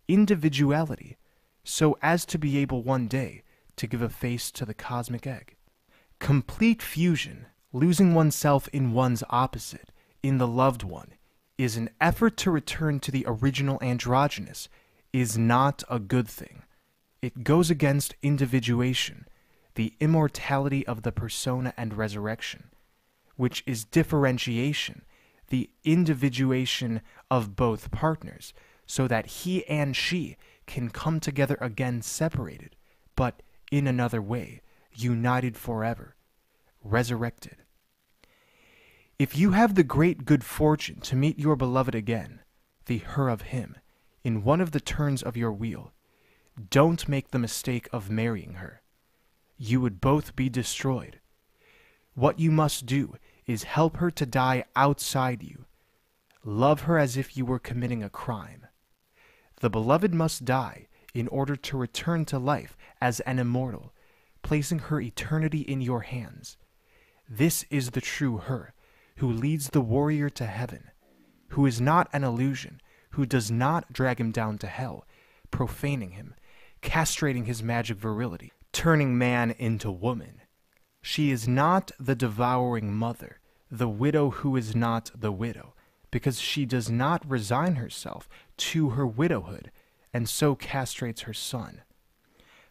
individuality, so as to be able one day to give a face to the cosmic egg. Complete fusion, losing oneself in one's opposite, in the loved one, is an effort to return to the original androgynous, is not a good thing. It goes against individuation, the immortality of the persona and resurrection, which is differentiation, the individuation of both partners, so that he and she can come together again separated, but in another way, united forever, resurrected. If you have the great good fortune to meet your beloved again, the her of him, in one of the turns of your wheel, don't make the mistake of marrying her. You would both be destroyed. What you must do is help her to die outside you. Love her as if you were committing a crime. The beloved must die in order to return to life as an immortal, placing her eternity in your hands. This is the true her, who leads the warrior to heaven, who is not an illusion, who does not drag him down to hell, profaning him, castrating his magic virility, turning man into woman. She is not the devouring mother, the widow who is not the widow, because she does not resign herself to her widowhood and so castrates her son.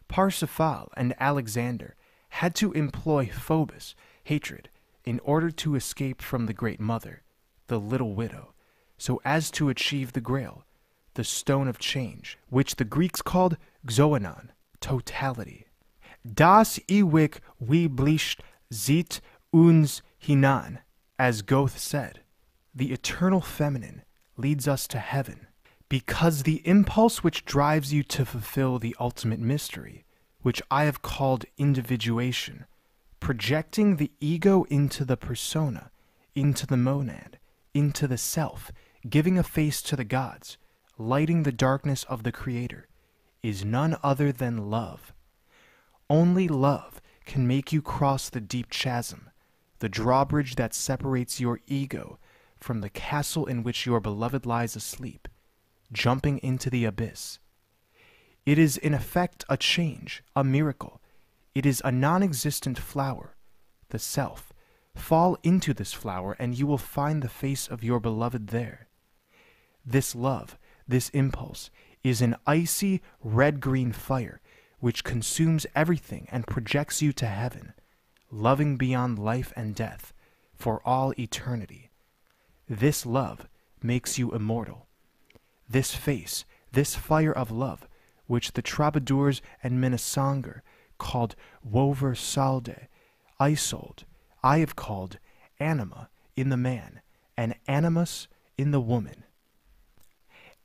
Parsifal and Alexander had to employ Phobos, hatred, in order to escape from the great mother, the little widow, so as to achieve the grail, the stone of change, which the Greeks called xoanon, totality. Das ewig wie blicht zit uns hinan, as Goethe said, the eternal feminine leads us to heaven because the impulse which drives you to fulfill the ultimate mystery, which I have called individuation, projecting the ego into the persona, into the monad, into the self, giving a face to the gods, lighting the darkness of the Creator, is none other than love. Only love can make you cross the deep chasm, the drawbridge that separates your ego from the castle in which your beloved lies asleep, jumping into the abyss. It is in effect a change, a miracle. It is a non existent flower, the self. Fall into this flower, and you will find the face of your beloved there. This love, this impulse, is an icy red green fire which consumes everything and projects you to heaven, loving beyond life and death, for all eternity. This love makes you immortal. This face, this fire of love, which the troubadours and Minnesinger called Wover Salde, Isolde, I have called anima in the man, and animus in the woman.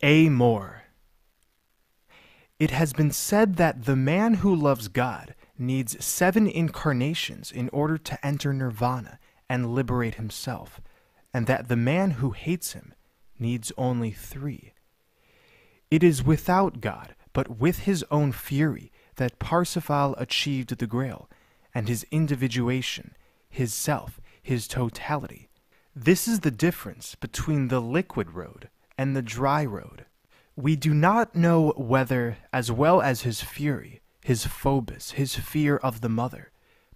Amor. It has been said that the man who loves God needs seven incarnations in order to enter nirvana and liberate himself and that the man who hates him needs only three. It is without God, but with his own fury, that Parsifal achieved the Grail, and his individuation, his self, his totality. This is the difference between the liquid road and the dry road. We do not know whether, as well as his fury, his phobos, his fear of the mother,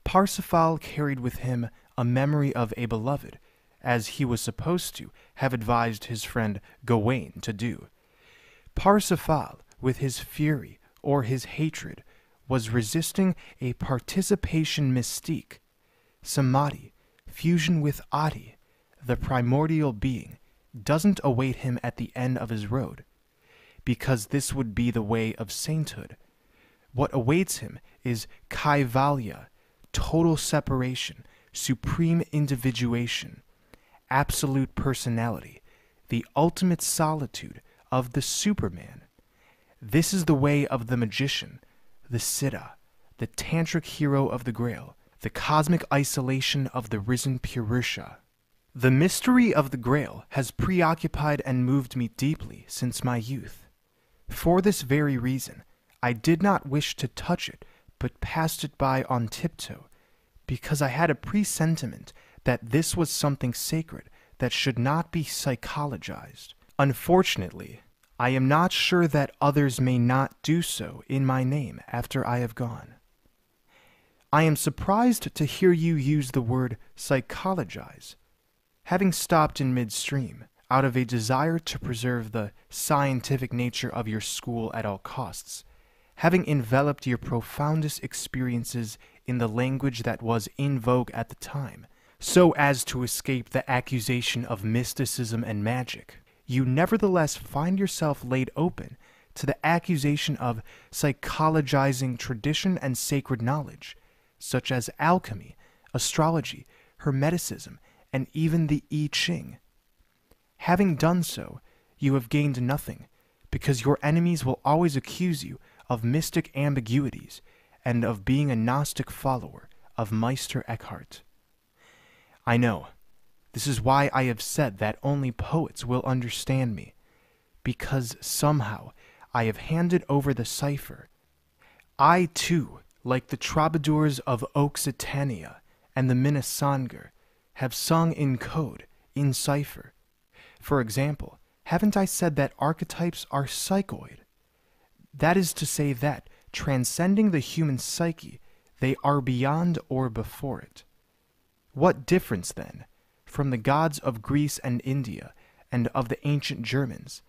Parsifal carried with him a memory of a beloved, as he was supposed to have advised his friend Gawain to do. Parsifal, with his fury or his hatred, was resisting a participation mystique. Samadhi, fusion with Adi, the primordial being, doesn't await him at the end of his road, because this would be the way of sainthood. What awaits him is kaivalya, total separation, supreme individuation, absolute personality, the ultimate solitude of the Superman. This is the way of the magician, the Siddha, the tantric hero of the Grail, the cosmic isolation of the risen Purusha. The mystery of the Grail has preoccupied and moved me deeply since my youth. For this very reason, I did not wish to touch it, but passed it by on tiptoe, because I had a presentiment that this was something sacred that should not be psychologized. Unfortunately, I am not sure that others may not do so in my name after I have gone. I am surprised to hear you use the word psychologize. Having stopped in midstream, out of a desire to preserve the scientific nature of your school at all costs, having enveloped your profoundest experiences in the language that was in vogue at the time, so as to escape the accusation of mysticism and magic, you nevertheless find yourself laid open to the accusation of psychologizing tradition and sacred knowledge, such as alchemy, astrology, hermeticism, and even the I Ching. Having done so, you have gained nothing, because your enemies will always accuse you of mystic ambiguities and of being a Gnostic follower of Meister Eckhart. I know. This is why I have said that only poets will understand me, because somehow I have handed over the cipher. I, too, like the troubadours of Occitania and the Minnesinger, have sung in code, in cipher. For example, haven't I said that archetypes are psychoid? That is to say that, transcending the human psyche, they are beyond or before it. What difference, then, from the gods of Greece and India and of the ancient Germans,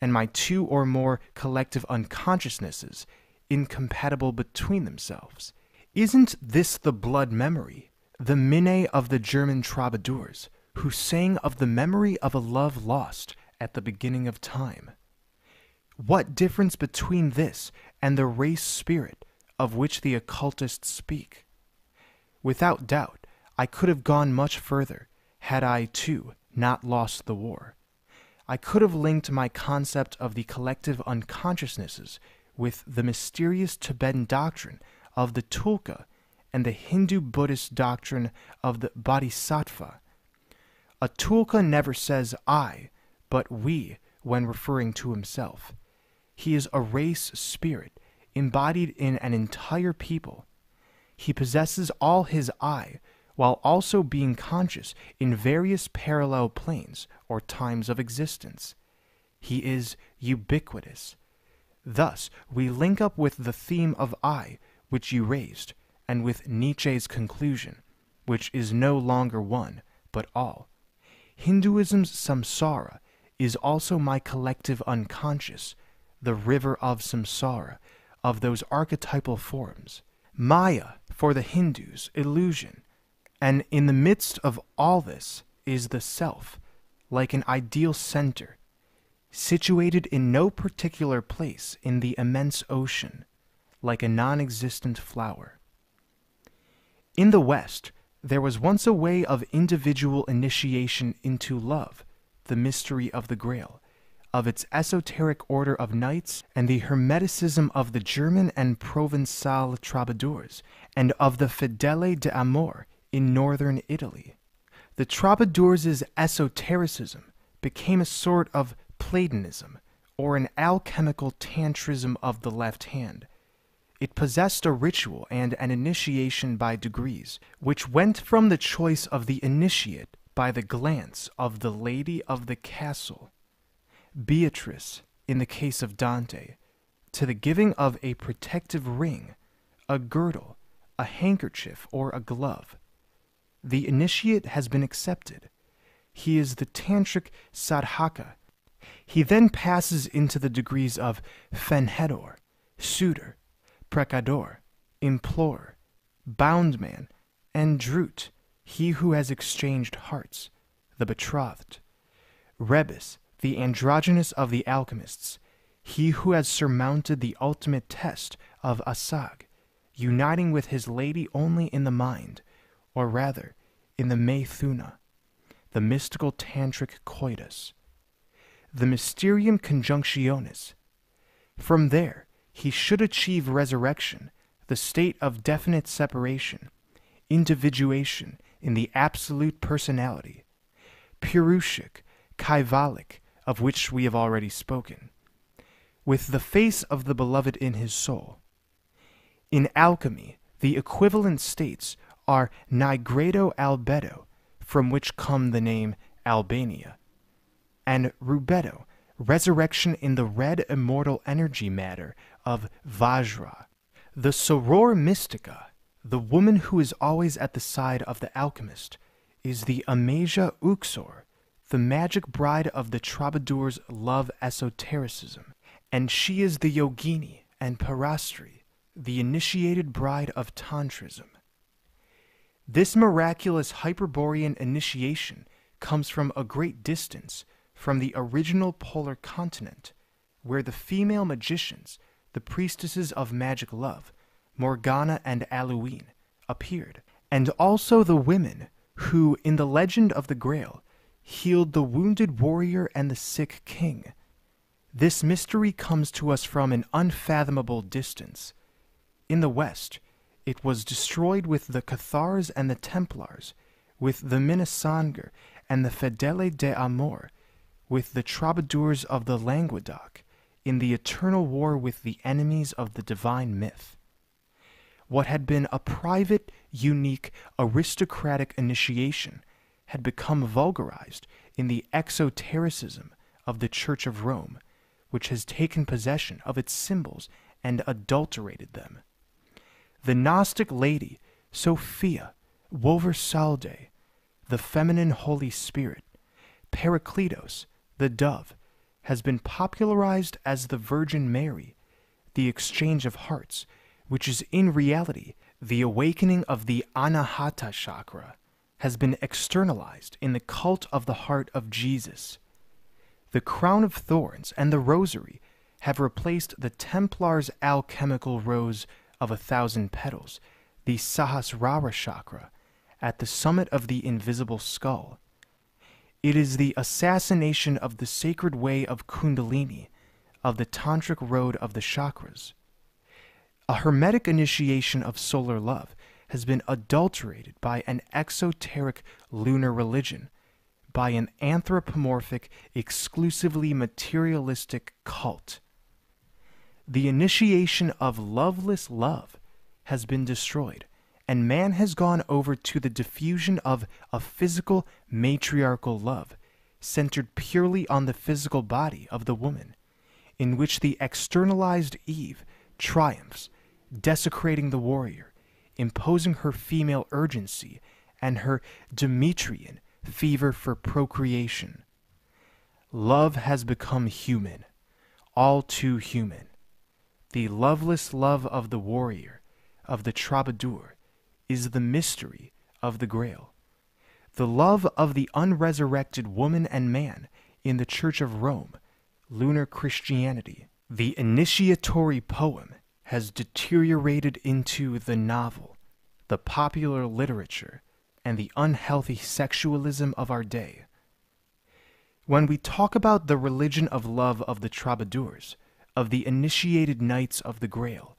and my two or more collective unconsciousnesses incompatible between themselves? Isn't this the blood memory, the minne of the German troubadours, who sang of the memory of a love lost at the beginning of time? What difference between this and the race spirit of which the occultists speak? Without doubt, I could have gone much further had I, too, not lost the war. I could have linked my concept of the collective unconsciousnesses with the mysterious Tibetan doctrine of the Tulku and the Hindu Buddhist doctrine of the Bodhisattva. A Tulku never says I, but we when referring to himself. He is a race spirit, embodied in an entire people. He possesses all his I, while also being conscious in various parallel planes or times of existence. He is ubiquitous. Thus, we link up with the theme of I, which you raised, and with Nietzsche's conclusion, which is no longer one, but all. Hinduism's samsara is also my collective unconscious, the river of samsara, of those archetypal forms. Maya, for the Hindus, illusion. And in the midst of all this is the self, like an ideal center, situated in no particular place in the immense ocean, like a non existent flower. In the West, there was once a way of individual initiation into love, the mystery of the Grail, of its esoteric order of knights and the hermeticism of the German and Provençal troubadours, and of the Fedeli d'Amour in northern Italy. The troubadours' esotericism became a sort of Platonism, or an alchemical tantrism of the left hand. It possessed a ritual and an initiation by degrees, which went from the choice of the initiate by the glance of the lady of the castle Beatrice, in the case of Dante, to the giving of a protective ring, a girdle, a handkerchief, or a glove. The initiate has been accepted, he is the tantric sadhaka. He then passes into the degrees of fenhedor, suitor, precador, implore, boundman, and drut, he who has exchanged hearts, the betrothed. Rebis, the androgynous of the alchemists, he who has surmounted the ultimate test of asag, uniting with his lady only in the mind, or rather, in the Maithuna, the mystical tantric coitus, the mysterium conjunctionis. From there, he should achieve resurrection, the state of definite separation, individuation in the absolute personality, Purushik, Kaivalik, of which we have already spoken, with the face of the beloved in his soul. In alchemy, the equivalent states are nigredo albedo, from which come the name Albania, and rubedo, resurrection in the red immortal energy matter of Vajra. The soror mystica, the woman who is always at the side of the alchemist, is the Amasia Uxor, the magic bride of the troubadours love esotericism, and she is the yogini and parastri, the initiated bride of tantrism. This miraculous Hyperborean initiation comes from a great distance from the original polar continent, where the female magicians, the priestesses of magic love, Morgana and Allouine, appeared, and also the women who, in the legend of the Grail, healed the wounded warrior and the sick king. This mystery comes to us from an unfathomable distance. In the West, it was destroyed with the Cathars and the Templars, with the Minnesinger and the Fedeli de Amor, with the troubadours of the Languedoc, in the eternal war with the enemies of the divine myth. What had been a private, unique, aristocratic initiation had become vulgarized in the exotericism of the Church of Rome, which has taken possession of its symbols and adulterated them. The Gnostic lady, Sophia Woversalde, the feminine Holy Spirit, Parakletos, the dove, has been popularized as the Virgin Mary, the exchange of hearts, which is in reality the awakening of the Anahata chakra has been externalized in the cult of the heart of Jesus. The crown of thorns and the rosary have replaced the Templar's alchemical rose of a thousand petals, the Sahasrara chakra, at the summit of the invisible skull. It is the assassination of the sacred way of Kundalini, of the tantric road of the chakras. A hermetic initiation of solar love has been adulterated by an exoteric lunar religion, by an anthropomorphic, exclusively materialistic cult. The initiation of loveless love has been destroyed, and man has gone over to the diffusion of a physical matriarchal love, centered purely on the physical body of the woman, in which the externalized Eve triumphs, desecrating the warrior, imposing her female urgency and her Demetrian fever for procreation. Love has become human, all too human. The loveless love of the warrior, of the troubadour, is the mystery of the Grail. The love of the unresurrected woman and man in the Church of Rome, lunar Christianity, the initiatory poem has deteriorated into the novel, the popular literature, and the unhealthy sexualism of our day. When we talk about the religion of love of the troubadours, of the initiated knights of the Grail,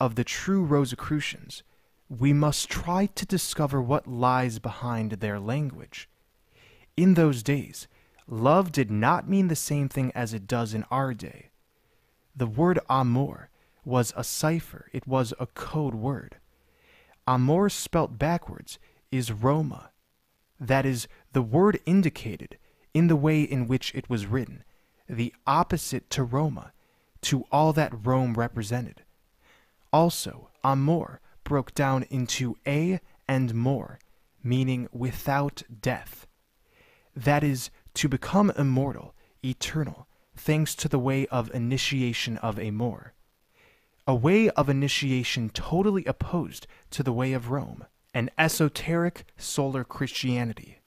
of the true Rosicrucians, we must try to discover what lies behind their language. In those days, love did not mean the same thing as it does in our day. The word amour was a cipher, it was a code word. Amor spelt backwards is Roma. That is, the word indicated, in the way in which it was written, the opposite to Roma, to all that Rome represented. Also, amor broke down into a and more, meaning without death. that is, to become immortal, eternal, thanks to the way of initiation of a more. A way of initiation totally opposed to the way of Rome, an esoteric solar Christianity,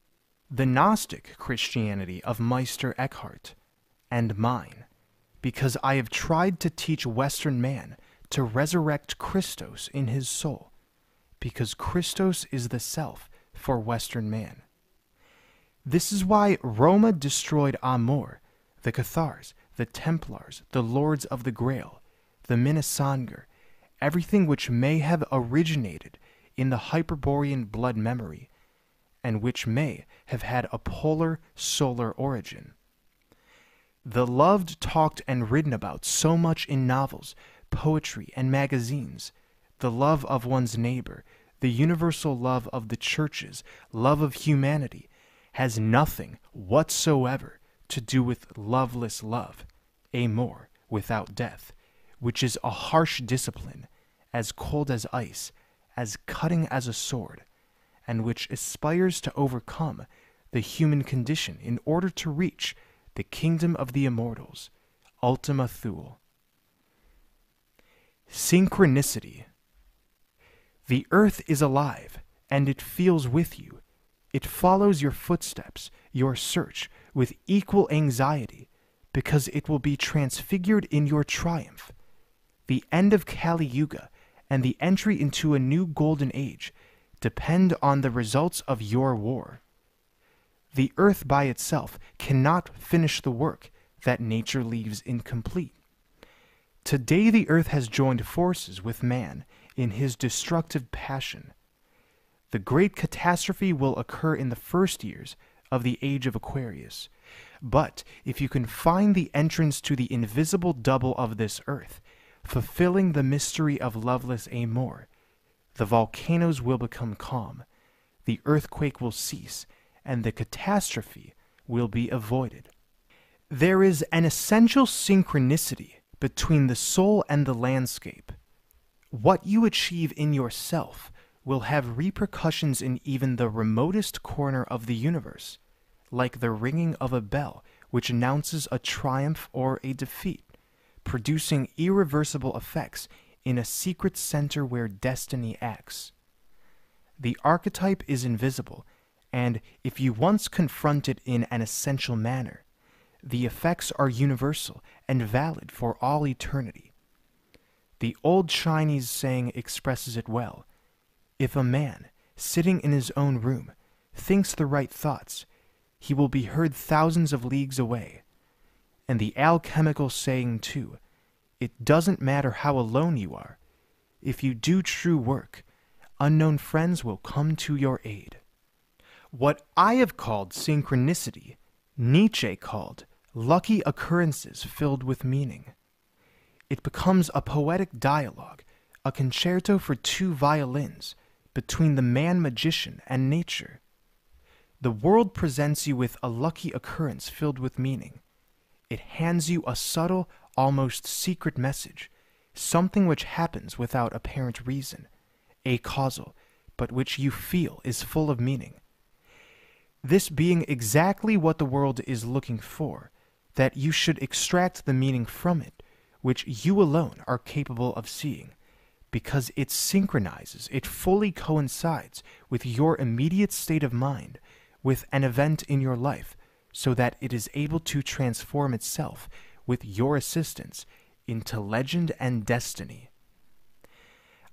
the Gnostic Christianity of Meister Eckhart, and mine, because I have tried to teach Western man to resurrect Christos in his soul, because Christos is the self for Western man. This is why Roma destroyed Amor, the Cathars, the Templars, the Lords of the Grail, the Minnesinger, everything which may have originated in the Hyperborean blood memory, and which may have had a polar solar origin. The loved, talked, and written about so much in novels, poetry, and magazines, the love of one's neighbor, the universal love of the churches, love of humanity, has nothing whatsoever to do with loveless love, amor, without death, which is a harsh discipline, as cold as ice, as cutting as a sword, and which aspires to overcome the human condition in order to reach the kingdom of the immortals, Ultima Thule. Synchronicity. The earth is alive, and it feels with you. It follows your footsteps, your search, with equal anxiety, because it will be transfigured in your triumph. The end of Kali Yuga and the entry into a new golden age depend on the results of your war. The earth by itself cannot finish the work that nature leaves incomplete. Today, the earth has joined forces with man in his destructive passion. The great catastrophe will occur in the first years of the age of Aquarius. But if you can find the entrance to the invisible double of this earth, fulfilling the mystery of loveless Amor, the volcanoes will become calm, the earthquake will cease, and the catastrophe will be avoided. There is an essential synchronicity between the soul and the landscape. What you achieve in yourself will have repercussions in even the remotest corner of the universe, like the ringing of a bell which announces a triumph or a defeat, producing irreversible effects in a secret center where destiny acts. The archetype is invisible and if you once confront it in an essential manner, the effects are universal and valid for all eternity. The old Chinese saying expresses it well. If a man, sitting in his own room, thinks the right thoughts, he will be heard thousands of leagues away. And the alchemical saying, too, it doesn't matter how alone you are. If you do true work, unknown friends will come to your aid. What I have called synchronicity, Nietzsche called lucky occurrences filled with meaning. It becomes a poetic dialogue, a concerto for two violins between the man magician and nature. The world presents you with a lucky occurrence filled with meaning. It hands you a subtle, almost secret message, something which happens without apparent reason, a causal, but which you feel is full of meaning this being exactly what the world is looking for, that you should extract the meaning from it, which you alone are capable of seeing, because it synchronizes, it fully coincides with your immediate state of mind, with an event in your life, so that it is able to transform itself, with your assistance, into legend and destiny.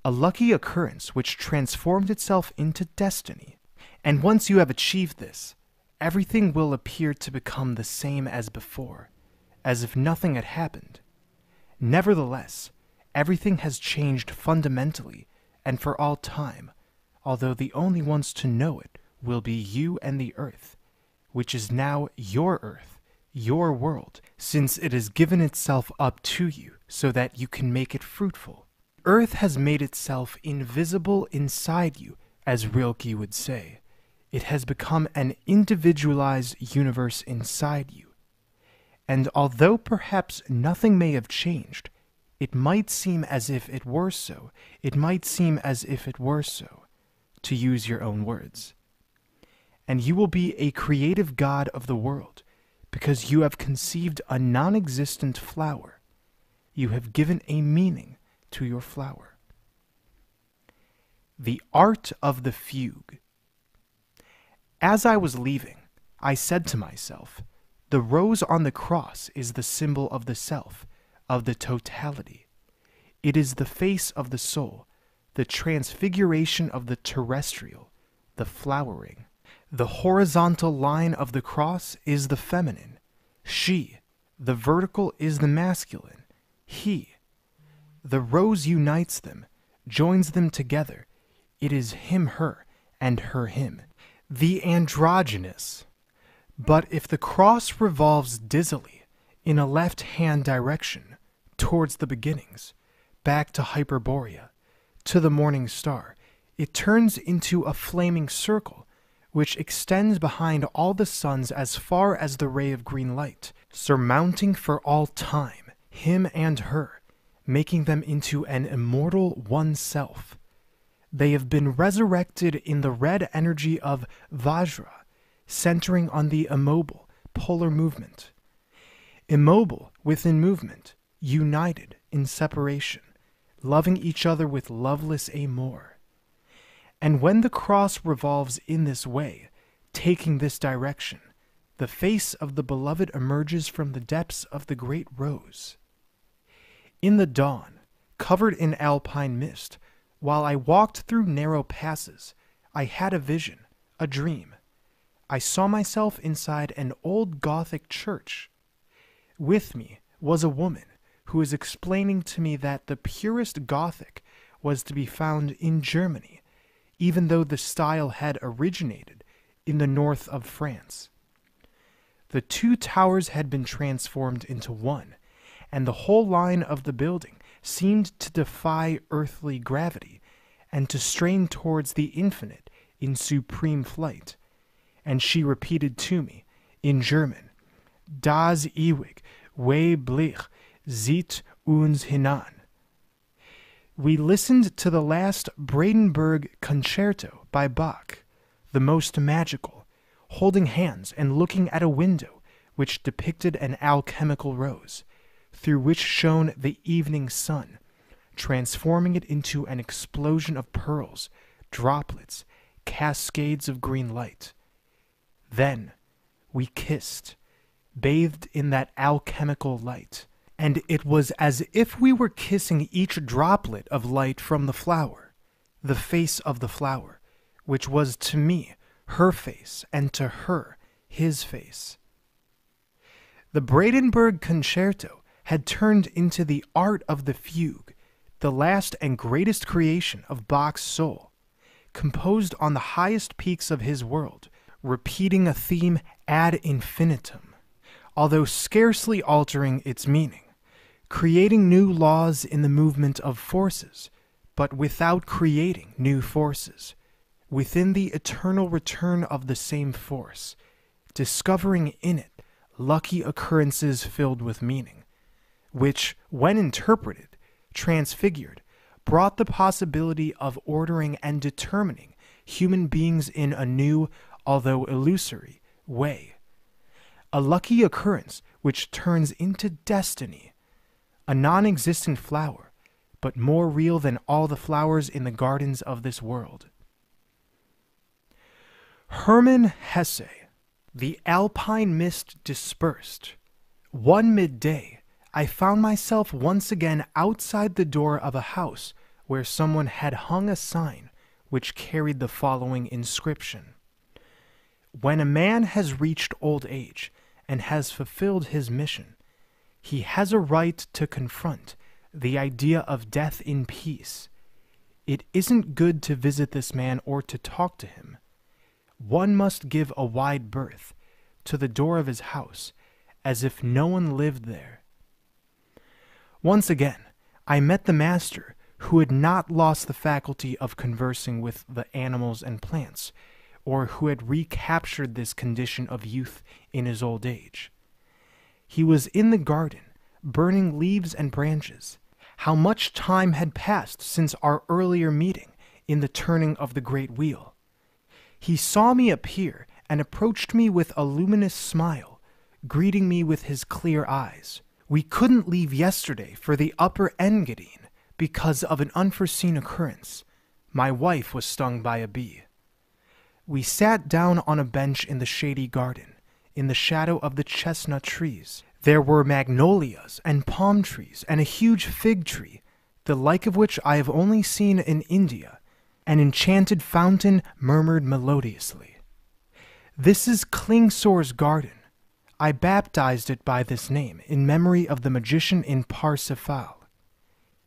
A lucky occurrence which transformed itself into destiny and once you have achieved this, everything will appear to become the same as before, as if nothing had happened. Nevertheless, everything has changed fundamentally and for all time, although the only ones to know it will be you and the earth, which is now your earth, your world, since it has given itself up to you so that you can make it fruitful. Earth has made itself invisible inside you, as Rilke would say. It has become an individualized universe inside you. And although perhaps nothing may have changed, it might seem as if it were so. It might seem as if it were so, to use your own words. and you will be a creative God of the world, because you have conceived a non existent flower. You have given a meaning to your flower. The Art of the Fugue. As I was leaving, I said to myself, The rose on the cross is the symbol of the self, of the totality. It is the face of the soul, the transfiguration of the terrestrial, the flowering. The horizontal line of the cross is the feminine. She. The vertical is the masculine. He. The rose unites them, joins them together. It is him, her, and her, him. The androgynous. But if the cross revolves dizzily in a left hand direction towards the beginnings, back to Hyperborea, to the morning star, it turns into a flaming circle which extends behind all the suns as far as the ray of green light, surmounting for all time him and her, making them into an immortal one self. They have been resurrected in the red energy of Vajra, centering on the immobile, polar movement. Immobile within movement, united in separation, loving each other with loveless amour. And when the cross revolves in this way, taking this direction, the face of the beloved emerges from the depths of the great rose. In the dawn, covered in alpine mist, while I walked through narrow passes, I had a vision, a dream. I saw myself inside an old Gothic church. With me was a woman who was explaining to me that the purest Gothic was to be found in Germany, even though the style had originated in the north of France. The two towers had been transformed into one, and the whole line of the building seemed to defy earthly gravity and to strain towards the infinite in supreme flight. And she repeated to me, in German, Das ewig, weiblich, Zieht uns hinan. We listened to the last Brandenburg Concerto by Bach, the most magical, holding hands and looking at a window which depicted an alchemical rose, through which shone the evening sun, transforming it into an explosion of pearls, droplets, cascades of green light. Then we kissed, bathed in that alchemical light and it was as if we were kissing each droplet of light from the flower, the face of the flower, which was to me her face, and to her his face. The Brandenburg Concerto had turned into the art of the fugue, the last and greatest creation of Bach's soul, composed on the highest peaks of his world, repeating a theme ad infinitum, although scarcely altering its meaning creating new laws in the movement of forces, but without creating new forces, within the eternal return of the same force, discovering in it lucky occurrences filled with meaning, which, when interpreted, transfigured, brought the possibility of ordering and determining human beings in a new, although illusory, way. A lucky occurrence which turns into destiny a non existent flower, but more real than all the flowers in the gardens of this world. Hermann Hesse, the alpine mist dispersed. One midday, I found myself once again outside the door of a house where someone had hung a sign which carried the following inscription When a man has reached old age and has fulfilled his mission, he has a right to confront the idea of death in peace. It isn't good to visit this man or to talk to him. One must give a wide berth to the door of his house, as if no one lived there. Once again, I met the master who had not lost the faculty of conversing with the animals and plants, or who had recaptured this condition of youth in his old age. He was in the garden, burning leaves and branches. How much time had passed since our earlier meeting in the turning of the great wheel. He saw me appear and approached me with a luminous smile, greeting me with his clear eyes. We couldn't leave yesterday for the upper Engadine because of an unforeseen occurrence. My wife was stung by a bee. We sat down on a bench in the shady garden, in the shadow of the chestnut trees. There were magnolias and palm trees and a huge fig tree, the like of which I have only seen in India. An enchanted fountain murmured melodiously. This is Klingsor's garden. I baptized it by this name in memory of the magician in Parsifal.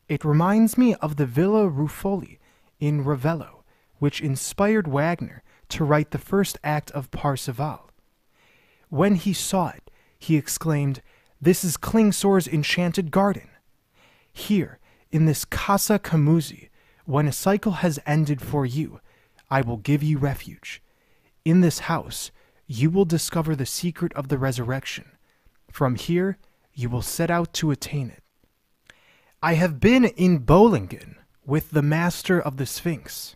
It reminds me of the Villa Rufolo in Ravello, which inspired Wagner to write the first act of Parsifal. When he saw it, he exclaimed, This is Klingsor's enchanted garden. Here, in this Casa Camuzzi, when a cycle has ended for you, I will give you refuge. In this house, you will discover the secret of the resurrection. From here, you will set out to attain it. I have been in Bollingen with the master of the Sphinx.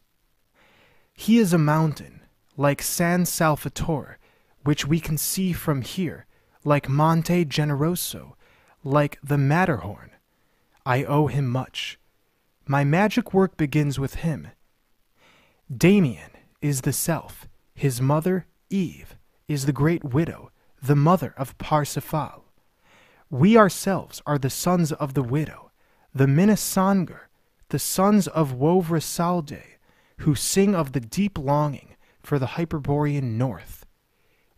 He is a mountain, like San Salvatore, which we can see from here, like Monte Generoso, like the Matterhorn. I owe him much. My magic work begins with him. Demian is the self, his mother, Eve, is the great widow, the mother of Parsifal. We ourselves are the sons of the widow, the Minnesinger, the sons of Wovresalde, who sing of the deep longing for the Hyperborean north.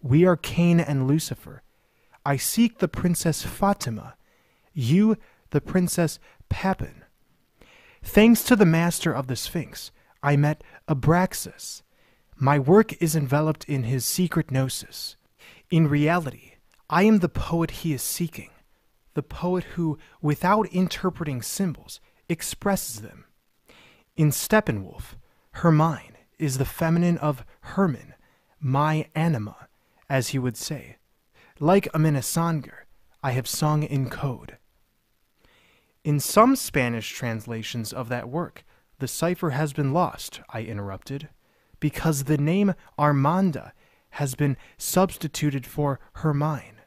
We are Cain and Lucifer. I seek the Princess Fatima, you the Princess Papin. Thanks to the master of the Sphinx, I met Abraxas. My work is enveloped in his secret gnosis. In reality, I am the poet he is seeking, the poet who, without interpreting symbols, expresses them. In Steppenwolf, Hermine is the feminine of Herman, my anima, as he would say. Like a Minnesinger, I have sung in code. In some Spanish translations of that work, the cipher has been lost, I interrupted, because the name Armanda has been substituted for Hermine.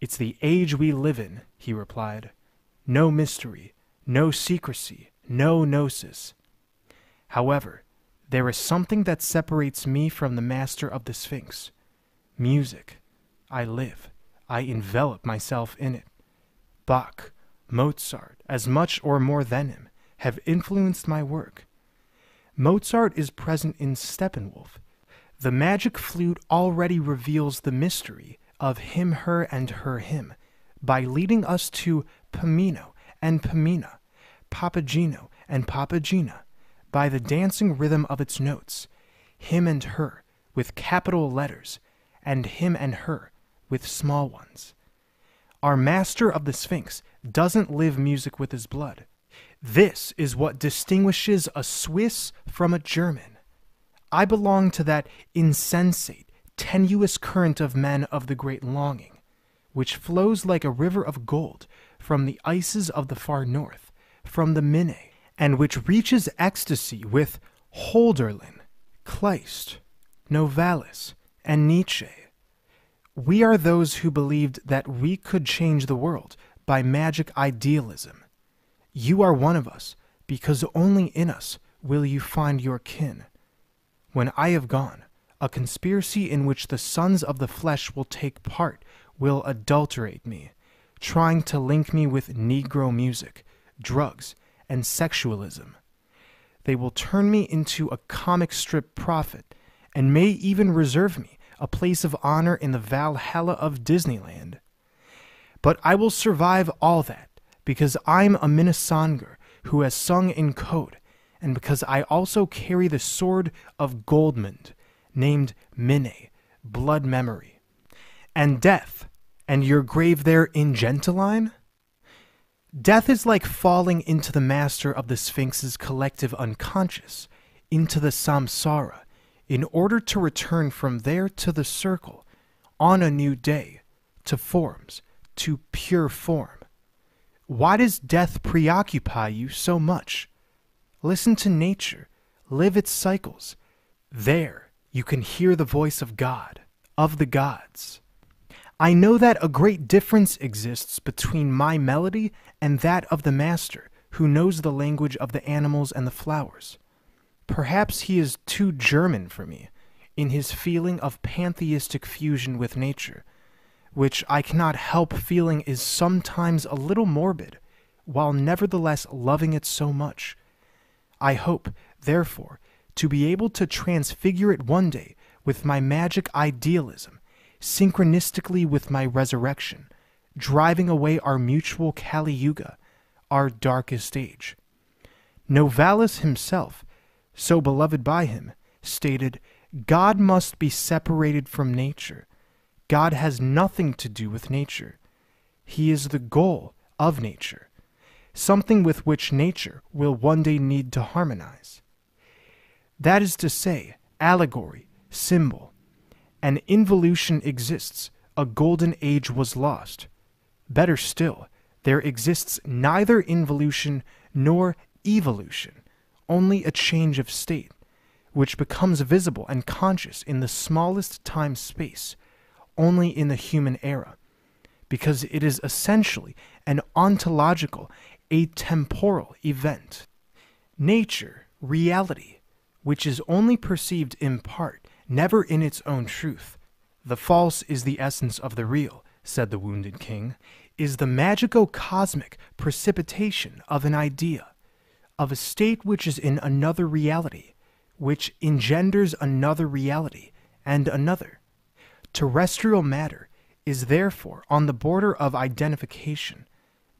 It's the age we live in, he replied. No mystery, no secrecy, no gnosis. However, there is something that separates me from the master of the Sphinx music. I live, I envelop myself in it. Bach, Mozart, as much or more than him, have influenced my work. Mozart is present in Steppenwolf. The magic flute already reveals the mystery of him, her, and her, him by leading us to Tamino and Pamina, Papageno and Papagena, by the dancing rhythm of its notes, him and her with capital letters, and him and her with small ones. Our master of the Sphinx doesn't live music with his blood. This is what distinguishes a Swiss from a German. I belong to that insensate, tenuous current of men of the great longing, which flows like a river of gold from the ices of the far north, from the Minne, and which reaches ecstasy with Hölderlin, Kleist, Novalis, and Nietzsche. We are those who believed that we could change the world by magic idealism. You are one of us, because only in us will you find your kin. When I have gone, a conspiracy in which the sons of the flesh will take part will adulterate me, trying to link me with Negro music, drugs, and sexualism. They will turn me into a comic strip prophet and may even reserve me a place of honor in the Valhalla of Disneyland. But I will survive all that because I'm a Minnesinger who has sung in code, and because I also carry the sword of Goldmund, named Minne, blood memory. And death, and your grave there in Gentilino? Death is like falling into the master of the Sphinx's collective unconscious, into the samsara, in order to return from there to the circle, on a new day, to forms, to pure form. Why does death preoccupy you so much? Listen to nature, live its cycles. There you can hear the voice of God, of the gods. I know that a great difference exists between my melody and that of the master, who knows the language of the animals and the flowers. Perhaps he is too German for me in his feeling of pantheistic fusion with nature, which I cannot help feeling is sometimes a little morbid, while nevertheless loving it so much. I hope, therefore, to be able to transfigure it one day with my magic idealism synchronistically with my resurrection, driving away our mutual Kali Yuga, our darkest age. Novalis himself, so beloved by him, stated, God must be separated from nature. God has nothing to do with nature. He is the goal of nature, something with which nature will one day need to harmonize. That is to say, allegory, symbol, an involution exists, a golden age was lost. Better still, there exists neither involution nor evolution, only a change of state, which becomes visible and conscious in the smallest time space, only in the human era, because it is essentially an ontological, a temporal event. Nature, reality, which is only perceived in part, never in its own truth. The false is the essence of the real, said the wounded king, is the magico cosmic precipitation of an idea, of a state which is in another reality, which engenders another reality and another. Terrestrial matter is therefore on the border of identification,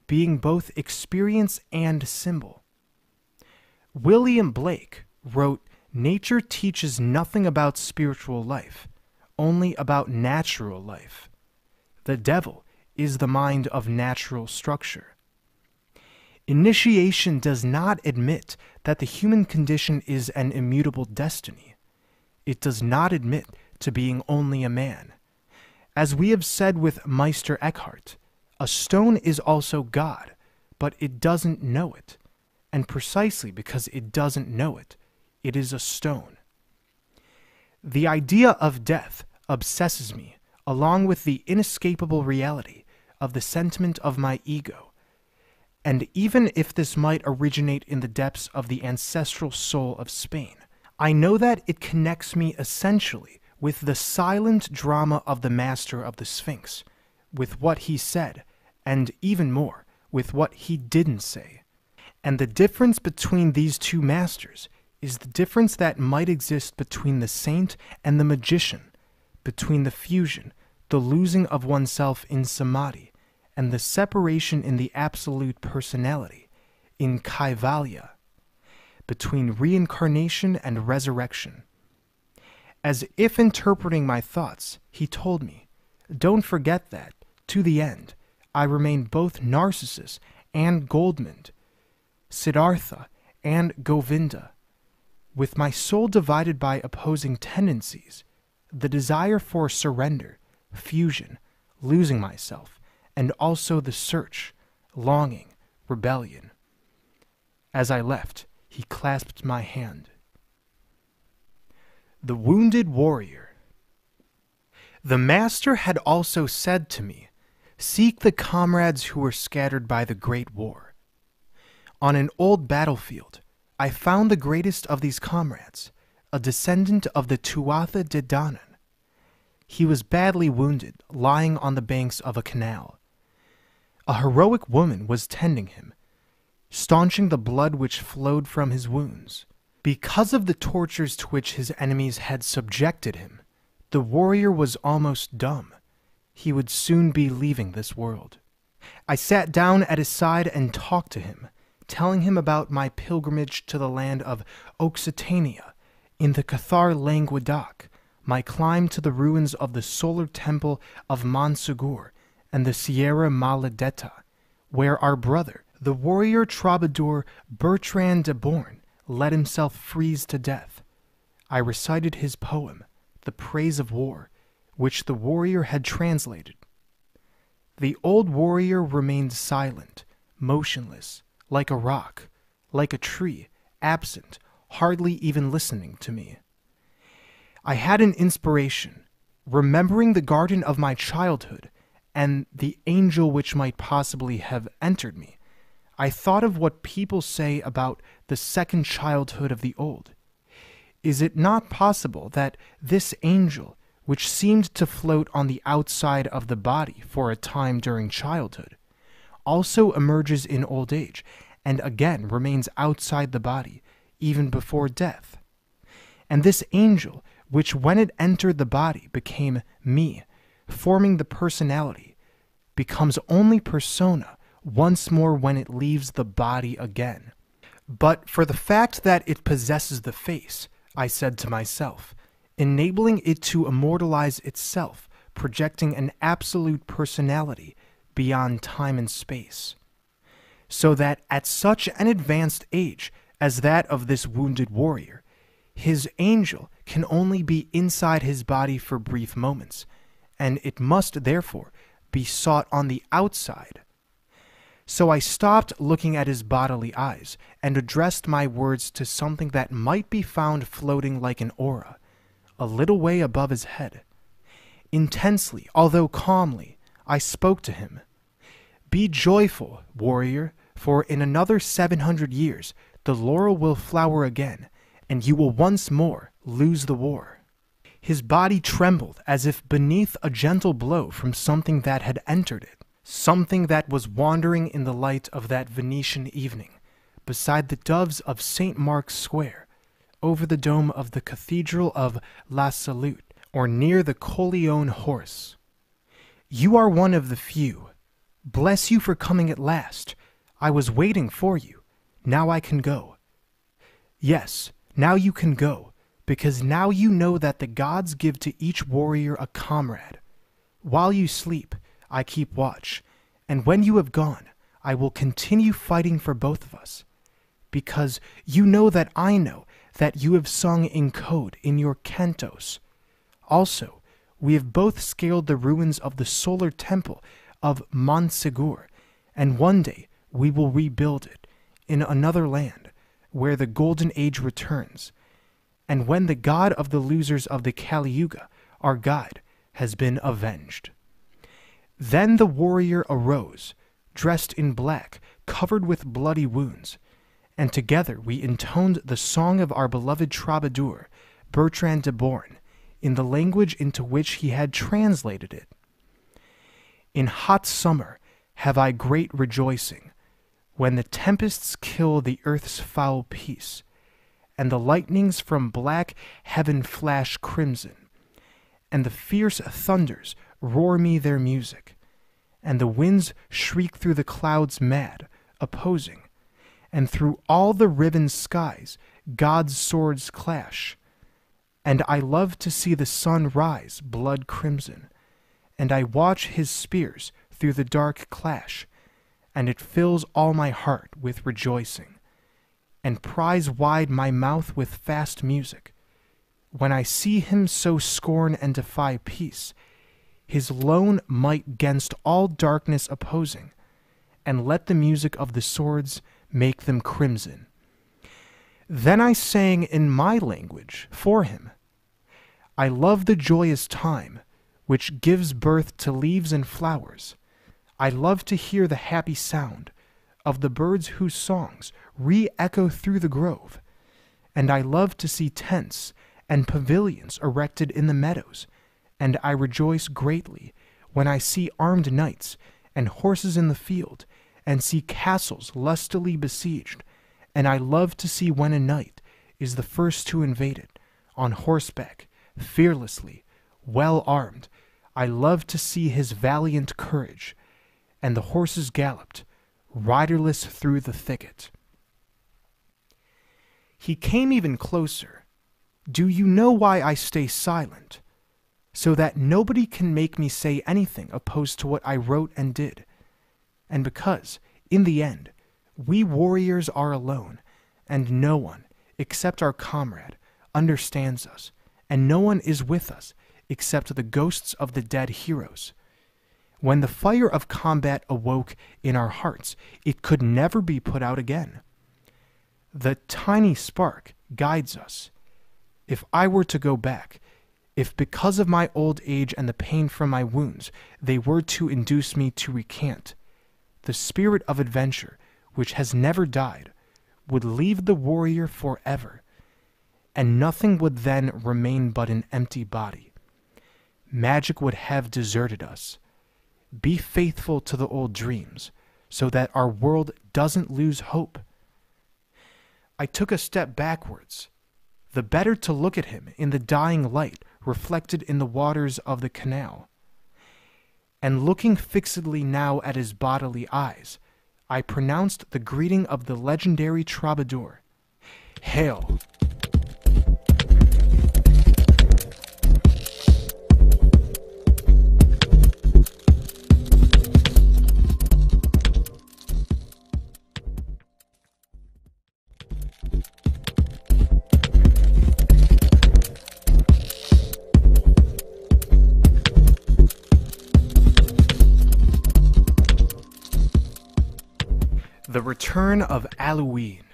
being both experience and symbol. William Blake wrote Nature teaches nothing about spiritual life, only about natural life. The devil is the mind of natural structure. Initiation does not admit that the human condition is an immutable destiny. It does not admit to being only a man. As we have said with Meister Eckhart, a stone is also God, but it doesn't know it. And precisely because it doesn't know it, it is a stone. The idea of death obsesses me, along with the inescapable reality of the sentiment of my ego. And even if this might originate in the depths of the ancestral soul of Spain, I know that it connects me essentially with the silent drama of the master of the Sphinx, with what he said, and even more, with what he didn't say. And the difference between these two masters is the difference that might exist between the saint and the magician, between the fusion, the losing of oneself in samadhi, and the separation in the absolute personality, in kaivalya, between reincarnation and resurrection. As if interpreting my thoughts, he told me, Don't forget that, to the end, I remain both Narcissus and Goldmund, Siddhartha and Govinda with my soul divided by opposing tendencies, the desire for surrender, fusion, losing myself, and also the search, longing, rebellion. As I left, he clasped my hand. The Wounded Warrior. The Master had also said to me, Seek the comrades who were scattered by the Great War. On an old battlefield, I found the greatest of these comrades, a descendant of the Tuatha De Danann. He was badly wounded, lying on the banks of a canal. A heroic woman was tending him, staunching the blood which flowed from his wounds. Because of the tortures to which his enemies had subjected him, the warrior was almost dumb. He would soon be leaving this world. I sat down at his side and talked to him telling him about my pilgrimage to the land of Occitania in the Cathar Languedoc, my climb to the ruins of the solar temple of Montsegur and the Sierra Maladetta, where our brother, the warrior troubadour Bertrand de Born, let himself freeze to death. I recited his poem, The Praise of War, which the warrior had translated. The old warrior remained silent, motionless, like a rock, like a tree, absent, hardly even listening to me. I had an inspiration, remembering the garden of my childhood and the angel which might possibly have entered me. I thought of what people say about the second childhood of the old. Is it not possible that this angel, which seemed to float on the outside of the body for a time during childhood, also emerges in old age and again remains outside the body even before death? And this angel, which when it entered the body became me, forming the personality, becomes only persona once more when it leaves the body again. But for the fact that it possesses the face, I said to myself, enabling it to immortalize itself, projecting an absolute personality beyond time and space. So that at such an advanced age as that of this wounded warrior, his angel can only be inside his body for brief moments, and it must therefore be sought on the outside so I stopped looking at his bodily eyes and addressed my words to something that might be found floating like an aura, a little way above his head. Intensely, although calmly, I spoke to him. Be joyful, warrior, for in another seven hundred years the laurel will flower again, and you will once more lose the war. His body trembled as if beneath a gentle blow from something that had entered it something that was wandering in the light of that Venetian evening, beside the doves of St. Mark's Square, over the dome of the Cathedral of La Salute, or near the Colleoni Horse. You are one of the few. Bless you for coming at last. I was waiting for you. Now I can go. Yes, now you can go, because now you know that the gods give to each warrior a comrade. While you sleep, I keep watch, and when you have gone, I will continue fighting for both of us, because you know that I know that you have sung in code in your cantos. Also, we have both scaled the ruins of the solar temple of Montsegur, and one day we will rebuild it in another land where the golden age returns, and when the god of the losers of the Kali Yuga, our guide, has been avenged. Then the warrior arose, dressed in black, covered with bloody wounds, and together we intoned the song of our beloved troubadour, Bertrand de Born, in the language into which he had translated it. In hot summer have I great rejoicing, when the tempests kill the earth's foul peace, and the lightnings from black heaven flash crimson, and the fierce thunders roar me their music, and the winds shriek through the clouds mad, opposing, and through all the riven skies God's swords clash. And I love to see the sun rise blood crimson, and I watch his spears through the dark clash, and it fills all my heart with rejoicing, and pries wide my mouth with fast music. When I see him so scorn and defy peace, his lone might gainst all darkness opposing, and let the music of the swords make them crimson. Then I sang in my language for him. I love the joyous time which gives birth to leaves and flowers. I love to hear the happy sound of the birds whose songs re echo through the grove. And I love to see tents and pavilions erected in the meadows and I rejoice greatly when I see armed knights and horses in the field, and see castles lustily besieged, and I love to see when a knight is the first to invade it, on horseback, fearlessly, well armed. I love to see his valiant courage, and the horses galloped, riderless through the thicket. He came even closer. Do you know why I stay silent? So that nobody can make me say anything opposed to what I wrote and did. And because, in the end, we warriors are alone, and no one, except our comrade, understands us, and no one is with us except the ghosts of the dead heroes. When the fire of combat awoke in our hearts, it could never be put out again. The tiny spark guides us. If I were to go back, If because of my old age and the pain from my wounds they were to induce me to recant, the spirit of adventure, which has never died, would leave the warrior forever, and nothing would then remain but an empty body. Magic would have deserted us. Be faithful to the old dreams, so that our world doesn't lose hope. I took a step backwards, the better to look at him in the dying light reflected in the waters of the canal. And looking fixedly now at his bodily eyes, I pronounced the greeting of the legendary troubadour Hail! The Return of Allouine.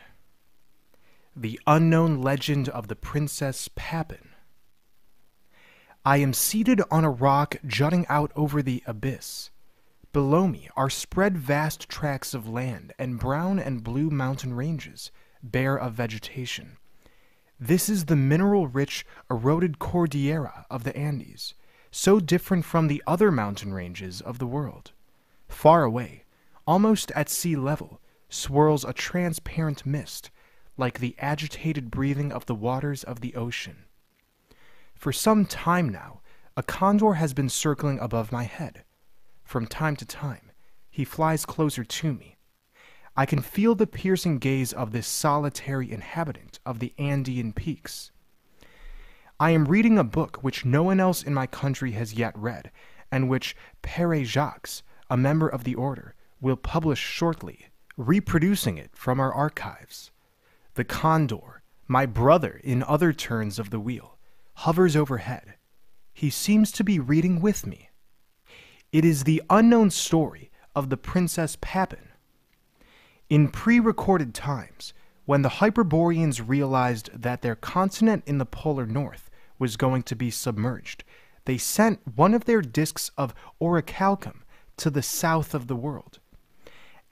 The Unknown Legend of the Princess Papin. I am seated on a rock jutting out over the abyss. Below me are spread vast tracts of land and brown and blue mountain ranges, bare of vegetation. This is the mineral rich, eroded Cordillera of the Andes, so different from the other mountain ranges of the world. Far away, almost at sea level, swirls a transparent mist, like the agitated breathing of the waters of the ocean. For some time now, a condor has been circling above my head. From time to time, he flies closer to me. I can feel the piercing gaze of this solitary inhabitant of the Andean peaks. I am reading a book which no one else in my country has yet read, and which Pere Jacques, a member of the order, will publish shortly reproducing it from our archives. The condor, my brother in other turns of the wheel, hovers overhead. He seems to be reading with me. It is the unknown story of the Princess Papin. In pre recorded times, when the Hyperboreans realized that their continent in the polar north was going to be submerged, they sent one of their disks of orichalcum to the south of the world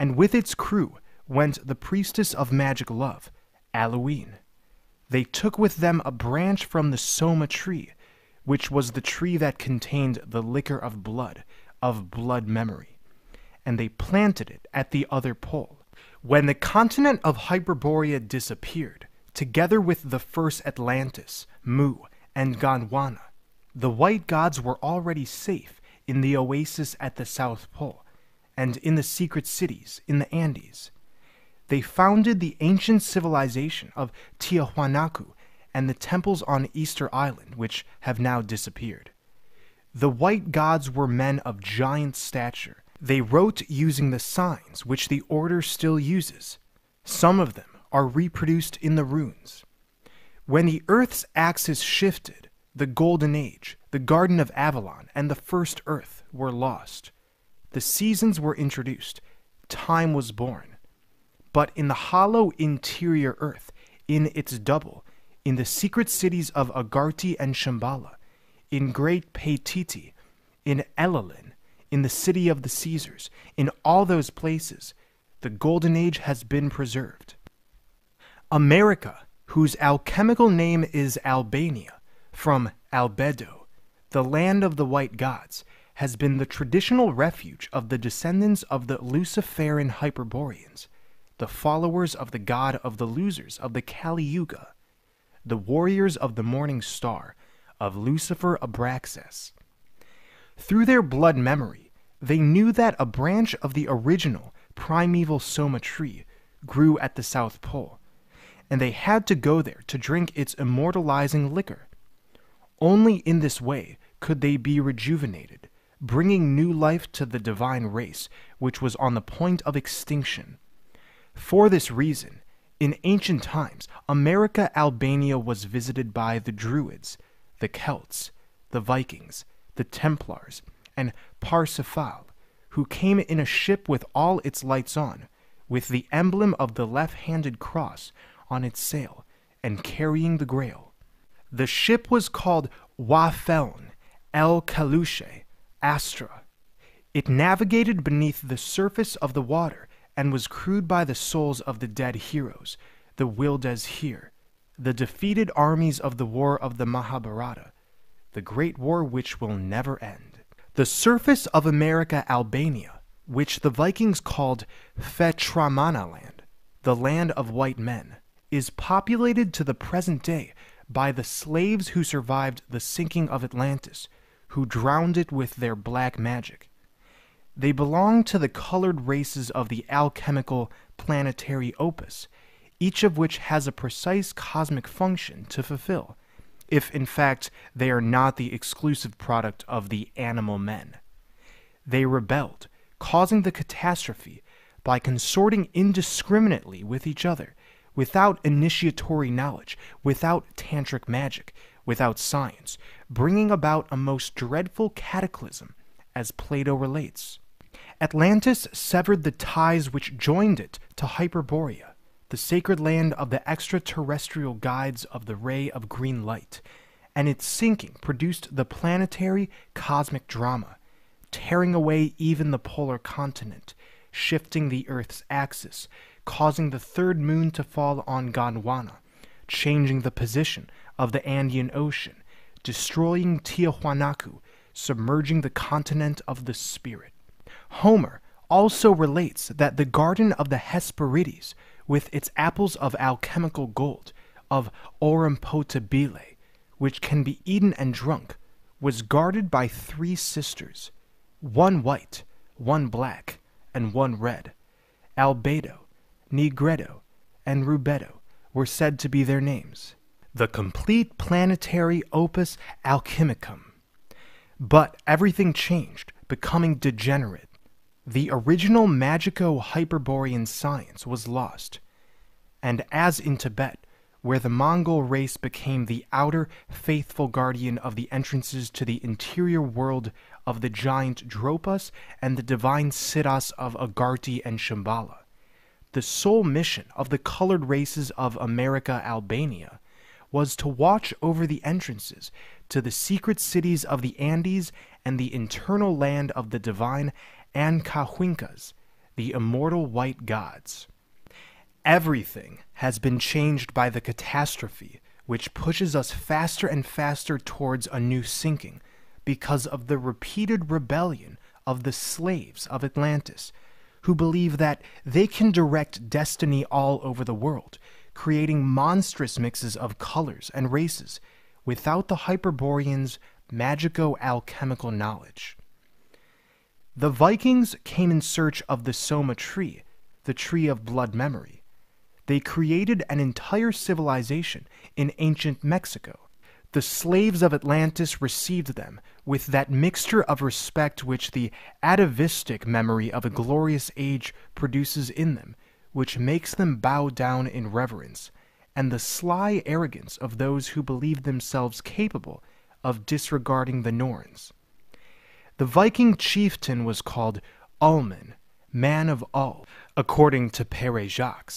and with its crew went the priestess of magic love, Allouine. They took with them a branch from the Soma tree, which was the tree that contained the liquor of blood, of blood memory, and they planted it at the other pole. When the continent of Hyperborea disappeared, together with the first Atlantis, Mu, and Gondwana, the white gods were already safe in the oasis at the South Pole and in the secret cities in the Andes. They founded the ancient civilization of Tiahuanacu and the temples on Easter Island, which have now disappeared. The white gods were men of giant stature. They wrote using the signs which the order still uses. Some of them are reproduced in the runes. When the earth's axis shifted, the Golden Age, the Garden of Avalon, and the First Earth were lost. The seasons were introduced, time was born. But in the hollow interior earth, in its double, in the secret cities of Agartha and Shambhala, in great Paititi, in Elalin, in the city of the Caesars, in all those places, the Golden Age has been preserved. America, whose alchemical name is Albania, from albedo, the land of the white gods, has been the traditional refuge of the descendants of the Luciferan Hyperboreans, the followers of the god of the losers of the Kali Yuga, the warriors of the morning star of Lucifer Abraxas. Through their blood memory, they knew that a branch of the original primeval Soma tree grew at the South Pole, and they had to go there to drink its immortalizing liquor. Only in this way could they be rejuvenated bringing new life to the divine race, which was on the point of extinction. For this reason, in ancient times, America Albania was visited by the Druids, the Celts, the Vikings, the Templars, and Parsifal, who came in a ship with all its lights on, with the emblem of the left handed cross on its sail, and carrying the grail. The ship was called Wafeln, El Caleuche, Astra. It navigated beneath the surface of the water and was crewed by the souls of the dead heroes, the Wildes Heer, the defeated armies of the War of the Mahabharata, the great war which will never end. The surface of America Albania, which the Vikings called Fetramana land, the land of white men, is populated to the present day by the slaves who survived the sinking of Atlantis, who drowned it with their black magic. They belong to the colored races of the alchemical planetary opus, each of which has a precise cosmic function to fulfill, if in fact they are not the exclusive product of the animal men. They rebelled, causing the catastrophe by consorting indiscriminately with each other, without initiatory knowledge, without tantric magic, without science, bringing about a most dreadful cataclysm, as Plato relates. Atlantis severed the ties which joined it to Hyperborea, the sacred land of the extraterrestrial guides of the ray of green light, and its sinking produced the planetary cosmic drama, tearing away even the polar continent, shifting the Earth's axis, causing the third moon to fall on Gondwana, changing the position of the Andean Ocean, destroying Tiahuanacu, submerging the continent of the spirit. Homer also relates that the garden of the Hesperides, with its apples of alchemical gold, of aurum potabile, which can be eaten and drunk, was guarded by three sisters, one white, one black, and one red. Albedo, Nigredo, and Rubedo were said to be their names. The complete planetary opus alchemicum. But everything changed, becoming degenerate the original magico Hyperborean science was lost, and as in Tibet, where the Mongol race became the outer, faithful guardian of the entrances to the interior world of the giant Dropas and the divine Siddhas of Agartha and Shambhala, the sole mission of the colored races of America Albania was to watch over the entrances to the secret cities of the Andes and the internal land of the divine and Kahuinkas, the immortal white gods. Everything has been changed by the catastrophe, which pushes us faster and faster towards a new sinking because of the repeated rebellion of the slaves of Atlantis, who believe that they can direct destiny all over the world, creating monstrous mixes of colors and races without the Hyperboreans' magico alchemical knowledge. The Vikings came in search of the Soma tree, the tree of blood memory. They created an entire civilization in ancient Mexico. The slaves of Atlantis received them with that mixture of respect which the atavistic memory of a glorious age produces in them, which makes them bow down in reverence, and the sly arrogance of those who believe themselves capable of disregarding the Norns. The Viking chieftain was called Ullman, man of Ull, according to Pere Jacques.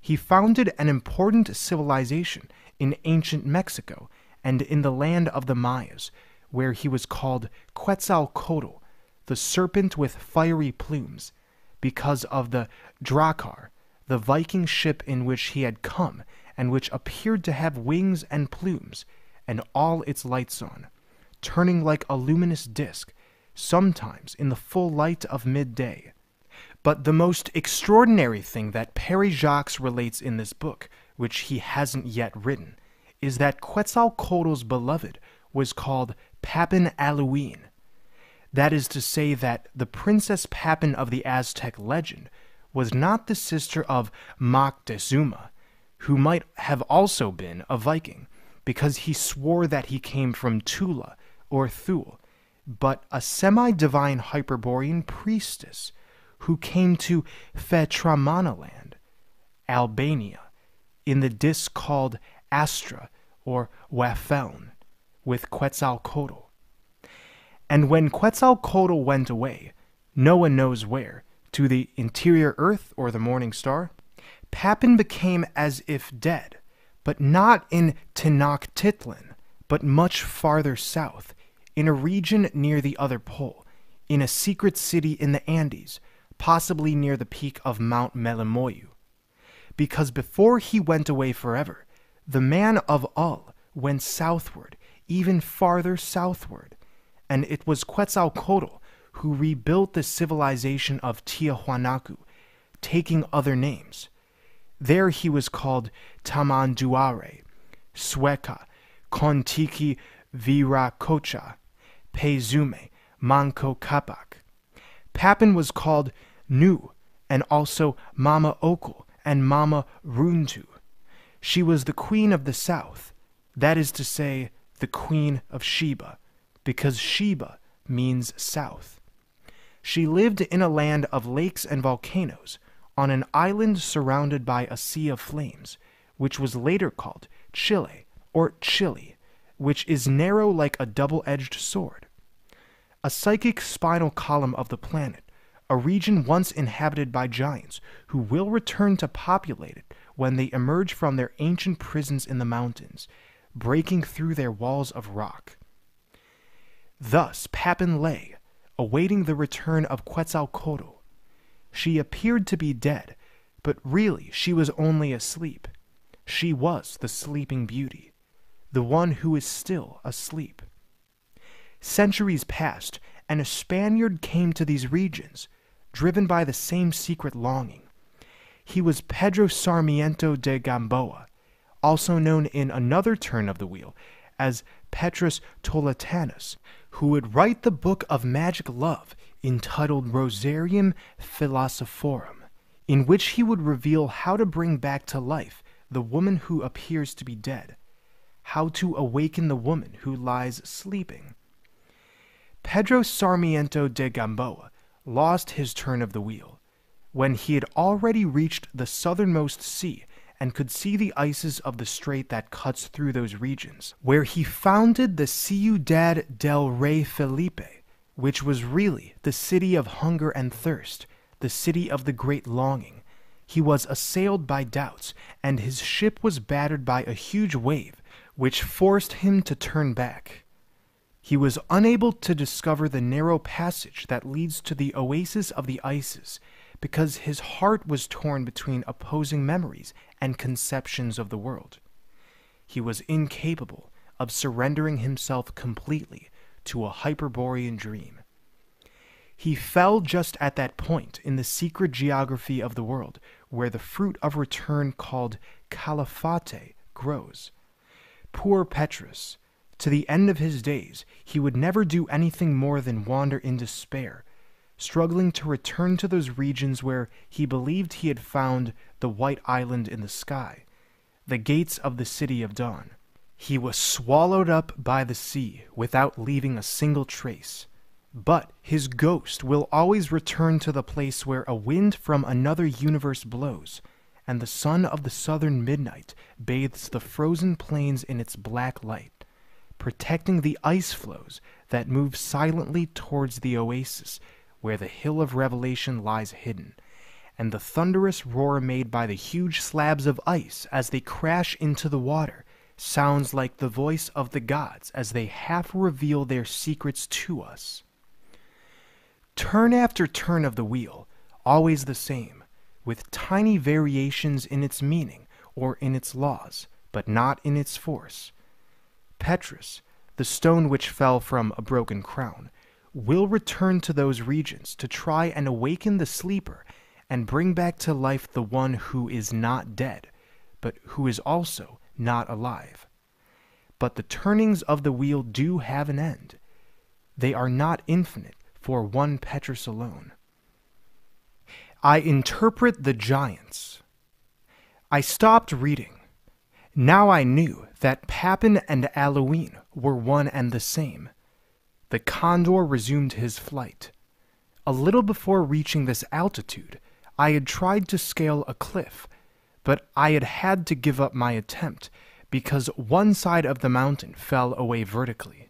He founded an important civilization in ancient Mexico and in the land of the Mayas, where he was called Quetzalcoatl, the serpent with fiery plumes, because of the Drakkar, the Viking ship in which he had come, and which appeared to have wings and plumes, and all its lights on turning like a luminous disk, sometimes in the full light of midday. But the most extraordinary thing that Pere Jacques relates in this book, which he hasn't yet written, is that Quetzalcoatl's beloved was called Papin Allouine. That is to say that the Princess Papin of the Aztec legend was not the sister of Moctezuma, who might have also been a Viking, because he swore that he came from Tula, or Thule, but a semi divine Hyperborean priestess who came to Fetramanaland, Albania, in the disc called Astra or Wafeln, with Quetzalcoatl. And when Quetzalcoatl went away, no one knows where, to the interior earth or the morning star, Papin became as if dead, but not in Tenochtitlan, but much farther south, in a region near the other pole, in a secret city in the Andes, possibly near the peak of Mount Melimoyu. Because before he went away forever, the man of Ull went southward, even farther southward, and it was Quetzalcoatl who rebuilt the civilization of Tiahuanacu, taking other names. There he was called Tamanduare, Sueca, Kontiki Viracocha, Pezume, Manco Capac. Papin was called Nu and also Mama Okul and Mama Runtu. She was the queen of the south, that is to say, the queen of Sheba, because Sheba means south. She lived in a land of lakes and volcanoes, on an island surrounded by a sea of flames, which was later called Chile or Chile, which is narrow like a double edged sword. A psychic spinal column of the planet, a region once inhabited by giants who will return to populate it when they emerge from their ancient prisons in the mountains, breaking through their walls of rock. Thus Papin lay, awaiting the return of Quetzalcoatl. She appeared to be dead, but really she was only asleep. She was the sleeping beauty, the one who is still asleep. Centuries passed, and a Spaniard came to these regions, driven by the same secret longing. He was Pedro Sarmiento de Gamboa, also known in another turn of the wheel as Petrus Toletanus, who would write the book of magic love entitled Rosarium Philosophorum, in which he would reveal how to bring back to life the woman who appears to be dead, how to awaken the woman who lies sleeping. Pedro Sarmiento de Gamboa lost his turn of the wheel when he had already reached the southernmost sea and could see the ices of the strait that cuts through those regions, where he founded the Ciudad del Rey Felipe, which was really the city of hunger and thirst, the city of the great longing. He was assailed by doubts, and his ship was battered by a huge wave, which forced him to turn back. He was unable to discover the narrow passage that leads to the oasis of the Isis because his heart was torn between opposing memories and conceptions of the world. He was incapable of surrendering himself completely to a Hyperborean dream. He fell just at that point in the secret geography of the world where the fruit of return called Calafate grows. Poor Petrus, to the end of his days, he would never do anything more than wander in despair struggling to return to those regions where he believed he had found the white island in the sky, the gates of the city of dawn. He was swallowed up by the sea without leaving a single trace. But his ghost will always return to the place where a wind from another universe blows, and the sun of the southern midnight bathes the frozen plains in its black light, protecting the ice floes that move silently towards the oasis where the hill of revelation lies hidden, and the thunderous roar made by the huge slabs of ice as they crash into the water sounds like the voice of the gods as they half reveal their secrets to us. Turn after turn of the wheel, always the same, with tiny variations in its meaning or in its laws, but not in its force. Petrus, the stone which fell from a broken crown, will return to those regions to try and awaken the sleeper and bring back to life the one who is not dead, but who is also not alive. But the turnings of the wheel do have an end. They are not infinite for one Petrus alone. I interpret the giants. I stopped reading. Now I knew that Papin and Allouine were one and the same the condor resumed his flight. A little before reaching this altitude, I had tried to scale a cliff, but I had had to give up my attempt because one side of the mountain fell away vertically.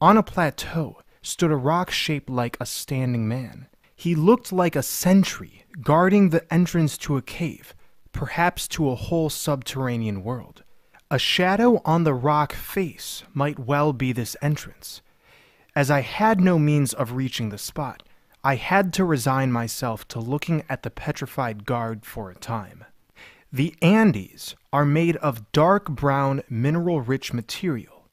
On a plateau stood a rock shaped like a standing man. He looked like a sentry guarding the entrance to a cave, perhaps to a whole subterranean world. A shadow on the rock face might well be this entrance. As I had no means of reaching the spot, I had to resign myself to looking at the petrified guard for a time. The Andes are made of dark brown, mineral rich material.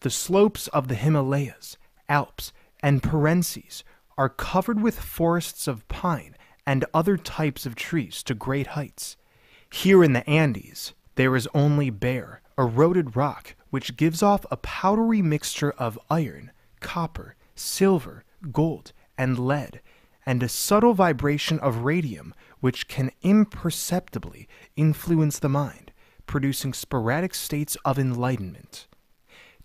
The slopes of the Himalayas, Alps, and Pyrenees are covered with forests of pine and other types of trees to great heights. Here in the Andes, there is only bare, eroded rock which gives off a powdery mixture of iron, copper, silver, gold, and lead, and a subtle vibration of radium which can imperceptibly influence the mind, producing sporadic states of enlightenment.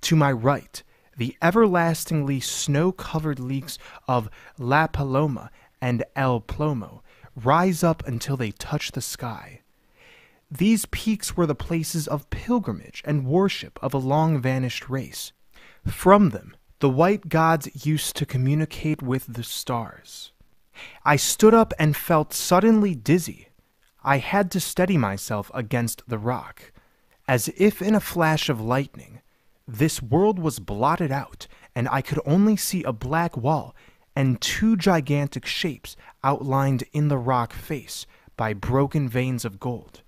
To my right, the everlastingly snow covered leagues of La Paloma and El Plomo rise up until they touch the sky. These peaks were the places of pilgrimage and worship of a long vanished race. From them, the white gods used to communicate with the stars. I stood up and felt suddenly dizzy. I had to steady myself against the rock. As if in a flash of lightning, this world was blotted out, and I could only see a black wall and two gigantic shapes outlined in the rock face by broken veins of gold.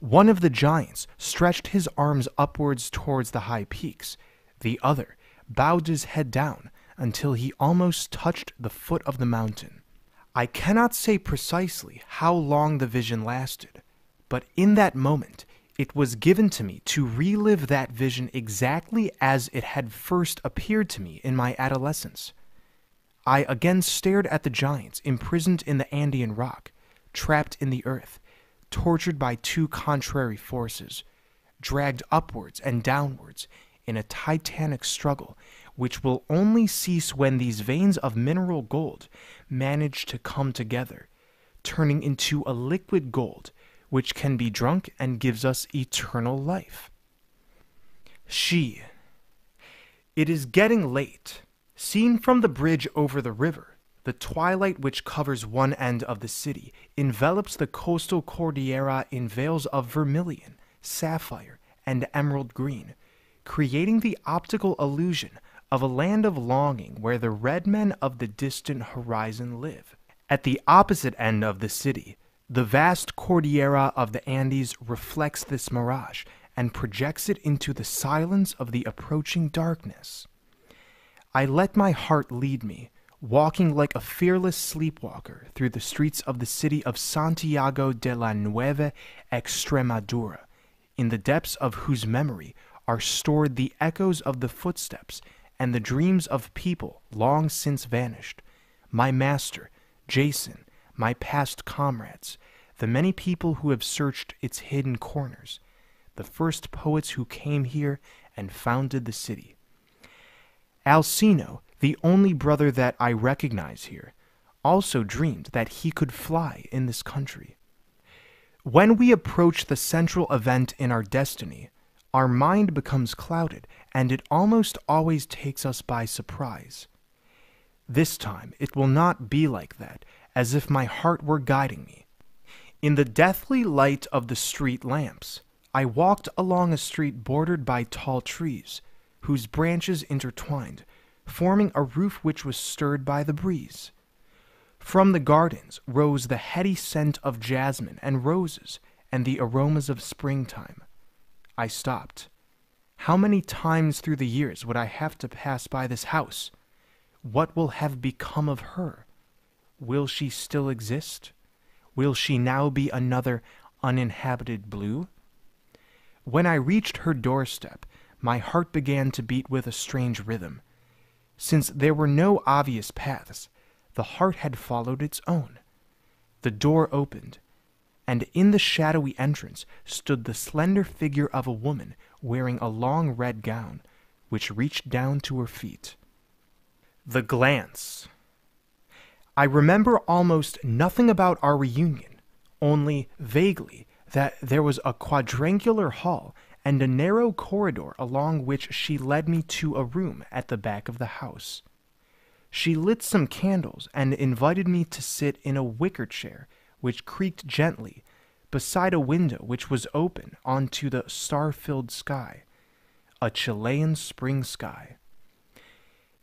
One of the giants stretched his arms upwards towards the high peaks, the other bowed his head down until he almost touched the foot of the mountain. I cannot say precisely how long the vision lasted, but in that moment it was given to me to relive that vision exactly as it had first appeared to me in my adolescence. I again stared at the giants imprisoned in the Andean rock, trapped in the earth, tortured by two contrary forces, dragged upwards and downwards in a titanic struggle which will only cease when these veins of mineral gold manage to come together, turning into a liquid gold which can be drunk and gives us eternal life. She. It is getting late. Seen from the bridge over the river, the twilight which covers one end of the city envelops the coastal Cordillera in veils of vermilion, sapphire, and emerald green, creating the optical illusion of a land of longing where the red men of the distant horizon live. At the opposite end of the city, the vast Cordillera of the Andes reflects this mirage and projects it into the silence of the approaching darkness. I let my heart lead me, walking like a fearless sleepwalker through the streets of the city of Santiago de la Nueva Extremadura, in the depths of whose memory are stored the echoes of the footsteps and the dreams of people long since vanished, my master, Jason, my past comrades, the many people who have searched its hidden corners, the first poets who came here and founded the city. Alcino, the only brother that I recognize here, also dreamed that he could fly in this country. When we approach the central event in our destiny, our mind becomes clouded and it almost always takes us by surprise. This time it will not be like that, as if my heart were guiding me. In the deathly light of the street lamps, I walked along a street bordered by tall trees, whose branches intertwined, forming a roof which was stirred by the breeze. From the gardens rose the heady scent of jasmine and roses and the aromas of springtime. I stopped. How many times through the years would I have to pass by this house? What will have become of her? Will she still exist? Will she now be another uninhabited blue? When I reached her doorstep, my heart began to beat with a strange rhythm. Since there were no obvious paths, the heart had followed its own. The door opened, and in the shadowy entrance stood the slender figure of a woman wearing a long red gown, which reached down to her feet. The glance. I remember almost nothing about our reunion, only vaguely that there was a quadrangular hall and a narrow corridor along which she led me to a room at the back of the house. She lit some candles and invited me to sit in a wicker chair which creaked gently, beside a window which was open onto the star filled sky, a Chilean spring sky.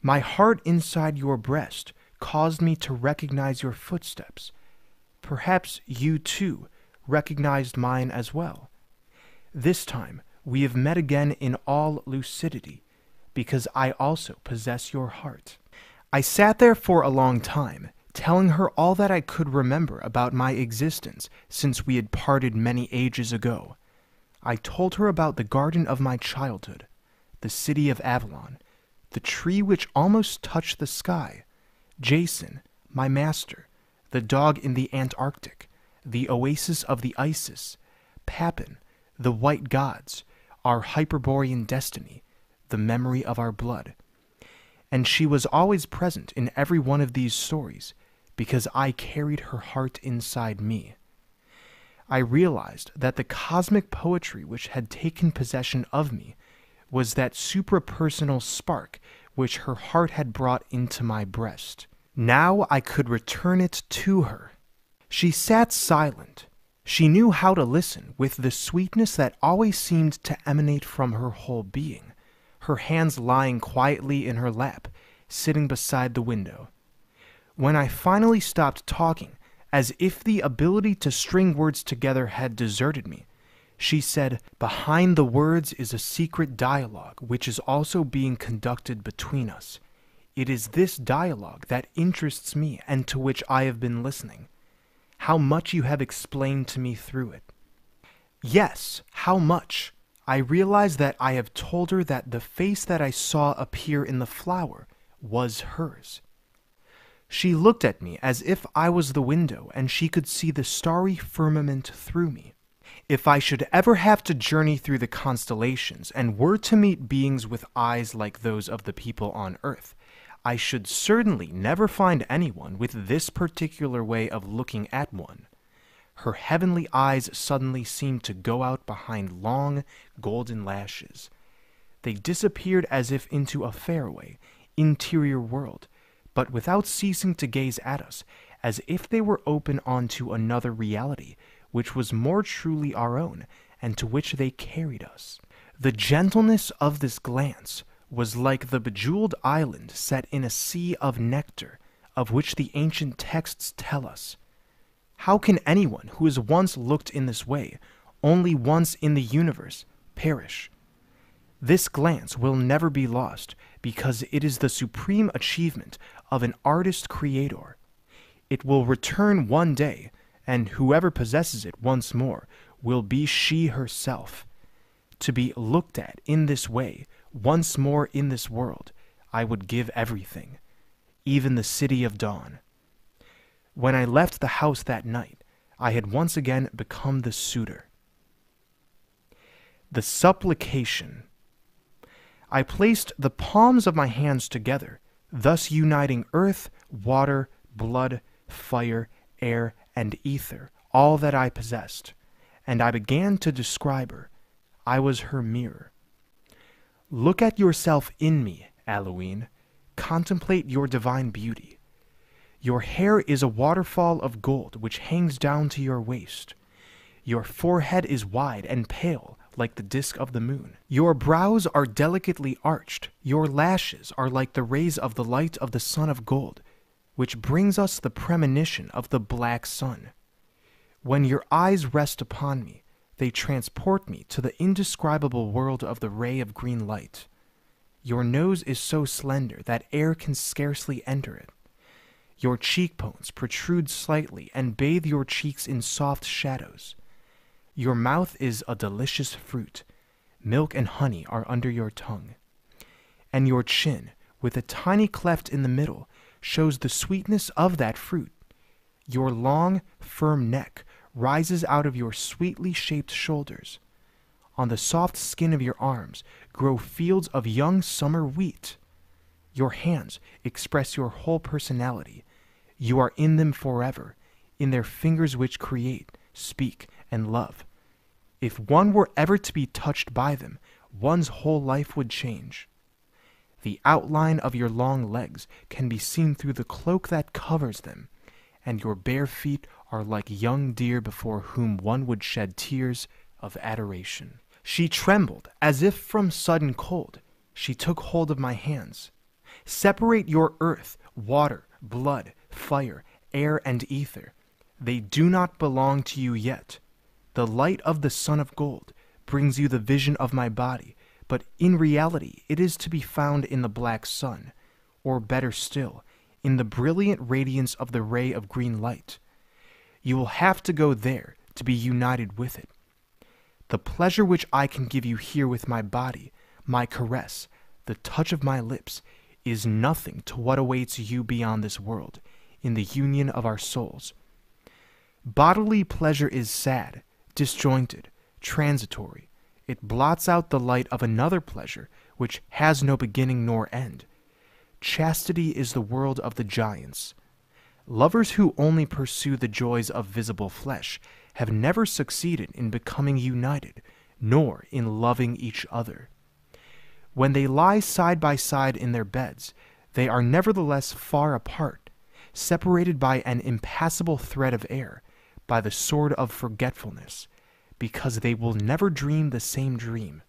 My heart inside your breast caused me to recognize your footsteps. Perhaps you too recognized mine as well. This time we have met again in all lucidity, because I also possess your heart. I sat there for a long time, telling her all that I could remember about my existence since we had parted many ages ago. I told her about the garden of my childhood, the city of Avalon, the tree which almost touched the sky, Jason, my master, the dog in the Antarctic, the oasis of the Isis, Papin, the white gods, our Hyperborean destiny, the memory of our blood. And she was always present in every one of these stories because I carried her heart inside me. I realized that the cosmic poetry which had taken possession of me was that suprapersonal spark which her heart had brought into my breast. Now I could return it to her. She sat silent. She knew how to listen with the sweetness that always seemed to emanate from her whole being, her hands lying quietly in her lap, sitting beside the window. When I finally stopped talking, as if the ability to string words together had deserted me, she said, Behind the words is a secret dialogue which is also being conducted between us. It is this dialogue that interests me and to which I have been listening. How much you have explained to me through it. Yes, how much. I realize that I have told her that the face that I saw appear in the flower was hers. She looked at me as if I was the window and she could see the starry firmament through me. If I should ever have to journey through the constellations and were to meet beings with eyes like those of the people on earth, I should certainly never find anyone with this particular way of looking at one. Her heavenly eyes suddenly seemed to go out behind long, golden lashes. They disappeared as if into a faraway, interior world, but without ceasing to gaze at us, as if they were open onto another reality which was more truly our own, and to which they carried us. The gentleness of this glance was like the bejeweled island set in a sea of nectar, of which the ancient texts tell us. How can anyone who has once looked in this way, only once in the universe, perish? This glance will never be lost because it is the supreme achievement of an artist creator. It will return one day and whoever possesses it once more will be she herself. To be looked at in this way, once more in this world, I would give everything, even the city of dawn. When I left the house that night, I had once again become the suitor. The supplication. I placed the palms of my hands together, thus uniting earth, water, blood, fire, air, and ether, all that I possessed, and I began to describe her. I was her mirror. Look at yourself in me, Allouine. Contemplate your divine beauty. Your hair is a waterfall of gold which hangs down to your waist. Your forehead is wide and pale like the disk of the moon. Your brows are delicately arched. Your lashes are like the rays of the light of the sun of gold, which brings us the premonition of the black sun. When your eyes rest upon me, they transport me to the indescribable world of the ray of green light. Your nose is so slender that air can scarcely enter it. Your cheekbones protrude slightly and bathe your cheeks in soft shadows. Your mouth is a delicious fruit. Milk and honey are under your tongue. And your chin, with a tiny cleft in the middle, shows the sweetness of that fruit. Your long, firm neck rises out of your sweetly shaped shoulders. On the soft skin of your arms grow fields of young summer wheat. Your hands express your whole personality. You are in them forever, in their fingers which create, speak, and love. If one were ever to be touched by them, one's whole life would change. The outline of your long legs can be seen through the cloak that covers them, and your bare feet are like young deer before whom one would shed tears of adoration. She trembled as if from sudden cold. She took hold of my hands. Separate your earth, water, blood, fire, air, and ether. They do not belong to you yet. The light of the sun of gold brings you the vision of my body, but in reality it is to be found in the black sun, or better still, in the brilliant radiance of the ray of green light. You will have to go there to be united with it. The pleasure which I can give you here with my body, my caress, the touch of my lips, is nothing to what awaits you beyond this world, in the union of our souls. Bodily pleasure is sad, disjointed, transitory. It blots out the light of another pleasure which has no beginning nor end. Chastity is the world of the giants. Lovers who only pursue the joys of visible flesh have never succeeded in becoming united, nor in loving each other. When they lie side by side in their beds, they are nevertheless far apart, separated by an impassable thread of air, by the sword of forgetfulness, because they will never dream the same dream.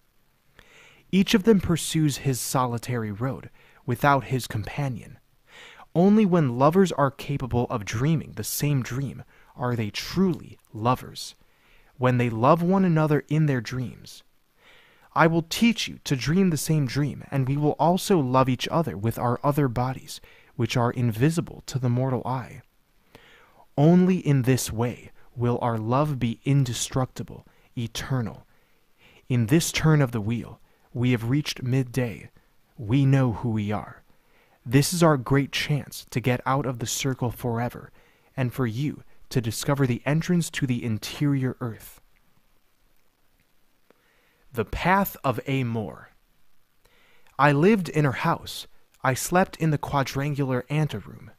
Each of them pursues his solitary road, without his companion. Only when lovers are capable of dreaming the same dream are they truly lovers, when they love one another in their dreams. I will teach you to dream the same dream, and we will also love each other with our other bodies, which are invisible to the mortal eye. Only in this way will our love be indestructible, eternal. In this turn of the wheel, we have reached midday. We know who we are. This is our great chance to get out of the circle forever, and for you to discover the entrance to the interior earth. The Path of Amor. I lived in her house. I slept in the quadrangular anteroom.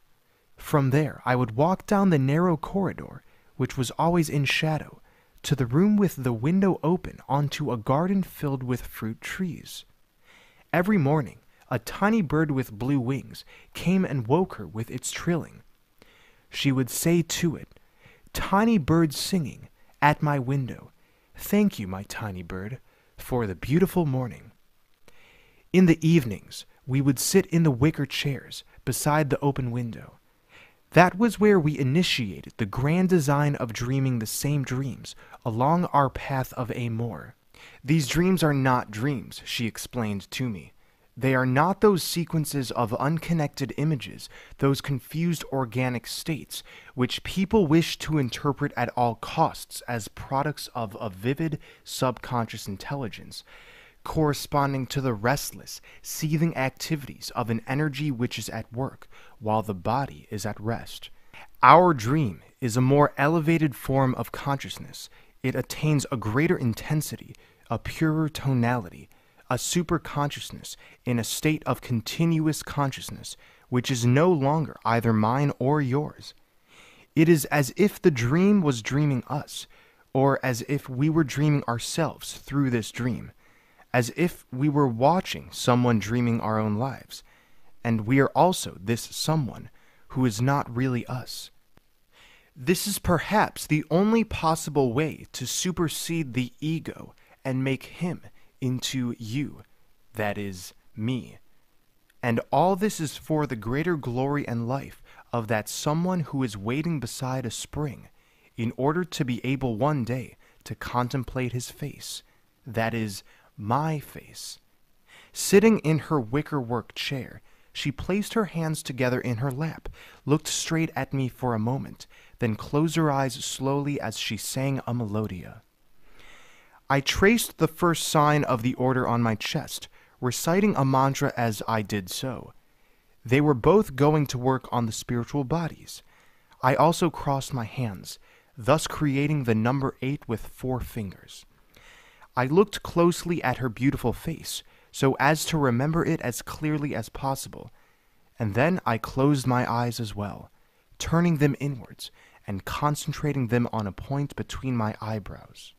From there, I would walk down the narrow corridor, which was always in shadow, to the room with the window open onto a garden filled with fruit trees. Every morning, a tiny bird with blue wings came and woke her with its trilling. She would say to it, Tiny bird singing at my window, thank you, my tiny bird, for the beautiful morning. In the evenings, we would sit in the wicker chairs beside the open window. That was where we initiated the grand design of dreaming the same dreams along our path of Amor. These dreams are not dreams, she explained to me. They are not those sequences of unconnected images, those confused organic states, which people wish to interpret at all costs as products of a vivid subconscious intelligence, corresponding to the restless, seething activities of an energy which is at work while the body is at rest. Our dream is a more elevated form of consciousness. It attains a greater intensity, a purer tonality, a superconsciousness in a state of continuous consciousness, which is no longer either mine or yours. It is as if the dream was dreaming us, or as if we were dreaming ourselves through this dream, as if we were watching someone dreaming our own lives, and we are also this someone who is not really us. This is perhaps the only possible way to supersede the ego and make him into you, that is, me. And all this is for the greater glory and life of that someone who is waiting beside a spring, in order to be able one day to contemplate his face, that is, my face. Sitting in her wicker work chair, she placed her hands together in her lap, looked straight at me for a moment, then closed her eyes slowly as she sang a melodia. I traced the first sign of the order on my chest, reciting a mantra as I did so. They were both going to work on the spiritual bodies. I also crossed my hands, thus creating the number eight with four fingers. I looked closely at her beautiful face, so as to remember it as clearly as possible, and then I closed my eyes as well, turning them inwards and concentrating them on a point between my eyebrows.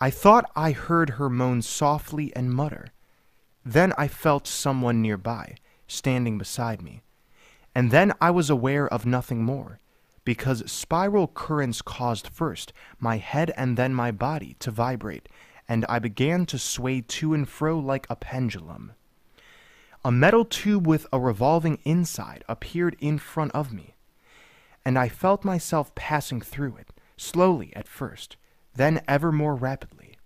I thought I heard her moan softly and mutter. Then I felt someone nearby, standing beside me. And then I was aware of nothing more, because spiral currents caused first my head and then my body to vibrate, and I began to sway to and fro like a pendulum. A metal tube with a revolving inside appeared in front of me, and I felt myself passing through it, slowly at first, then ever more rapidly.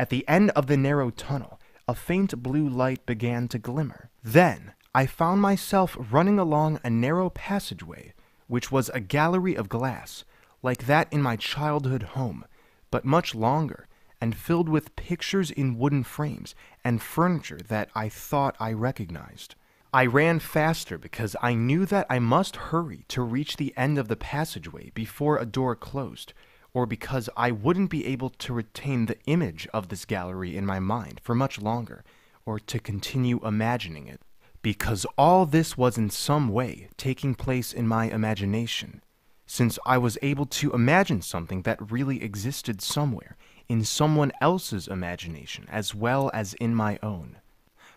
At the end of the narrow tunnel, a faint blue light began to glimmer. Then I found myself running along a narrow passageway, which was a gallery of glass, like that in my childhood home, but much longer, and filled with pictures in wooden frames and furniture that I thought I recognized. I ran faster because I knew that I must hurry to reach the end of the passageway before a door closed, or because I wouldn't be able to retain the image of this gallery in my mind for much longer, or to continue imagining it. Because all this was in some way taking place in my imagination, since I was able to imagine something that really existed somewhere, in someone else's imagination as well as in my own.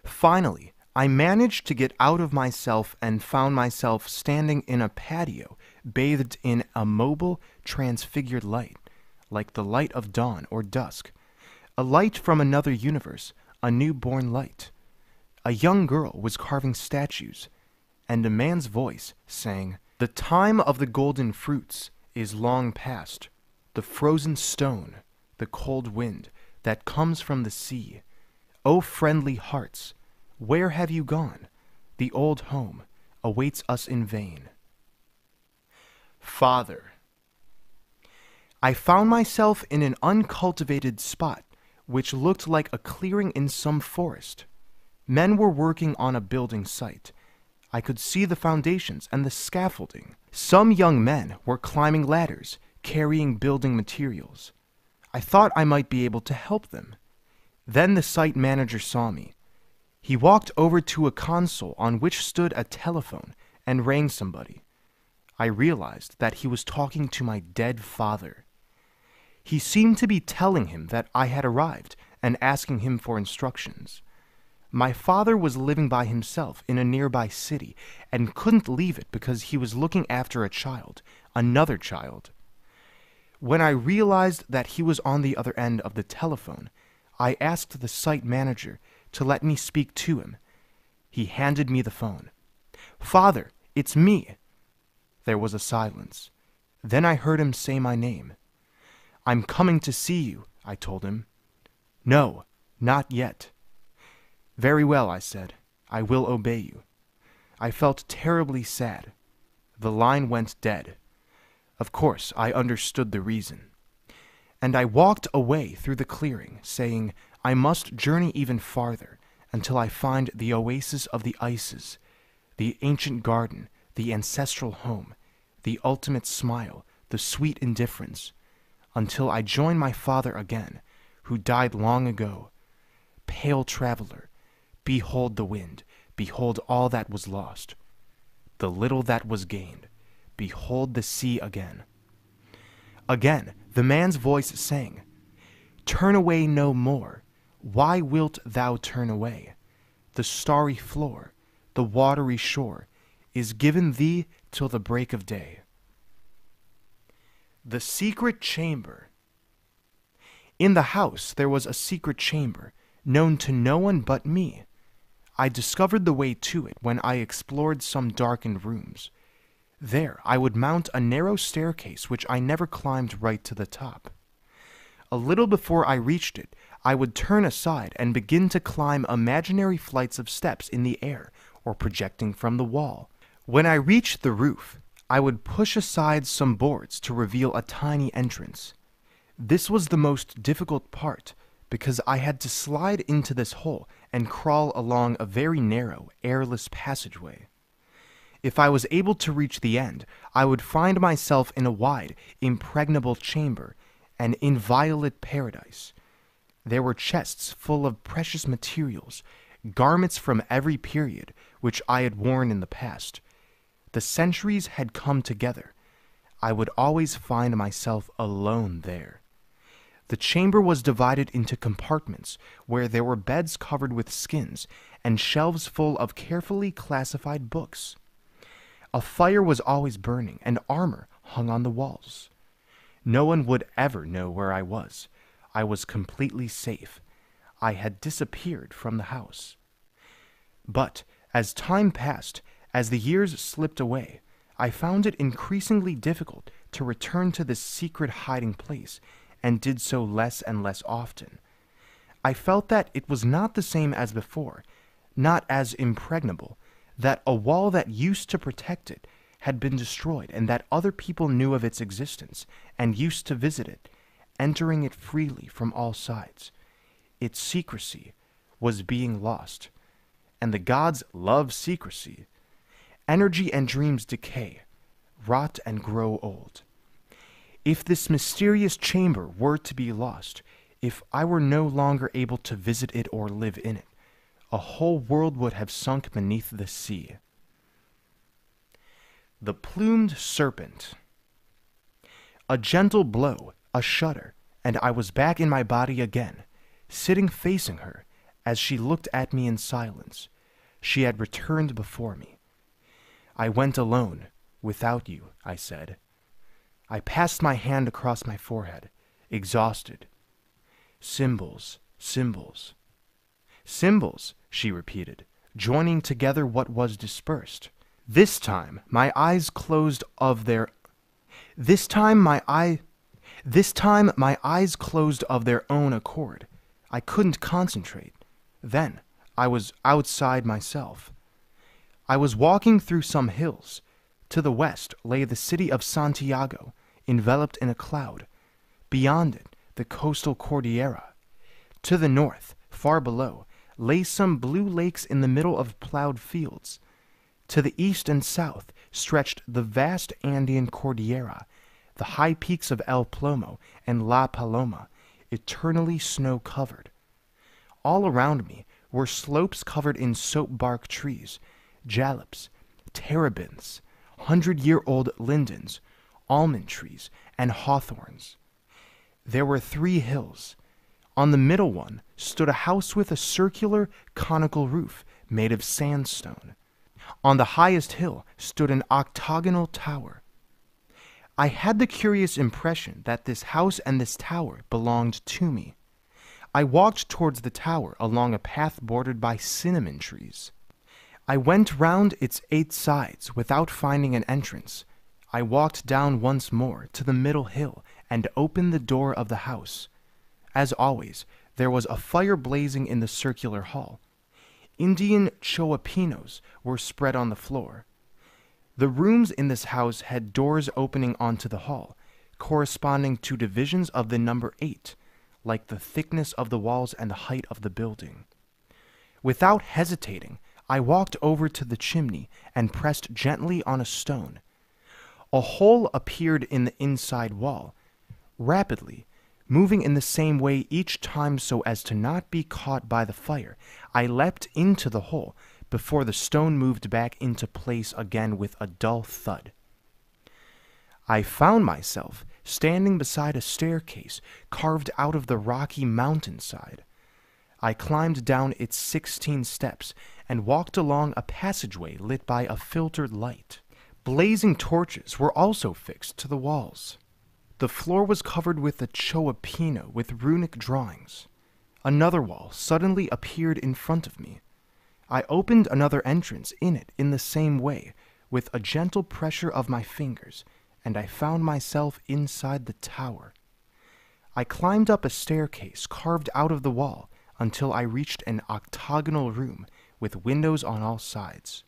Finally, I managed to get out of myself and found myself standing in a patio bathed in a mobile, transfigured light, like the light of dawn or dusk, a light from another universe, a newborn light. A young girl was carving statues, and a man's voice sang, The time of the golden fruits is long past. The frozen stone, the cold wind that comes from the sea. O friendly hearts, where have you gone? The old home awaits us in vain. Father, I found myself in an uncultivated spot which looked like a clearing in some forest. Men were working on a building site. I could see the foundations and the scaffolding. Some young men were climbing ladders, carrying building materials. I thought I might be able to help them. Then the site manager saw me. He walked over to a console on which stood a telephone and rang somebody. I realized that he was talking to my dead father. He seemed to be telling him that I had arrived and asking him for instructions. My father was living by himself in a nearby city and couldn't leave it because he was looking after a child, another child. When I realized that he was on the other end of the telephone, I asked the site manager to let me speak to him. He handed me the phone. Father, it's me. There was a silence. Then I heard him say my name. I'm coming to see you, I told him. No, not yet. Very well, I said. I will obey you. I felt terribly sad. The line went dead. Of course, I understood the reason. And I walked away through the clearing, saying, I must journey even farther until I find the oasis of the Isis, the ancient garden, the ancestral home, the ultimate smile, the sweet indifference, until I join my father again, who died long ago. Pale traveler, Behold the wind, behold all that was lost, the little that was gained, behold the sea again. Again, the man's voice sang, Turn away no more, why wilt thou turn away? The starry floor, the watery shore, is given thee till the break of day. The secret chamber. In the house there was a secret chamber, known to no one but me. I discovered the way to it when I explored some darkened rooms. There I would mount a narrow staircase which I never climbed right to the top. A little before I reached it, I would turn aside and begin to climb imaginary flights of steps in the air or projecting from the wall. When I reached the roof, I would push aside some boards to reveal a tiny entrance. This was the most difficult part because I had to slide into this hole and crawl along a very narrow, airless passageway. If I was able to reach the end, I would find myself in a wide, impregnable chamber, an inviolate paradise. There were chests full of precious materials, garments from every period which I had worn in the past. The centuries had come together. I would always find myself alone there. The chamber was divided into compartments where there were beds covered with skins and shelves full of carefully classified books. A fire was always burning, and armor hung on the walls. No one would ever know where I was. I was completely safe. I had disappeared from the house. But as time passed, as the years slipped away, I found it increasingly difficult to return to this secret hiding place, and did so less and less often. I felt that it was not the same as before, not as impregnable, that a wall that used to protect it had been destroyed, and that other people knew of its existence and used to visit it, entering it freely from all sides. Its secrecy was being lost, and the gods love secrecy. Energy and dreams decay, rot, and grow old. If this mysterious chamber were to be lost, if I were no longer able to visit it or live in it, a whole world would have sunk beneath the sea. The Plumed Serpent. A gentle blow, a shudder, and I was back in my body again, sitting facing her as she looked at me in silence. She had returned before me. I went alone, without you, I said. I passed my hand across my forehead, exhausted. Symbols, symbols. Symbols, she repeated, joining together what was dispersed. This time my eyes closed of their This time my eye This time my eyes closed of their own accord. I couldn't concentrate. Then I was outside myself. I was walking through some hills. To the west lay the city of Santiago, enveloped in a cloud. Beyond it, the coastal Cordillera. To the north, far below, lay some blue lakes in the middle of plowed fields. To the east and south stretched the vast Andean Cordillera, the high peaks of El Plomo and La Paloma, eternally snow covered. All around me were slopes covered in soap bark trees, jalops, terebinths, hundred year old lindens, almond trees, and hawthorns. There were three hills. On the middle one stood a house with a circular, conical roof made of sandstone. On the highest hill stood an octagonal tower. I had the curious impression that this house and this tower belonged to me. I walked towards the tower along a path bordered by cinnamon trees. I went round its eight sides without finding an entrance. I walked down once more to the middle hill and opened the door of the house. As always, there was a fire blazing in the circular hall. Indian choapinos were spread on the floor. The rooms in this house had doors opening onto the hall, corresponding to divisions of the number eight, like the thickness of the walls and the height of the building. Without hesitating, I walked over to the chimney and pressed gently on a stone. A hole appeared in the inside wall, rapidly, moving in the same way each time so as to not be caught by the fire. I leapt into the hole before the stone moved back into place again with a dull thud. I found myself standing beside a staircase carved out of the rocky mountainside. I climbed down its sixteen steps and walked along a passageway lit by a filtered light. Blazing torches were also fixed to the walls. The floor was covered with a choapino with runic drawings. Another wall suddenly appeared in front of me. I opened another entrance in it in the same way, with a gentle pressure of my fingers, and I found myself inside the tower. I climbed up a staircase carved out of the wall until I reached an octagonal room with windows on all sides.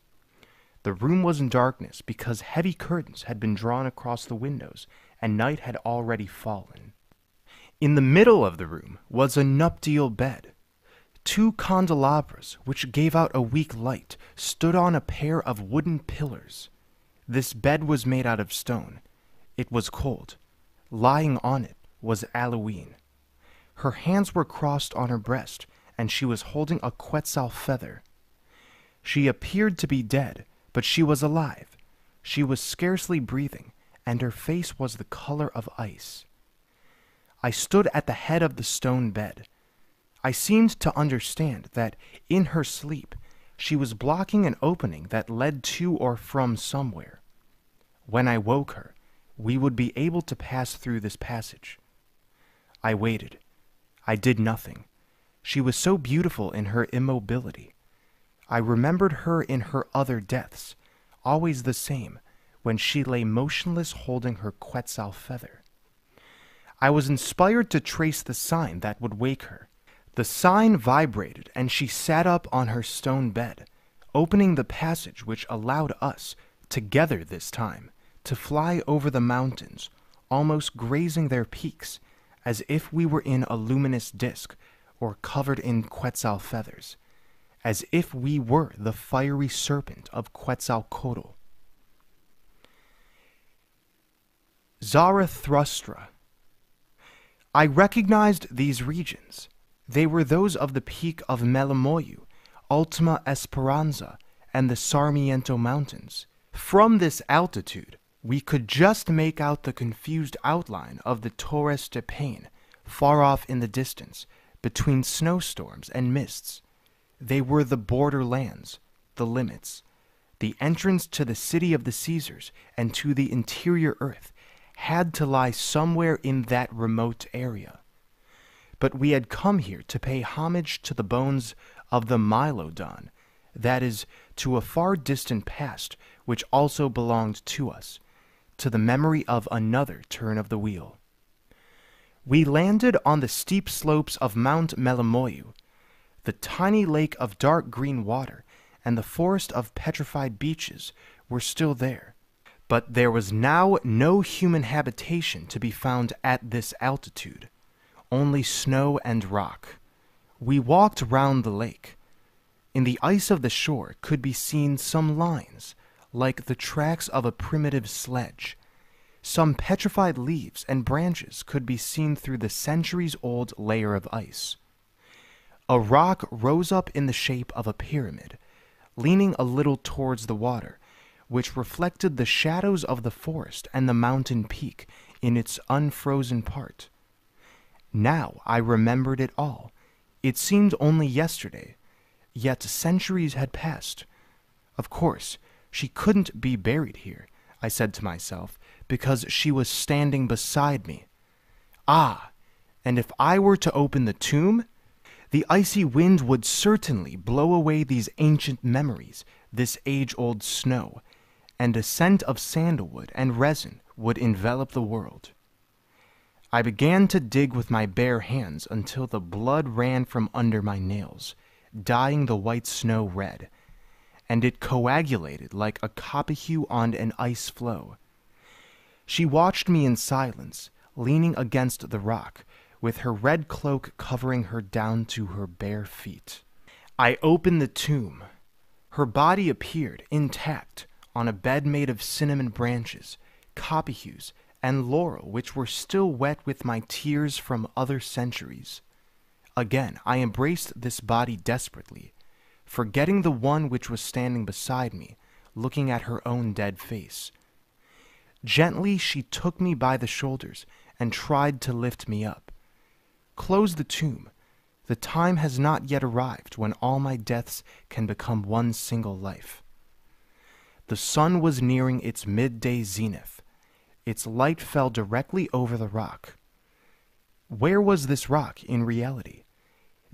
The room was in darkness because heavy curtains had been drawn across the windows and night had already fallen. In the middle of the room was a nuptial bed. Two candelabras, which gave out a weak light, stood on a pair of wooden pillars. This bed was made out of stone. It was cold. Lying on it was Allouine. Her hands were crossed on her breast, and she was holding a quetzal feather. She appeared to be dead, but she was alive. She was scarcely breathing, and her face was the color of ice. I stood at the head of the stone bed. I seemed to understand that in her sleep she was blocking an opening that led to or from somewhere. When I woke her, we would be able to pass through this passage. I waited. I did nothing. She was so beautiful in her immobility. I remembered her in her other deaths, always the same, when she lay motionless holding her Quetzal feather. I was inspired to trace the sign that would wake her. The sign vibrated, and she sat up on her stone bed, opening the passage which allowed us, together this time, to fly over the mountains, almost grazing their peaks, as if we were in a luminous disk or covered in Quetzal feathers, as if we were the fiery serpent of Quetzalcoatl. Zarathustra. I recognized these regions. They were those of the peak of Melimoyu, Ultima Esperanza, and the Sarmiento Mountains. From this altitude, we could just make out the confused outline of the Torres de Paine, far off in the distance, between snowstorms and mists. They were the borderlands, the limits, the entrance to the city of the Caesars and to the interior earth, had to lie somewhere in that remote area. But we had come here to pay homage to the bones of the Mylodon, that is, to a far distant past which also belonged to us, to the memory of another turn of the wheel. We landed on the steep slopes of Mount Melimoyu. The tiny lake of dark green water and the forest of petrified beeches were still there but there was now no human habitation to be found at this altitude, only snow and rock. We walked round the lake. In the ice of the shore could be seen some lines, like the tracks of a primitive sledge. Some petrified leaves and branches could be seen through the centuries old layer of ice. A rock rose up in the shape of a pyramid, leaning a little towards the water which reflected the shadows of the forest and the mountain peak in its unfrozen part. Now I remembered it all. It seemed only yesterday, yet centuries had passed. Of course, she couldn't be buried here, I said to myself, because she was standing beside me. Ah, and if I were to open the tomb, the icy wind would certainly blow away these ancient memories, this age old snow, and a scent of sandalwood and resin would envelop the world. I began to dig with my bare hands until the blood ran from under my nails, dyeing the white snow red, and it coagulated like a copihue on an ice floe. She watched me in silence, leaning against the rock, with her red cloak covering her down to her bare feet. I opened the tomb. Her body appeared intact, on a bed made of cinnamon branches, copihues, and laurel which were still wet with my tears from other centuries. Again I embraced this body desperately, forgetting the one which was standing beside me, looking at her own dead face. Gently she took me by the shoulders and tried to lift me up. Close the tomb. The time has not yet arrived when all my deaths can become one single life. The sun was nearing its midday zenith. Its light fell directly over the rock. Where was this rock in reality?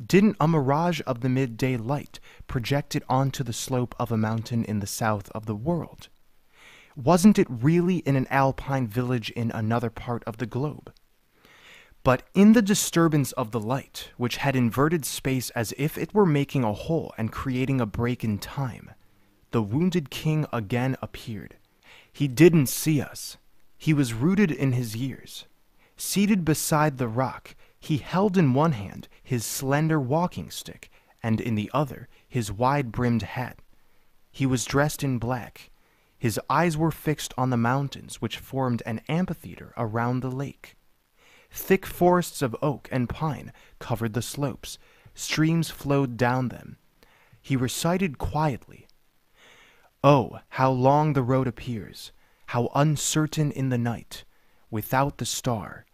Didn't a mirage of the midday light project it onto the slope of a mountain in the south of the world? Wasn't it really in an alpine village in another part of the globe? But in the disturbance of the light, which had inverted space as if it were making a hole and creating a break in time, the wounded king again appeared. He didn't see us. He was rooted in his years. Seated beside the rock, he held in one hand his slender walking stick, and in the other his wide brimmed hat. He was dressed in black. His eyes were fixed on the mountains which formed an amphitheater around the lake. Thick forests of oak and pine covered the slopes. Streams flowed down them. He recited quietly Oh, how long the road appears, how uncertain in the night, without the star.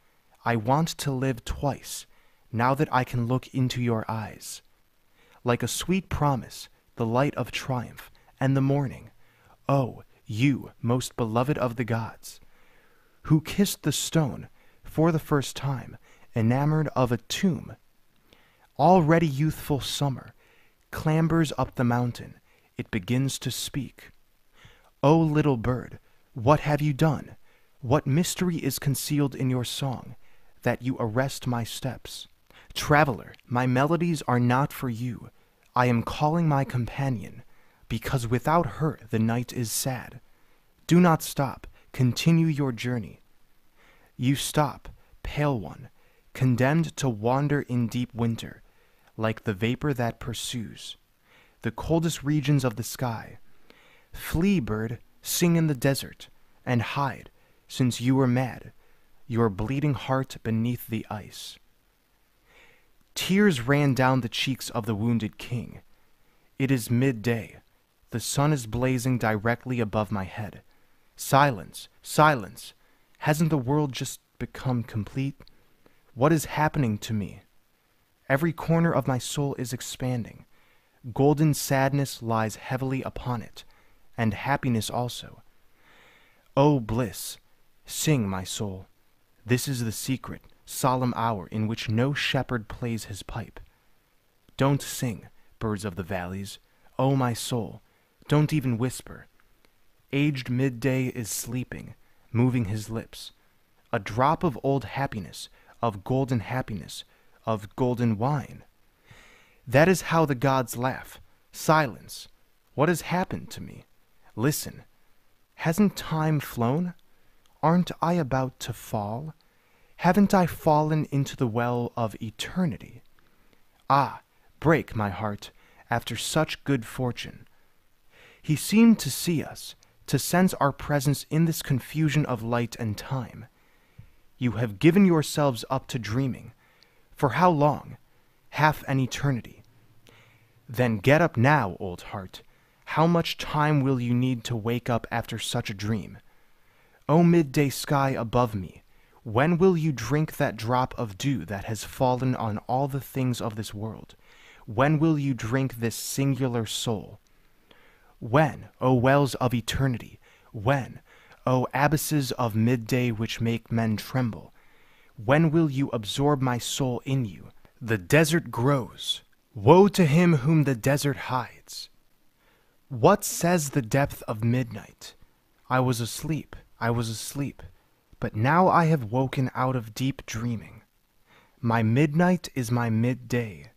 I want to live twice, now that I can look into your eyes. Like a sweet promise, the light of triumph, and the morning. Oh, you, most beloved of the gods, who kissed the stone for the first time, enamored of a tomb. Already youthful summer clambers up the mountain, it begins to speak. O little bird, what have you done? What mystery is concealed in your song, that you arrest my steps? Traveler, my melodies are not for you. I am calling my companion, because without her the night is sad. Do not stop, continue your journey. You stop, pale one, condemned to wander in deep winter, like the vapor that pursues the coldest regions of the sky. Flee, bird, sing in the desert, and hide, since you are mad, your bleeding heart beneath the ice. Tears ran down the cheeks of the wounded king. It is midday. The sun is blazing directly above my head. Silence, silence. Hasn't the world just become complete? What is happening to me? Every corner of my soul is expanding. Golden sadness lies heavily upon it, and happiness also. O bliss, sing, my soul. This is the secret, solemn hour in which no shepherd plays his pipe. Don't sing, birds of the valleys. O my soul, don't even whisper. Aged midday is sleeping, moving his lips. A drop of old happiness, of golden happiness, of golden wine. That is how the gods laugh. Silence. What has happened to me? Listen. Hasn't time flown? Aren't I about to fall? Haven't I fallen into the well of eternity? Ah, break, my heart, after such good fortune. He seemed to see us, to sense our presence in this confusion of light and time. You have given yourselves up to dreaming. For how long? Half an eternity. Then get up now, old heart. How much time will you need to wake up after such a dream? O midday sky above me, when will you drink that drop of dew that has fallen on all the things of this world? When will you drink this singular soul? When, O wells of eternity, when, O abysses of midday which make men tremble, when will you absorb my soul in you? The desert grows. Woe to him whom the desert hides. What says the depth of midnight? I was asleep, I was asleep, but now I have woken out of deep dreaming. My midnight is my midday.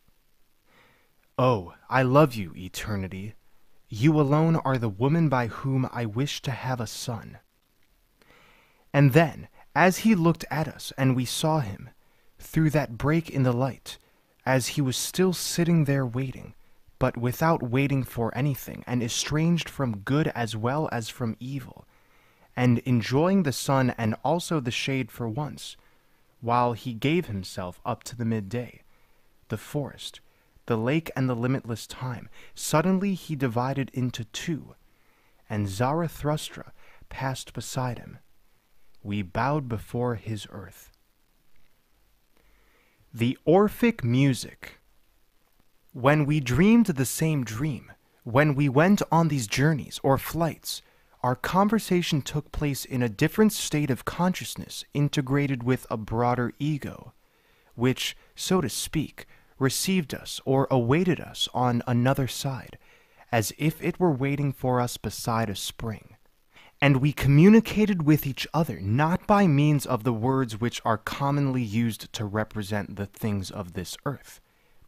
Oh, I love you, eternity. You alone are the woman by whom I wish to have a son. And then, as he looked at us and we saw him, through that break in the light, as he was still sitting there waiting, but without waiting for anything, and estranged from good as well as from evil, and enjoying the sun and also the shade for once, while he gave himself up to the midday, the forest, the lake, and the limitless time, suddenly he divided into two, and Zarathustra passed beside him. We bowed before his earth. The Orphic Music When we dreamed the same dream, when we went on these journeys or flights, our conversation took place in a different state of consciousness integrated with a broader ego, which, so to speak, received us or awaited us on another side, as if it were waiting for us beside a spring. And we communicated with each other not by means of the words which are commonly used to represent the things of this earth,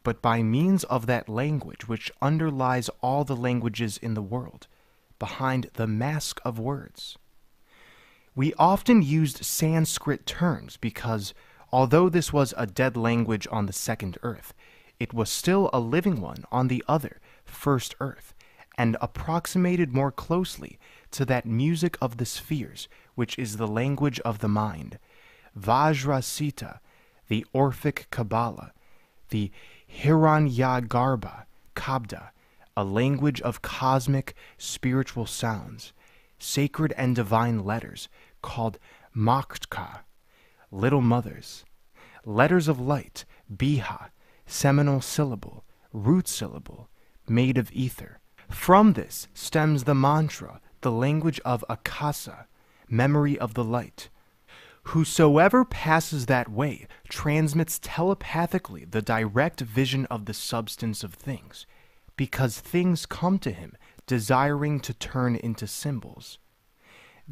but by means of that language which underlies all the languages in the world, behind the mask of words. We often used Sanskrit terms because, although this was a dead language on the second earth, it was still a living one on the other, first earth, and approximated more closely to that music of the spheres which is the language of the mind, Vajrasita, the Orphic Kabbalah, the Hiranyagarbha Kabda, a language of cosmic spiritual sounds, sacred and divine letters called Maktka, little mothers, letters of light, Bija, seminal syllable, root syllable, made of ether, From this stems the mantra, the language of Akasa, memory of the light. Whosoever passes that way transmits telepathically the direct vision of the substance of things, because things come to him desiring to turn into symbols.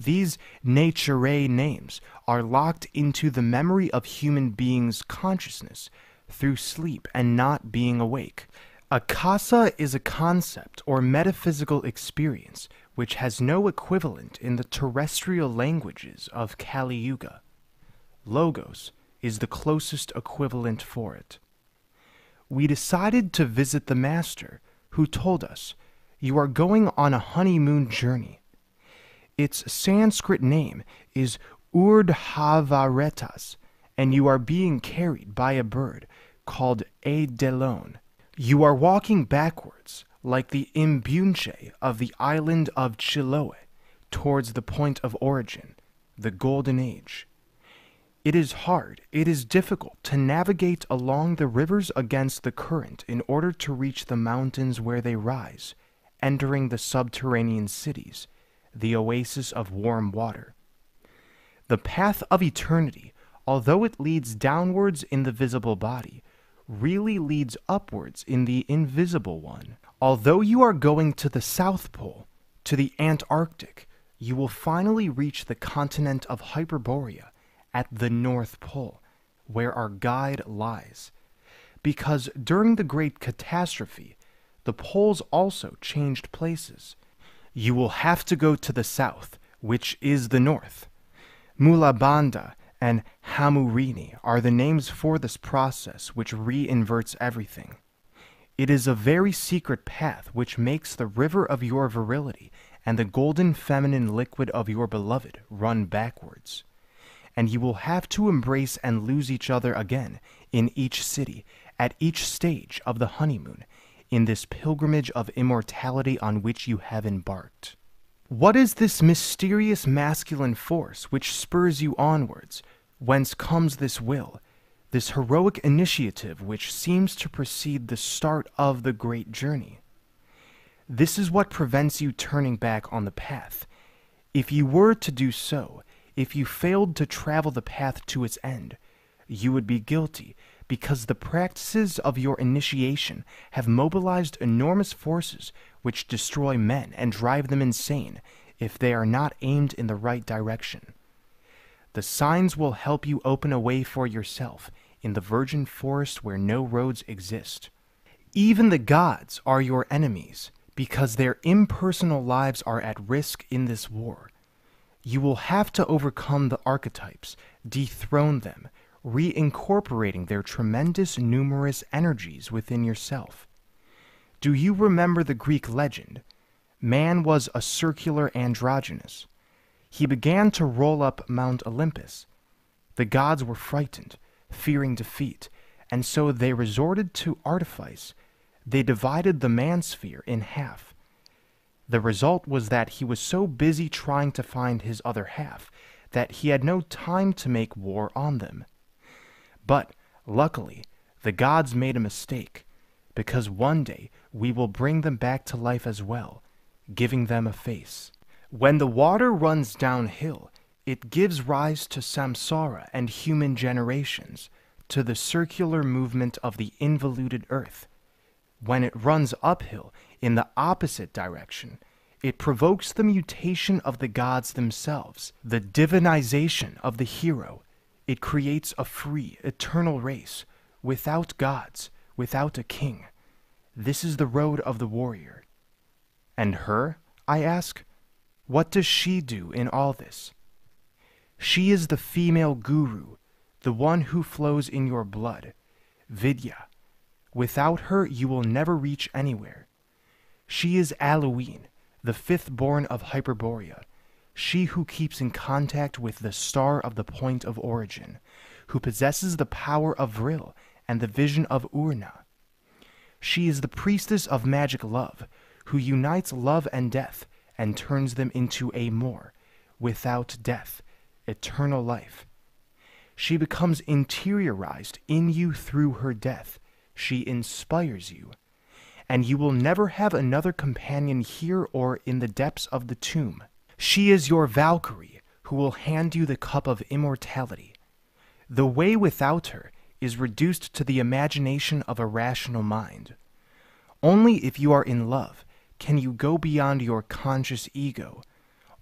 These nature names are locked into the memory of human beings' consciousness through sleep and not being awake. Akasa is a concept or metaphysical experience which has no equivalent in the terrestrial languages of Kali Yuga. Logos is the closest equivalent for it. We decided to visit the Master, who told us, You are going on a honeymoon journey. Its Sanskrit name is Urdhavaretas, and you are being carried by a bird called a delone. You are walking backwards, like the Imbunche of the island of Chiloe, towards the point of origin, the Golden Age. It is hard, it is difficult to navigate along the rivers against the current in order to reach the mountains where they rise, entering the subterranean cities, the oasis of warm water. The path of eternity, although it leads downwards in the visible body, really leads upwards in the invisible one. Although you are going to the South Pole, to the Antarctic, you will finally reach the continent of Hyperborea at the North Pole, where our guide lies. Because during the Great Catastrophe, the poles also changed places. You will have to go to the south, which is the north. Mulabandha and Hamurini are the names for this process which reinverts everything. It is a very secret path which makes the river of your virility and the golden feminine liquid of your beloved run backwards and you will have to embrace and lose each other again in each city, at each stage of the honeymoon, in this pilgrimage of immortality on which you have embarked. What is this mysterious masculine force which spurs you onwards? Whence comes this will, this heroic initiative which seems to precede the start of the great journey? This is what prevents you turning back on the path. If you were to do so, if you failed to travel the path to its end, you would be guilty because the practices of your initiation have mobilized enormous forces which destroy men and drive them insane if they are not aimed in the right direction. The signs will help you open a way for yourself in the virgin forest where no roads exist. Even the gods are your enemies because their impersonal lives are at risk in this war you will have to overcome the archetypes, dethrone them, reincorporating their tremendous numerous energies within yourself. Do you remember the Greek legend? Man was a circular androgynous. He began to roll up Mount Olympus. The gods were frightened, fearing defeat, and so they resorted to artifice. They divided the mansphere in half the result was that he was so busy trying to find his other half that he had no time to make war on them. But, luckily, the gods made a mistake, because one day we will bring them back to life as well, giving them a face. When the water runs downhill, it gives rise to samsara and human generations, to the circular movement of the involuted earth. When it runs uphill, in the opposite direction. It provokes the mutation of the gods themselves, the divinization of the hero. It creates a free, eternal race, without gods, without a king. This is the road of the warrior. And her, I ask, what does she do in all this? She is the female guru, the one who flows in your blood, Vidya. Without her, you will never reach anywhere. She is Allouine, the fifth born of Hyperborea, she who keeps in contact with the star of the point of origin, who possesses the power of Vril and the vision of Urna. She is the priestess of magic love, who unites love and death and turns them into Amor, without death, eternal life. She becomes interiorized in you through her death. She inspires you and you will never have another companion here or in the depths of the tomb. She is your Valkyrie, who will hand you the cup of immortality. The way without her is reduced to the imagination of a rational mind. Only if you are in love can you go beyond your conscious ego.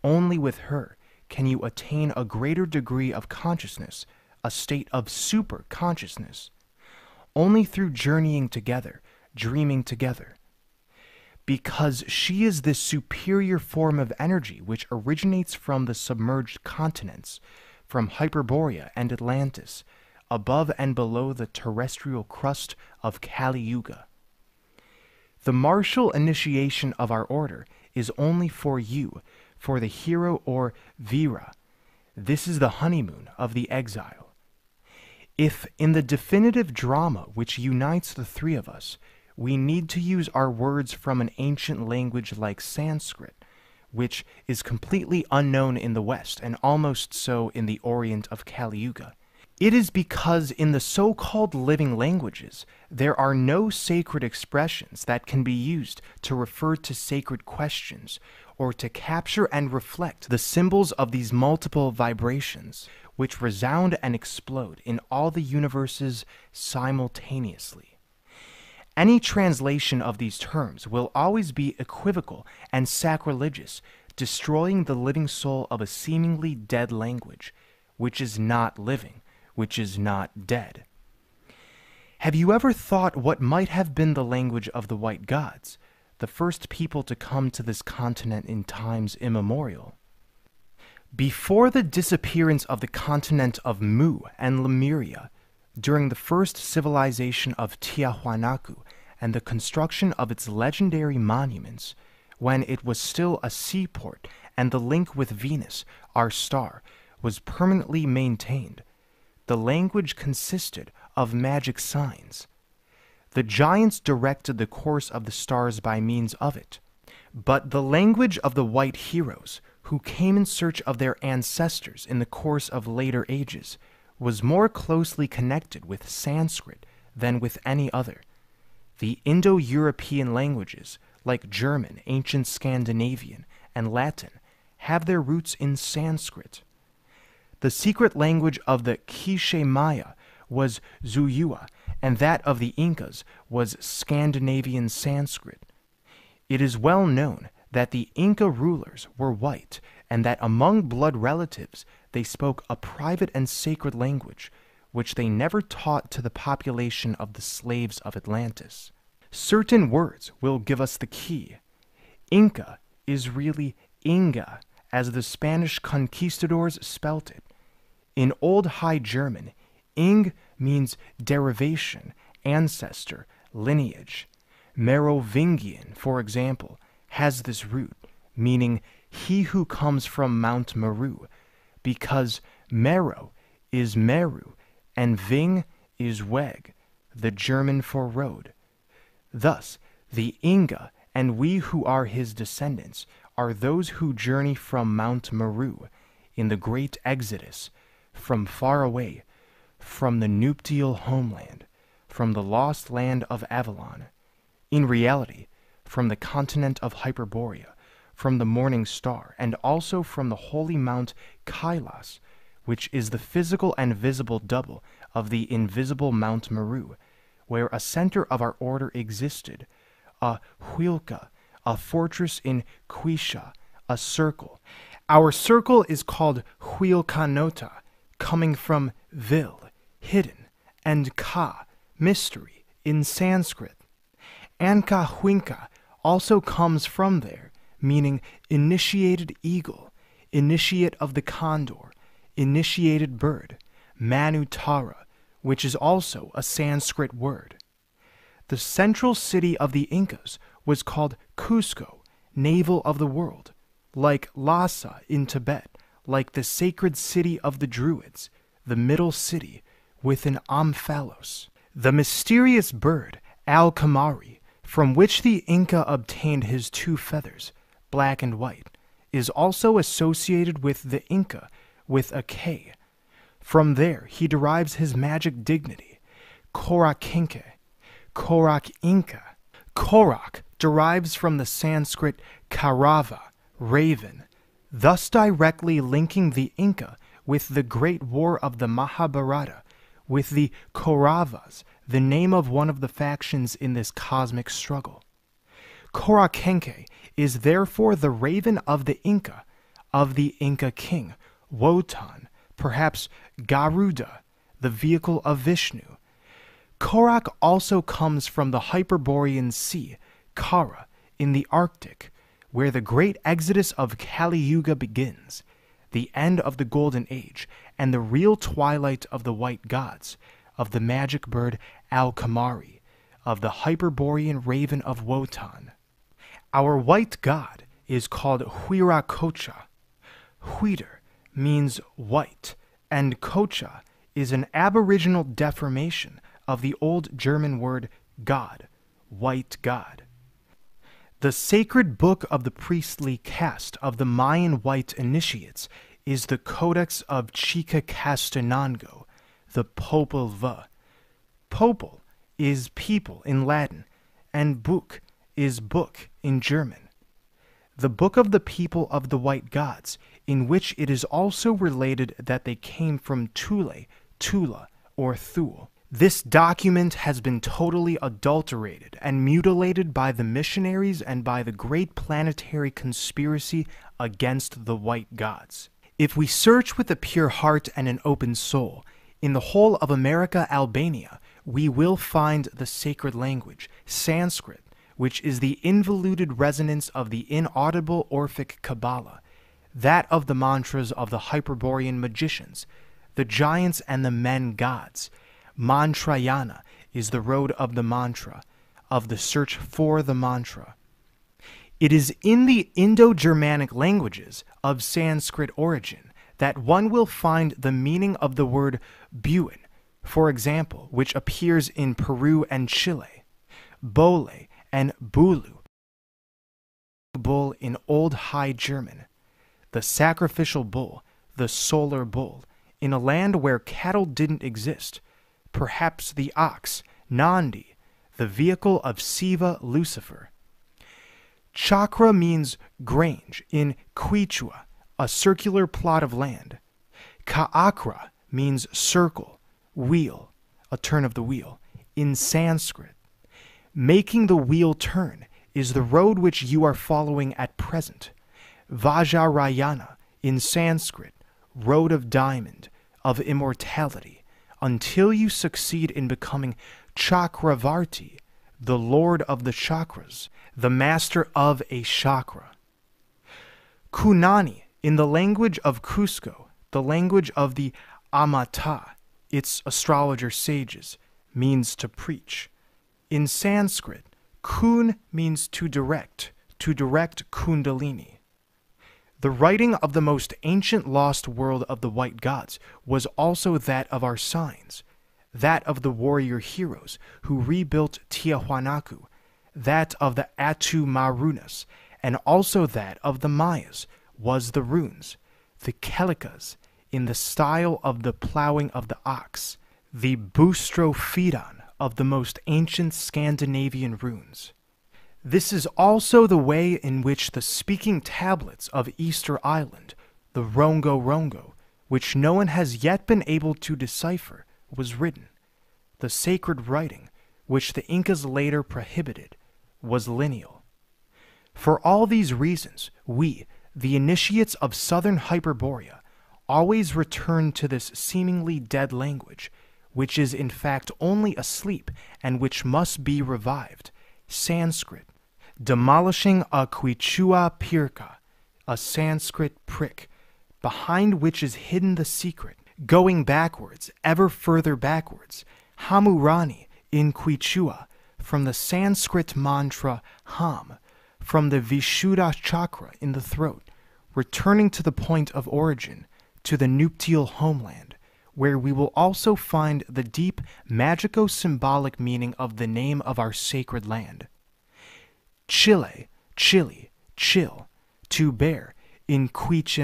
Only with her can you attain a greater degree of consciousness, a state of super consciousness. Only through journeying together dreaming together. Because she is this superior form of energy which originates from the submerged continents, from Hyperborea and Atlantis, above and below the terrestrial crust of Kali Yuga. The martial initiation of our order is only for you, for the hero or Vira. This is the honeymoon of the exile. If in the definitive drama which unites the three of us, we need to use our words from an ancient language like Sanskrit, which is completely unknown in the West and almost so in the Orient of Kali Yuga. It is because in the so called living languages, there are no sacred expressions that can be used to refer to sacred questions or to capture and reflect the symbols of these multiple vibrations, which resound and explode in all the universes simultaneously. Any translation of these terms will always be equivocal and sacrilegious, destroying the living soul of a seemingly dead language, which is not living, which is not dead. Have you ever thought what might have been the language of the white gods, the first people to come to this continent in times immemorial? Before the disappearance of the continent of Mu and Lemuria, during the first civilization of Tiahuanacu and the construction of its legendary monuments, when it was still a seaport and the link with Venus, our star, was permanently maintained, the language consisted of magic signs. The giants directed the course of the stars by means of it. But the language of the white heroes, who came in search of their ancestors in the course of later ages, was more closely connected with Sanskrit than with any other. The Indo European languages, like German, ancient Scandinavian, and Latin, have their roots in Sanskrit. The secret language of the Quiche Maya was Zuyua, and that of the Incas was Scandinavian Sanskrit. It is well known that the Inca rulers were white, and that among blood relatives they spoke a private and sacred language, which they never taught to the population of the slaves of Atlantis. Certain words will give us the key. Inca is really Inga, as the Spanish conquistadors spelt it. In Old High German, Ing means derivation, ancestor, lineage. Merovingian, for example, has this root, meaning he who comes from Mount Meru, because Mero is Meru and Ving is Weg, the German for road. Thus, the Inga and we who are his descendants are those who journey from Mount Meru in the great exodus, from far away, from the nuptial homeland, from the lost land of Avalon. In reality, from the continent of Hyperborea, from the morning star, and also from the holy mount Kailas, which is the physical and visible double of the invisible Mount Meru, where a center of our order existed, a huilca, a fortress in Quisha, a circle. Our circle is called Huilcanota, coming from vil, hidden, and ka, mystery, in Sanskrit. Anka Huinka also comes from there, meaning initiated eagle, initiate of the condor, initiated bird, Manutara, which is also a Sanskrit word. The central city of the Incas was called Cusco, navel of the world, like Lhasa in Tibet, like the sacred city of the Druids, the middle city, with an omphalos. The mysterious bird, Al-Kamari, from which the Inca obtained his two feathers, black and white, is also associated with the Inca with a K, from there, he derives his magic dignity, Korakinke, Korak Inca. Korak derives from the Sanskrit Karava, raven, thus directly linking the Inca with the Great War of the Mahabharata, with the Kauravas, the name of one of the factions in this cosmic struggle. Korakenke is therefore the raven of the Inca, of the Inca king, Wotan, perhaps Garuda, the vehicle of Vishnu. Korak also comes from the Hyperborean Sea, Kara, in the Arctic, where the great exodus of Kali Yuga begins, the end of the Golden Age, and the real twilight of the white gods, of the magic bird Al-Kamari, of the Hyperborean raven of Wotan. Our white god is called Huiracocha. Huir means white, and cocha is an aboriginal deformation of the old German word God, white God. The sacred book of the priestly caste of the Mayan white initiates is the Codex of Chichicastenango, the Popol Vuh. Popol is people in Latin, and Buch is book in German. The Book of the People of the White Gods, in which it is also related that they came from Thule, Tula, or Thule. This document has been totally adulterated and mutilated by the missionaries and by the great planetary conspiracy against the white gods. If we search with a pure heart and an open soul, in the whole of America, Albania, we will find the sacred language, Sanskrit, which is the involuted resonance of the inaudible Orphic Kabbalah, that of the mantras of the Hyperborean magicians, the giants and the men gods, Mantrayana is the road of the mantra, of the search for the mantra. It is in the Indo Germanic languages of Sanskrit origin that one will find the meaning of the word buin, for example, which appears in Peru and Chile, bole and bulu, bull in Old High German, the sacrificial bull, the solar bull, in a land where cattle didn't exist perhaps the ox, Nandi, the vehicle of Siva Lucifer. Chakra means grange in Quechua, a circular plot of land. Kaakra means circle, wheel, a turn of the wheel, in Sanskrit. Making the wheel turn is the road which you are following at present. Vajrayana in Sanskrit, road of diamond, of immortality until you succeed in becoming Chakravarti, the lord of the chakras, the master of a chakra. Kunani, in the language of Cusco, the language of the Amauta, its astrologer sages, means to preach. In Sanskrit, kun means to direct, to direct kundalini. The writing of the most ancient lost world of the white gods was also that of our signs, that of the warrior heroes who rebuilt Tiahuanacu, that of the Atu Marunas, and also that of the Mayas was the runes, the Kelikas, in the style of the plowing of the ox, the Boustrophedon of the most ancient Scandinavian runes. This is also the way in which the speaking tablets of Easter Island, the Rongo Rongo, which no one has yet been able to decipher, was written. The sacred writing, which the Incas later prohibited, was lineal. For all these reasons, we, the initiates of southern Hyperborea, always return to this seemingly dead language, which is in fact only asleep and which must be revived. Sanskrit, demolishing a Quichua Pirka, a Sanskrit prick, behind which is hidden the secret, going backwards, ever further backwards, Hamurani in Quichua, from the Sanskrit mantra Ham, from the Vishuddha chakra in the throat, returning to the point of origin, to the nuptial homeland, where we will also find the deep magico symbolic meaning of the name of our sacred land. Chile, Chile, chill, to bear, in Quiche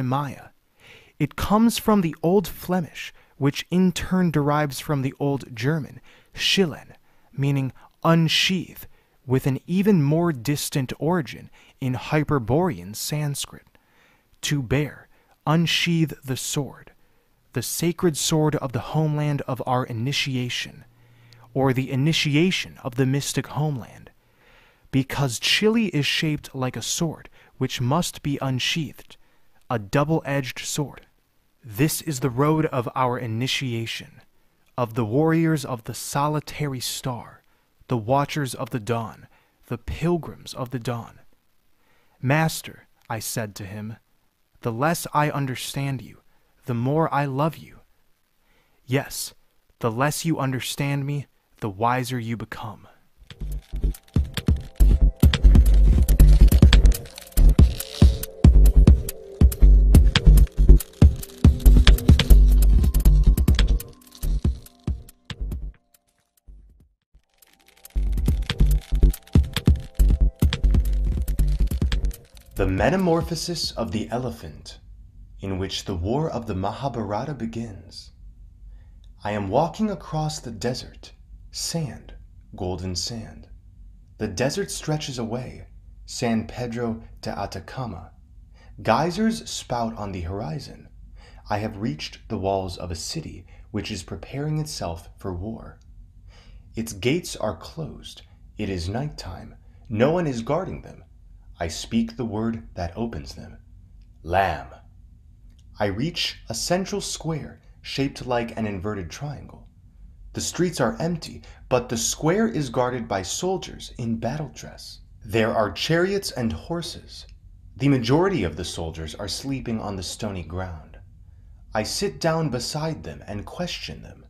It comes from the Old Flemish, which in turn derives from the Old German, schillen, meaning unsheath, with an even more distant origin in Hyperborean Sanskrit. To bear, unsheathe the sword, the sacred sword of the homeland of our initiation, or the initiation of the mystic homeland, because Chile is shaped like a sword which must be unsheathed, a double edged sword. This is the road of our initiation, of the warriors of the solitary star, the watchers of the dawn, the pilgrims of the dawn. Master, I said to him, the less I understand you, the more I love you. Yes, the less you understand me, the wiser you become. The Metamorphosis of the Elephant, in which the War of the Mahabharata begins. I am walking across the desert, sand, golden sand. The desert stretches away, San Pedro de Atacama. Geysers spout on the horizon. I have reached the walls of a city which is preparing itself for war. Its gates are closed. It is night time. No one is guarding them. I speak the word that opens them. Lamb. I reach a central square shaped like an inverted triangle. The streets are empty, but the square is guarded by soldiers in battle dress. There are chariots and horses. The majority of the soldiers are sleeping on the stony ground. I sit down beside them and question them.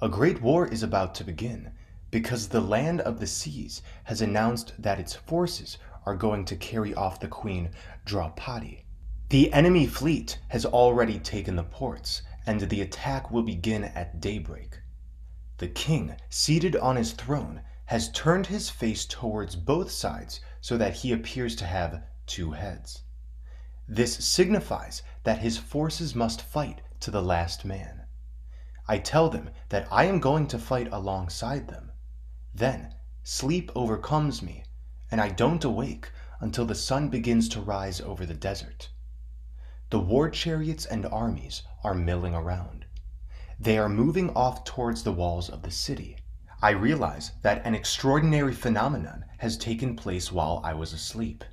A great war is about to begin because the land of the seas has announced that its forces are going to carry off the queen Draupadi. The enemy fleet has already taken the ports, and the attack will begin at daybreak. The king, seated on his throne, has turned his face towards both sides so that he appears to have two heads. This signifies that his forces must fight to the last man. I tell them that I am going to fight alongside them. Then sleep overcomes me and I don't awake until the sun begins to rise over the desert. The war chariots and armies are milling around. They are moving off towards the walls of the city. I realize that an extraordinary phenomenon has taken place while I was asleep.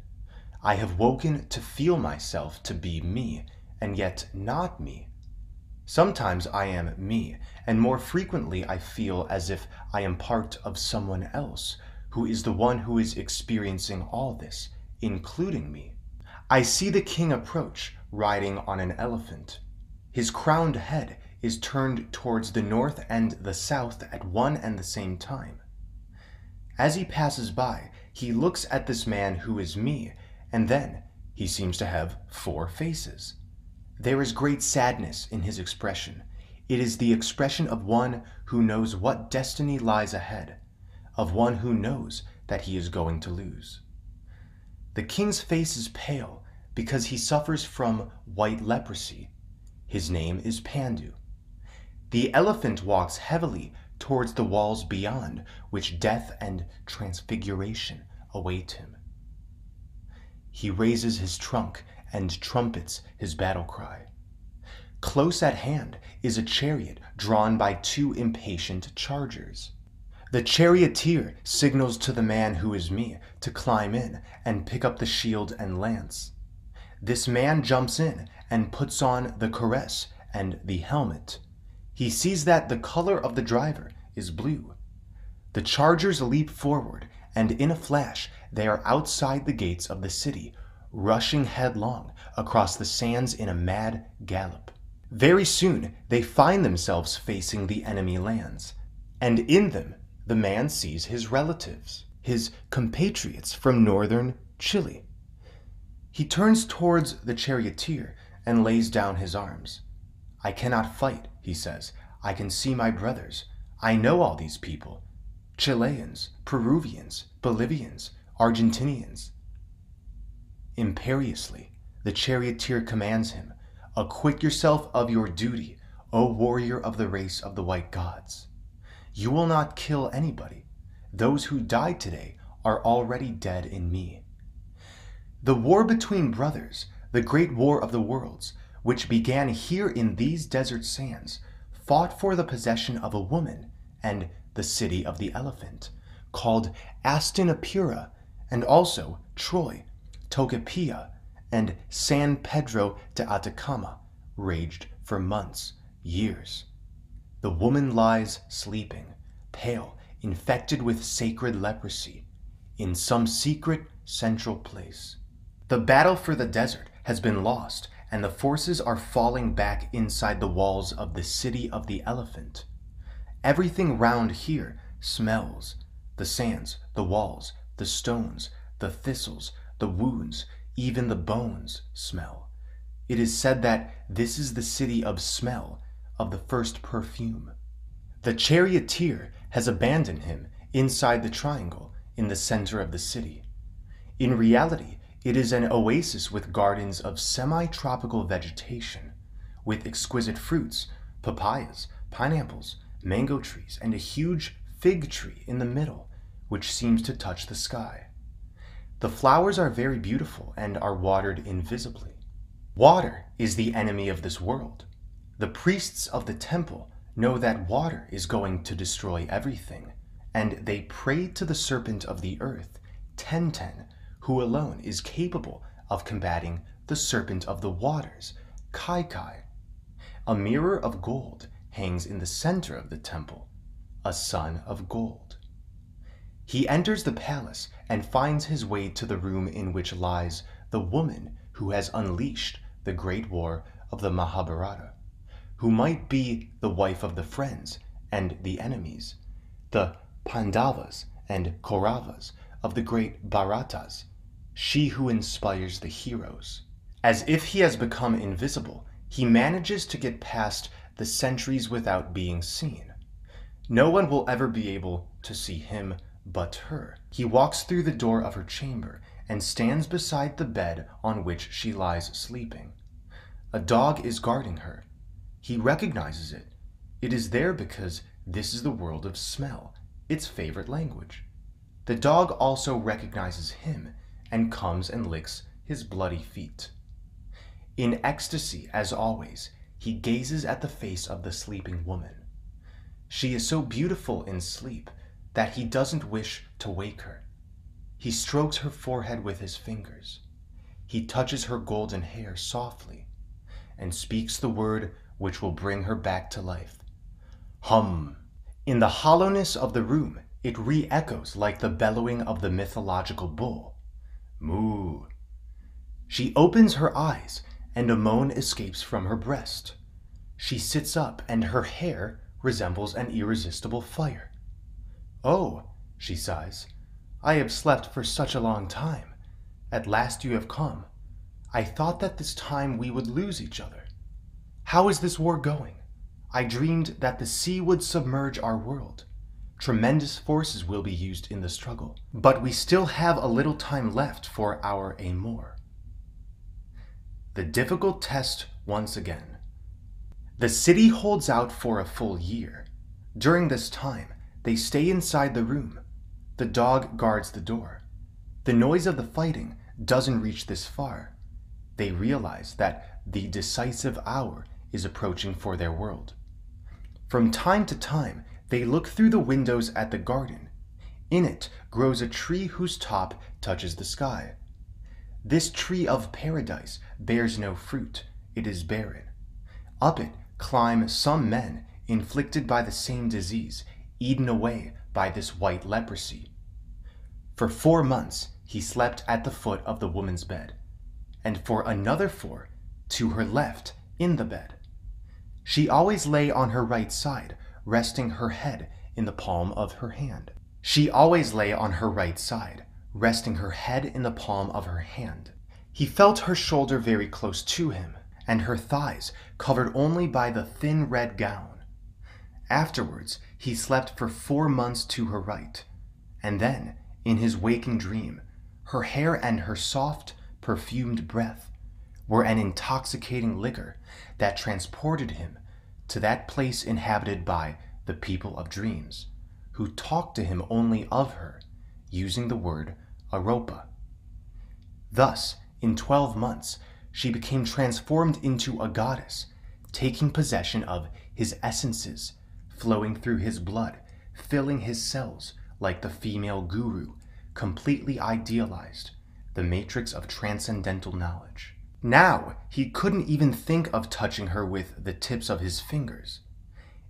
I have woken to feel myself to be me, and yet not me. Sometimes I am me, and more frequently I feel as if I am part of someone else who is the one who is experiencing all this, including me. I see the king approach, riding on an elephant. His crowned head is turned towards the north and the south at one and the same time. As he passes by, he looks at this man who is me, and then he seems to have four faces. There is great sadness in his expression. It is the expression of one who knows what destiny lies ahead of one who knows that he is going to lose. The king's face is pale because he suffers from white leprosy. His name is Pandu. The elephant walks heavily towards the walls beyond which death and transfiguration await him. He raises his trunk and trumpets his battle cry. Close at hand is a chariot drawn by two impatient chargers. The charioteer signals to the man who is me to climb in and pick up the shield and lance. This man jumps in and puts on the cuirass and the helmet. He sees that the color of the driver is blue. The chargers leap forward, and in a flash they are outside the gates of the city, rushing headlong across the sands in a mad gallop. Very soon they find themselves facing the enemy lands, and in them the man sees his relatives, his compatriots from northern Chile. He turns towards the charioteer and lays down his arms. I cannot fight, he says. I can see my brothers. I know all these people Chileans, Peruvians, Bolivians, Argentinians. Imperiously, the charioteer commands him Acquit yourself of your duty, O warrior of the race of the white gods. You will not kill anybody. Those who died today are already dead in me. The war between brothers, the great war of the worlds, which began here in these desert sands, fought for the possession of a woman and the city of the elephant, called Astinapura, and also Troy, Tocopilla, and San Pedro de Atacama, raged for months, years. The woman lies sleeping, pale, infected with sacred leprosy, in some secret central place. The battle for the desert has been lost, and the forces are falling back inside the walls of the city of the elephant. Everything round here smells the sands, the walls, the stones, the thistles, the wounds, even the bones smell. It is said that this is the city of smell, of the first perfume. The charioteer has abandoned him inside the triangle in the center of the city. In reality, it is an oasis with gardens of semi-tropical vegetation, with exquisite fruits, papayas, pineapples, mango trees, and a huge fig tree in the middle, which seems to touch the sky. The flowers are very beautiful and are watered invisibly. Water is the enemy of this world. The priests of the temple know that water is going to destroy everything, and they pray to the serpent of the earth, Tenten, who alone is capable of combating the serpent of the waters, Kai Kai. A mirror of gold hangs in the center of the temple, a sun of gold. He enters the palace and finds his way to the room in which lies the woman who has unleashed the great war of the Mahabharata, who might be the wife of the friends and the enemies, the Pandavas and Kauravas of the great Bharatas, she who inspires the heroes. As if he has become invisible, he manages to get past the sentries without being seen. No one will ever be able to see him but her. He walks through the door of her chamber and stands beside the bed on which she lies sleeping. A dog is guarding her. He recognizes it. It is there because this is the world of smell, its favorite language. The dog also recognizes him and comes and licks his bloody feet. In ecstasy, as always, he gazes at the face of the sleeping woman. She is so beautiful in sleep that he doesn't wish to wake her. He strokes her forehead with his fingers. He touches her golden hair softly and speaks the word which will bring her back to life. Hum! In the hollowness of the room, it re echoes like the bellowing of the mythological bull. Moo. She opens her eyes, and a moan escapes from her breast. She sits up, and her hair resembles an irresistible fire. Oh, she sighs, I have slept for such a long time. At last you have come. I thought that this time we would lose each other. How is this war going? I dreamed that the sea would submerge our world. Tremendous forces will be used in the struggle, but we still have a little time left for our amour. The difficult test once again. The city holds out for a full year. During this time, they stay inside the room. The dog guards the door. The noise of the fighting doesn't reach this far. They realize that the decisive hour is approaching for their world. From time to time, they look through the windows at the garden. In it grows a tree whose top touches the sky. This tree of paradise bears no fruit, it is barren. Up it climb some men inflicted by the same disease, eaten away by this white leprosy. For four months he slept at the foot of the woman's bed, and for another four to her left in the bed. She always lay on her right side, resting her head in the palm of her hand. She always lay on her right side, resting her head in the palm of her hand. He felt her shoulder very close to him, and her thighs covered only by the thin red gown. Afterwards, he slept for four months to her right, and then, in his waking dream, her hair and her soft, perfumed breath were an intoxicating liquor that transported him to that place inhabited by the people of dreams, who talked to him only of her using the word Aropa. Thus, in twelve months, she became transformed into a goddess, taking possession of his essences, flowing through his blood, filling his cells like the female guru, completely idealized, the matrix of transcendental knowledge. Now, he couldn't even think of touching her with the tips of his fingers.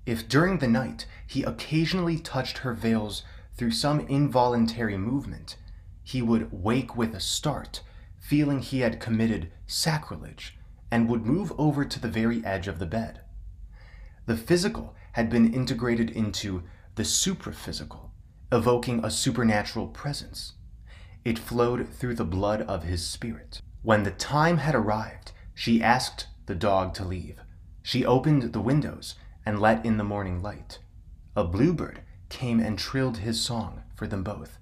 If during the night he occasionally touched her veils through some involuntary movement, he would wake with a start, feeling he had committed sacrilege, and would move over to the very edge of the bed. The physical had been integrated into the supraphysical, evoking a supernatural presence. It flowed through the blood of his spirit. When the time had arrived, she asked the dog to leave. She opened the windows and let in the morning light. A bluebird came and trilled his song for them both.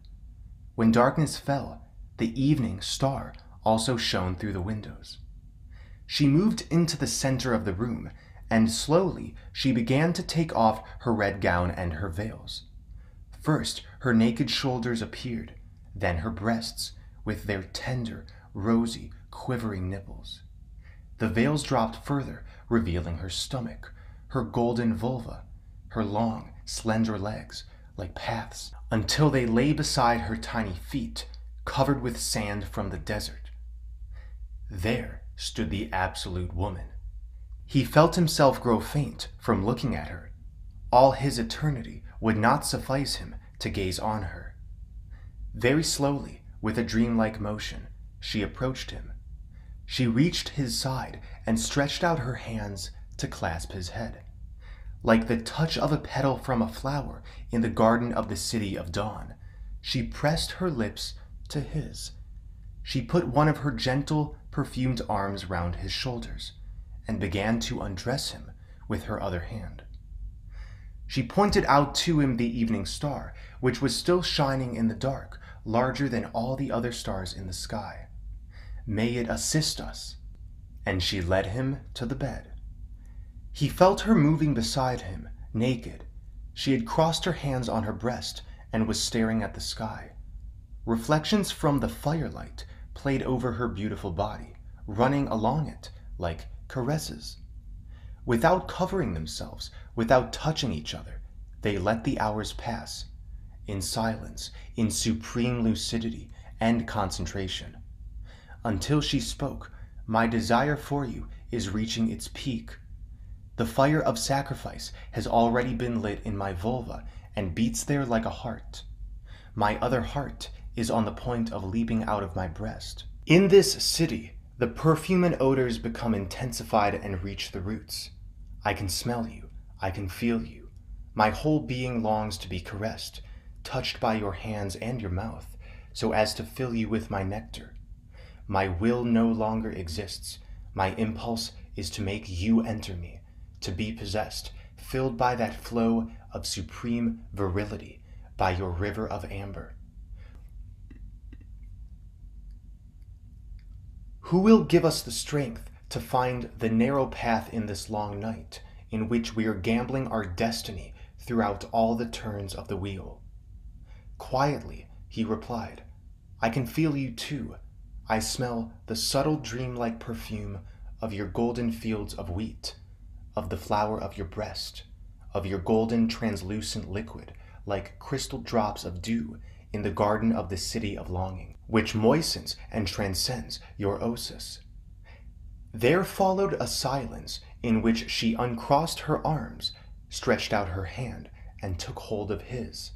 When darkness fell, the evening star also shone through the windows. She moved into the center of the room, and slowly she began to take off her red gown and her veils. First, her naked shoulders appeared, then her breasts, with their tender, rosy, quivering nipples. The veils dropped further, revealing her stomach, her golden vulva, her long, slender legs, like paths, until they lay beside her tiny feet, covered with sand from the desert. There stood the absolute woman. He felt himself grow faint from looking at her. All his eternity would not suffice him to gaze on her. Very slowly, with a dreamlike motion, she approached him. She reached his side and stretched out her hands to clasp his head like the touch of a petal from a flower in the garden of the city of dawn. She pressed her lips to his. She put one of her gentle, perfumed arms round his shoulders and began to undress him with her other hand. She pointed out to him the evening star, which was still shining in the dark, larger than all the other stars in the sky. May it assist us. And she led him to the bed. He felt her moving beside him, naked. She had crossed her hands on her breast and was staring at the sky. Reflections from the firelight played over her beautiful body, running along it like caresses. Without covering themselves, without touching each other, they let the hours pass, in silence, in supreme lucidity and concentration. Until she spoke, My desire for you is reaching its peak the fire of sacrifice has already been lit in my vulva and beats there like a heart. My other heart is on the point of leaping out of my breast. In this city, the perfume and odors become intensified and reach the roots. I can smell you. I can feel you. My whole being longs to be caressed, touched by your hands and your mouth, so as to fill you with my nectar. My will no longer exists. My impulse is to make you enter me, to be possessed, filled by that flow of supreme virility, by your river of amber. Who will give us the strength to find the narrow path in this long night, in which we are gambling our destiny throughout all the turns of the wheel? Quietly, he replied, I can feel you too. I smell the subtle dream-like perfume of your golden fields of wheat of the flower of your breast, of your golden translucent liquid, like crystal drops of dew in the garden of the city of longing, which moistens and transcends your osis. There followed a silence in which she uncrossed her arms, stretched out her hand, and took hold of his.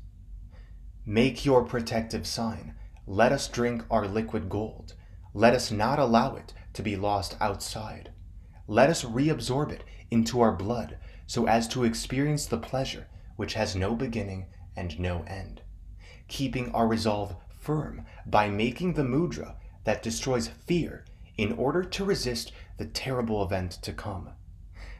Make your protective sign. Let us drink our liquid gold. Let us not allow it to be lost outside. Let us reabsorb it into our blood so as to experience the pleasure which has no beginning and no end, keeping our resolve firm by making the mudra that destroys fear in order to resist the terrible event to come.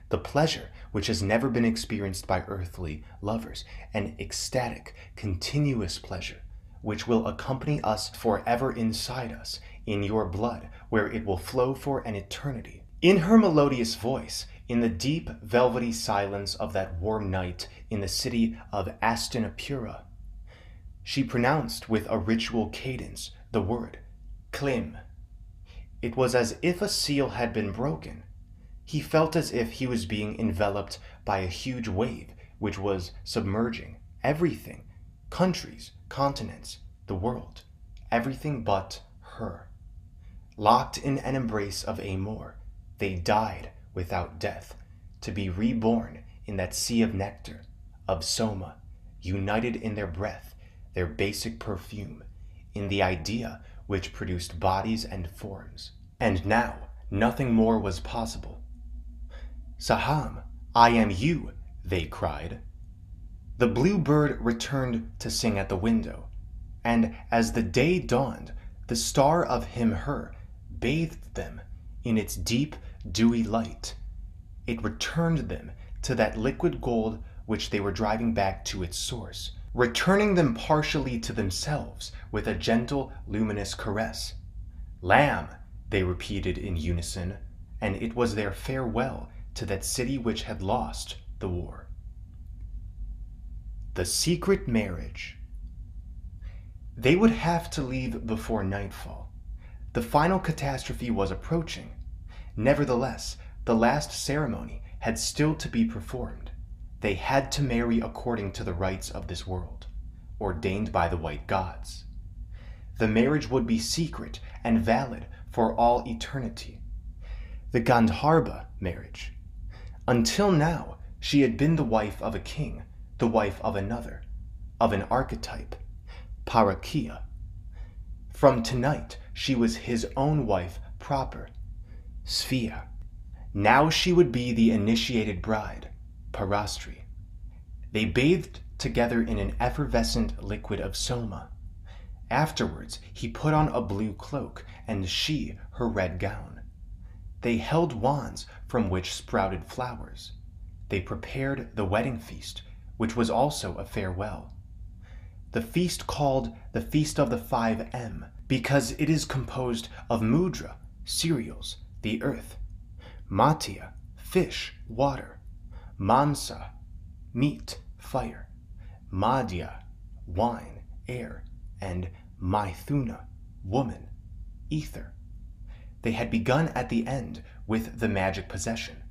The pleasure which has never been experienced by earthly lovers, an ecstatic, continuous pleasure which will accompany us forever inside us in your blood, where it will flow for an eternity. In her melodious voice, in the deep, velvety silence of that warm night in the city of Astinapura, She pronounced with a ritual cadence the word Klim. It was as if a seal had been broken. He felt as if he was being enveloped by a huge wave which was submerging everything countries, continents, the world, everything but her. Locked in an embrace of Amor, they died without death, to be reborn in that sea of nectar, of soma, united in their breath, their basic perfume, in the idea which produced bodies and forms. And now nothing more was possible. Saham, I am you, they cried. The blue bird returned to sing at the window, and as the day dawned, the star of him her bathed them in its deep, dewy light. It returned them to that liquid gold which they were driving back to its source, returning them partially to themselves with a gentle, luminous caress. Lamb, they repeated in unison, and it was their farewell to that city which had lost the war. The Secret Marriage They would have to leave before nightfall. The final catastrophe was approaching. Nevertheless, the last ceremony had still to be performed. They had to marry according to the rites of this world, ordained by the white gods. The marriage would be secret and valid for all eternity. The Gandharva marriage. Until now, she had been the wife of a king, the wife of another, of an archetype, Parakia. From tonight, she was his own wife proper, Sphia. Now she would be the initiated bride, Parastri. They bathed together in an effervescent liquid of soma. Afterwards, he put on a blue cloak, and she her red gown. They held wands from which sprouted flowers. They prepared the wedding feast, which was also a farewell. The feast called the Feast of the Five M because it is composed of mudra, cereals, the earth, matya, fish, water, mamsa, meat, fire, madhya, wine, air, and maithuna, woman, ether. They had begun at the end with the magic possession.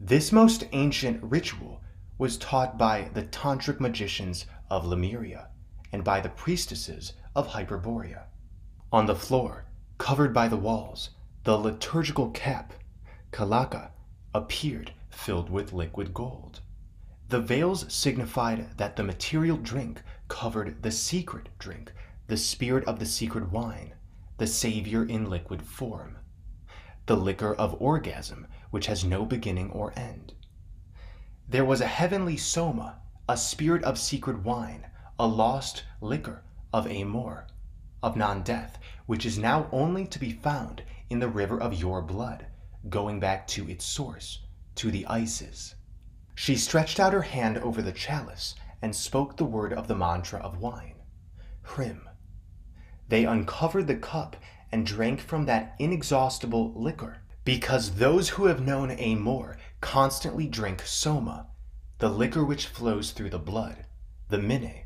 This most ancient ritual was taught by the tantric magicians of Lemuria and by the priestesses of Hyperborea. On the floor, covered by the walls, the liturgical cap, kalaka, appeared filled with liquid gold. The veils signified that the material drink covered the secret drink, the spirit of the secret wine, the Savior in liquid form, the liquor of orgasm, which has no beginning or end. There was a heavenly soma, a spirit of secret wine, a lost liquor of Amor, of non-death, which is now only to be found in the river of your blood, going back to its source, to the Isis. She stretched out her hand over the chalice and spoke the word of the mantra of wine, Hrim. They uncovered the cup and drank from that inexhaustible liquor, because those who have known Amor constantly drink soma, the liquor which flows through the blood, the mine,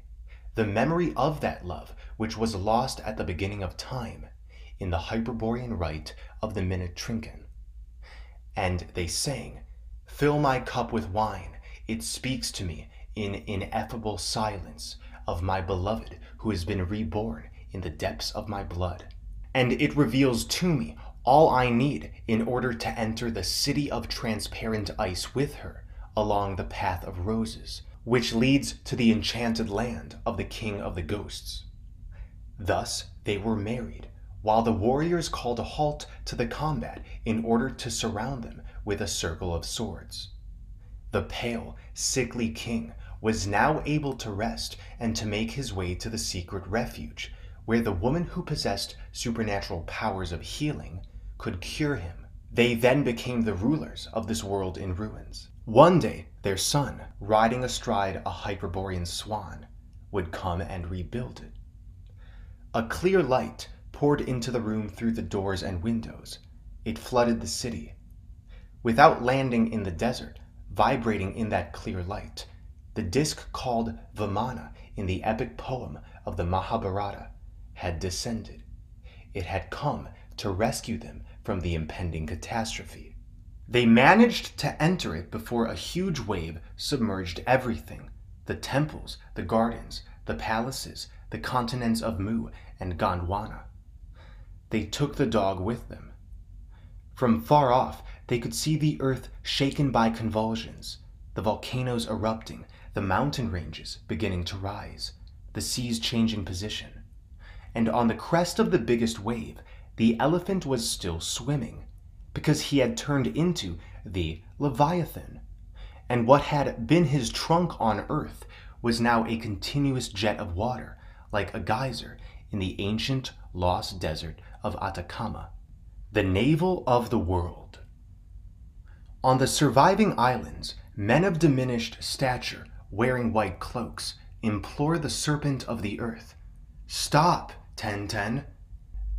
the memory of that love which was lost at the beginning of time in the Hyperborean rite of the Minnetrinken. And they sang, Fill my cup with wine, it speaks to me in ineffable silence of my beloved who has been reborn in the depths of my blood. And it reveals to me all I need in order to enter the city of transparent ice with her along the path of roses, which leads to the enchanted land of the king of the ghosts. Thus they were married, while the warriors called a halt to the combat in order to surround them with a circle of swords. The pale, sickly king was now able to rest and to make his way to the secret refuge, where the woman who possessed supernatural powers of healing could cure him. They then became the rulers of this world in ruins. One day, their son, riding astride a Hyperborean swan, would come and rebuild it. A clear light poured into the room through the doors and windows. It flooded the city. Without landing in the desert, vibrating in that clear light, the disk called Vimana in the epic poem of the Mahabharata had descended. It had come to rescue them from the impending catastrophe. They managed to enter it before a huge wave submerged everything the temples, the gardens, the palaces, the continents of Mu and Gondwana. They took the dog with them. From far off, they could see the earth shaken by convulsions, the volcanoes erupting, the mountain ranges beginning to rise, the seas changing position. And on the crest of the biggest wave, the elephant was still swimming, because he had turned into the Leviathan. And what had been his trunk on earth was now a continuous jet of water, like a geyser in the ancient lost desert of Atacama. The navel of the world. On the surviving islands, men of diminished stature, wearing white cloaks, implore the serpent of the earth, Stop, Ten Ten!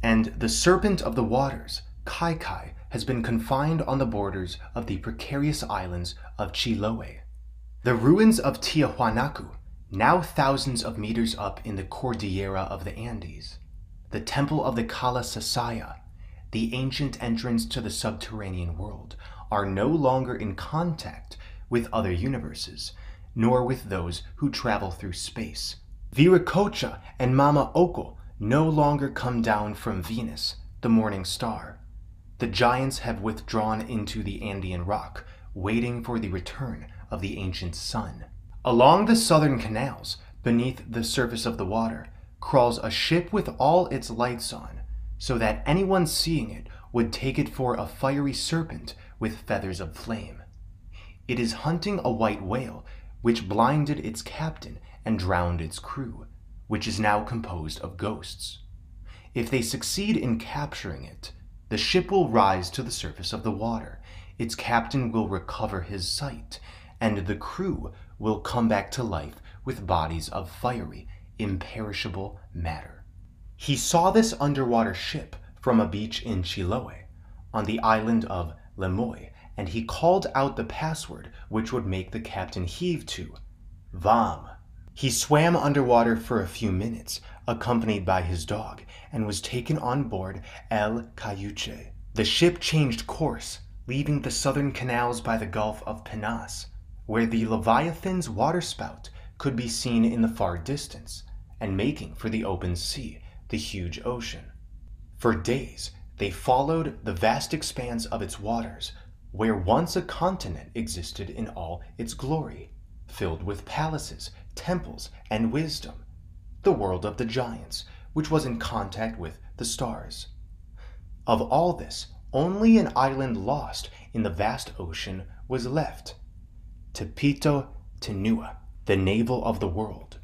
And the serpent of the waters, Kai Kai, has been confined on the borders of the precarious islands of Chiloe. The ruins of Tiahuanacu, now thousands of meters up in the Cordillera of the Andes, the temple of the Kala Sasaya, the ancient entrance to the subterranean world, are no longer in contact with other universes, nor with those who travel through space. Viracocha and Mama Oko no longer come down from Venus, the morning star. The giants have withdrawn into the Andean rock, waiting for the return of the ancient sun. Along the southern canals, beneath the surface of the water, crawls a ship with all its lights on, so that anyone seeing it would take it for a fiery serpent with feathers of flame. It is hunting a white whale, which blinded its captain and drowned its crew, which is now composed of ghosts. If they succeed in capturing it, the ship will rise to the surface of the water, its captain will recover his sight, and the crew will come back to life with bodies of fiery, imperishable matter. He saw this underwater ship from a beach in Chiloe, on the island of Lemuy, and he called out the password which would make the captain heave to Vam. He swam underwater for a few minutes, accompanied by his dog, and was taken on board El Caleuche. The ship changed course, leaving the southern canals by the Gulf of Penas, where the Leviathan's waterspout could be seen in the far distance, and making for the open sea, the huge ocean. For days they followed the vast expanse of its waters, where once a continent existed in all its glory, filled with palaces, temples, and wisdom, the world of the giants, which was in contact with the stars. Of all this, only an island lost in the vast ocean was left Tepito Tenua, the navel of the world.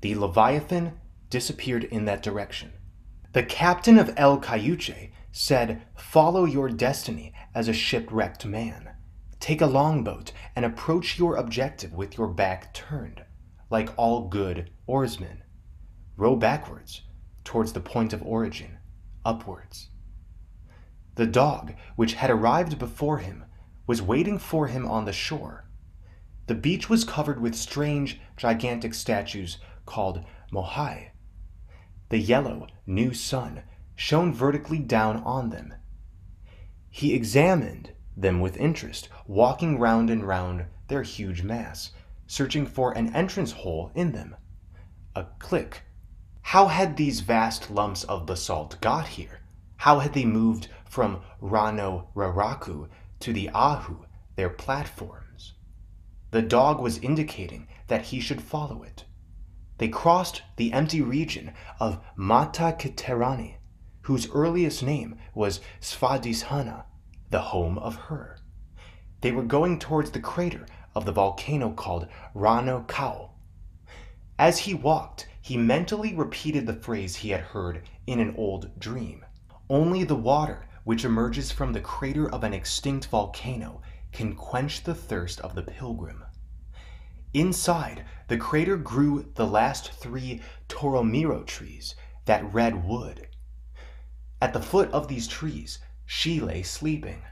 The Leviathan disappeared in that direction. The captain of El Caleuche said, Follow your destiny as a shipwrecked man. Take a longboat and approach your objective with your back turned, like all good oarsmen. Row backwards, towards the point of origin, upwards. The dog, which had arrived before him, was waiting for him on the shore. The beach was covered with strange, gigantic statues called mohai. The yellow, new sun shone vertically down on them. He examined them with interest, walking round and round their huge mass, searching for an entrance hole in them. A click. How had these vast lumps of basalt got here? How had they moved from Rano Raraku to the Ahu, their platforms? The dog was indicating that he should follow it. They crossed the empty region of Mata Kiterani, whose earliest name was Svadishana, the home of Her. They were going towards the crater of the volcano called Rano Kau. As he walked, he mentally repeated the phrase he had heard in an old dream. Only the water which emerges from the crater of an extinct volcano can quench the thirst of the pilgrim. Inside, the crater grew the last three Toromiro trees, that red wood. At the foot of these trees, she lay sleeping.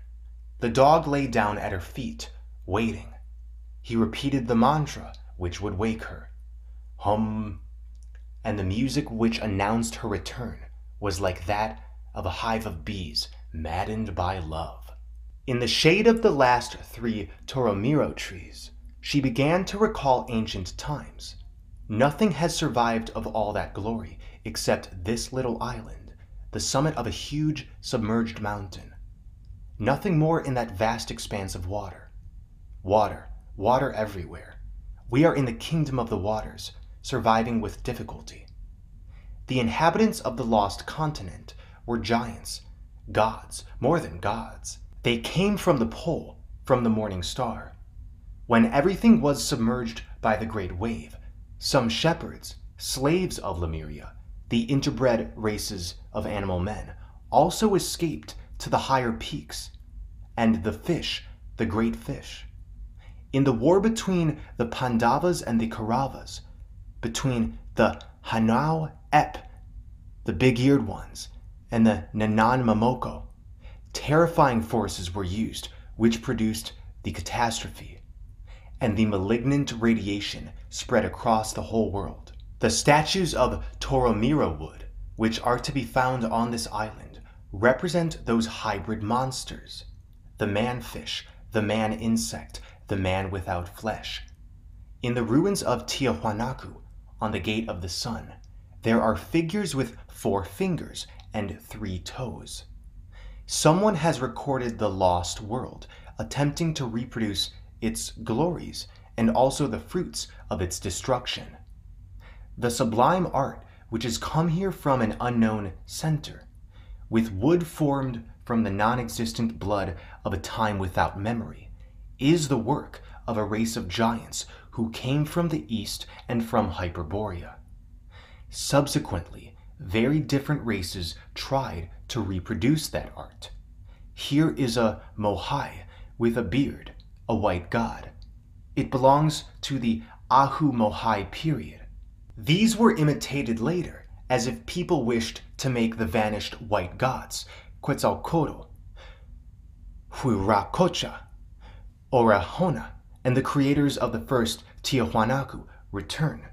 The dog lay down at her feet, waiting. He repeated the mantra which would wake her. Hum, and the music which announced her return was like that of a hive of bees maddened by love. In the shade of the last three Toromiro trees, she began to recall ancient times. Nothing has survived of all that glory except this little island, the summit of a huge submerged mountain. Nothing more in that vast expanse of water. Water, water everywhere. We are in the kingdom of the waters, surviving with difficulty. The inhabitants of the lost continent were giants, gods, more than gods. They came from the pole, from the morning star. When everything was submerged by the great wave, some shepherds, slaves of Lemuria, the interbred races of animal men, also escaped to the higher peaks, and the fish, the great fish. In the war between the Pandavas and the Kauravas, between the Hanau Ep, the big-eared ones, and the Nanan Momoko, terrifying forces were used which produced the catastrophe, and the malignant radiation spread across the whole world. The statues of Toromiro wood, which are to be found on this island, represent those hybrid monsters the man-fish, the man-insect, the man without flesh. In the ruins of Tiahuanacu, on the Gate of the Sun, there are figures with four fingers and three toes. Someone has recorded the lost world, attempting to reproduce its glories and also the fruits of its destruction. The sublime art which has come here from an unknown center, with wood formed from the non-existent blood of a time without memory, is the work of a race of giants who came from the east and from Hyperborea. Subsequently, very different races tried to reproduce that art. Here is a Mohai with a beard, a white god. It belongs to the Ahu Mohai period. These were imitated later, as if people wished to make the vanished white gods, Quetzalcoatl, Huiracocha, Orahona, and the creators of the first Tiahuanacu return.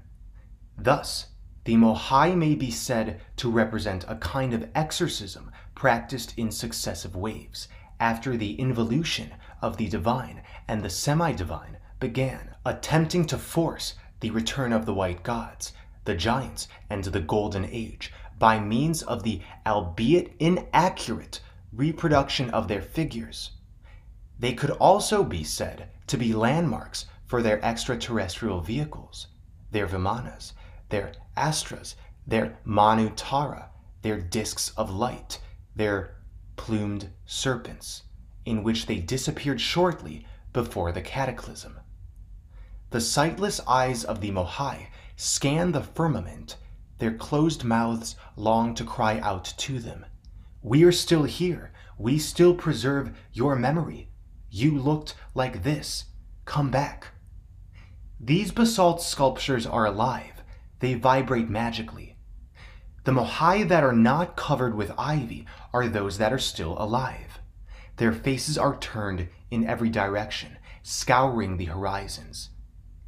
Thus, the Mohai may be said to represent a kind of exorcism practiced in successive waves after the involution of the divine and the semi-divine began, attempting to force the return of the white gods, the giants, and the golden age by means of the albeit inaccurate reproduction of their figures. They could also be said to be landmarks for their extraterrestrial vehicles, their vimanas, their astras, their manutara, their discs of light, their plumed serpents, in which they disappeared shortly before the cataclysm. The sightless eyes of the Mohai scan the firmament, their closed mouths long to cry out to them. We are still here. We still preserve your memory. You looked like this. Come back. These basalt sculptures are alive they vibrate magically. The Mohai that are not covered with ivy are those that are still alive. Their faces are turned in every direction, scouring the horizons.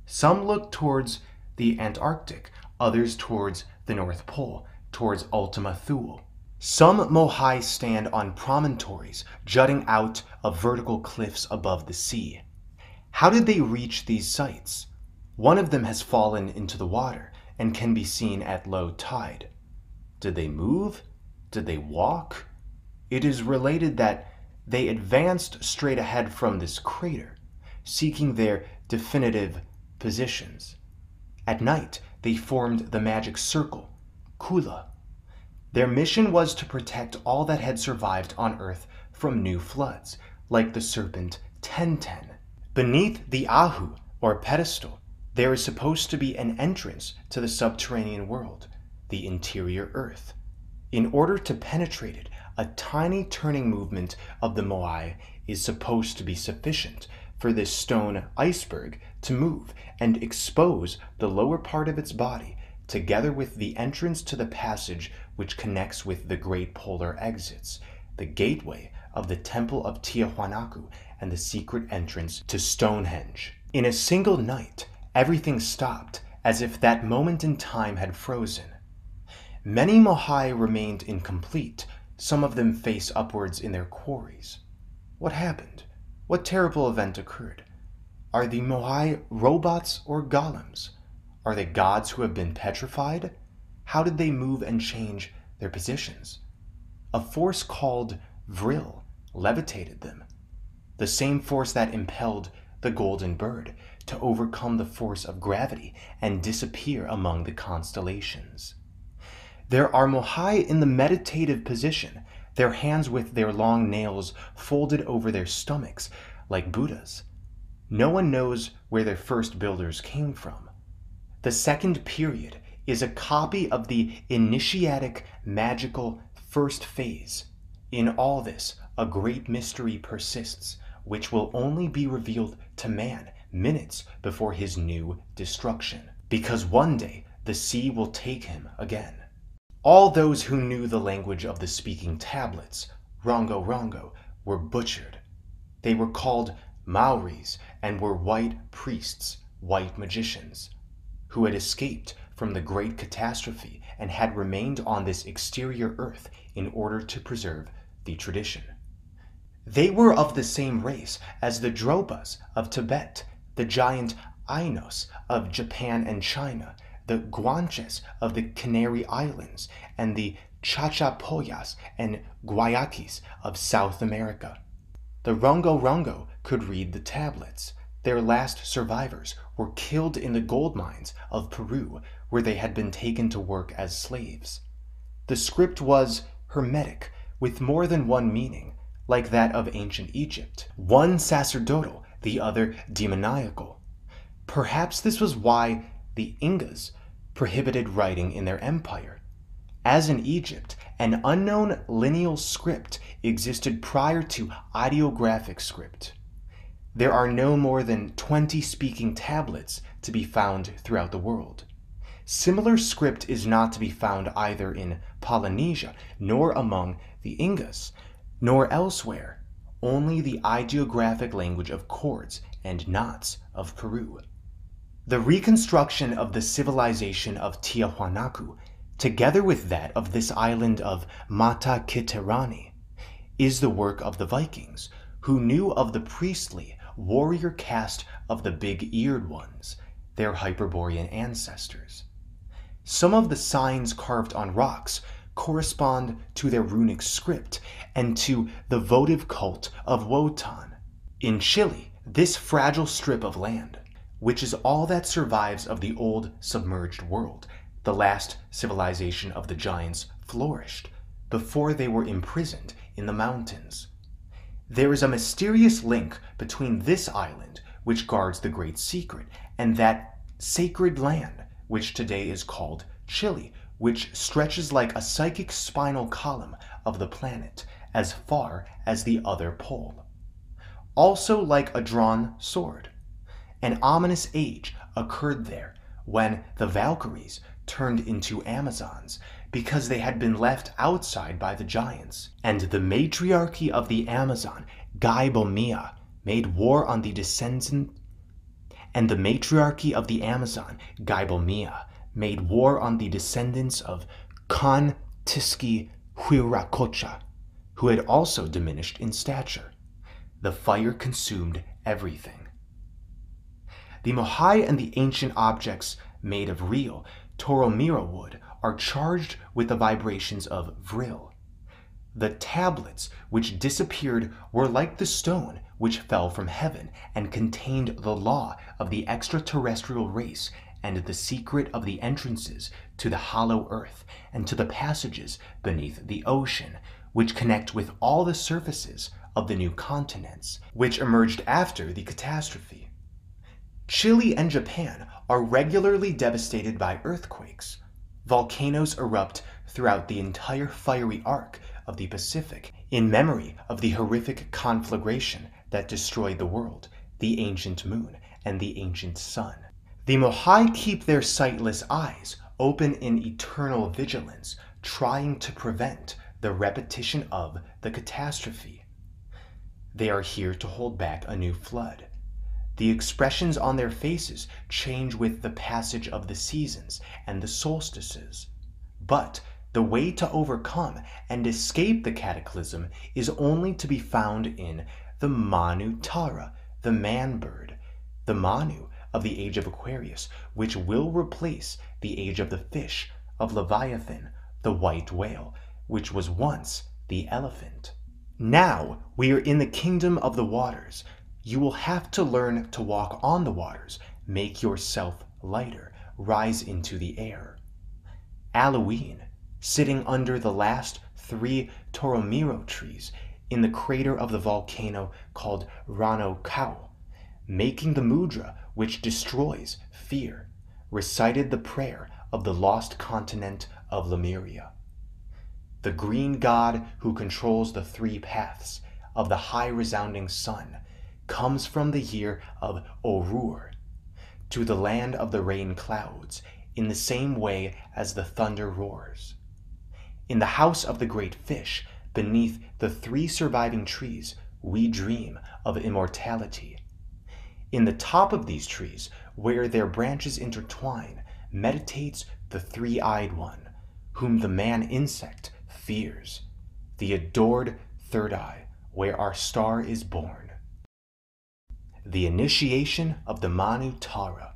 Some look towards the Antarctic, others towards the North Pole, towards Ultima Thule. Some Mohai stand on promontories jutting out of vertical cliffs above the sea. How did they reach these sites? One of them has fallen into the water, and can be seen at low tide. Did they move? Did they walk? It is related that they advanced straight ahead from this crater, seeking their definitive positions. At night, they formed the magic circle, Kula. Their mission was to protect all that had survived on Earth from new floods, like the serpent Tenten. Beneath the Ahu, or pedestal, there is supposed to be an entrance to the subterranean world, the interior earth. In order to penetrate it, a tiny turning movement of the Moai is supposed to be sufficient for this stone iceberg to move and expose the lower part of its body together with the entrance to the passage which connects with the great polar exits, the gateway of the Temple of Tiahuanacu and the secret entrance to Stonehenge. In a single night, Everything stopped as if that moment in time had frozen. Many Mohai remained incomplete, some of them face upwards in their quarries. What happened? What terrible event occurred? Are the Mohai robots or golems? Are they gods who have been petrified? How did they move and change their positions? A force called Vril levitated them. The same force that impelled the golden bird to overcome the force of gravity and disappear among the constellations. There are Mohai in the meditative position, their hands with their long nails folded over their stomachs like Buddhas. No one knows where their first builders came from. The second period is a copy of the initiatic magical first phase. In all this, a great mystery persists, which will only be revealed to man minutes before his new destruction. Because one day the sea will take him again. All those who knew the language of the speaking tablets, Rongo Rongo, were butchered. They were called Maoris and were white priests, white magicians, who had escaped from the great catastrophe and had remained on this exterior earth in order to preserve the tradition. They were of the same race as the Dropas of Tibet, the giant Ainos of Japan and China, the Guanches of the Canary Islands, and the Chachapoyas and Guayaquis of South America. The Rongo Rongo could read the tablets. Their last survivors were killed in the gold mines of Peru, where they had been taken to work as slaves. The script was hermetic, with more than one meaning, like that of ancient Egypt, one sacerdotal, the other demoniacal. Perhaps this was why the Incas prohibited writing in their empire. As in Egypt, an unknown lineal script existed prior to ideographic script. There are no more than 20 speaking tablets to be found throughout the world. Similar script is not to be found either in Polynesia nor among the Incas, nor elsewhere, only the ideographic language of chords and knots of Peru. The reconstruction of the civilization of Tiahuanacu, together with that of this island of Mata Kiterani, is the work of the Vikings, who knew of the priestly warrior caste of the big-eared ones, their Hyperborean ancestors. Some of the signs carved on rocks correspond to their runic script and to the votive cult of Wotan. In Chile, this fragile strip of land, which is all that survives of the old submerged world, the last civilization of the giants flourished before they were imprisoned in the mountains. There is a mysterious link between this island, which guards the great secret, and that sacred land, which today is called Chile, which stretches like a psychic spinal column of the planet as far as the other pole. Also, like a drawn sword. An ominous age occurred there when the Valkyries turned into Amazons because they had been left outside by the giants, and the matriarchy of the Amazon, Gaibomia, made war on the descendant and the matriarchy of the Amazon, Gaibomia, made war on the descendants of Khan Tiski Huiracocha, who had also diminished in stature. The fire consumed everything. The Mohai and the ancient objects made of real Toromiro wood are charged with the vibrations of Vril. The tablets which disappeared were like the stone which fell from heaven and contained the law of the extraterrestrial race and the secret of the entrances to the hollow earth and to the passages beneath the ocean, which connect with all the surfaces of the new continents, which emerged after the catastrophe. Chile and Japan are regularly devastated by earthquakes. Volcanoes erupt throughout the entire fiery arc of the Pacific in memory of the horrific conflagration that destroyed the world, the ancient moon, and the ancient sun. The Mohai keep their sightless eyes open in eternal vigilance, trying to prevent the repetition of the catastrophe. They are here to hold back a new flood. The expressions on their faces change with the passage of the seasons and the solstices. But the way to overcome and escape the cataclysm is only to be found in the Manu Tara, the man bird, the Manu of the age of Aquarius, which will replace the age of the fish, of Leviathan, the white whale, which was once the elephant. Now we are in the kingdom of the waters. You will have to learn to walk on the waters, make yourself lighter, rise into the air. Allouine, sitting under the last three Toromiro trees in the crater of the volcano called Rano Kau, making the mudra which destroys fear, recited the prayer of the lost continent of Lemuria. The green god who controls the three paths of the high resounding sun comes from the year of Orur to the land of the rain clouds in the same way as the thunder roars. In the house of the great fish, beneath the three surviving trees, we dream of immortality. In the top of these trees, where their branches intertwine, meditates the three eyed one, whom the man insect fears, the adored third eye, where our star is born the initiation of the Manu Tara.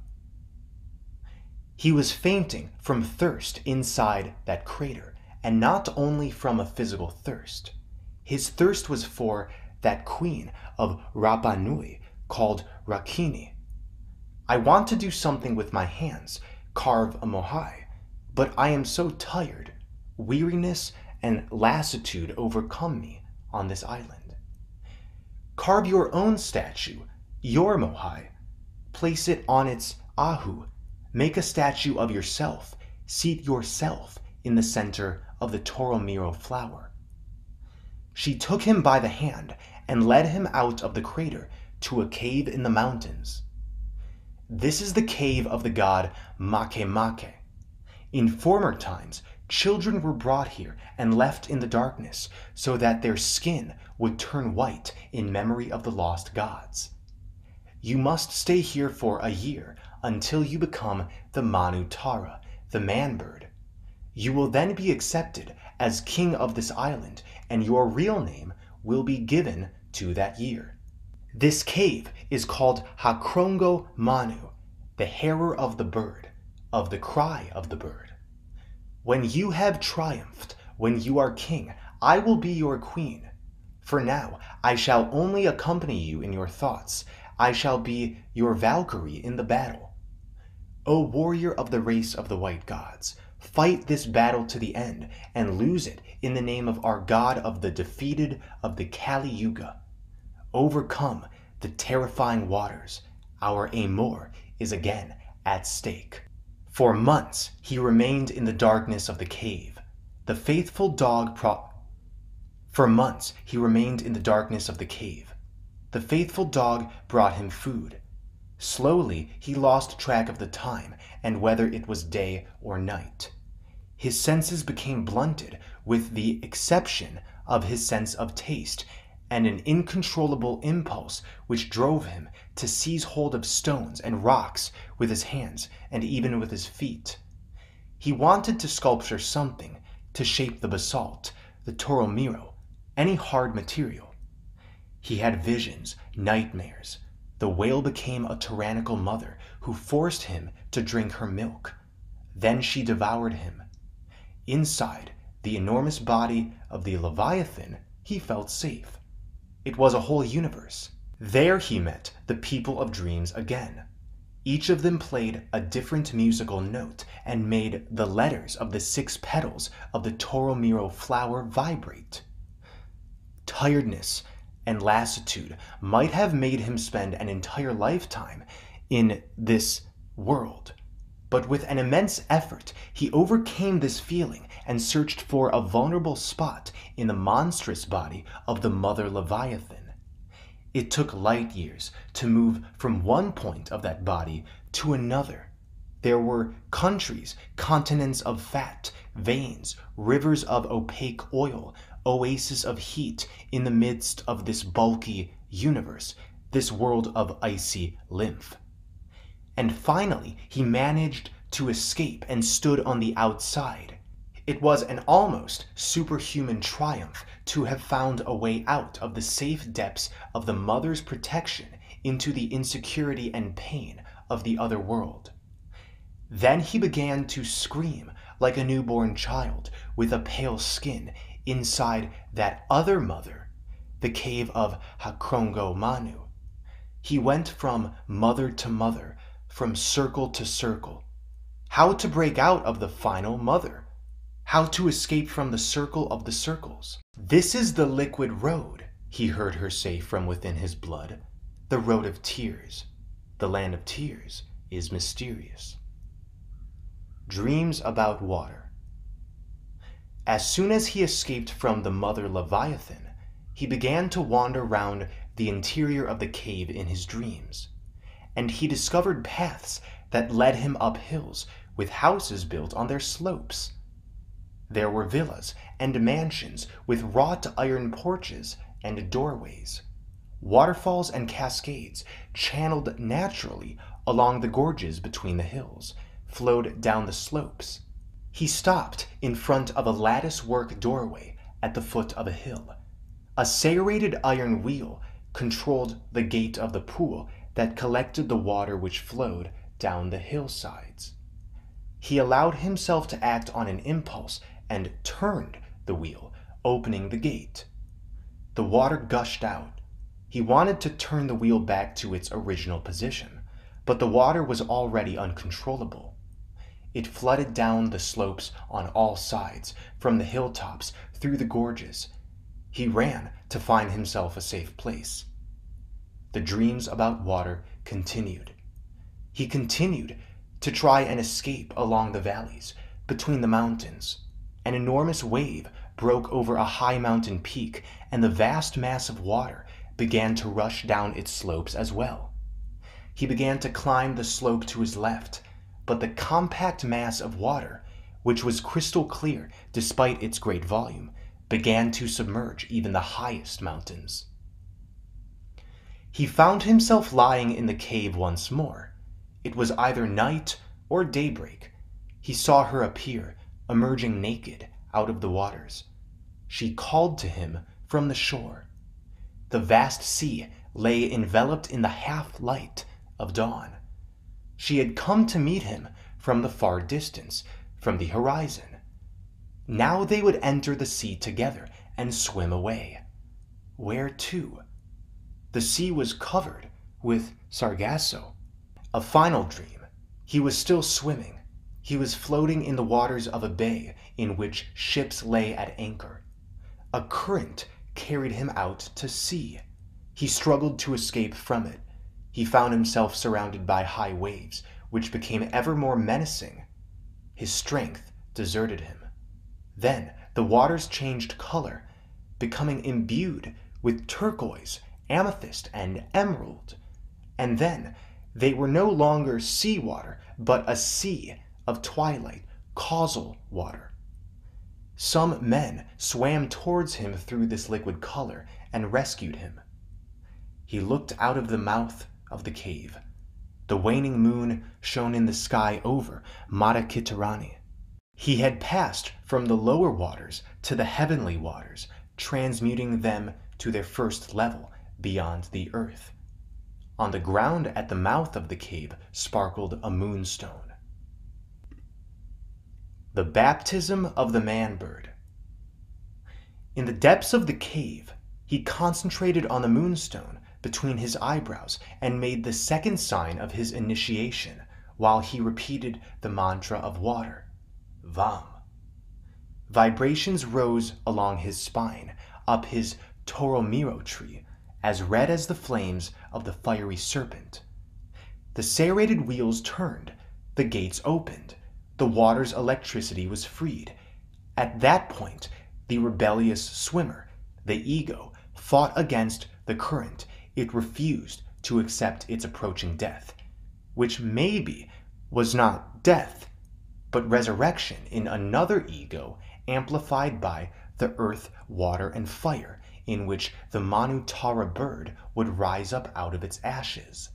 He was fainting from thirst inside that crater, and not only from a physical thirst. His thirst was for that queen of Rapa Nui called Rakini. I want to do something with my hands, carve a moai, but I am so tired. Weariness and lassitude overcome me on this island. Carve your own statue your moai. Place it on its ahu. Make a statue of yourself. Seat yourself in the center of the Toromiro flower. She took him by the hand and led him out of the crater to a cave in the mountains. This is the cave of the god Makemake. In former times, children were brought here and left in the darkness so that their skin would turn white in memory of the lost gods. You must stay here for a year until you become the Manu Tara, the man bird. You will then be accepted as king of this island, and your real name will be given to that year. This cave is called Hakrongo Manu, the hearer of the bird, of the cry of the bird. When you have triumphed, when you are king, I will be your queen. For now, I shall only accompany you in your thoughts, I shall be your Valkyrie in the battle. O warrior of the race of the white gods, fight this battle to the end and lose it in the name of our god of the defeated of the Kali Yuga. Overcome the terrifying waters. Our Amor is again at stake. For months he remained in the darkness of the cave. The faithful dog pro- For months he remained in the darkness of the cave. The faithful dog brought him food. Slowly he lost track of the time and whether it was day or night. His senses became blunted, with the exception of his sense of taste and an incontrollable impulse which drove him to seize hold of stones and rocks with his hands and even with his feet. He wanted to sculpture something, to shape the basalt, the toromiro, any hard material. He had visions, nightmares. The whale became a tyrannical mother who forced him to drink her milk. Then she devoured him. Inside the enormous body of the Leviathan, he felt safe. It was a whole universe. There he met the people of dreams again. Each of them played a different musical note and made the letters of the six petals of the Toromiro flower vibrate. Tiredness and lassitude might have made him spend an entire lifetime in this world. But with an immense effort, he overcame this feeling and searched for a vulnerable spot in the monstrous body of the mother Leviathan. It took light years to move from one point of that body to another. There were countries, continents of fat, veins, rivers of opaque oil, oasis of heat in the midst of this bulky universe this world of icy lymph. And finally, he managed to escape and stood on the outside. It was an almost superhuman triumph to have found a way out of the safe depths of the mother's protection into the insecurity and pain of the other world. Then he began to scream like a newborn child with a pale skin inside that other mother, the cave of Hakrongo Manu. He went from mother to mother, from circle to circle. How to break out of the final mother? How to escape from the circle of the circles? This is the liquid road, he heard her say from within his blood. The road of tears. The land of tears is mysterious. Dreams about water. As soon as he escaped from the mother Leviathan, he began to wander round the interior of the cave in his dreams, and he discovered paths that led him up hills with houses built on their slopes. There were villas and mansions with wrought iron porches and doorways. Waterfalls and cascades, channeled naturally along the gorges between the hills, flowed down the slopes. He stopped in front of a lattice work doorway at the foot of a hill. A serrated iron wheel controlled the gate of the pool that collected the water which flowed down the hillsides. He allowed himself to act on an impulse and turned the wheel, opening the gate. The water gushed out. He wanted to turn the wheel back to its original position, but the water was already uncontrollable. It flooded down the slopes on all sides, from the hilltops through the gorges. He ran to find himself a safe place. The dreams about water continued. He continued to try and escape along the valleys, between the mountains. An enormous wave broke over a high mountain peak, and the vast mass of water began to rush down its slopes as well. He began to climb the slope to his left, but the compact mass of water, which was crystal clear despite its great volume, began to submerge even the highest mountains. He found himself lying in the cave once more. It was either night or daybreak. He saw her appear, emerging naked out of the waters. She called to him from the shore. The vast sea lay enveloped in the half light of dawn. She had come to meet him from the far distance, from the horizon. Now they would enter the sea together and swim away. Where to? The sea was covered with sargasso. A final dream. He was still swimming. He was floating in the waters of a bay in which ships lay at anchor. A current carried him out to sea. He struggled to escape from it. He found himself surrounded by high waves, which became ever more menacing. His strength deserted him. Then the waters changed color, becoming imbued with turquoise, amethyst, and emerald. And then they were no longer sea water, but a sea of twilight, causal water. Some men swam towards him through this liquid color and rescued him. He looked out of the mouth of the cave. The waning moon shone in the sky over Madakitarani. He had passed from the lower waters to the heavenly waters, transmuting them to their first level beyond the earth. On the ground at the mouth of the cave sparkled a moonstone. The Baptism of the Man-Bird In the depths of the cave, he concentrated on the moonstone between his eyebrows and made the second sign of his initiation while he repeated the mantra of water, Vam. Vibrations rose along his spine, up his Toromiro tree, as red as the flames of the fiery serpent. The serrated wheels turned, the gates opened, the water's electricity was freed. At that point, the rebellious swimmer, the ego, fought against the current. It refused to accept its approaching death, which maybe was not death, but resurrection in another ego amplified by the earth, water, and fire in which the Manutara bird would rise up out of its ashes.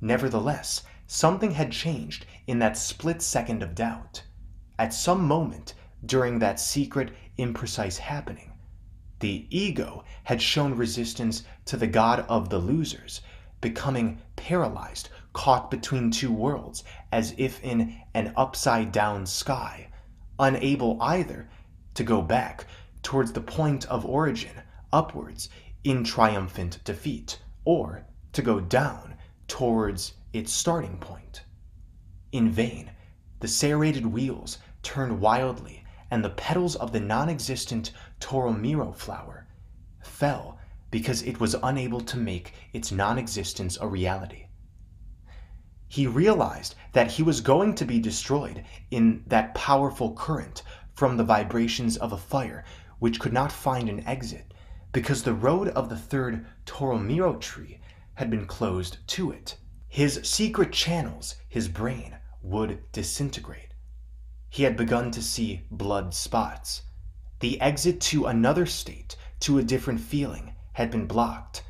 Nevertheless, something had changed in that split second of doubt. At some moment during that secret, imprecise happening, the ego had shown resistance to the god of the losers, becoming paralyzed, caught between two worlds, as if in an upside down sky, unable either to go back towards the point of origin, upwards, in triumphant defeat, or to go down towards its starting point. In vain, the serrated wheels turned wildly, and the petals of the non existent Toromiro flower fell because it was unable to make its non existence a reality. He realized that he was going to be destroyed in that powerful current from the vibrations of a fire which could not find an exit because the road of the third Toromiro tree had been closed to it. His secret channels, his brain, would disintegrate. He had begun to see blood spots. The exit to another state, to a different feeling, had been blocked.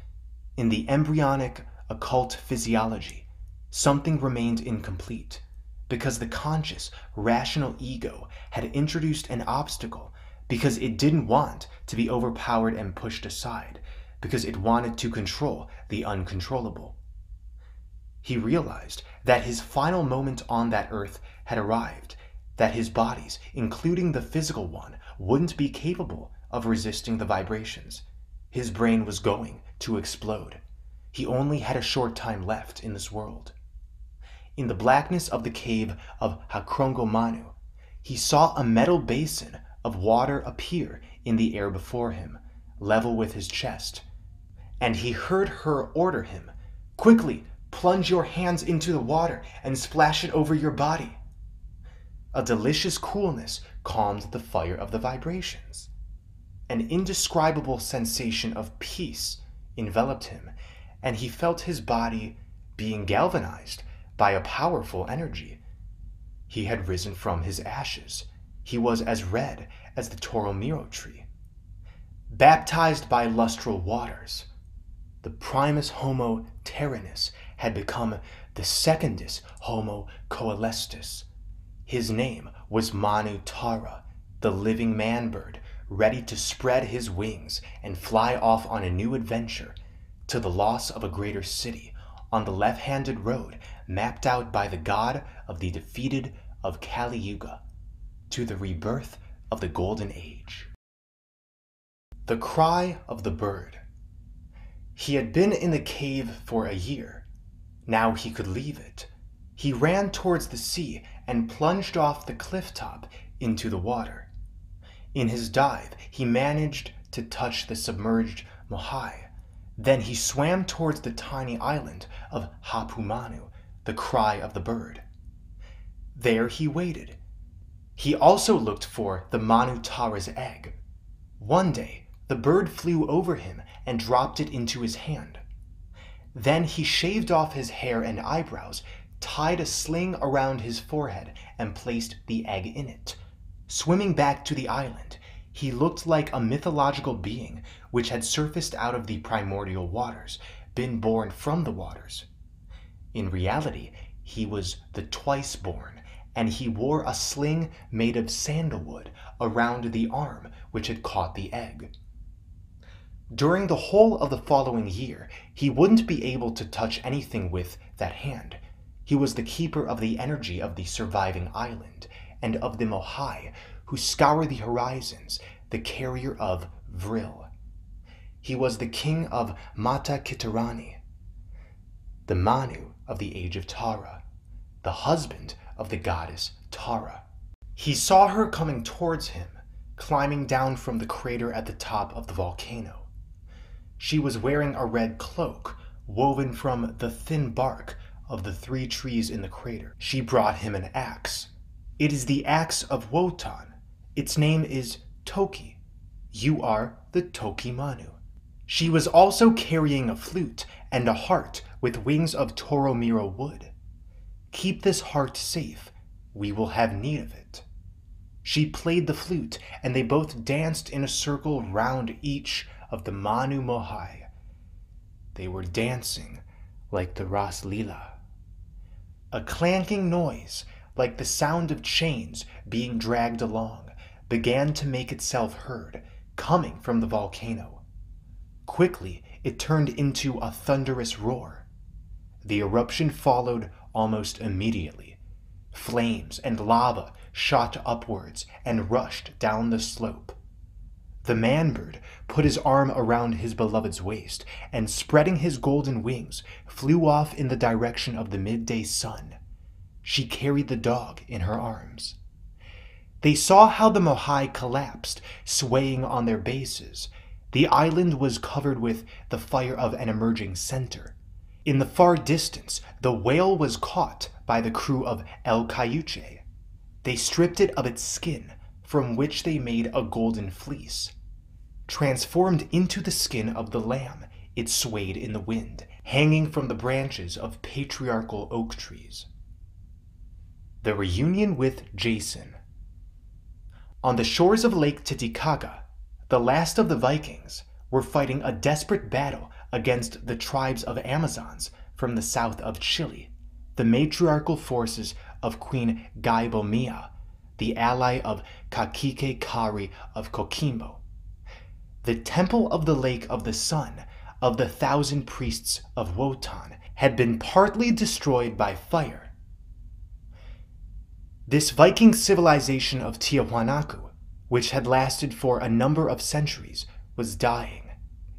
In the embryonic occult physiology, something remained incomplete because the conscious, rational ego had introduced an obstacle because it didn't want to be overpowered and pushed aside, because it wanted to control the uncontrollable. He realized that his final moment on that earth had arrived, that his bodies, including the physical one, wouldn't be capable of resisting the vibrations. His brain was going to explode. He only had a short time left in this world. In the blackness of the cave of Hakrongo Manu, he saw a metal basin of water appear in the air before him, level with his chest, and he heard her order him, Quickly, plunge your hands into the water and splash it over your body. A delicious coolness calmed the fire of the vibrations. An indescribable sensation of peace enveloped him, and he felt his body being galvanized by a powerful energy. He had risen from his ashes. He was as red as the Toromiro tree. Baptized by lustral waters, the primus homo terrenus had become the secundus homo coelestis. His name was Manu Tara, the living man bird, ready to spread his wings and fly off on a new adventure to the loss of a greater city on the left-handed road mapped out by the god of the defeated of Kali Yuga to the rebirth of the Golden Age. The Cry of the Bird He had been in the cave for a year. Now he could leave it. He ran towards the sea and plunged off the cliff top into the water. In his dive, he managed to touch the submerged Moai. Then he swam towards the tiny island of Hapumanu, the cry of the bird. There he waited. He also looked for the Manu Tara's egg. One day, the bird flew over him and dropped it into his hand. Then he shaved off his hair and eyebrows, tied a sling around his forehead, and placed the egg in it. Swimming back to the island, he looked like a mythological being which had surfaced out of the primordial waters, been born from the waters. In reality, he was the twice born, and he wore a sling made of sandalwood around the arm which had caught the egg. During the whole of the following year, he wouldn't be able to touch anything with that hand. He was the keeper of the energy of the surviving island and of the Moai, who scour the horizons, the carrier of Vril. He was the king of Mata Kitarani, the Manu of the age of Tara, the husband of the goddess Tara. He saw her coming towards him, climbing down from the crater at the top of the volcano. She was wearing a red cloak woven from the thin bark of the three trees in the crater. She brought him an axe. It is the axe of Wotan. Its name is Toki. You are the Toki Manu. She was also carrying a flute and a heart with wings of Toromiro wood. Keep this heart safe. We will have need of it. She played the flute, and they both danced in a circle round each of the Manu Moai. They were dancing like the Ras Lila. A clanking noise, like the sound of chains being dragged along, began to make itself heard, coming from the volcano. Quickly, it turned into a thunderous roar. The eruption followed almost immediately. Flames and lava shot upwards and rushed down the slope. The man bird put his arm around his beloved's waist and, spreading his golden wings, flew off in the direction of the midday sun. She carried the dog in her arms. They saw how the Moai collapsed, swaying on their bases. The island was covered with the fire of an emerging center. In the far distance, the whale was caught by the crew of El Caleuche. They stripped it of its skin, from which they made a golden fleece. Transformed into the skin of the lamb, it swayed in the wind, hanging from the branches of patriarchal oak trees. The reunion with Jason. On the shores of Lake Titicaca, the last of the Vikings were fighting a desperate battle against the tribes of Amazons from the south of Chile, the matriarchal forces of Queen Gaibomia, the ally of Cacique Kari of Coquimbo. The temple of the Lake of the Sun of the thousand priests of Wotan had been partly destroyed by fire. This Viking civilization of Tiahuanacu, which had lasted for a number of centuries, was dying.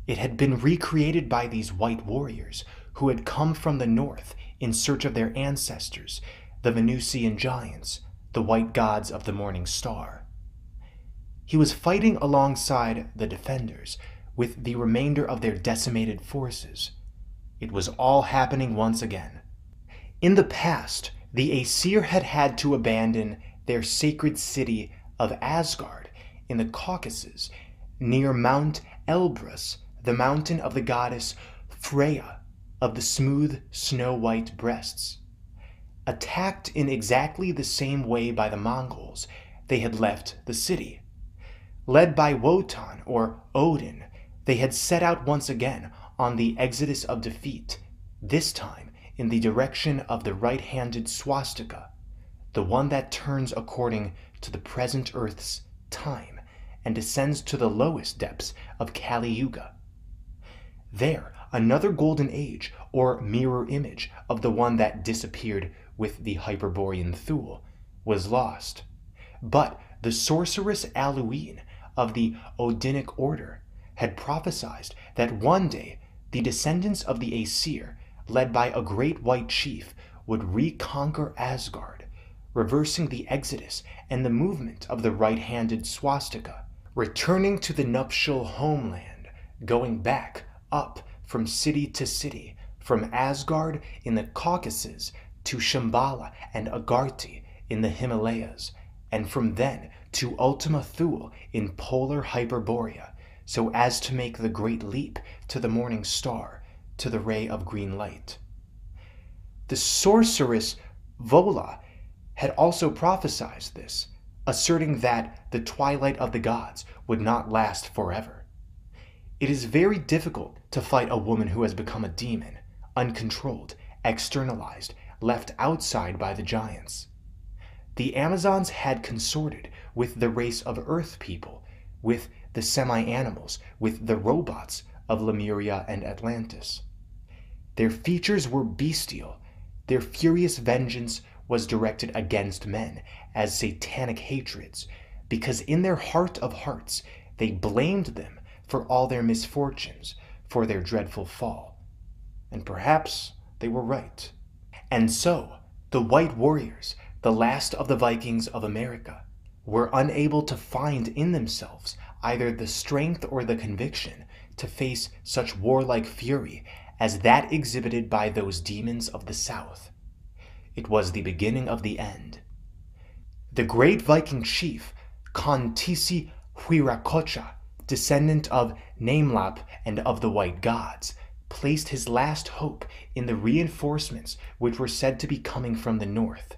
It had been recreated by these white warriors who had come from the north in search of their ancestors, the Venusian giants, the white gods of the morning star. He was fighting alongside the defenders with the remainder of their decimated forces. It was all happening once again. In the past, the Aesir had had to abandon their sacred city of Asgard in the Caucasus near Mount Elbrus, the mountain of the goddess Freya of the smooth snow white breasts. Attacked in exactly the same way by the Mongols, they had left the city. Led by Wotan, or Odin, they had set out once again on the exodus of defeat, this time in the direction of the right handed swastika, the one that turns according to the present Earth's time and descends to the lowest depths of Kali Yuga. There, another golden age, or mirror image, of the one that disappeared with the Hyperborean Thule, was lost. But the sorceress Allouine of the Odinic order had prophesied that one day the descendants of the Aesir, led by a great white chief, would reconquer Asgard, reversing the exodus and the movement of the right handed swastika, returning to the nuptial homeland, going back up from city to city, from Asgard in the Caucasus to Shambhala and Agartha in the Himalayas, and from then to Ultima Thule in polar Hyperborea, so as to make the great leap to the morning star, to the ray of green light. The sorceress Vola had also prophesied this, asserting that the twilight of the gods would not last forever. It is very difficult to fight a woman who has become a demon, uncontrolled, externalized, left outside by the giants. The Amazons had consorted with the race of Earth people, with the semi animals, with the robots of Lemuria and Atlantis. Their features were bestial, their furious vengeance was directed against men as satanic hatreds, because in their heart of hearts they blamed them for all their misfortunes, for their dreadful fall. And perhaps they were right. And so, the white warriors, the last of the Vikings of America, were unable to find in themselves either the strength or the conviction to face such warlike fury as that exhibited by those demons of the South. It was the beginning of the end. The great Viking chief, Kontisi Huiracocha, descendant of Namelap and of the White Gods, placed his last hope in the reinforcements which were said to be coming from the north.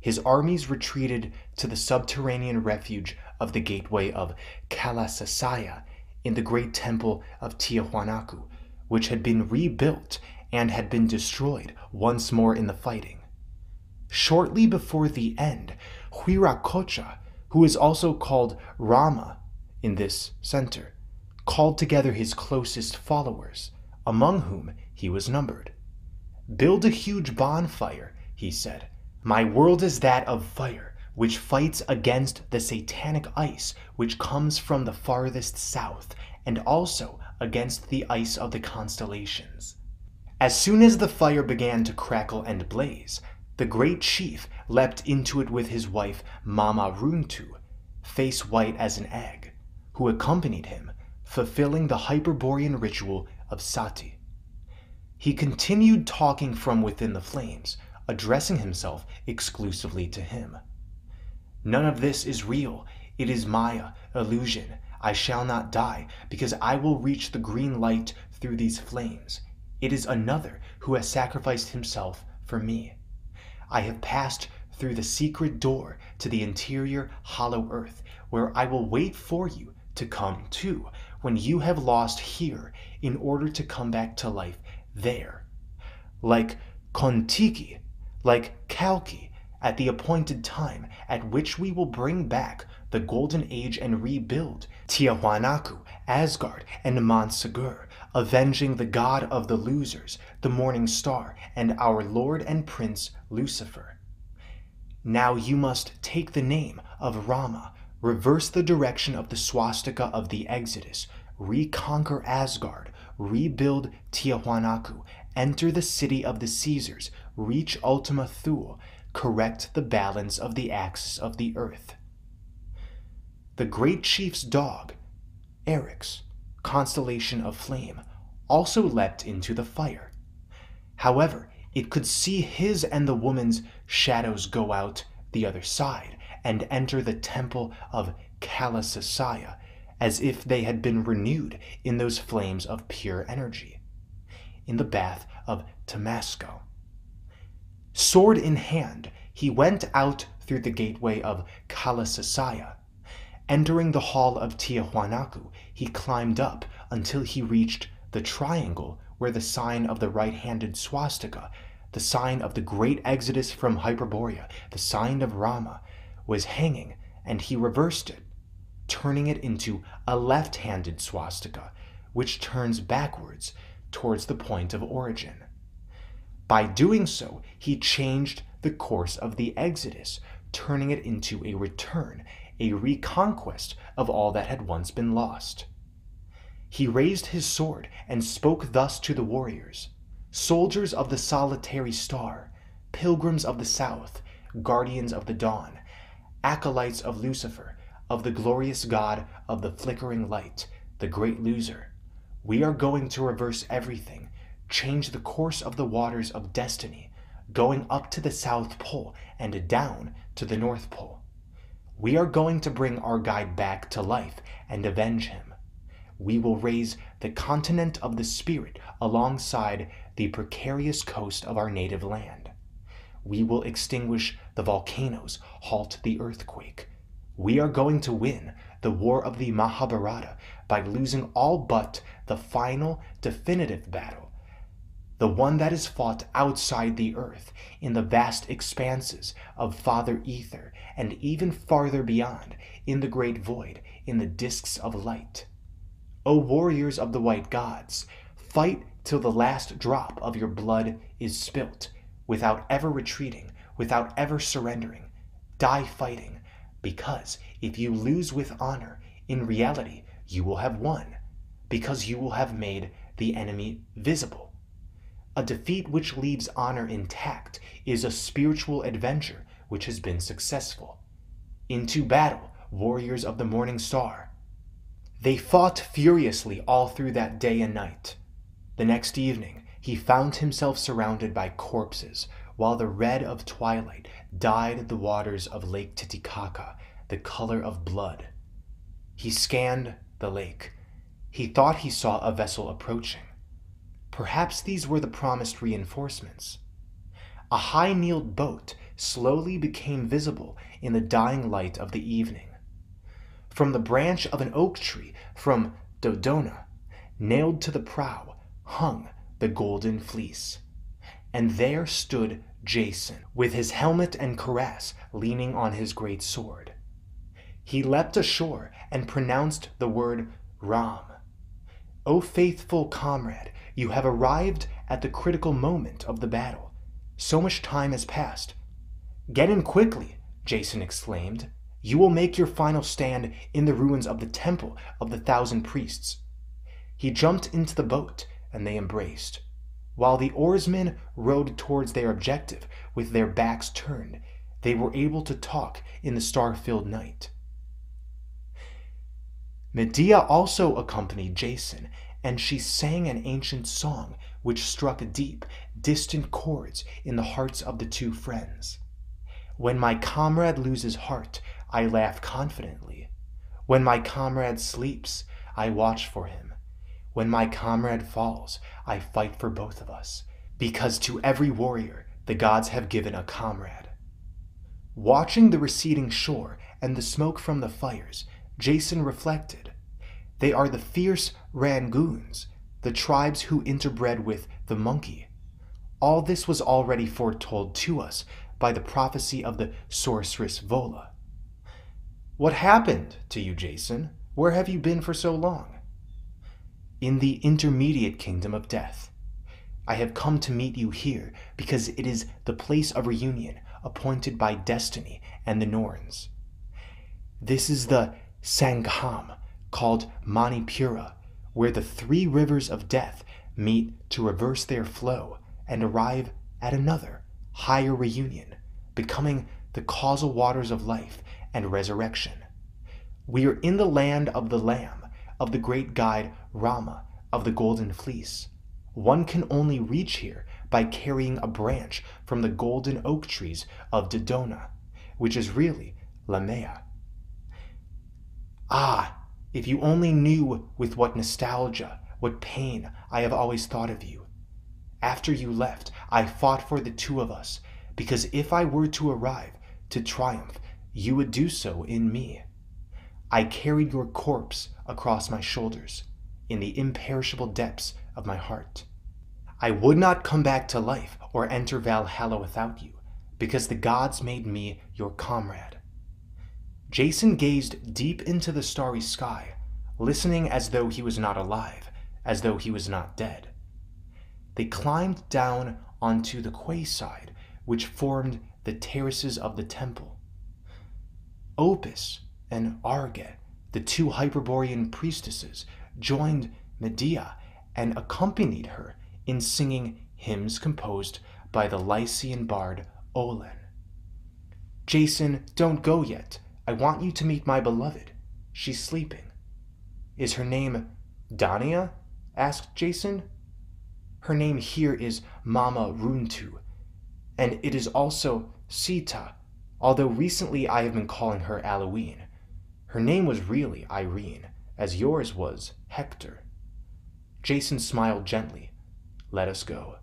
his armies retreated to the subterranean refuge of the gateway of Kalasasaya in the great temple of Tiahuanacu, which had been rebuilt and had been destroyed once more in the fighting. Shortly before the end, Huiracocha, who is also called Rama in this center, called together his closest followers, among whom he was numbered. Build a huge bonfire, he said. My world is that of fire, which fights against the satanic ice which comes from the farthest south, and also against the ice of the constellations. As soon as the fire began to crackle and blaze, the great chief leapt into it with his wife Mama Runtu, face white as an egg, who accompanied him, fulfilling the Hyperborean ritual of Sati. He continued talking from within the flames, addressing himself exclusively to him. None of this is real. It is Maya, illusion. I shall not die, because I will reach the green light through these flames. It is another who has sacrificed himself for me. I have passed through the secret door to the interior hollow earth, where I will wait for you to come too, when you have lost here, in order to come back to life there. Like Kontiki, like Kalki, at the appointed time at which we will bring back the Golden Age and rebuild Tiahuanacu, Asgard, and Montsegur, avenging the god of the losers, the morning star, and our Lord and Prince Lucifer. Now you must take the name of Rama, reverse the direction of the swastika of the Exodus, reconquer Asgard, rebuild Tiahuanacu, enter the city of the Caesars, reach Ultima Thule, correct the balance of the axis of the earth. The great chief's dog, Eryx, constellation of flame, also leapt into the fire. However, it could see his and the woman's shadows go out the other side and enter the temple of Kalasasaya as if they had been renewed in those flames of pure energy, in the bath of Temasco. Sword in hand, he went out through the gateway of Kalasasaya. Entering the hall of Tiahuanacu, he climbed up until he reached the triangle where the sign of the right-handed swastika, the sign of the great exodus from Hyperborea, the sign of Rama, was hanging, and he reversed it, turning it into a left-handed swastika, which turns backwards towards the point of origin. By doing so, he changed the course of the Exodus, turning it into a return, a reconquest of all that had once been lost. He raised his sword and spoke thus to the warriors Soldiers of the solitary star, pilgrims of the south, guardians of the dawn, acolytes of Lucifer, of the glorious God of the flickering light, the great loser. We are going to reverse everything change the course of the waters of destiny, going up to the South Pole and down to the North Pole. We are going to bring our guide back to life and avenge him. We will raise the continent of the Spirit alongside the precarious coast of our native land. We will extinguish the volcanoes, halt the earthquake. We are going to win the war of the Mahabharata by losing all but the final definitive battle the one that is fought outside the earth, in the vast expanses of Father Ether, and even farther beyond, in the great void, in the disks of light. O warriors of the white gods, fight till the last drop of your blood is spilt, without ever retreating, without ever surrendering. Die fighting, because if you lose with honor, in reality you will have won, because you will have made the enemy visible a defeat which leaves honor intact is a spiritual adventure which has been successful. Into battle, warriors of the morning star. They fought furiously all through that day and night. The next evening, he found himself surrounded by corpses, while the red of twilight dyed the waters of Lake Titicaca the color of blood. He scanned the lake. He thought he saw a vessel approaching. Perhaps these were the promised reinforcements. A high-kneeled boat slowly became visible in the dying light of the evening. From the branch of an oak tree from Dodona, nailed to the prow, hung the golden fleece. And there stood Jason, with his helmet and cuirass leaning on his great sword. He leapt ashore and pronounced the word Ram. O faithful comrade, you have arrived at the critical moment of the battle. So much time has passed. Get in quickly, Jason exclaimed. You will make your final stand in the ruins of the Temple of the Thousand Priests. He jumped into the boat, and they embraced. While the oarsmen rowed towards their objective with their backs turned, they were able to talk in the star filled night. Medea also accompanied Jason, and she sang an ancient song which struck deep, distant chords in the hearts of the two friends. When my comrade loses heart, I laugh confidently. When my comrade sleeps, I watch for him. When my comrade falls, I fight for both of us, because to every warrior the gods have given a comrade. Watching the receding shore and the smoke from the fires, Jason reflected. They are the fierce Rangoons, the tribes who interbred with the monkey. All this was already foretold to us by the prophecy of the sorceress Vola. What happened to you, Jason? Where have you been for so long? In the intermediate kingdom of death. I have come to meet you here because it is the place of reunion appointed by destiny and the Norns. This is the Sangham, called Manipura, where the three rivers of death meet to reverse their flow and arrive at another, higher reunion, becoming the causal waters of life and resurrection. We are in the land of the Lamb, of the great guide Rama, of the Golden Fleece. One can only reach here by carrying a branch from the golden oak trees of Dodona, which is really Lamea. Ah, if you only knew with what nostalgia, what pain I have always thought of you. After you left, I fought for the two of us, because if I were to arrive to triumph, you would do so in me. I carried your corpse across my shoulders, in the imperishable depths of my heart. I would not come back to life or enter Valhalla without you, because the gods made me your comrade. Jason gazed deep into the starry sky, listening as though he was not alive, as though he was not dead. They climbed down onto the quayside, which formed the terraces of the temple. Opis and Arge, the two Hyperborean priestesses, joined Medea and accompanied her in singing hymns composed by the Lycian bard Olen. Jason, don't go yet, I want you to meet my beloved. She's sleeping. Is her name Dania? asked Jason. Her name here is Mama Runtu, and it is also Sita, although recently I have been calling her Allouine. Her name was really Irene, as yours was Hector. Jason smiled gently. Let us go.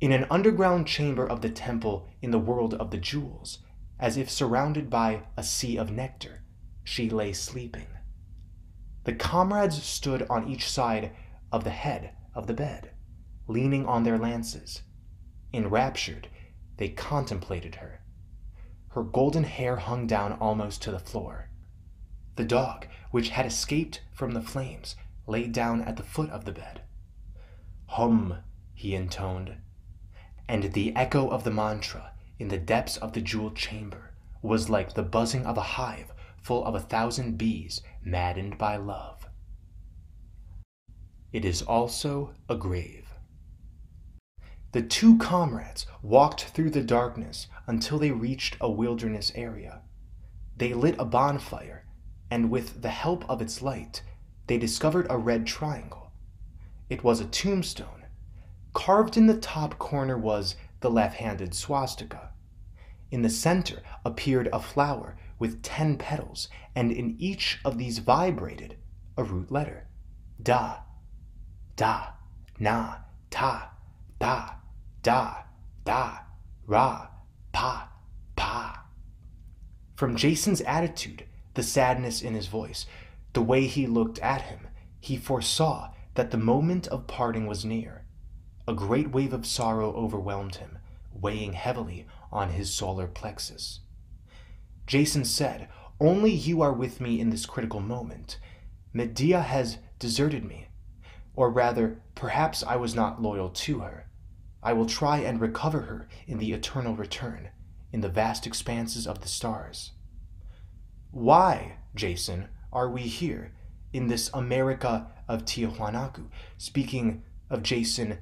In an underground chamber of the temple in the world of the jewels, as if surrounded by a sea of nectar, she lay sleeping. The comrades stood on each side of the head of the bed, leaning on their lances. Enraptured, they contemplated her. Her golden hair hung down almost to the floor. The dog, which had escaped from the flames, lay down at the foot of the bed. Hum, he intoned, and the echo of the mantra in the depths of the jeweled chamber was like the buzzing of a hive full of a thousand bees maddened by love. It is also a grave. The two comrades walked through the darkness until they reached a wilderness area. They lit a bonfire, and with the help of its light, they discovered a red triangle. It was a tombstone. Carved in the top corner was the left handed swastika. In the center appeared a flower with ten petals, and in each of these vibrated a root letter da, da, na, ta, da, da, da, ra, Pa, pa. From Jason's attitude, the sadness in his voice, the way he looked at him, he foresaw that the moment of parting was near. A great wave of sorrow overwhelmed him, weighing heavily on his solar plexus. Jason said, Only you are with me in this critical moment. Medea has deserted me. Or rather, perhaps I was not loyal to her. I will try and recover her in the eternal return, in the vast expanses of the stars. Why, Jason, are we here, in this America of Tiahuanacu, speaking of Jason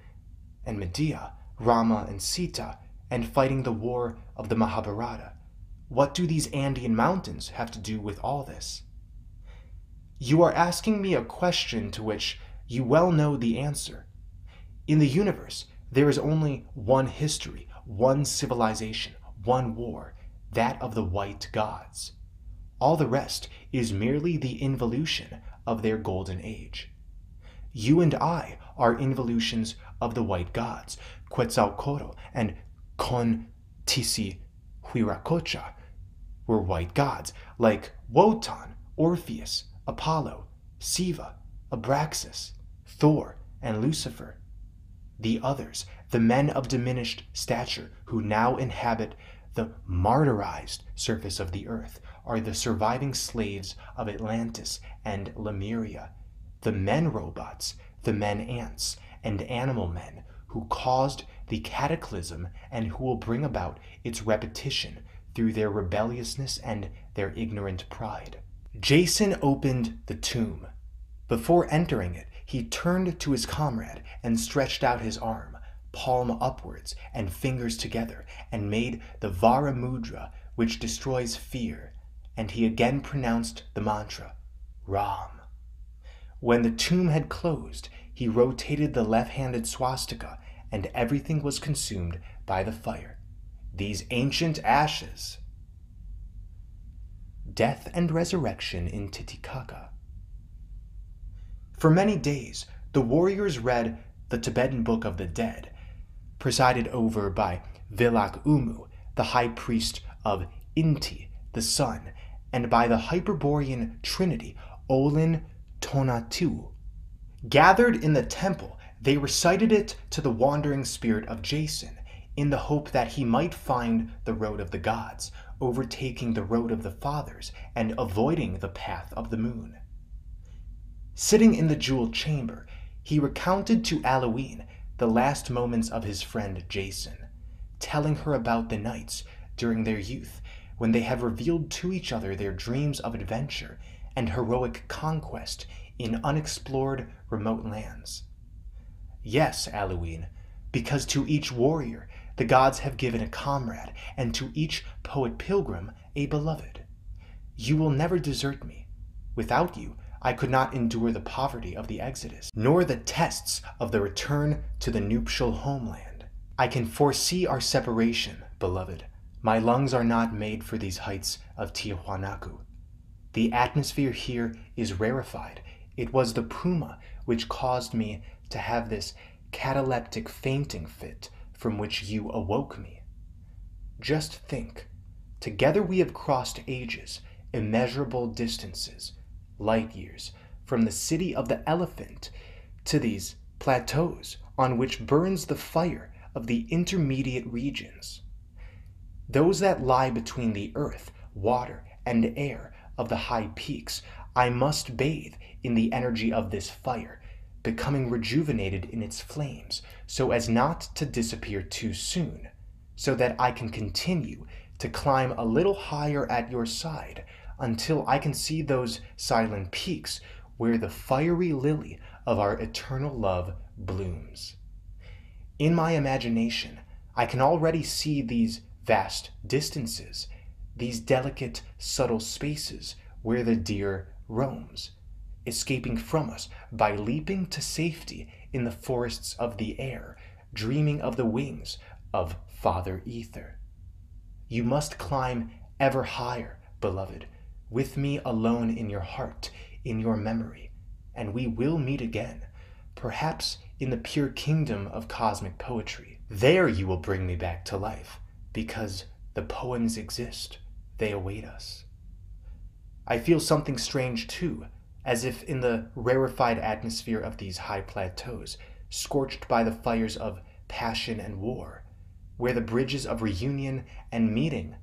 and Medea, Rama and Sita, and fighting the war of the Mahabharata? What do these Andean mountains have to do with all this? You are asking me a question to which you well know the answer. In the universe, there is only one history, one civilization, one war, that of the white gods. All the rest is merely the involution of their golden age. You and I are involutions of the white gods, Quetzalcoatl and Con Huiracocha were white gods, like Wotan, Orpheus, Apollo, Siva, Abraxas, Thor, and Lucifer. The others, the men of diminished stature who now inhabit the martyrized surface of the earth, are the surviving slaves of Atlantis and Lemuria, the men robots, the men ants, and animal men who caused the cataclysm and who will bring about its repetition through their rebelliousness and their ignorant pride. Jason opened the tomb. Before entering it, he turned to his comrade and stretched out his arm, palm upwards and fingers together, and made the Vara Mudra, which destroys fear, and he again pronounced the mantra, Ram. When the tomb had closed, he rotated the left handed swastika, and everything was consumed by the fire. These ancient ashes. Death and Resurrection in Titicaca. For many days, the warriors read the Tibetan Book of the Dead, presided over by Vilak Umu, the high priest of Inti, the sun, and by the Hyperborean trinity Olin Tonatiuh. Gathered in the temple, they recited it to the wandering spirit of Jason, in the hope that he might find the road of the gods, overtaking the road of the fathers, and avoiding the path of the moon. Sitting in the jeweled chamber, he recounted to Allouine the last moments of his friend Jason, telling her about the nights during their youth when they had revealed to each other their dreams of adventure and heroic conquest in unexplored remote lands. Yes, Allouine, because to each warrior the gods have given a comrade, and to each poet pilgrim a beloved. You will never desert me. Without you, I could not endure the poverty of the exodus, nor the tests of the return to the nuptial homeland. I can foresee our separation, beloved. My lungs are not made for these heights of Tiahuanacu. The atmosphere here is rarefied. It was the puma which caused me to have this cataleptic fainting fit from which you awoke me. Just think. Together we have crossed ages, immeasurable distances, light years, from the city of the elephant to these plateaus on which burns the fire of the intermediate regions. Those that lie between the earth, water, and air of the high peaks, I must bathe in the energy of this fire, becoming rejuvenated in its flames, so as not to disappear too soon, so that I can continue to climb a little higher at your side until I can see those silent peaks where the fiery lily of our eternal love blooms. In my imagination, I can already see these vast distances, these delicate, subtle spaces where the deer roams, escaping from us by leaping to safety in the forests of the air, dreaming of the wings of Father Ether. You must climb ever higher, beloved, with me alone in your heart, in your memory, and we will meet again, perhaps in the pure kingdom of cosmic poetry. There you will bring me back to life, because The poems exist, they await us. I feel something strange too, as if in the rarefied atmosphere of these high plateaus, scorched by the fires of passion and war, where the bridges of reunion and meeting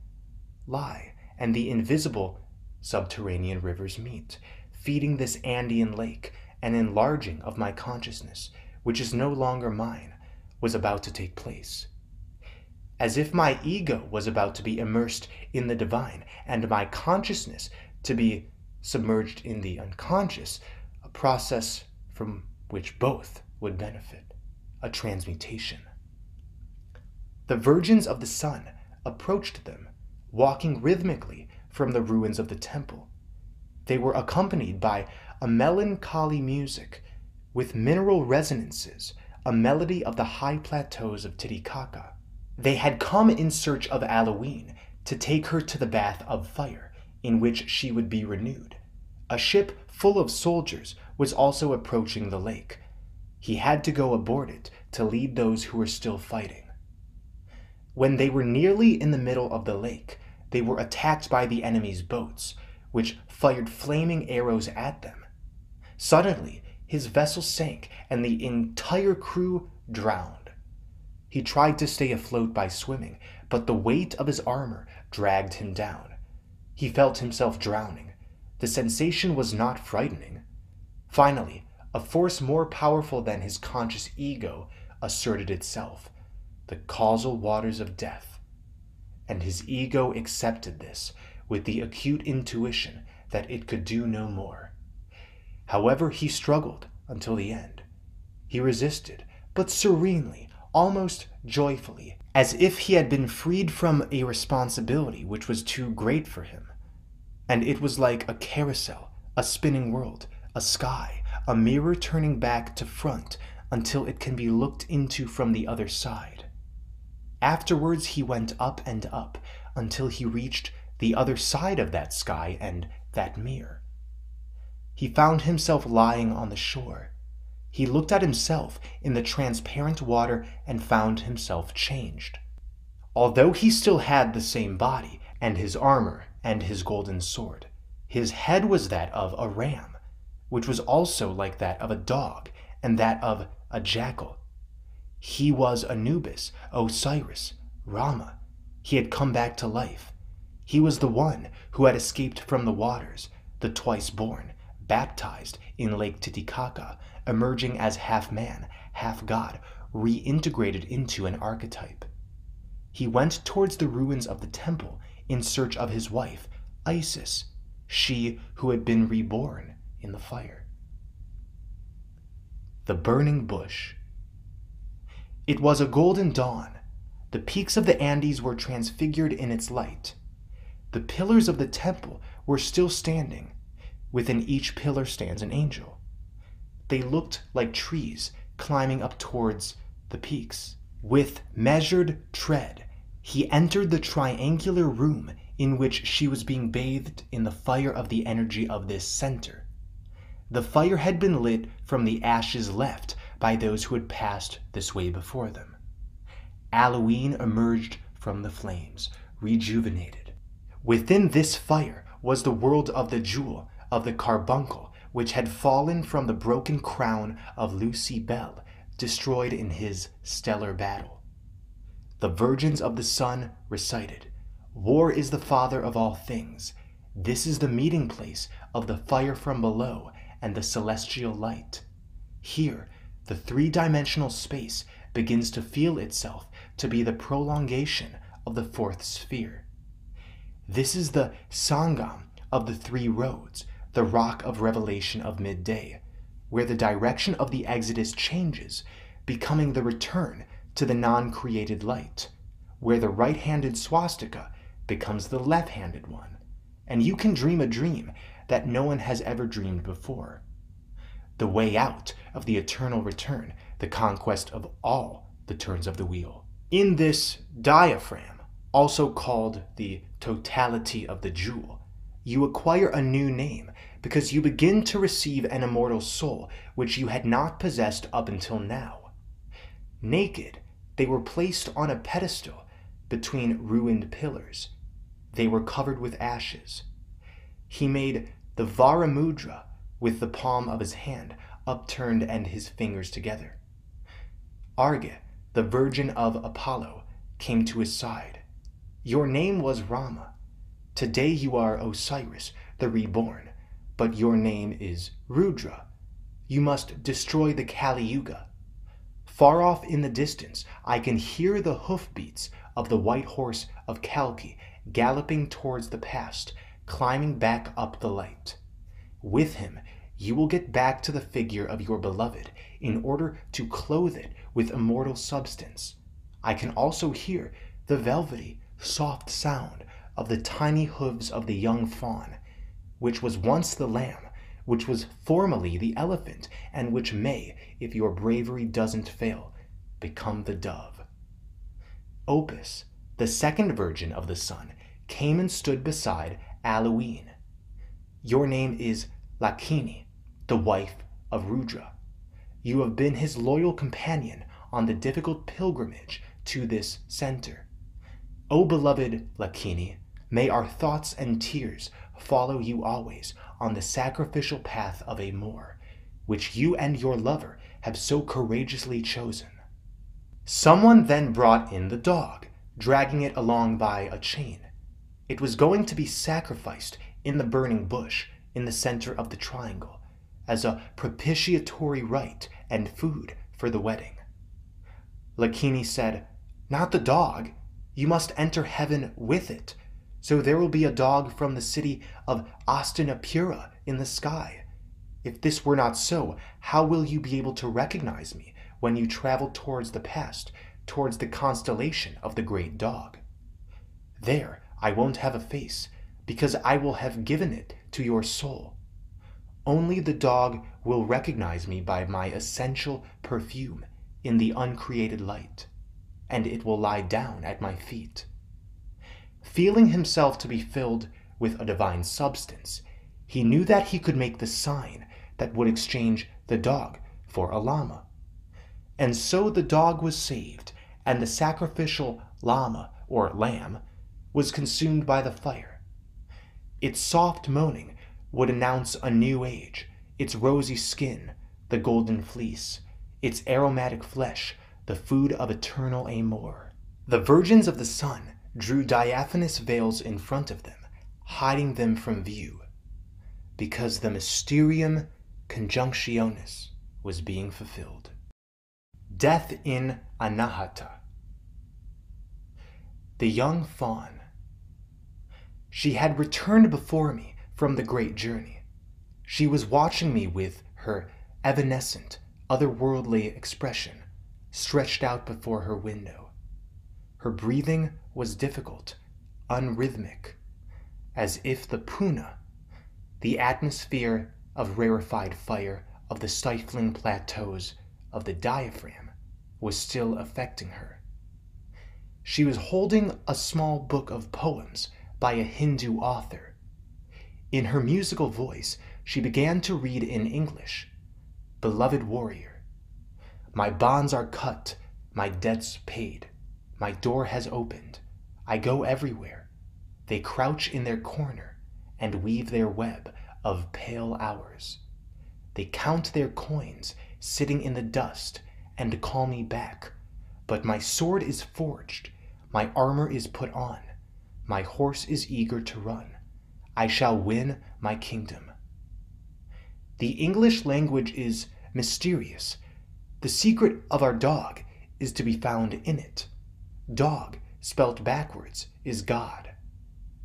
lie, and the invisible subterranean rivers meet, feeding this Andean lake, an enlarging of my consciousness, which is no longer mine, was about to take place. As if my ego was about to be immersed in the divine, and my consciousness to be submerged in the unconscious, a process from which both would benefit, a transmutation. The virgins of the sun approached them, walking rhythmically from the ruins of the temple. They were accompanied by a melancholy music with mineral resonances, a melody of the high plateaus of Titicaca. They had come in search of Allouine to take her to the bath of fire, in which she would be renewed. A ship full of soldiers was also approaching the lake. He had to go aboard it to lead those who were still fighting. When they were nearly in the middle of the lake, they were attacked by the enemy's boats, which fired flaming arrows at them. Suddenly, his vessel sank and the entire crew drowned. He tried to stay afloat by swimming, but the weight of his armor dragged him down. He felt himself drowning. The sensation was not frightening. Finally, a force more powerful than his conscious ego asserted itself the causal waters of death. And his ego accepted this with the acute intuition that it could do no more. However, he struggled until the end. He resisted, but serenely, almost joyfully, as if he had been freed from a responsibility which was too great for him. And it was like a carousel, a spinning world, a sky, a mirror turning back to front until it can be looked into from the other side. Afterwards, he went up and up until he reached the other side of that sky and that mirror. He found himself lying on the shore. He looked at himself in the transparent water and found himself changed. Although he still had the same body, and his armor, and his golden sword, his head was that of a ram, which was also like that of a dog, and that of a jackal. He was Anubis, Osiris, Rama. He had come back to life. He was the one who had escaped from the waters, the twice born, baptized in Lake Titicaca, emerging as half man, half god, reintegrated into an archetype. He went towards the ruins of the temple in search of his wife, Isis, she who had been reborn in the fire. The Burning Bush. It was a golden dawn. The peaks of the Andes were transfigured in its light. The pillars of the temple were still standing. Within each pillar stands an angel. They looked like trees climbing up towards the peaks. With measured tread, he entered the triangular room in which she was being bathed in the fire of the energy of this center. The fire had been lit from the ashes left by those who had passed this way before them. Allouine emerged from the flames, rejuvenated. Within this fire was the world of the jewel, of the carbuncle, which had fallen from the broken crown of Lucibel, destroyed in his stellar battle. The virgins of the sun recited, War is the father of all things. This is the meeting place of the fire from below and the celestial light. Here, the three dimensional space begins to feel itself to be the prolongation of the fourth sphere. This is the Sangam of the three roads, the rock of revelation of midday, where the direction of the exodus changes, becoming the return to the non created light, where the right handed swastika becomes the left handed one, and you can dream a dream that no one has ever dreamed before. The way out of the eternal return, the conquest of all the turns of the wheel. In this diaphragm, also called the totality of the jewel, you acquire a new name because you begin to receive an immortal soul which you had not possessed up until now. Naked, they were placed on a pedestal between ruined pillars. They were covered with ashes. He made the Varamudra with the palm of his hand upturned and his fingers together. Arge, the virgin of Apollo, came to his side. Your name was Rama. Today you are Osiris, the reborn, but your name is Rudra. You must destroy the Kali Yuga. Far off in the distance, I can hear the hoofbeats of the white horse of Kalki galloping towards the past, climbing back up the light. With him, you will get back to the figure of your beloved in order to clothe it with immortal substance. I can also hear the velvety, soft sound of the tiny hooves of the young fawn, which was once the lamb, which was formerly the elephant, and which may, if your bravery doesn't fail, become the dove. Opis, the second virgin of the sun, came and stood beside Allouine. Your name is Lakini, the wife of Rudra. You have been his loyal companion on the difficult pilgrimage to this center. O beloved Lakini, may our thoughts and tears follow you always on the sacrificial path of Amor, which you and your lover have so courageously chosen. Someone then brought in the dog, dragging it along by a chain. It was going to be sacrificed in the burning bush in the center of the triangle as a propitiatory rite and food for the wedding. Lakini said, Not the dog. You must enter heaven with it. So there will be a dog from the city of Astinapura in the sky. If this were not so, how will you be able to recognize me when you travel towards the past, towards the constellation of the great dog? There I won't have a face, because I will have given it to your soul. Only the dog will recognize me by my essential perfume in the uncreated light, and it will lie down at my feet. Feeling himself to be filled with a divine substance, he knew that he could make the sign that would exchange the dog for a llama. And so the dog was saved, and the sacrificial llama, or lamb, was consumed by the fire. Its soft moaning would announce a new age, its rosy skin, the golden fleece, its aromatic flesh, the food of eternal Amor. The virgins of the sun drew diaphanous veils in front of them, hiding them from view, because the mysterium conjunctionis was being fulfilled. Death in Anahata. The young fawn. She had returned before me from the great journey. She was watching me with her evanescent, otherworldly expression stretched out before her window. Her breathing was difficult, unrhythmic, as if the puna, the atmosphere of rarefied fire of the stifling plateaus of the diaphragm, was still affecting her. She was holding a small book of poems by a Hindu author in her musical voice, she began to read in English Beloved warrior, my bonds are cut, my debts paid, my door has opened, I go everywhere. They crouch in their corner and weave their web of pale hours. They count their coins sitting in the dust and call me back. But my sword is forged, my armor is put on, my horse is eager to run. I shall win my kingdom. The English language is mysterious. The secret of our dog is to be found in it. Dog, spelt backwards, is God.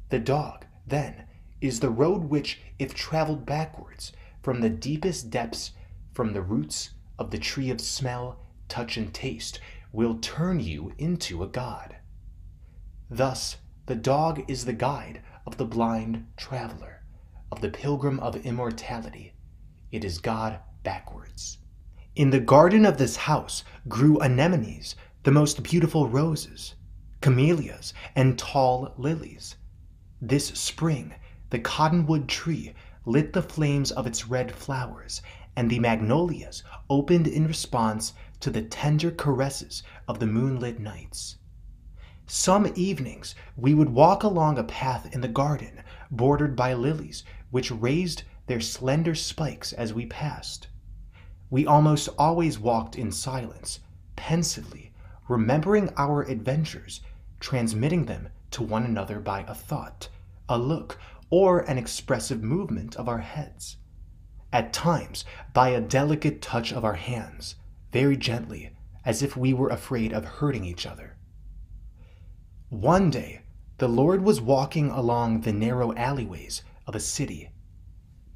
The dog, then, is the road which, if traveled backwards, from the deepest depths, from the roots of the tree of smell, touch, and taste, will turn you into a god. Thus, the dog is the guide of the blind traveler, of the pilgrim of immortality. It is God backwards. In the garden of this house grew anemones, the most beautiful roses, camellias, and tall lilies. This spring, the cottonwood tree lit the flames of its red flowers, and the magnolias opened in response to the tender caresses of the moonlit nights. Some evenings we would walk along a path in the garden bordered by lilies which raised their slender spikes as we passed. We almost always walked in silence, pensively, remembering our adventures, transmitting them to one another by a thought, a look, or an expressive movement of our heads. At times, by a delicate touch of our hands, very gently, as if we were afraid of hurting each other. One day, the Lord was walking along the narrow alleyways of a city.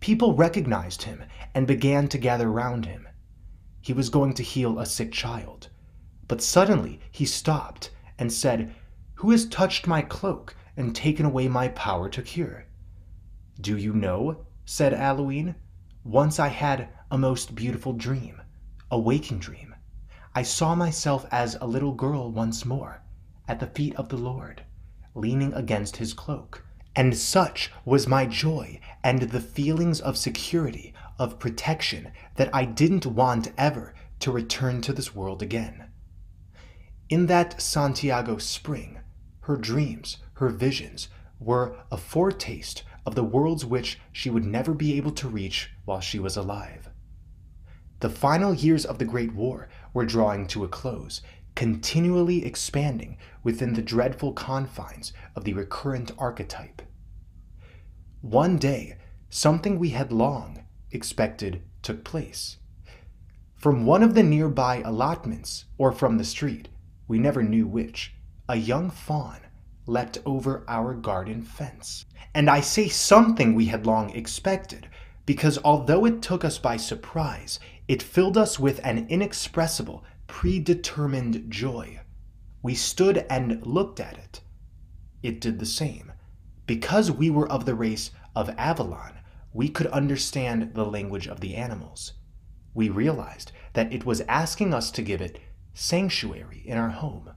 People recognized him and began to gather round him. He was going to heal a sick child. But suddenly he stopped and said, Who has touched my cloak and taken away my power to cure? Do you know, said Allouine, once I had a most beautiful dream, a waking dream. I saw myself as a little girl once more, at the feet of the Lord, leaning against his cloak. And such was my joy and the feelings of security, of protection, that I didn't want ever to return to this world again. In that Santiago spring, her dreams, her visions, were a foretaste of the worlds which she would never be able to reach while she was alive. The final years of the Great War were drawing to a close, continually expanding within the dreadful confines of the recurrent archetype. One day, something we had long expected took place. From one of the nearby allotments, or from the street, we never knew which, a young fawn leapt over our garden fence. And I say something we had long expected, because although it took us by surprise, it filled us with an inexpressible, predetermined joy. We stood and looked at it. It did the same. Because we were of the race of Avalon, we could understand the language of the animals. We realized that it was asking us to give it sanctuary in our home.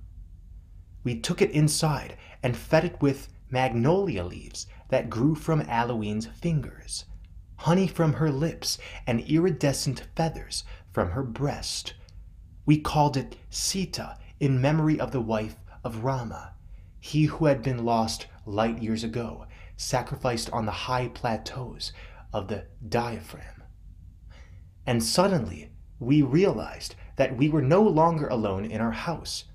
We took it inside and fed it with magnolia leaves that grew from Allouine's fingers, honey from her lips, and iridescent feathers from her breast. We called it Sita in memory of the wife of Rama, he who had been lost light years ago, sacrificed on the high plateaus of the diaphragm. And suddenly we realized that we were no longer alone in our house.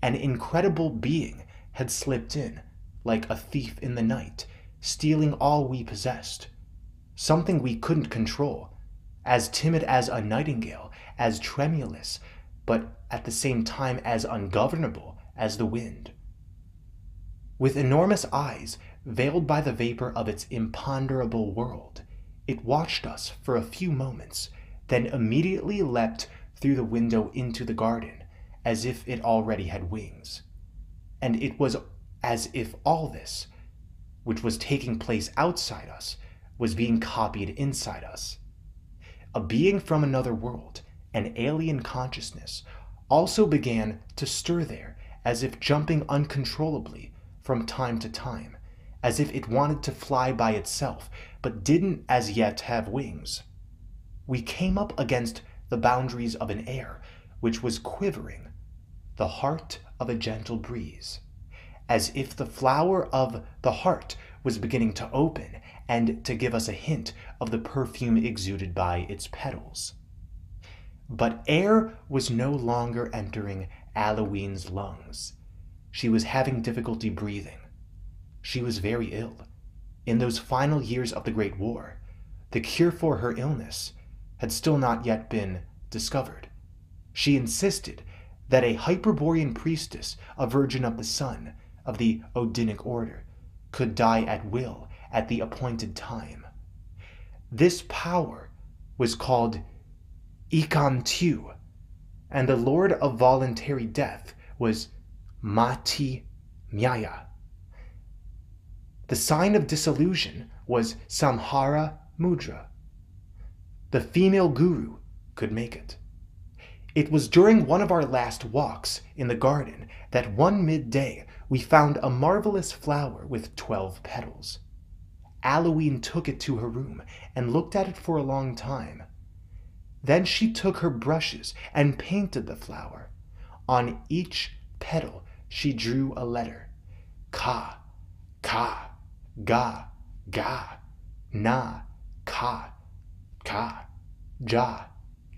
An incredible being had slipped in, like a thief in the night, stealing all we possessed. Something we couldn't control, as timid as a nightingale, as tremulous, but at the same time as ungovernable as the wind. With enormous eyes, veiled by the vapor of its imponderable world, it watched us for a few moments, then immediately leapt through the window into the garden, as if it already had wings. And it was as if all this, which was taking place outside us, was being copied inside us. A being from another world, an alien consciousness, also began to stir there, as if jumping uncontrollably from time to time, as if it wanted to fly by itself, but didn't as yet have wings. We came up against the boundaries of an air which was quivering, the heart of a gentle breeze as if the flower of the heart was beginning to open and to give us a hint of the perfume exuded by its petals. But air was no longer entering Allouine's lungs. She was having difficulty breathing. She was very ill. In those final years of the Great War, the cure for her illness had still not yet been discovered. She insisted that a Hyperborean priestess, a virgin of the sun, of the Odinic order could die at will at the appointed time. This power was called Ikan and the lord of voluntary death was Mati Myaya. The sign of disillusion was Samhara Mudra. The female guru could make it. It was during one of our last walks in the garden that one midday we found a marvelous flower with twelve petals. Allouine took it to her room and looked at it for a long time. Then she took her brushes and painted the flower. On each petal she drew a letter. Ka, ka, ga, ga, na, ka, ka, ja,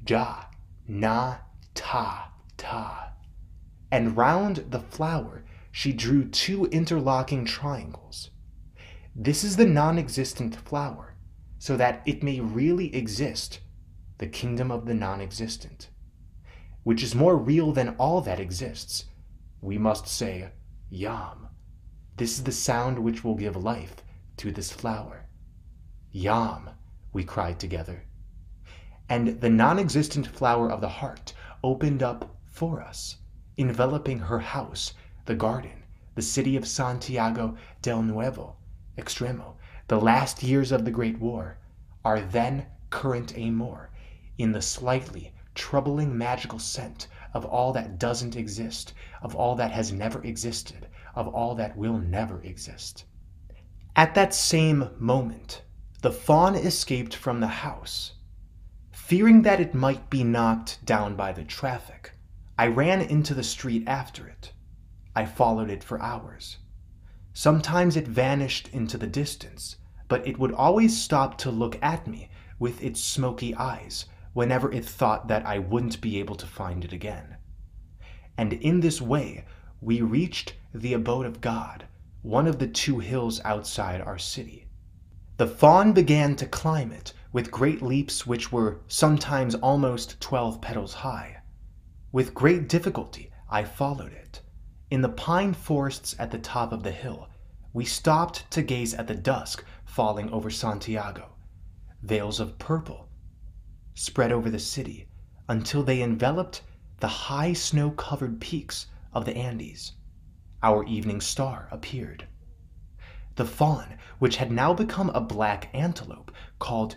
ja, na, ta, ta. And round the flower she drew two interlocking triangles. This is the non existent flower, so that it may really exist, the kingdom of the non existent, which is more real than all that exists. We must say, Yam. This is the sound which will give life to this flower. Yam, we cried together. And the non existent flower of the heart opened up for us, enveloping her house, the garden, the city of Santiago del Nuevo, Extremo, the last years of the Great War, our then current amour, in the slightly troubling magical scent of all that doesn't exist, of all that has never existed, of all that will never exist. At that same moment, the fawn escaped from the house. Fearing that it might be knocked down by the traffic, I ran into the street after it. I followed it for hours. Sometimes it vanished into the distance, but it would always stop to look at me with its smoky eyes whenever it thought that I wouldn't be able to find it again. And in this way, we reached the abode of God, one of the two hills outside our city. The fawn began to climb it with great leaps which were sometimes almost twelve petals high. With great difficulty I followed it. In the pine forests at the top of the hill, we stopped to gaze at the dusk falling over Santiago. Veils of purple spread over the city until they enveloped the high snow covered peaks of the Andes. Our evening star appeared. The fawn, which had now become a black antelope called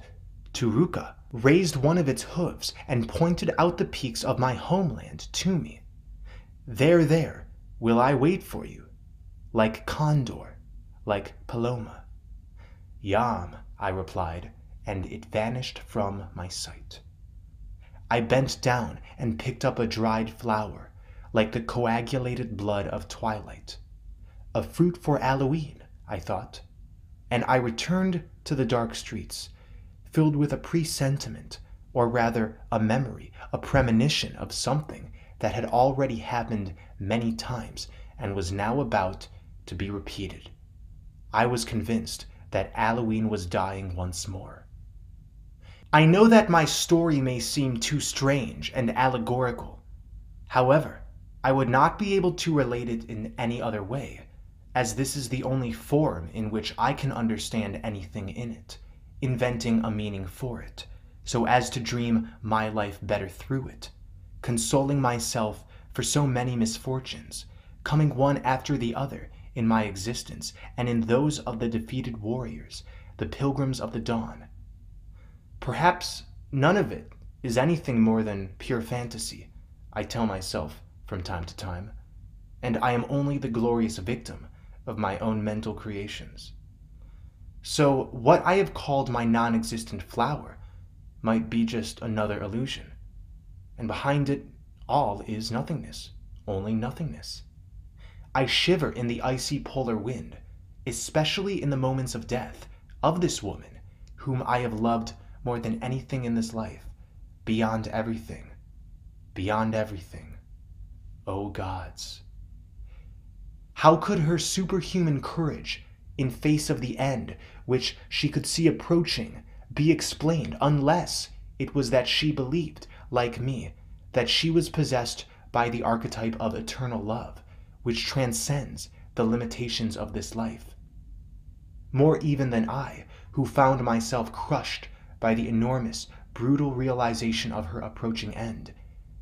Turuka, raised one of its hoofs and pointed out the peaks of my homeland to me. There, there, will I wait for you, like condor, like paloma. Yam, I replied, and it vanished from my sight. I bent down and picked up a dried flower, like the coagulated blood of twilight. A fruit for Allouine, I thought, and I returned to the dark streets, filled with a presentiment, or rather a memory, a premonition of something that had already happened many times and was now about to be repeated. I was convinced that Allouine was dying once more. I know that my story may seem too strange and allegorical. However, I would not be able to relate it in any other way, as this is the only form in which I can understand anything in it, inventing a meaning for it, so as to dream my life better through it, consoling myself for so many misfortunes, coming one after the other in my existence and in those of the defeated warriors, the pilgrims of the dawn. Perhaps none of it is anything more than pure fantasy, I tell myself from time to time, and I am only the glorious victim of my own mental creations. So, what I have called my non existent flower might be just another illusion and behind it all is nothingness, only nothingness. I shiver in the icy polar wind, especially in the moments of death, of this woman, whom I have loved more than anything in this life, beyond everything, beyond everything. O oh gods. How could her superhuman courage, in face of the end which she could see approaching, be explained unless it was that she believed like me, that she was possessed by the archetype of eternal love, which transcends the limitations of this life. More even than I, who found myself crushed by the enormous, brutal realization of her approaching end,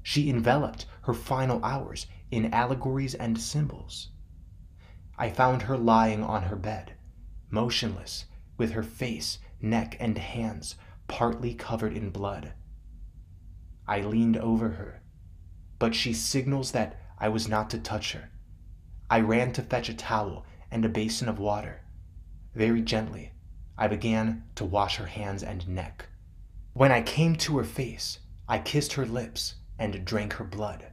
she enveloped her final hours in allegories and symbols. I found her lying on her bed, motionless, with her face, neck, and hands partly covered in blood. I leaned over her, but she signals that I was not to touch her. I ran to fetch a towel and a basin of water. Very gently, I began to wash her hands and neck. When I came to her face, I kissed her lips and drank her blood.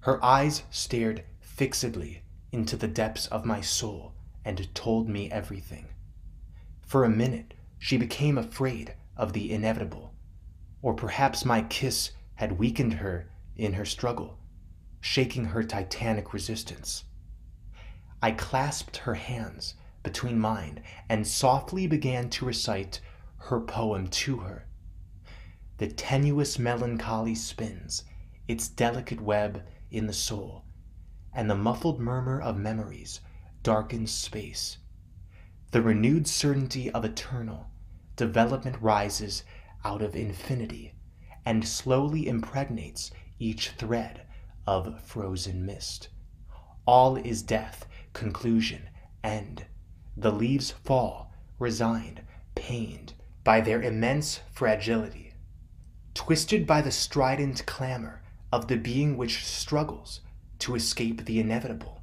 Her eyes stared fixedly into the depths of my soul and told me everything. For a minute, she became afraid of the inevitable, or perhaps my kiss had weakened her in her struggle, shaking her titanic resistance. I clasped her hands between mine and softly began to recite her poem to her. The tenuous melancholy spins its delicate web in the soul, and the muffled murmur of memories darkens space. The renewed certainty of eternal development rises out of infinity and slowly impregnates each thread of frozen mist. All is death, conclusion, end. The leaves fall, resigned, pained by their immense fragility, twisted by the strident clamor of the being which struggles to escape the inevitable.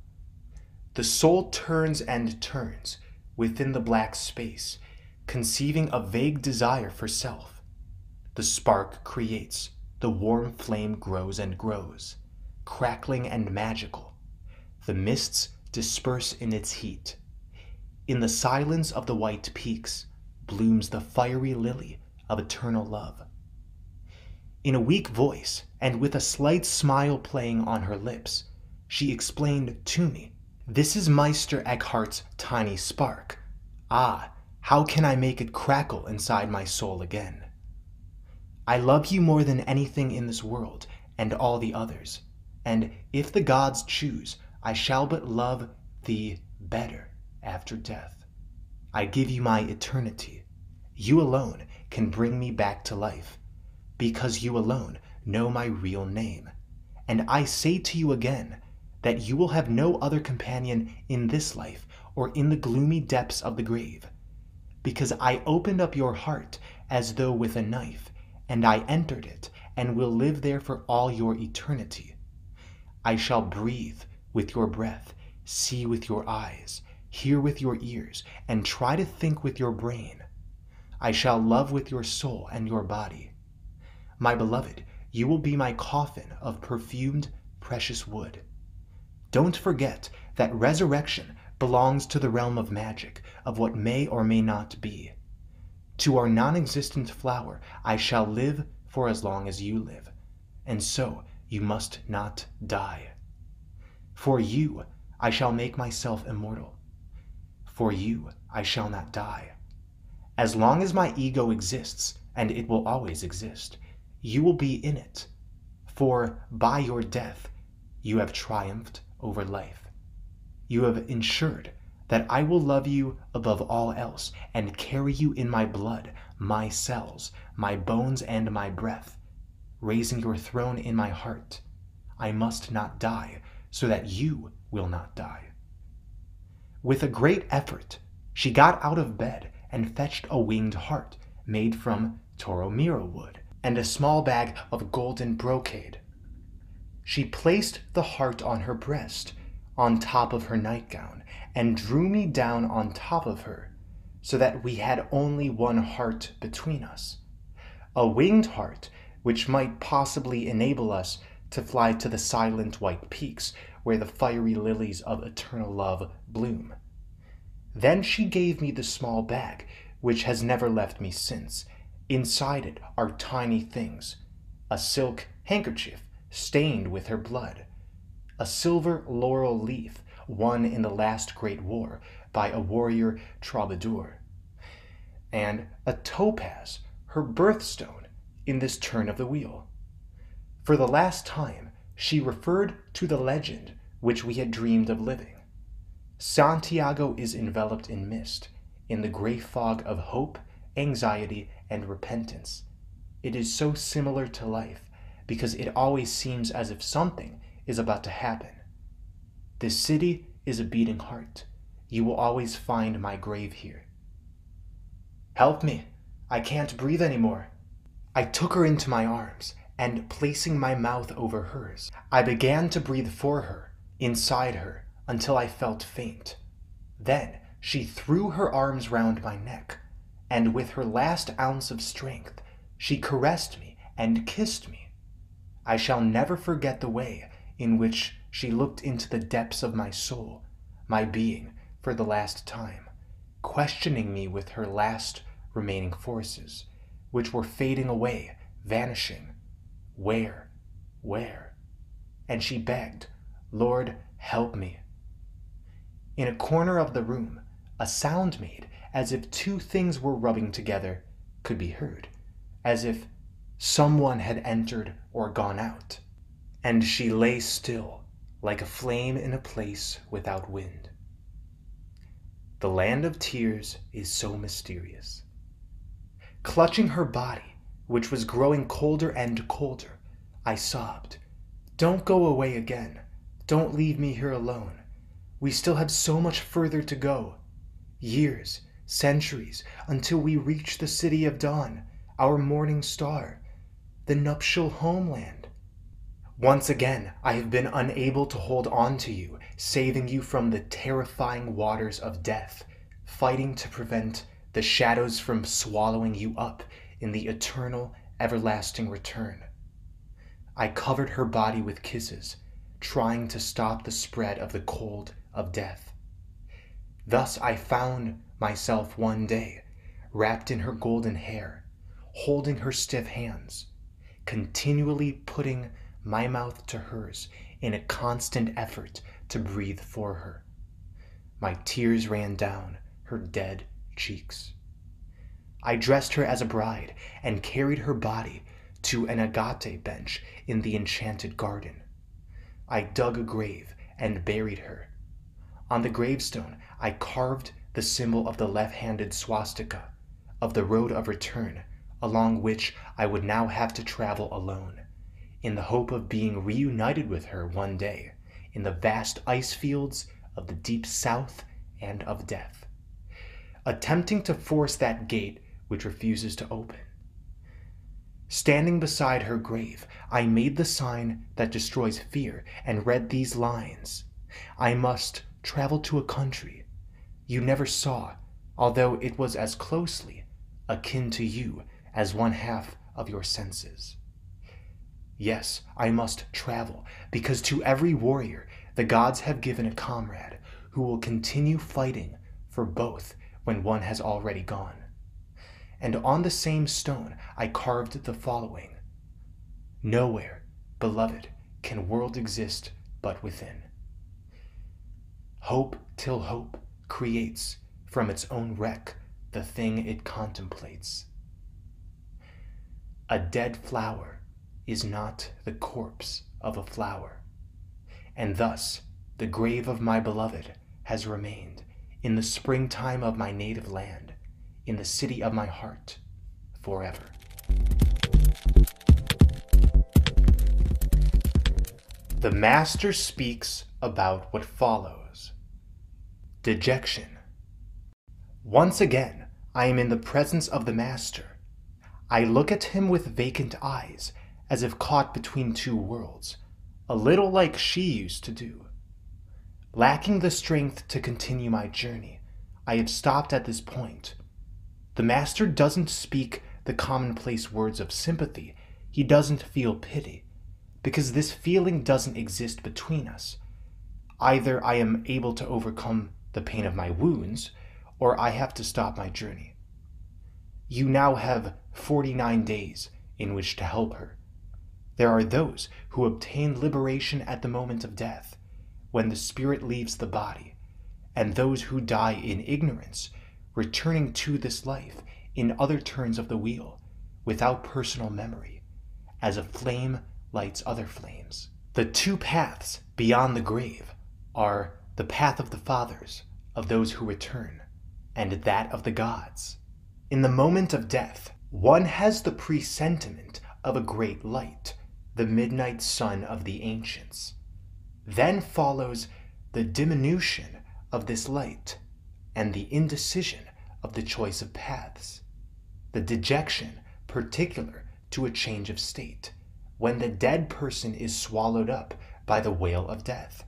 The soul turns and turns within the black space, conceiving a vague desire for self. The spark creates, the warm flame grows and grows, crackling and magical. The mists disperse in its heat. In the silence of the white peaks blooms the fiery lily of eternal love. In a weak voice, and with a slight smile playing on her lips, she explained to me, This is Meister Eckhart's tiny spark. Ah, how can I make it crackle inside my soul again? I love you more than anything in this world and all the others, and if the gods choose, I shall but love thee better after death. I give you my eternity. You alone can bring me back to life, because you alone know my real name. And I say to you again that you will have no other companion in this life or in the gloomy depths of the grave, because I opened up your heart as though with a knife, and I entered it and will live there for all your eternity. I shall breathe with your breath, see with your eyes, hear with your ears, and try to think with your brain. I shall love with your soul and your body. My beloved, you will be my coffin of perfumed, precious wood. Don't forget that resurrection belongs to the realm of magic, of what may or may not be. To our non existent flower I shall live for as long as you live, and so you must not die. For you I shall make myself immortal. For you I shall not die. As long as my ego exists, and it will always exist, you will be in it. For by your death you have triumphed over life. You have ensured that I will love you above all else and carry you in my blood, my cells, my bones, and my breath, raising your throne in my heart. I must not die so that you will not die. With a great effort, she got out of bed and fetched a winged heart made from toromiro wood and a small bag of golden brocade. She placed the heart on her breast, on top of her nightgown, and drew me down on top of her, so that we had only one heart between us. A winged heart, which might possibly enable us to fly to the silent white peaks where the fiery lilies of eternal love bloom. Then she gave me the small bag, which has never left me since, Inside it are tiny things a silk handkerchief stained with her blood, a silver laurel leaf won in the last great war by a warrior troubadour, and a topaz, her birthstone, in this turn of the wheel. For the last time, she referred to the legend which we had dreamed of living. Santiago is enveloped in mist, in the gray fog of hope, anxiety, and repentance. It is so similar to life because it always seems as if something is about to happen. This city is a beating heart. You will always find my grave here. Help me. I can't breathe anymore. I took her into my arms, and placing my mouth over hers, I began to breathe for her, inside her, until I felt faint. Then she threw her arms round my neck, and with her last ounce of strength, she caressed me and kissed me. I shall never forget the way in which she looked into the depths of my soul, my being, for the last time, questioning me with her last remaining forces, which were fading away, vanishing. Where? Where? And she begged, Lord, help me. In a corner of the room, a sound made as if two things were rubbing together could be heard, as if someone had entered or gone out. And she lay still, like a flame in a place without wind. The land of tears is so mysterious. Clutching her body, which was growing colder and colder, I sobbed, Don't go away again. Don't leave me here alone. We still have so much further to go. Years, centuries, until we reach the city of dawn, our morning star, the nuptial homeland. Once again, I have been unable to hold on to you, saving you from the terrifying waters of death, fighting to prevent the shadows from swallowing you up in the eternal, everlasting return. I covered her body with kisses, trying to stop the spread of the cold of death. Thus I found myself one day, wrapped in her golden hair, holding her stiff hands, continually putting my mouth to hers in a constant effort to breathe for her. My tears ran down her dead cheeks. I dressed her as a bride and carried her body to an agate bench in the enchanted garden. I dug a grave and buried her. On the gravestone, I carved the symbol of the left handed swastika, of the road of return, along which I would now have to travel alone, in the hope of being reunited with her one day in the vast ice fields of the deep south and of death, attempting to force that gate which refuses to open. Standing beside her grave, I made the sign that destroys fear and read these lines I must travel to a country you never saw, although it was as closely akin to you as one half of your senses. Yes, I must travel, because to every warrior the gods have given a comrade who will continue fighting for both when one has already gone and on the same stone I carved the following Nowhere, beloved, can world exist but within. Hope till hope creates from its own wreck the thing it contemplates. A dead flower is not the corpse of a flower, and thus the grave of my beloved has remained in the springtime of my native land in the city of my heart forever. The Master speaks about what follows dejection. Once again, I am in the presence of the Master. I look at him with vacant eyes, as if caught between two worlds, a little like she used to do. Lacking the strength to continue my journey, I have stopped at this point the Master doesn't speak the commonplace words of sympathy. He doesn't feel pity, because this feeling doesn't exist between us. Either I am able to overcome the pain of my wounds, or I have to stop my journey. You now have 49 days in which to help her. There are those who obtain liberation at the moment of death, when the spirit leaves the body, and those who die in ignorance returning to this life in other turns of the wheel, without personal memory, as a flame lights other flames. The two paths beyond the grave are the path of the fathers, of those who return, and that of the gods. In the moment of death, one has the presentiment of a great light, the midnight sun of the ancients. Then follows the diminution of this light and the indecision of the choice of paths, the dejection particular to a change of state, when the dead person is swallowed up by the whale of death.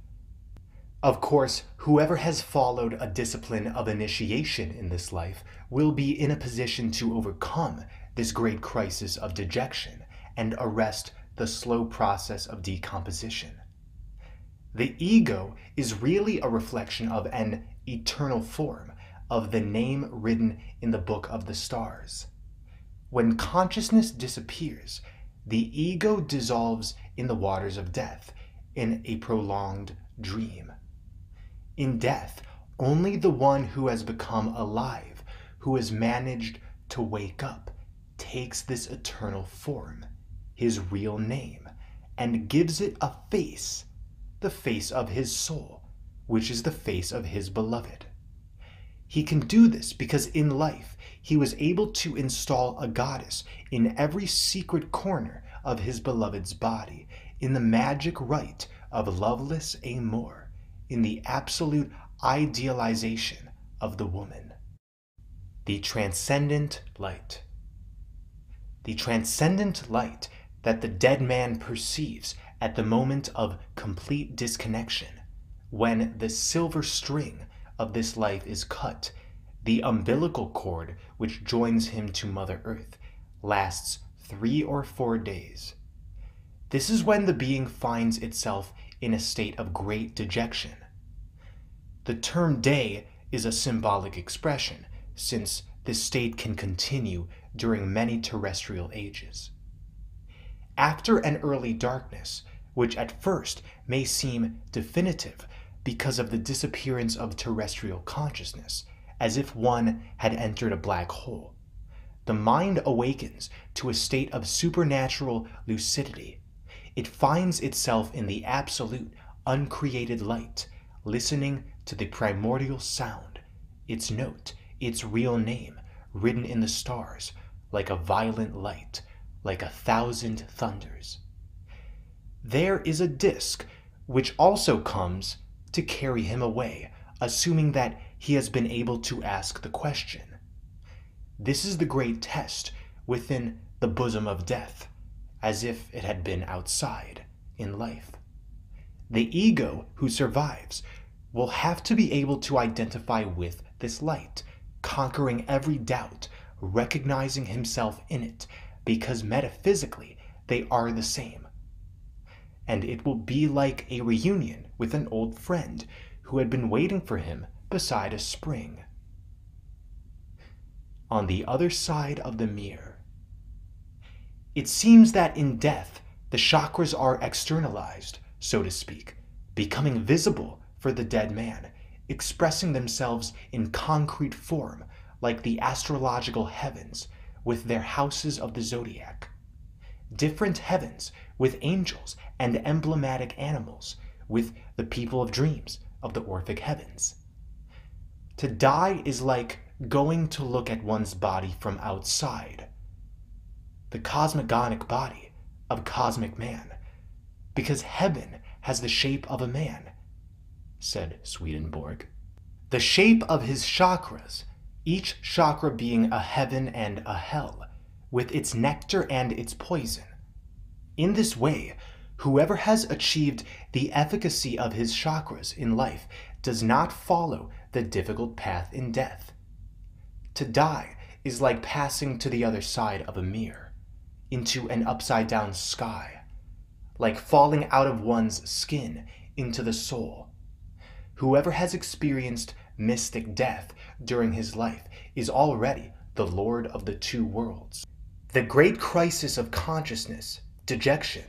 Of course, whoever has followed a discipline of initiation in this life will be in a position to overcome this great crisis of dejection and arrest the slow process of decomposition. The ego is really a reflection of an eternal form of the name written in the book of the stars. When consciousness disappears, the ego dissolves in the waters of death in a prolonged dream. In death, only the one who has become alive, who has managed to wake up, takes this eternal form, his real name, and gives it a face, the face of his soul, which is the face of his beloved. He can do this because in life he was able to install a goddess in every secret corner of his beloved's body, in the magic rite of loveless amour, in the absolute idealization of the woman. The transcendent light. The transcendent light that the dead man perceives at the moment of complete disconnection, when the silver string of this life is cut, the umbilical cord which joins him to Mother Earth lasts three or four days. This is when the being finds itself in a state of great dejection. The term day is a symbolic expression, since this state can continue during many terrestrial ages. After an early darkness, which at first may seem definitive because of the disappearance of terrestrial consciousness, as if one had entered a black hole. The mind awakens to a state of supernatural lucidity. It finds itself in the absolute, uncreated light, listening to the primordial sound, its note, its real name, written in the stars, like a violent light, like a thousand thunders. There is a disk which also comes to carry him away, assuming that he has been able to ask the question. This is the great test within the bosom of death, as if it had been outside in life. The ego who survives will have to be able to identify with this light, conquering every doubt, recognizing himself in it, because metaphysically they are the same and it will be like a reunion with an old friend who had been waiting for him beside a spring. On the other side of the mirror. It seems that in death, the chakras are externalized, so to speak, becoming visible for the dead man, expressing themselves in concrete form like the astrological heavens with their houses of the zodiac. Different heavens with angels and emblematic animals, with the people of dreams of the Orphic heavens. To die is like going to look at one's body from outside, the cosmogonic body of cosmic man, because heaven has the shape of a man, said Swedenborg. The shape of his chakras, each chakra being a heaven and a hell, with its nectar and its poison, in this way, whoever has achieved the efficacy of his chakras in life does not follow the difficult path in death. To die is like passing to the other side of a mirror, into an upside down sky, like falling out of one's skin into the soul. Whoever has experienced mystic death during his life is already the Lord of the two worlds. The great crisis of consciousness Dejection,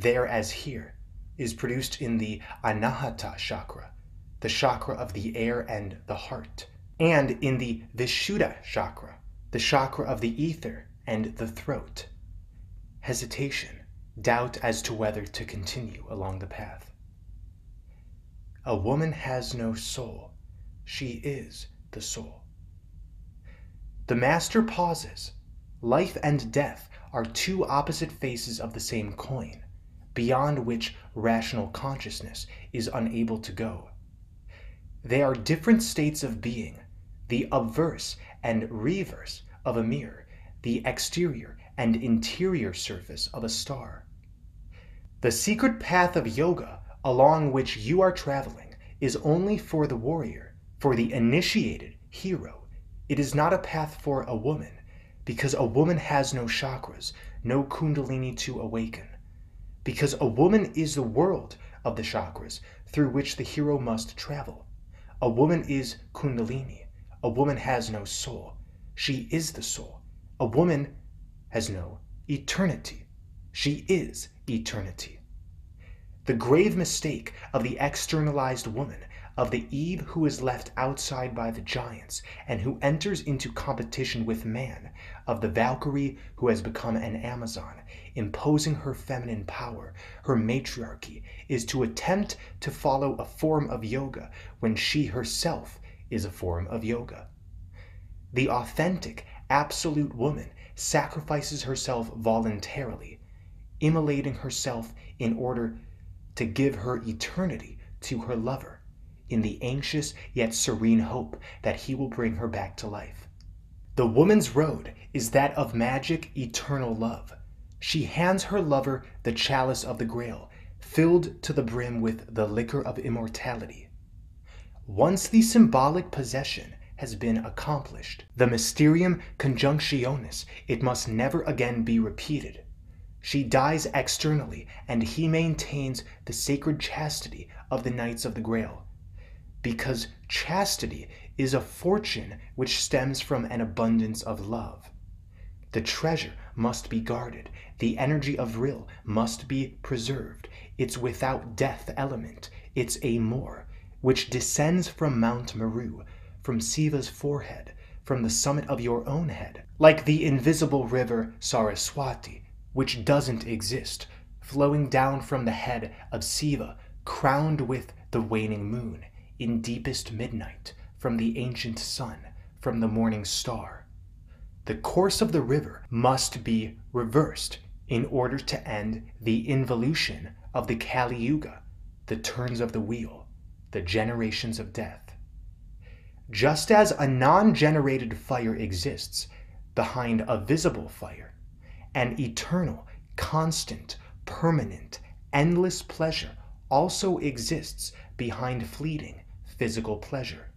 there as here, is produced in the Anahata chakra, the chakra of the air and the heart, and in the Vishuddha chakra, the chakra of the ether and the throat. Hesitation, doubt as to whether to continue along the path. A woman has no soul. She is the soul. The master pauses. Life and death are two opposite faces of the same coin, beyond which rational consciousness is unable to go. They are different states of being, the obverse and reverse of a mirror, the exterior and interior surface of a star. The secret path of yoga along which you are traveling is only for the warrior, for the initiated hero. It is not a path for a woman, because a woman has no chakras, no kundalini to awaken. Because a woman is the world of the chakras through which the hero must travel. A woman is Kundalini. A woman has no soul. She is the soul. A woman has no eternity. She is eternity. The grave mistake of the externalized woman, of the Eve who is left outside by the giants and who enters into competition with man, of the Valkyrie who has become an Amazon, imposing her feminine power, her matriarchy, is to attempt to follow a form of yoga when she herself is a form of yoga. The authentic, absolute woman sacrifices herself voluntarily, immolating herself in order to give her eternity to her lover, in the anxious yet serene hope that he will bring her back to life. The woman's road is that of magic eternal love. She hands her lover the chalice of the grail, filled to the brim with the liquor of immortality. Once the symbolic possession has been accomplished. The mysterium conjunctionis, it must never again be repeated. She dies externally, and he maintains the sacred chastity of the Knights of the Grail. Because chastity is a fortune which stems from an abundance of love. The treasure must be guarded, the energy of Vril must be preserved, its without death element, its a amor, which descends from Mount Meru, from Siva's forehead, from the summit of your own head, like the invisible river Saraswati, which doesn't exist, flowing down from the head of Siva, crowned with the waning moon, in deepest midnight, from the ancient sun, from the morning star. The course of the river must be reversed in order to end the involution of the Kali Yuga, the turns of the wheel, the generations of death. Just as a non generated fire exists behind a visible fire, an eternal, constant, permanent, endless pleasure also exists behind fleeting physical pleasure.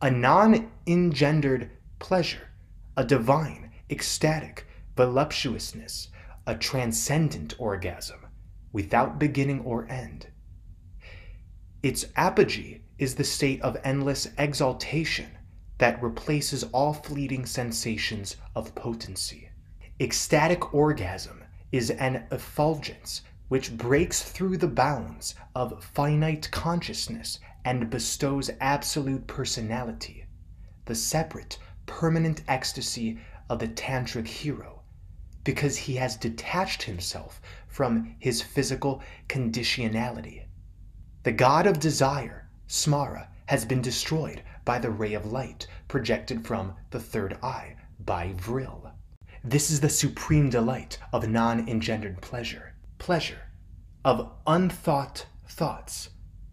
A non engendered pleasure, a divine, ecstatic voluptuousness, a transcendent orgasm, without beginning or end. Its apogee is the state of endless exaltation that replaces all fleeting sensations of potency. Ecstatic orgasm is an effulgence which breaks through the bounds of finite consciousness and bestows absolute personality, the separate, permanent ecstasy of the tantric hero, because he has detached himself from his physical conditionality. The god of desire Smara has been destroyed by the ray of light projected from the third eye by Vril. This is the supreme delight of non engendered pleasure. Pleasure of unthought thoughts,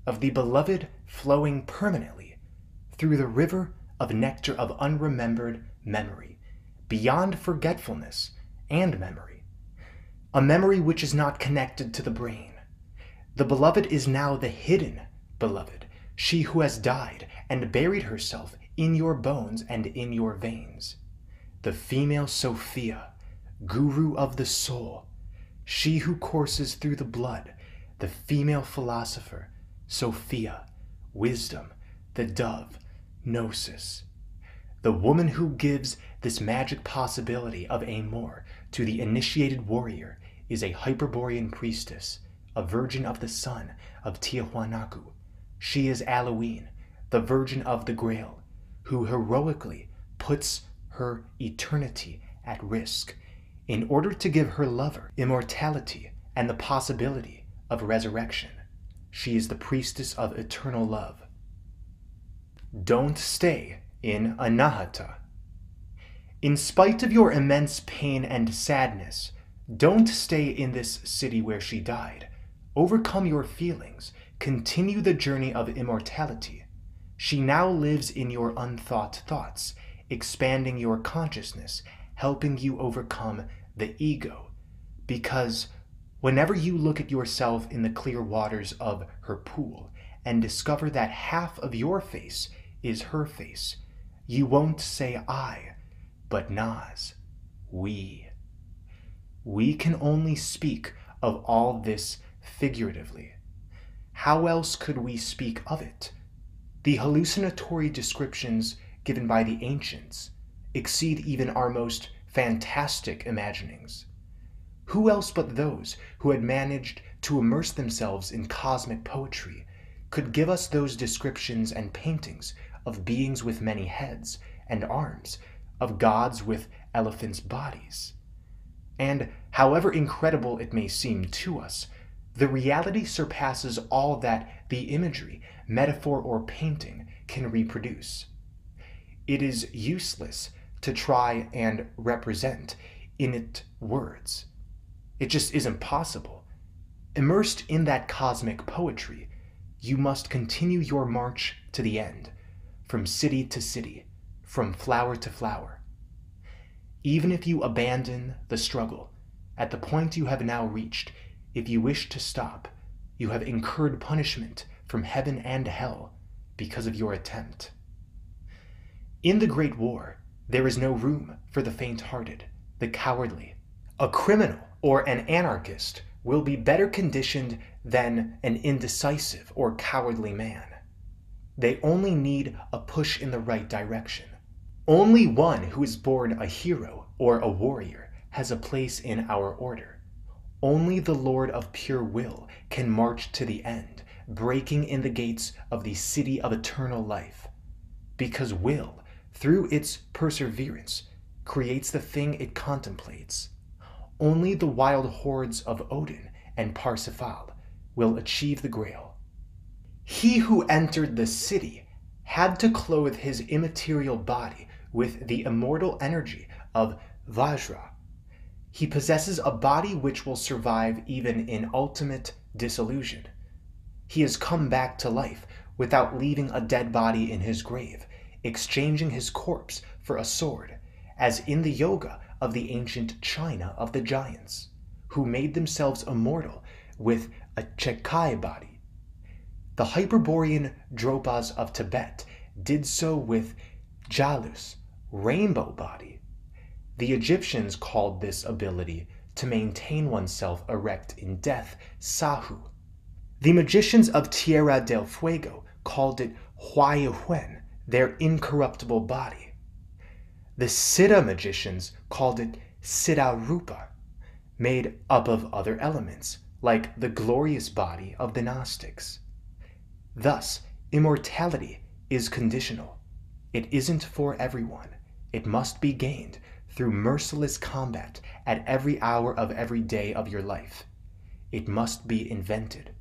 of the beloved flowing permanently through the river of nectar of unremembered memory, beyond forgetfulness and memory. A memory which is not connected to the brain. The beloved is now the hidden beloved she who has died and buried herself in your bones and in your veins. The female Sophia, guru of the soul, she who courses through the blood, the female philosopher, Sophia, wisdom, the dove, gnosis. The woman who gives this magic possibility of Amor to the initiated warrior is a Hyperborean priestess, a virgin of the sun of Tiahuanacu, she is Allouine, the Virgin of the Grail, who heroically puts her eternity at risk in order to give her lover immortality and the possibility of resurrection. She is the priestess of eternal love. Don't stay in Anahata. In spite of your immense pain and sadness, don't stay in this city where she died. Overcome your feelings Continue the journey of immortality. She now lives in your unthought thoughts, expanding your consciousness, helping you overcome the ego. Because whenever you look at yourself in the clear waters of her pool and discover that half of your face is her face, you won't say I, but NOS, we. We can only speak of all this figuratively. How else could we speak of it? The hallucinatory descriptions given by the ancients exceed even our most fantastic imaginings. Who else but those who had managed to immerse themselves in cosmic poetry could give us those descriptions and paintings of beings with many heads and arms, of gods with elephants' bodies? And however incredible it may seem to us, the reality surpasses all that the imagery, metaphor, or painting can reproduce. It is useless to try and represent in it words. It just isn't possible. Immersed in that cosmic poetry, you must continue your march to the end, from city to city, from flower to flower. Even if you abandon the struggle, at the point you have now reached, if you wish to stop, you have incurred punishment from heaven and hell because of your attempt. In the Great War, there is no room for the faint hearted, the cowardly. A criminal or an anarchist will be better conditioned than an indecisive or cowardly man. They only need a push in the right direction. Only one who is born a hero or a warrior has a place in our order. Only the Lord of pure will can march to the end, breaking in the gates of the city of eternal life. Because will, through its perseverance, creates the thing it contemplates. Only the wild hordes of Odin and Parsifal will achieve the grail. He who entered the city had to clothe his immaterial body with the immortal energy of Vajra. He possesses a body which will survive even in ultimate dissolution. He has come back to life without leaving a dead body in his grave, exchanging his corpse for a sword, as in the yoga of the ancient China of the giants, who made themselves immortal with a Chekai body. The Hyperborean Dropas of Tibet did so with Jalus, rainbow body. The Egyptians called this ability to maintain oneself erect in death Sahu. The magicians of Tierra del Fuego called it Huayuan, their incorruptible body. The Siddha magicians called it Siddha Rupa, made up of other elements, like the glorious body of the Gnostics. Thus, immortality is conditional. It isn't for everyone. It must be gained through merciless combat at every hour of every day of your life. It must be invented,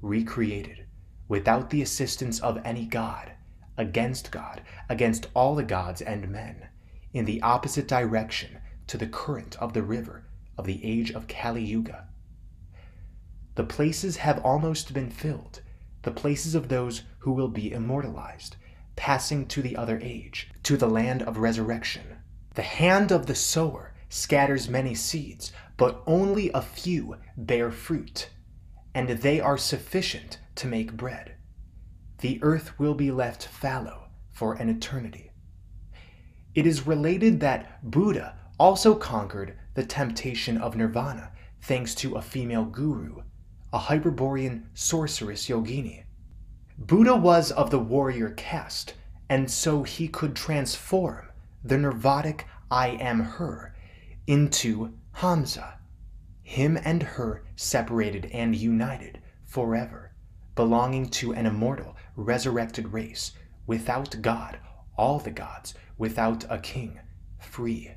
recreated, without the assistance of any god, against God, against all the gods and men in the opposite direction to the current of the river of the age of Kali Yuga. The places have almost been filled, the places of those who will be immortalized, passing to the other age, to the land of resurrection. The hand of the sower scatters many seeds, but only a few bear fruit, and they are sufficient to make bread. The earth will be left fallow for an eternity. It is related that Buddha also conquered the temptation of nirvana thanks to a female guru, a Hyperborean sorceress yogini. Buddha was of the warrior caste, and so he could transform the nirvanic I am her into Hamsa, him and her separated and united forever, belonging to an immortal, resurrected race, without God, all the gods, without a king, free.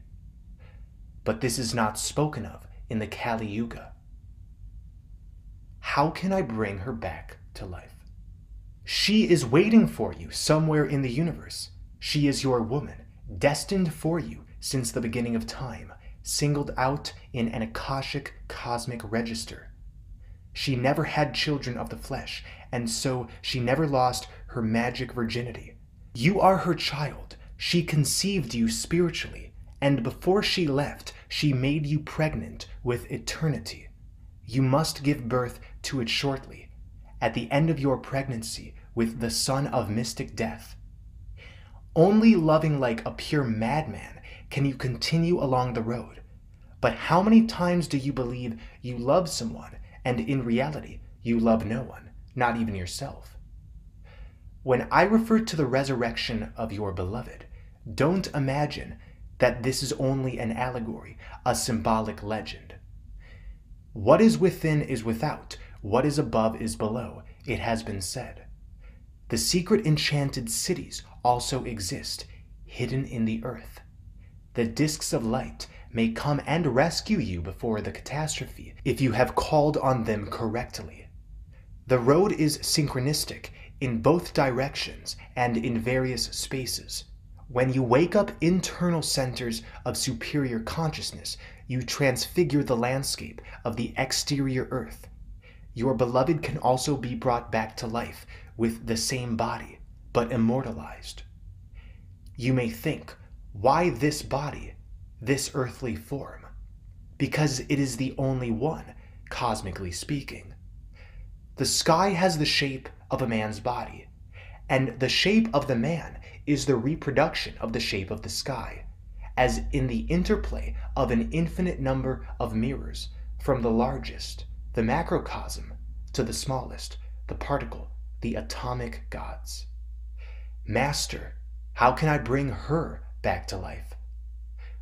But this is not spoken of in the Kali Yuga. How can I bring her back to life? She is waiting for you somewhere in the universe. She is your woman, destined for you since the beginning of time, singled out in an Akashic cosmic register. She never had children of the flesh, and so she never lost her magic virginity. You are her child, she conceived you spiritually, and before she left, she made you pregnant with eternity. You must give birth to it shortly, at the end of your pregnancy, with the son of mystic death. Only loving like a pure madman can you continue along the road. But how many times do you believe you love someone and in reality you love no one, not even yourself? When I refer to the resurrection of your beloved, don't imagine that this is only an allegory, a symbolic legend. What is within is without, what is above is below, it has been said. The secret enchanted cities also exist, hidden in the earth. The disks of light may come and rescue you before the catastrophe if you have called on them correctly. The road is synchronistic in both directions and in various spaces. When you wake up internal centers of superior consciousness, you transfigure the landscape of the exterior earth. Your beloved can also be brought back to life with the same body, but immortalized. You may think, why this body, this earthly form? Because it is the only one, cosmically speaking. The sky has the shape of a man's body, and the shape of the man is the reproduction of the shape of the sky, as in the interplay of an infinite number of mirrors, from the largest, the macrocosm, to the smallest, the particle, the atomic gods. Master, how can I bring her back to life?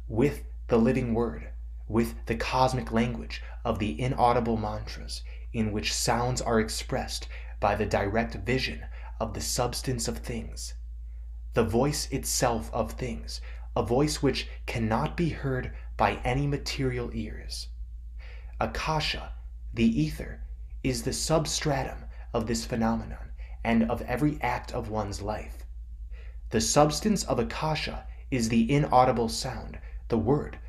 With the living word, with the cosmic language of the inaudible mantras, in which sounds are expressed by the direct vision of the substance of things, the voice itself of things, a voice which cannot be heard by any material ears. Akasha, the ether, is the substratum of this phenomenon and of every act of one's life. The substance of Akasha is the inaudible sound, the word,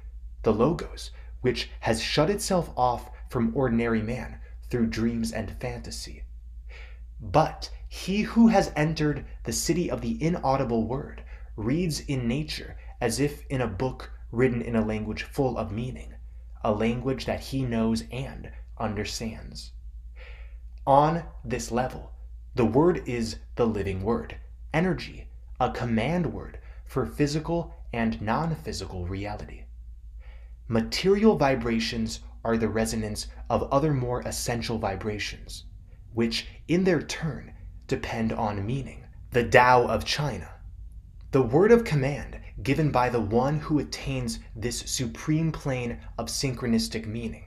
the logos, which has shut itself off from ordinary man through dreams and fantasy. But he who has entered the city of the inaudible word reads in nature as if in a book written in a language full of meaning, a language that he knows and understands. On this level, the word is the living word, energy, a command word for physical and non physical reality. Material vibrations are the resonance of other more essential vibrations, which in their turn depend on meaning. The Tao of China. The word of command given by the one who attains this supreme plane of synchronistic meaning,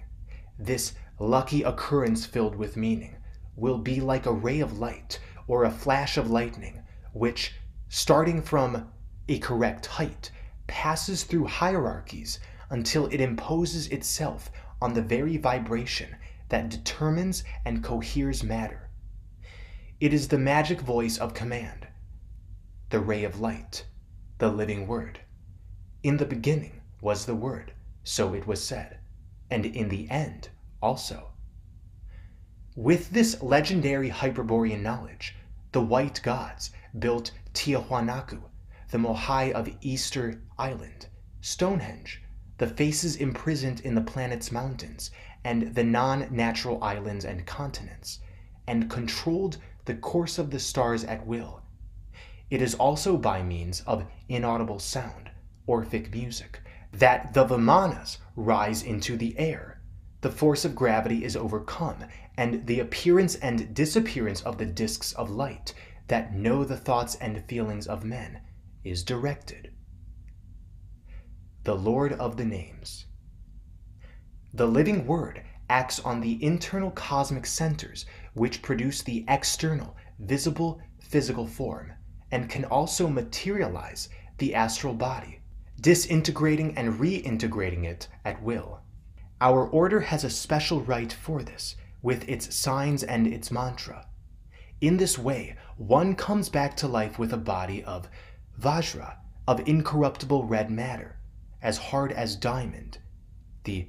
this lucky occurrence filled with meaning, will be like a ray of light or a flash of lightning, which, starting from a correct height, passes through hierarchies until it imposes itself on the very vibration that determines and coheres matter. It is the magic voice of command, the ray of light, the living word. In the beginning was the word, so it was said, and in the end also. With this legendary Hyperborean knowledge, the white gods built Tiahuanacu, the Moai of Easter Island, Stonehenge, the faces imprisoned in the planet's mountains, and the non natural islands and continents, and controlled the course of the stars at will. It is also by means of inaudible sound, Orphic music, that the Vimanas rise into the air. The force of gravity is overcome, and the appearance and disappearance of the disks of light that know the thoughts and feelings of men is directed the Lord of the Names. The living word acts on the internal cosmic centers which produce the external, visible, physical form, and can also materialize the astral body, disintegrating and reintegrating it at will. Our order has a special rite for this, with its signs and its mantra. In this way, one comes back to life with a body of Vajra, of incorruptible red matter, as hard as diamond, the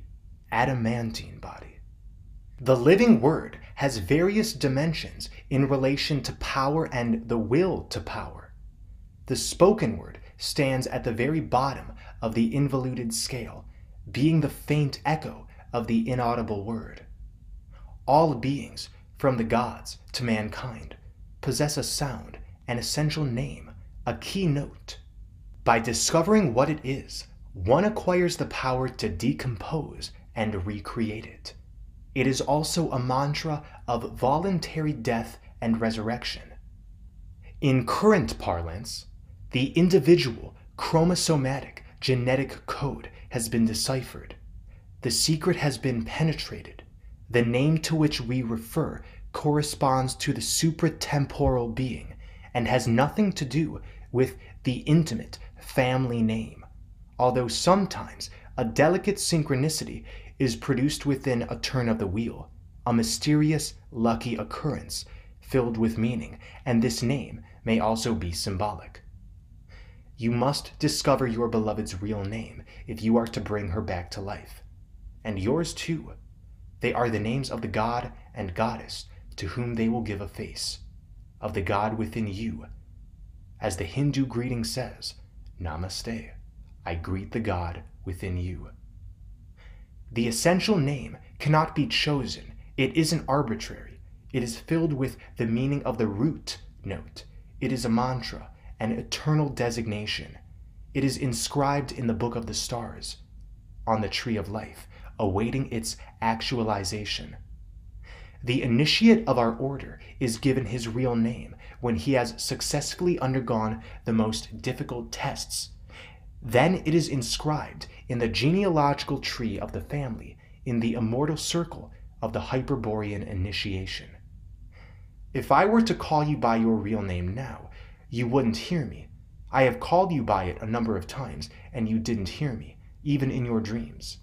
adamantine body. The living word has various dimensions in relation to power and the will to power. The spoken word stands at the very bottom of the involuted scale, being the faint echo of the inaudible word. All beings, from the gods to mankind, possess a sound, an essential name, a keynote. By discovering what it is, one acquires the power to decompose and recreate it. It is also a mantra of voluntary death and resurrection. In current parlance, the individual chromosomatic genetic code has been deciphered. The secret has been penetrated. The name to which we refer corresponds to the supratemporal being and has nothing to do with the intimate family name, although sometimes a delicate synchronicity is produced within a turn of the wheel, a mysterious, lucky occurrence filled with meaning, and this name may also be symbolic. You must discover your beloved's real name if you are to bring her back to life. And yours too. They are the names of the god and goddess to whom they will give a face, of the God within you. As the Hindu greeting says, Namaste, I greet the God within you. The essential name cannot be chosen, it isn't arbitrary. It is filled with the meaning of the root note. It is a mantra, an eternal designation. It is inscribed in the book of the stars, on the tree of life, awaiting its actualization. The initiate of our order is given his real name when he has successfully undergone the most difficult tests. Then it is inscribed in the genealogical tree of the family in the immortal circle of the Hyperborean initiation. If I were to call you by your real name now, you wouldn't hear me. I have called you by it a number of times, and you didn't hear me, even in your dreams.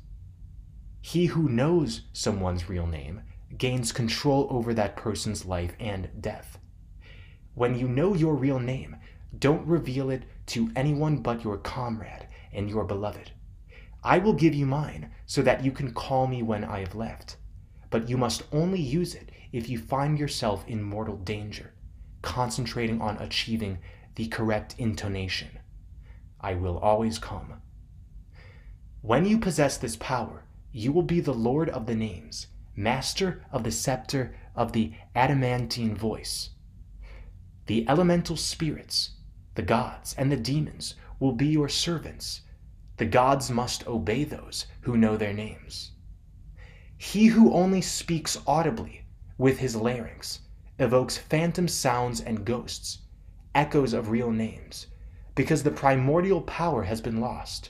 He who knows someone's real name gains control over that person's life and death. When you know your real name, don't reveal it to anyone but your comrade and your beloved. I will give you mine so that you can call me when I have left, but you must only use it if you find yourself in mortal danger, concentrating on achieving the correct intonation. I will always come. When you possess this power, you will be the Lord of the names, master of the scepter of the adamantine voice. The elemental spirits, the gods, and the demons will be your servants. The gods must obey those who know their names. He who only speaks audibly with his larynx evokes phantom sounds and ghosts, echoes of real names, because the primordial power has been lost.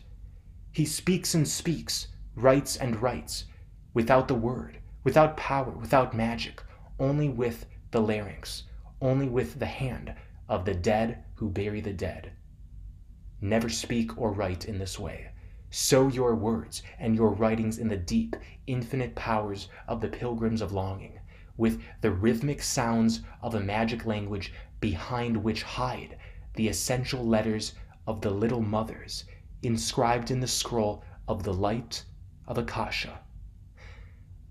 He speaks and speaks, writes and writes, without the word, without power, without magic, only with the larynx, only with the hand of the dead who bury the dead. Never speak or write in this way. Sow your words and your writings in the deep, infinite powers of the pilgrims of longing, with the rhythmic sounds of a magic language behind which hide the essential letters of the little mothers inscribed in the scroll of the light Akasha.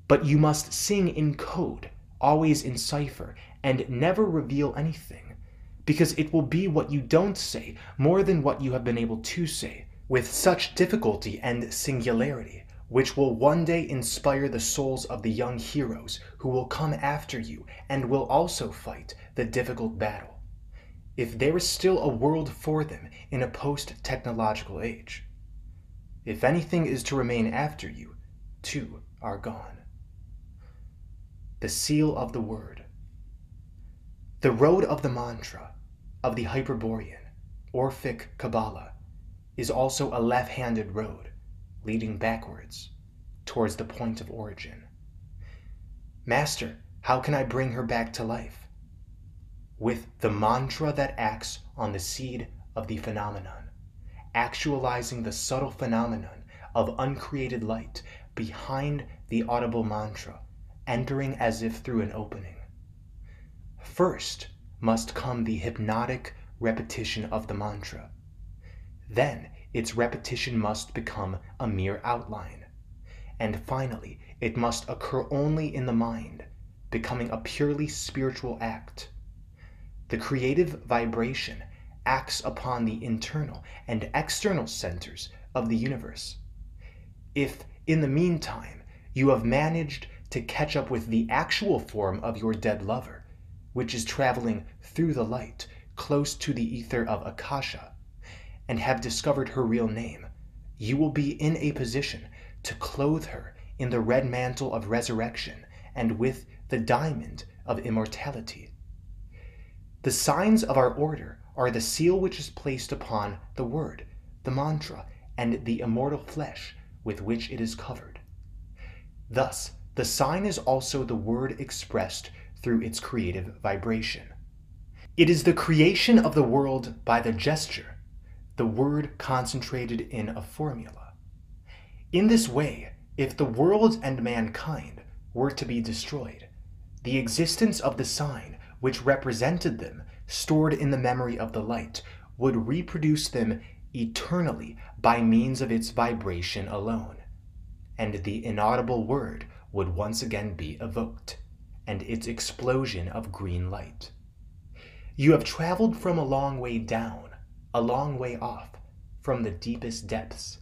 But you must sing in code, always in cipher, and never reveal anything, because it will be what you don't say more than what you have been able to say, with such difficulty and singularity, which will one day inspire the souls of the young heroes who will come after you and will also fight the difficult battle. If there is still a world for them in a post technological age. If anything is to remain after you, two are gone the seal of the word. The road of the mantra, of the Hyperborean, Orphic Kabbalah, is also a left handed road leading backwards towards the point of origin. Master, how can I bring her back to life? With the mantra that acts on the seed of the phenomenon, actualizing the subtle phenomenon of uncreated light behind the audible mantra entering as if through an opening. First must come the hypnotic repetition of the mantra. Then its repetition must become a mere outline. And finally, it must occur only in the mind, becoming a purely spiritual act. The creative vibration acts upon the internal and external centers of the universe. If, in the meantime, you have managed to catch up with the actual form of your dead lover, which is traveling through the light close to the ether of Akasha, and have discovered her real name, you will be in a position to clothe her in the red mantle of resurrection and with the diamond of immortality. The signs of our order are the seal which is placed upon the word, the mantra, and the immortal flesh with which it is covered. Thus, the sign is also the word expressed through its creative vibration. It is the creation of the world by the gesture, the word concentrated in a formula. In this way, if the world and mankind were to be destroyed, the existence of the sign which represented them, stored in the memory of the light, would reproduce them eternally by means of its vibration alone, and the inaudible word would once again be evoked, and its explosion of green light. You have traveled from a long way down, a long way off, from the deepest depths,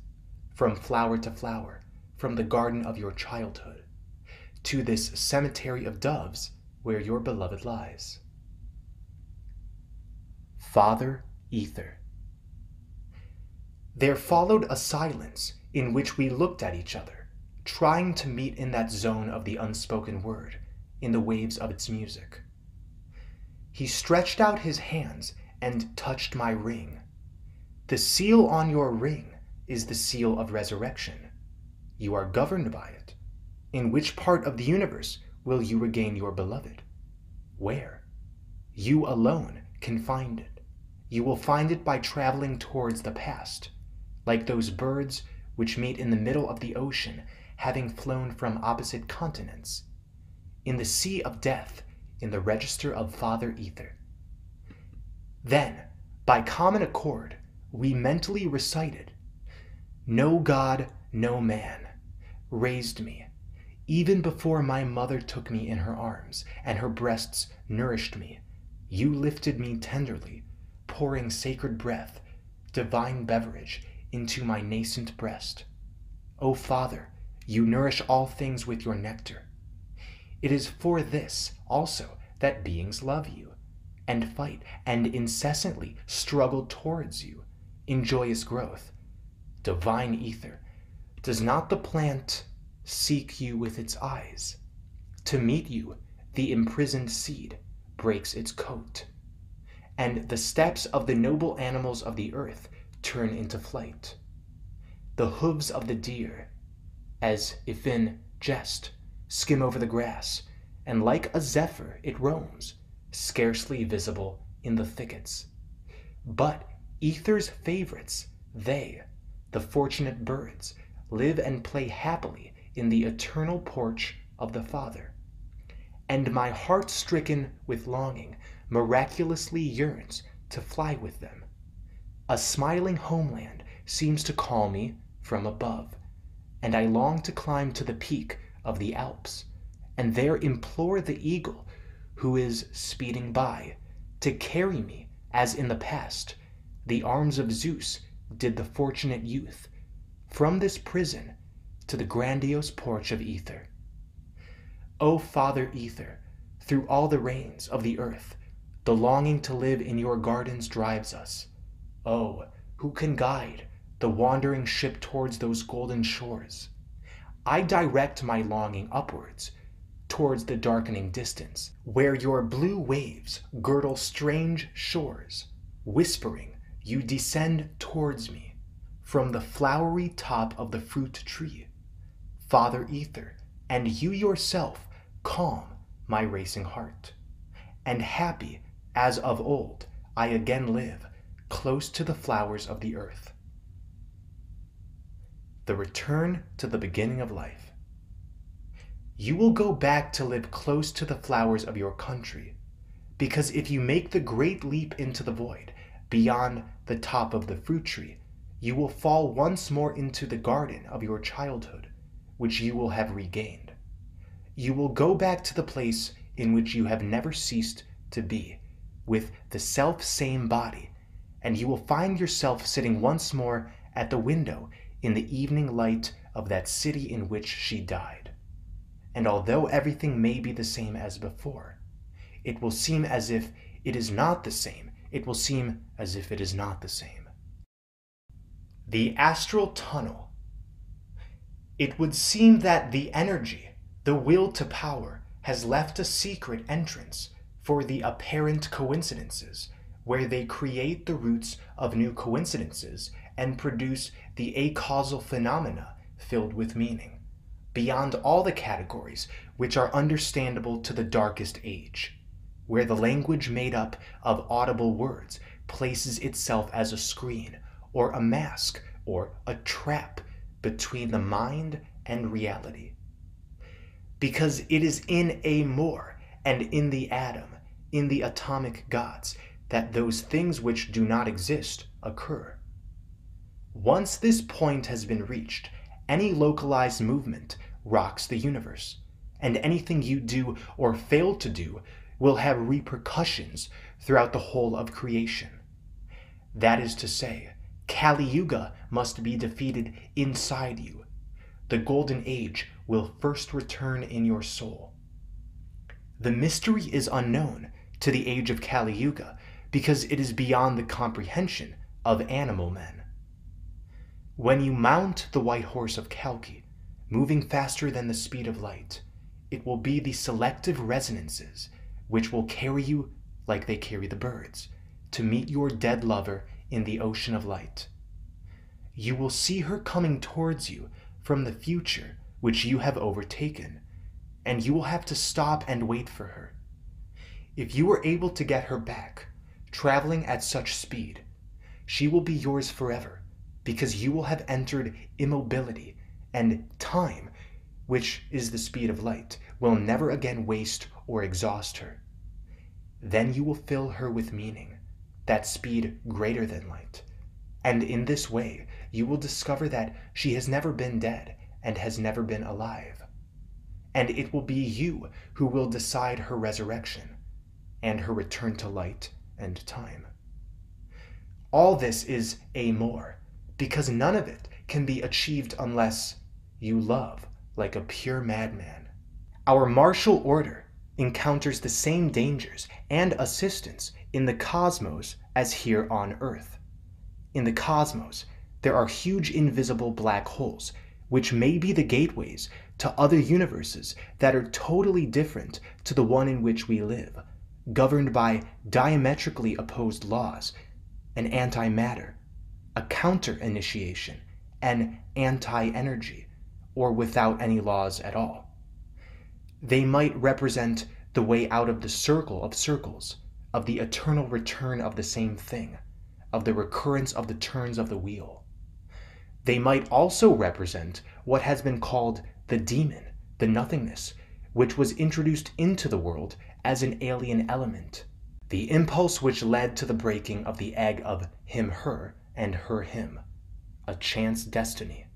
from flower to flower, from the garden of your childhood, to this cemetery of doves where your beloved lies. Father Ether. There followed a silence in which we looked at each other, trying to meet in that zone of the unspoken word, in the waves of its music. He stretched out his hands and touched my ring. The seal on your ring is the seal of resurrection. You are governed by it. In which part of the universe will you regain your beloved? Where? You alone can find it. You will find it by traveling towards the past, like those birds which meet in the middle of the ocean, having flown from opposite continents. In the sea of death, in the register of Father Ether. Then, by common accord, we mentally recited, No God, no man, raised me even before my mother took me in her arms, and her breasts nourished me, you lifted me tenderly, pouring sacred breath, divine beverage, into my nascent breast. O Father, you nourish all things with your nectar. It is for this also that beings love you, and fight, and incessantly struggle towards you in joyous growth. Divine ether, does not the plant seek you with its eyes. To meet you, the imprisoned seed breaks its coat, and the steps of the noble animals of the earth turn into flight. The hooves of the deer, as if in jest, skim over the grass, and like a zephyr it roams, scarcely visible in the thickets. But ether's favorites, they, the fortunate birds, live and play happily in the eternal porch of the Father. And my heart stricken with longing miraculously yearns to fly with them. A smiling homeland seems to call me from above, and I long to climb to the peak of the Alps, and there implore the eagle who is speeding by to carry me as in the past the arms of Zeus did the fortunate youth from this prison to the grandiose porch of ether. O Father Ether, through all the rains of the earth, the longing to live in your gardens drives us. Oh, who can guide the wandering ship towards those golden shores? I direct my longing upwards, towards the darkening distance, where your blue waves girdle strange shores. Whispering, you descend towards me from the flowery top of the fruit tree. Father Ether, and you yourself calm my racing heart. And happy as of old, I again live close to the flowers of the earth. The return to the beginning of life. You will go back to live close to the flowers of your country, because if you make the great leap into the void, beyond the top of the fruit tree, you will fall once more into the garden of your childhood which you will have regained. You will go back to the place in which you have never ceased to be, with the self same body, and you will find yourself sitting once more at the window in the evening light of that city in which she died. And although everything may be the same as before, it will seem as if it is not the same. It will seem as if it is not the same. The astral tunnel. It would seem that the energy, the will to power, has left a secret entrance for the apparent coincidences, where they create the roots of new coincidences and produce the acausal phenomena filled with meaning, beyond all the categories which are understandable to the darkest age, where the language made up of audible words places itself as a screen or a mask or a trap between the mind and reality. Because it is in Amor and in the atom, in the atomic gods, that those things which do not exist occur. Once this point has been reached, any localized movement rocks the universe, and anything you do or fail to do will have repercussions throughout the whole of creation. That is to say, Kali Yuga must be defeated inside you. The Golden Age will first return in your soul. The mystery is unknown to the age of Kali Yuga because it is beyond the comprehension of animal men. When you mount the white horse of Kalki, moving faster than the speed of light, it will be the selective resonances which will carry you like they carry the birds to meet your dead lover in the ocean of light. You will see her coming towards you from the future which you have overtaken, and you will have to stop and wait for her. If you are able to get her back, traveling at such speed, she will be yours forever, because you will have entered immobility, and time, which is the speed of light, will never again waste or exhaust her. Then you will fill her with meaning, that speed greater than light. And in this way, you will discover that she has never been dead and has never been alive. And it will be you who will decide her resurrection and her return to light and time. All this is Amor, because none of it can be achieved unless you love like a pure madman. Our martial order encounters the same dangers and assistance in the cosmos as here on Earth. In the cosmos, there are huge invisible black holes, which may be the gateways to other universes that are totally different to the one in which we live, governed by diametrically opposed laws an antimatter, a counter initiation, an anti energy, or without any laws at all. They might represent the way out of the circle of circles, of the eternal return of the same thing, of the recurrence of the turns of the wheel. They might also represent what has been called the demon, the nothingness, which was introduced into the world as an alien element, the impulse which led to the breaking of the egg of him her and her him, a chance destiny.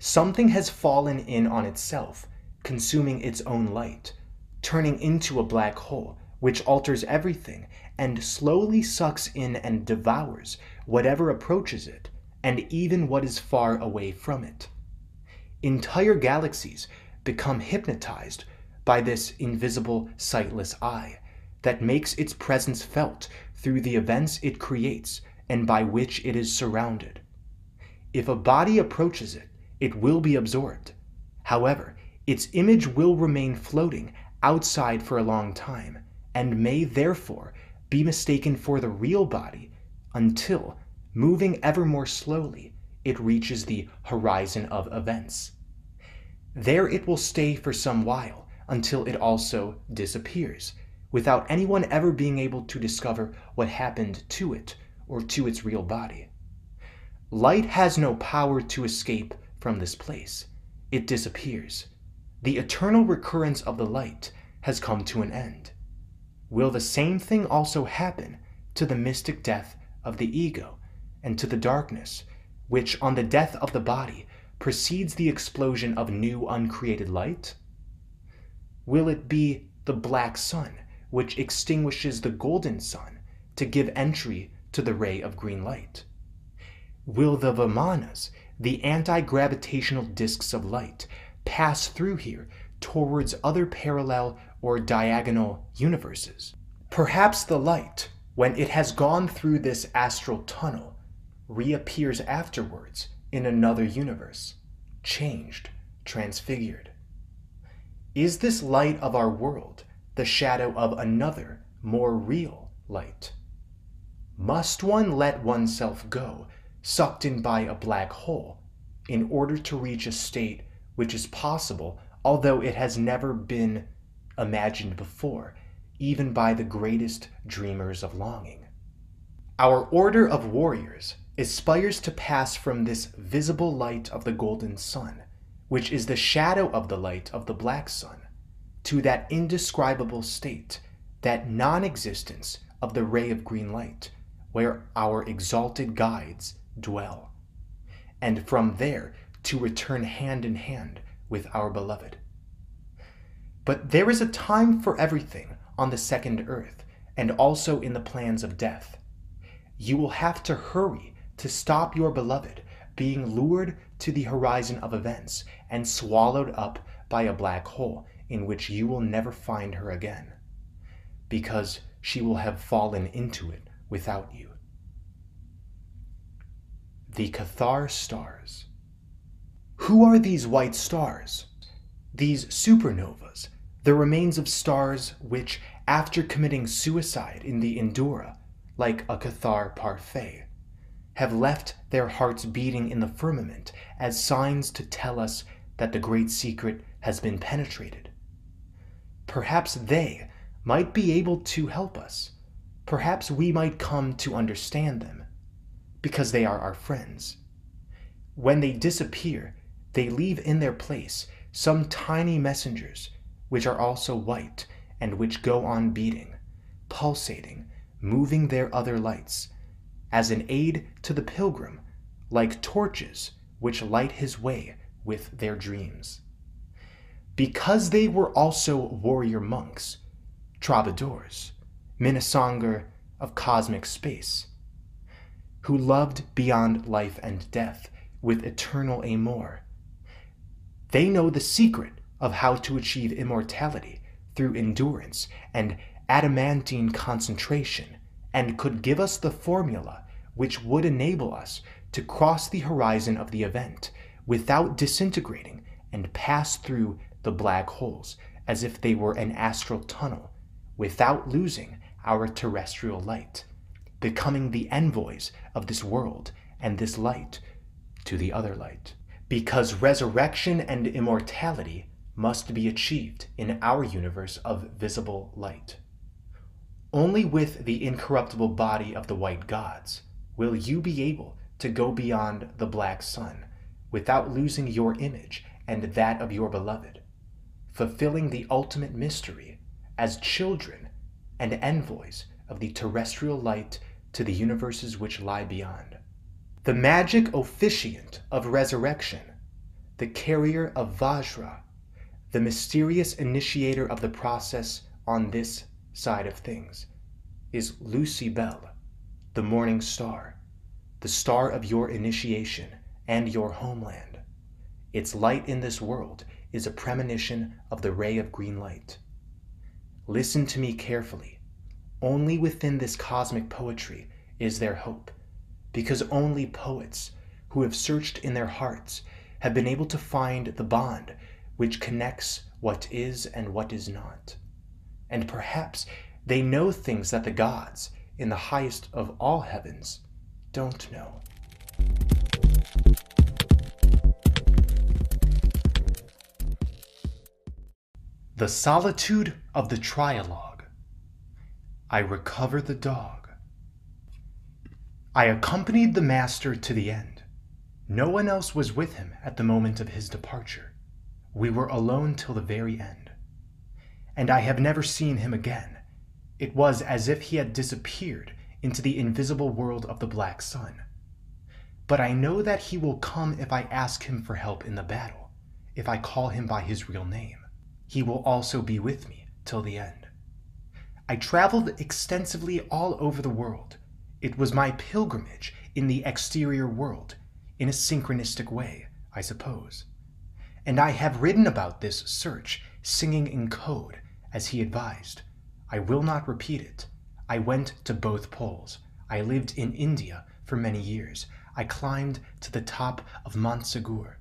Something has fallen in on itself, consuming its own light, turning into a black hole, which alters everything and slowly sucks in and devours whatever approaches it, and even what is far away from it. Entire galaxies become hypnotized by this invisible, sightless eye that makes its presence felt through the events it creates and by which it is surrounded. If a body approaches it, it will be absorbed. However, its image will remain floating outside for a long time and may therefore be mistaken for the real body until, moving ever more slowly, it reaches the horizon of events. There it will stay for some while until it also disappears, without anyone ever being able to discover what happened to it or to its real body. Light has no power to escape from this place. It disappears. The eternal recurrence of the light has come to an end. Will the same thing also happen to the mystic death of the ego and to the darkness, which on the death of the body precedes the explosion of new uncreated light? Will it be the black sun which extinguishes the golden sun to give entry to the ray of green light? Will the Vimanas, the anti gravitational disks of light, pass through here towards other parallel or diagonal universes? Perhaps the light, when it has gone through this astral tunnel, reappears afterwards in another universe, changed, transfigured. Is this light of our world the shadow of another, more real light? Must one let oneself go, sucked in by a black hole, in order to reach a state which is possible, although it has never been imagined before, even by the greatest dreamers of longing? Our order of warriors aspires to pass from this visible light of the golden sun, which is the shadow of the light of the black sun, to that indescribable state, that non existence of the ray of green light, where our exalted guides dwell, and from there to return hand in hand with our beloved. But there is a time for everything on the second earth, and also in the plans of death. You will have to hurry to stop your beloved being lured to the horizon of events and swallowed up by a black hole in which you will never find her again, because she will have fallen into it without you. The Cathar Stars. Who are these white stars? These supernovas, the remains of stars which, after committing suicide in the Endura, like a Cathar parfait, have left their hearts beating in the firmament as signs to tell us that the great secret has been penetrated. Perhaps they might be able to help us. Perhaps we might come to understand them, because they are our friends. When they disappear, they leave in their place some tiny messengers, which are also white and which go on beating, pulsating, moving their other lights, as an aid to the pilgrim, like torches which light his way with their dreams. Because they were also warrior monks, troubadours, Minnesinger of cosmic space, who loved beyond life and death with eternal amour. They know the secret of how to achieve immortality through endurance and adamantine concentration and could give us the formula which would enable us to cross the horizon of the event without disintegrating and pass through the black holes as if they were an astral tunnel without losing our terrestrial light, becoming the envoys of this world and this light to the other light. Because resurrection and immortality must be achieved in our universe of visible light. Only with the incorruptible body of the white gods will you be able to go beyond the black sun without losing your image and that of your beloved, fulfilling the ultimate mystery as children and envoys of the terrestrial light to the universes which lie beyond. The magic officiant of resurrection, the carrier of Vajra, the mysterious initiator of the process on this side of things, is Lucibel, the morning star, the star of your initiation and your homeland. Its light in this world is a premonition of the ray of green light. Listen to me carefully. Only within this cosmic poetry is there hope, because only poets who have searched in their hearts have been able to find the bond which connects what is and what is not. And perhaps they know things that the gods, in the highest of all heavens, don't know. The solitude of the trialogue. I recover the dog. I accompanied the master to the end. No one else was with him at the moment of his departure. We were alone till the very end. And I have never seen him again. It was as if he had disappeared into the invisible world of the black sun. But I know that he will come if I ask him for help in the battle, if I call him by his real name. He will also be with me till the end. I traveled extensively all over the world. It was my pilgrimage in the exterior world, in a synchronistic way, I suppose and I have written about this search, singing in code, as he advised. I will not repeat it. I went to both poles. I lived in India for many years. I climbed to the top of Montsegur.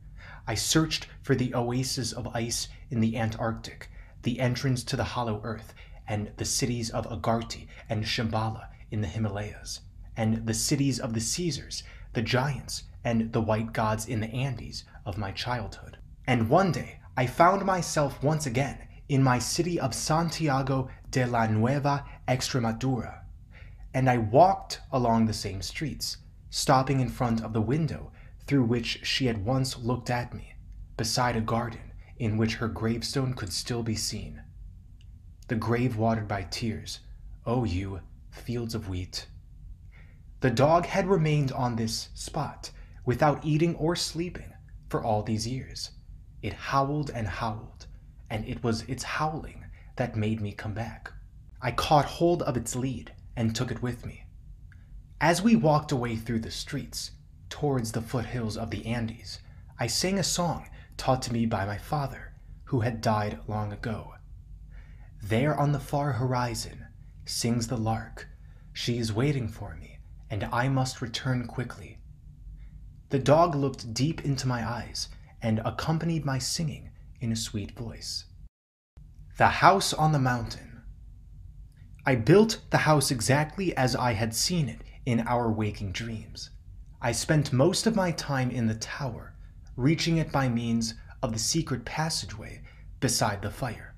I searched for the oasis of ice in the Antarctic, the entrance to the hollow earth, and the cities of Agartha and Shambhala in the Himalayas, and the cities of the Caesars, the giants, and the white gods in the Andes of my childhood. And one day I found myself once again in my city of Santiago de la Nueva Extremadura, and I walked along the same streets, stopping in front of the window through which she had once looked at me, beside a garden in which her gravestone could still be seen. The grave watered by tears, O you, fields of wheat. The dog had remained on this spot, without eating or sleeping, for all these years. It howled and howled, and it was its howling that made me come back. I caught hold of its lead and took it with me. As we walked away through the streets, towards the foothills of the Andes, I sang a song taught to me by my father, who had died long ago. There on the far horizon sings the lark. She is waiting for me, and I must return quickly. The dog looked deep into my eyes and accompanied my singing in a sweet voice. The House on the Mountain. I built the house exactly as I had seen it in our waking dreams. I spent most of my time in the tower, reaching it by means of the secret passageway beside the fire.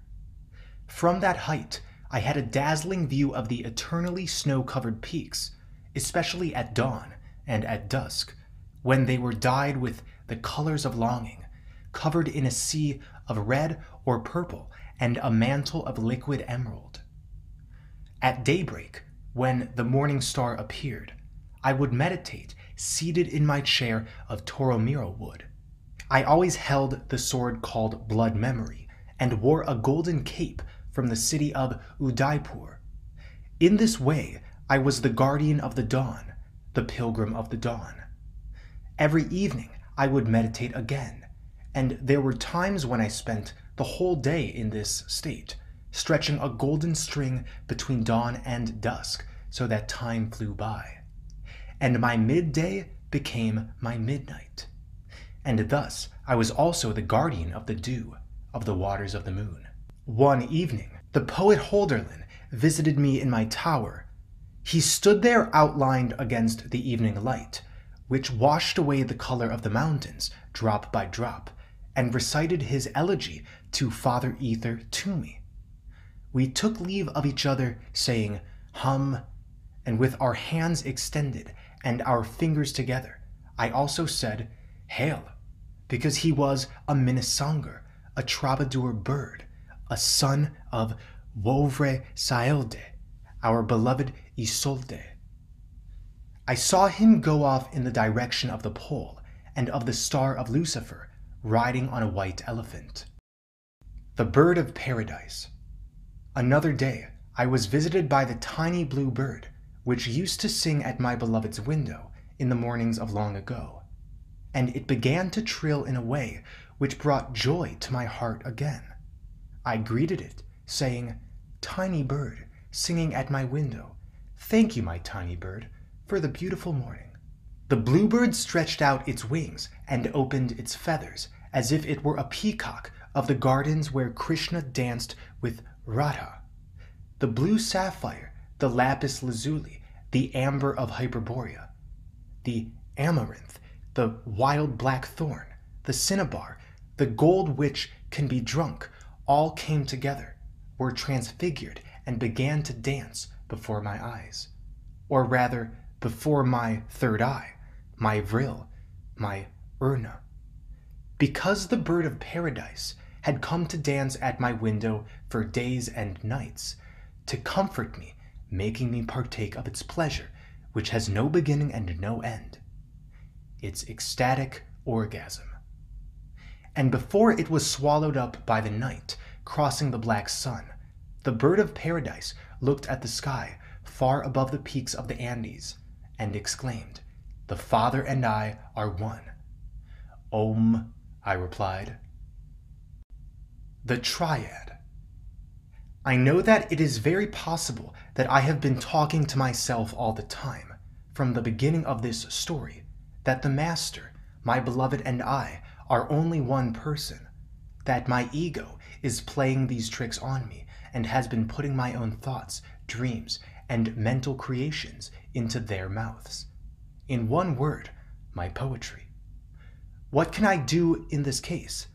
From that height, I had a dazzling view of the eternally snow covered peaks, especially at dawn and at dusk, when they were dyed with the colors of longing, covered in a sea of red or purple and a mantle of liquid emerald. At daybreak, when the morning star appeared, I would meditate seated in my chair of Toromiro wood. I always held the sword called Blood Memory, and wore a golden cape from the city of Udaipur. In this way, I was the guardian of the dawn, the pilgrim of the dawn. Every evening, I would meditate again, and there were times when I spent the whole day in this state, stretching a golden string between dawn and dusk so that time flew by and my midday became my midnight. And thus I was also the guardian of the dew, of the waters of the moon. One evening, the poet Holderlin visited me in my tower. He stood there outlined against the evening light, which washed away the color of the mountains drop by drop, and recited his elegy to Father Ether to me. We took leave of each other, saying, Hum, and with our hands extended and our fingers together. I also said, Hail, because he was a Minnesinger, a troubadour bird, a son of Wovre Saelde, our beloved Isolde. I saw him go off in the direction of the pole and of the star of Lucifer, riding on a white elephant. The bird of paradise. Another day, I was visited by the tiny blue bird which used to sing at my beloved's window in the mornings of long ago, and it began to trill in a way which brought joy to my heart again. I greeted it, saying, Tiny bird, singing at my window, thank you, my tiny bird, for the beautiful morning. The bluebird stretched out its wings and opened its feathers as if it were a peacock of the gardens where Krishna danced with Radha. The blue sapphire the lapis lazuli, the amber of Hyperborea, the amaranth, the wild black thorn, the cinnabar, the gold which can be drunk, all came together, were transfigured, and began to dance before my eyes. Or rather, before my third eye, my vril, my urna. Because the bird of paradise had come to dance at my window for days and nights, to comfort me making me partake of its pleasure, which has no beginning and no end. Its ecstatic orgasm. And before it was swallowed up by the night, crossing the black sun, the bird of paradise looked at the sky far above the peaks of the Andes and exclaimed, The Father and I are one. Om, I replied. The Triad. I know that it is very possible that I have been talking to myself all the time, from the beginning of this story, that the Master, my beloved, and I are only one person, that my ego is playing these tricks on me and has been putting my own thoughts, dreams, and mental creations into their mouths. In one word, my poetry. What can I do in this case?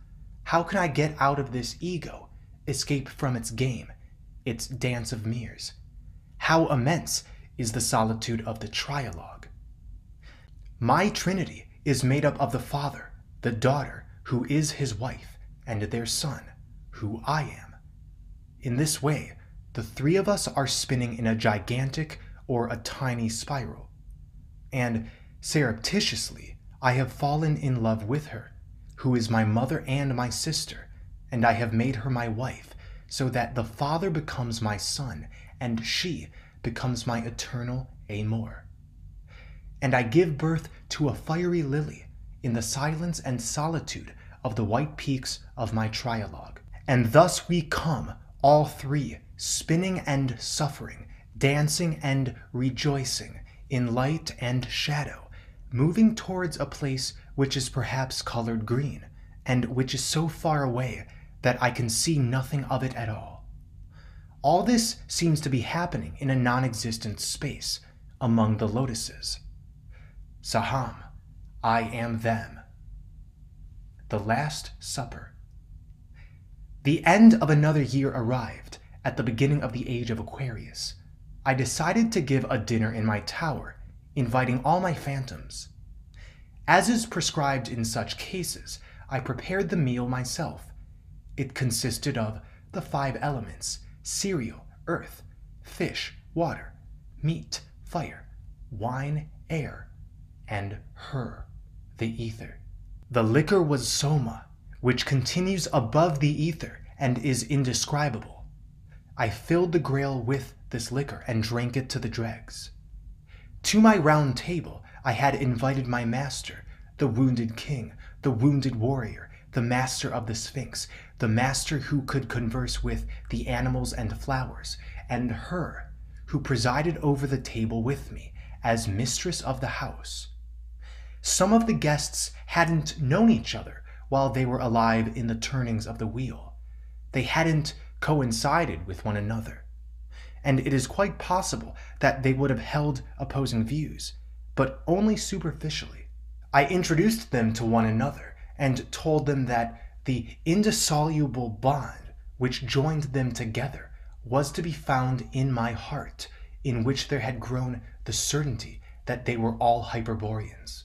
How can I get out of this ego, escape from its game, its dance of mirrors? How immense is the solitude of the trialogue? My Trinity is made up of the Father, the daughter, who is his wife, and their son, who I am. In this way, the three of us are spinning in a gigantic or a tiny spiral. And surreptitiously, I have fallen in love with her, who is my mother and my sister, and I have made her my wife, so that the Father becomes my son, and she becomes my eternal Amor. And I give birth to a fiery lily in the silence and solitude of the white peaks of my trialogue. And thus we come, all three, spinning and suffering, dancing and rejoicing, in light and shadow, moving towards a place which is perhaps colored green, and which is so far away that I can see nothing of it at all. All this seems to be happening in a non existent space among the lotuses. Saham, I am them. The Last Supper. The end of another year arrived at the beginning of the age of Aquarius. I decided to give a dinner in my tower, inviting all my phantoms. As is prescribed in such cases, I prepared the meal myself. It consisted of the five elements cereal, earth, fish, water, meat, fire, wine, air, and her, the ether. The liquor was soma, which continues above the ether and is indescribable. I filled the grail with this liquor and drank it to the dregs. To my round table I had invited my master, the wounded king, the wounded warrior, the master of the Sphinx, the master who could converse with the animals and flowers, and her who presided over the table with me as mistress of the house. Some of the guests hadn't known each other while they were alive in the turnings of the wheel. They hadn't coincided with one another. And it is quite possible that they would have held opposing views, but only superficially. I introduced them to one another and told them that the indissoluble bond which joined them together was to be found in my heart, in which there had grown the certainty that they were all Hyperboreans.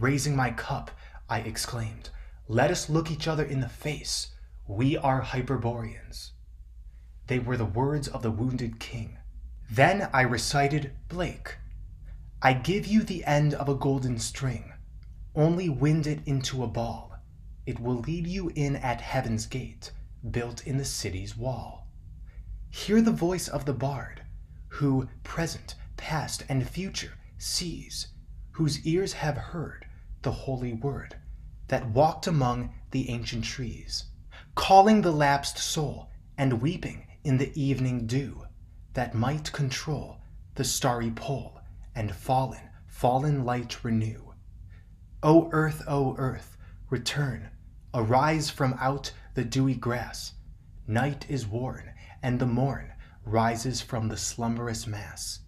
Raising my cup, I exclaimed, Let us look each other in the face. We are Hyperboreans. They were the words of the wounded king. Then I recited Blake. I give you the end of a golden string. Only wind it into a ball. It will lead you in at heaven's gate, built in the city's wall. Hear the voice of the bard, who present, past, and future sees, whose ears have heard the holy word that walked among the ancient trees, calling the lapsed soul and weeping in the evening dew that might control the starry pole and fallen, fallen light renew. O earth, O earth, return, arise from out the dewy grass. Night is worn, and the morn rises from the slumberous mass.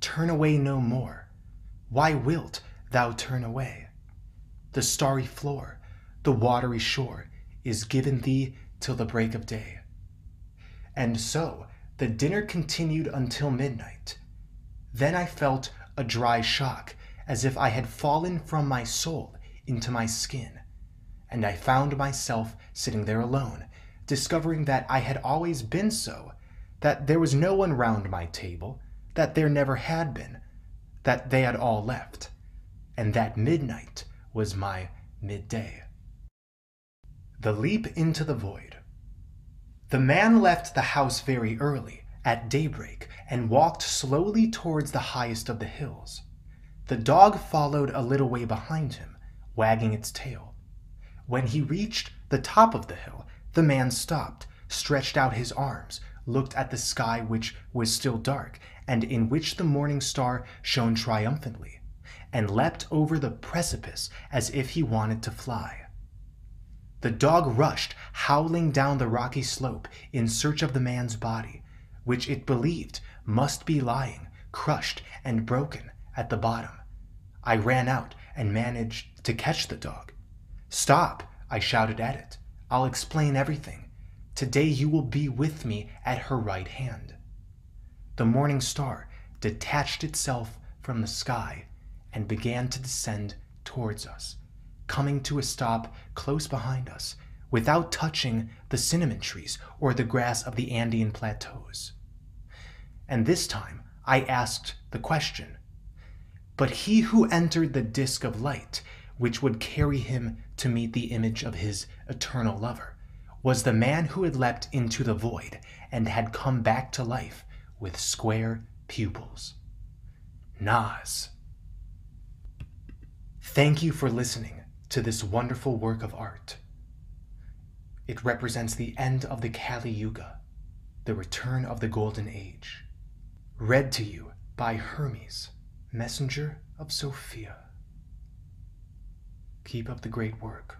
Turn away no more. Why wilt thou turn away. The starry floor, the watery shore, is given thee till the break of day. And so the dinner continued until midnight. Then I felt a dry shock, as if I had fallen from my soul into my skin, and I found myself sitting there alone, discovering that I had always been so, that there was no one round my table, that there never had been, that they had all left and that midnight was my midday. The Leap into the Void. The man left the house very early, at daybreak, and walked slowly towards the highest of the hills. The dog followed a little way behind him, wagging its tail. When he reached the top of the hill, the man stopped, stretched out his arms, looked at the sky, which was still dark, and in which the morning star shone triumphantly and leapt over the precipice as if he wanted to fly. The dog rushed, howling down the rocky slope in search of the man's body, which it believed must be lying, crushed and broken, at the bottom. I ran out and managed to catch the dog. Stop, I shouted at it. I'll explain everything. Today you will be with me at her right hand. The morning star detached itself from the sky and began to descend towards us coming to a stop close behind us without touching the cinnamon trees or the grass of the Andean plateaus. And this time I asked the question But he who entered the disk of light, which would carry him to meet the image of his eternal lover, was the man who had leapt into the void and had come back to life with square pupils. NOS. Thank you for listening to this wonderful work of art. It represents the end of the Kali Yuga, the return of the Golden Age. Read to you by Hermes, messenger of Sophia. Keep up the great work.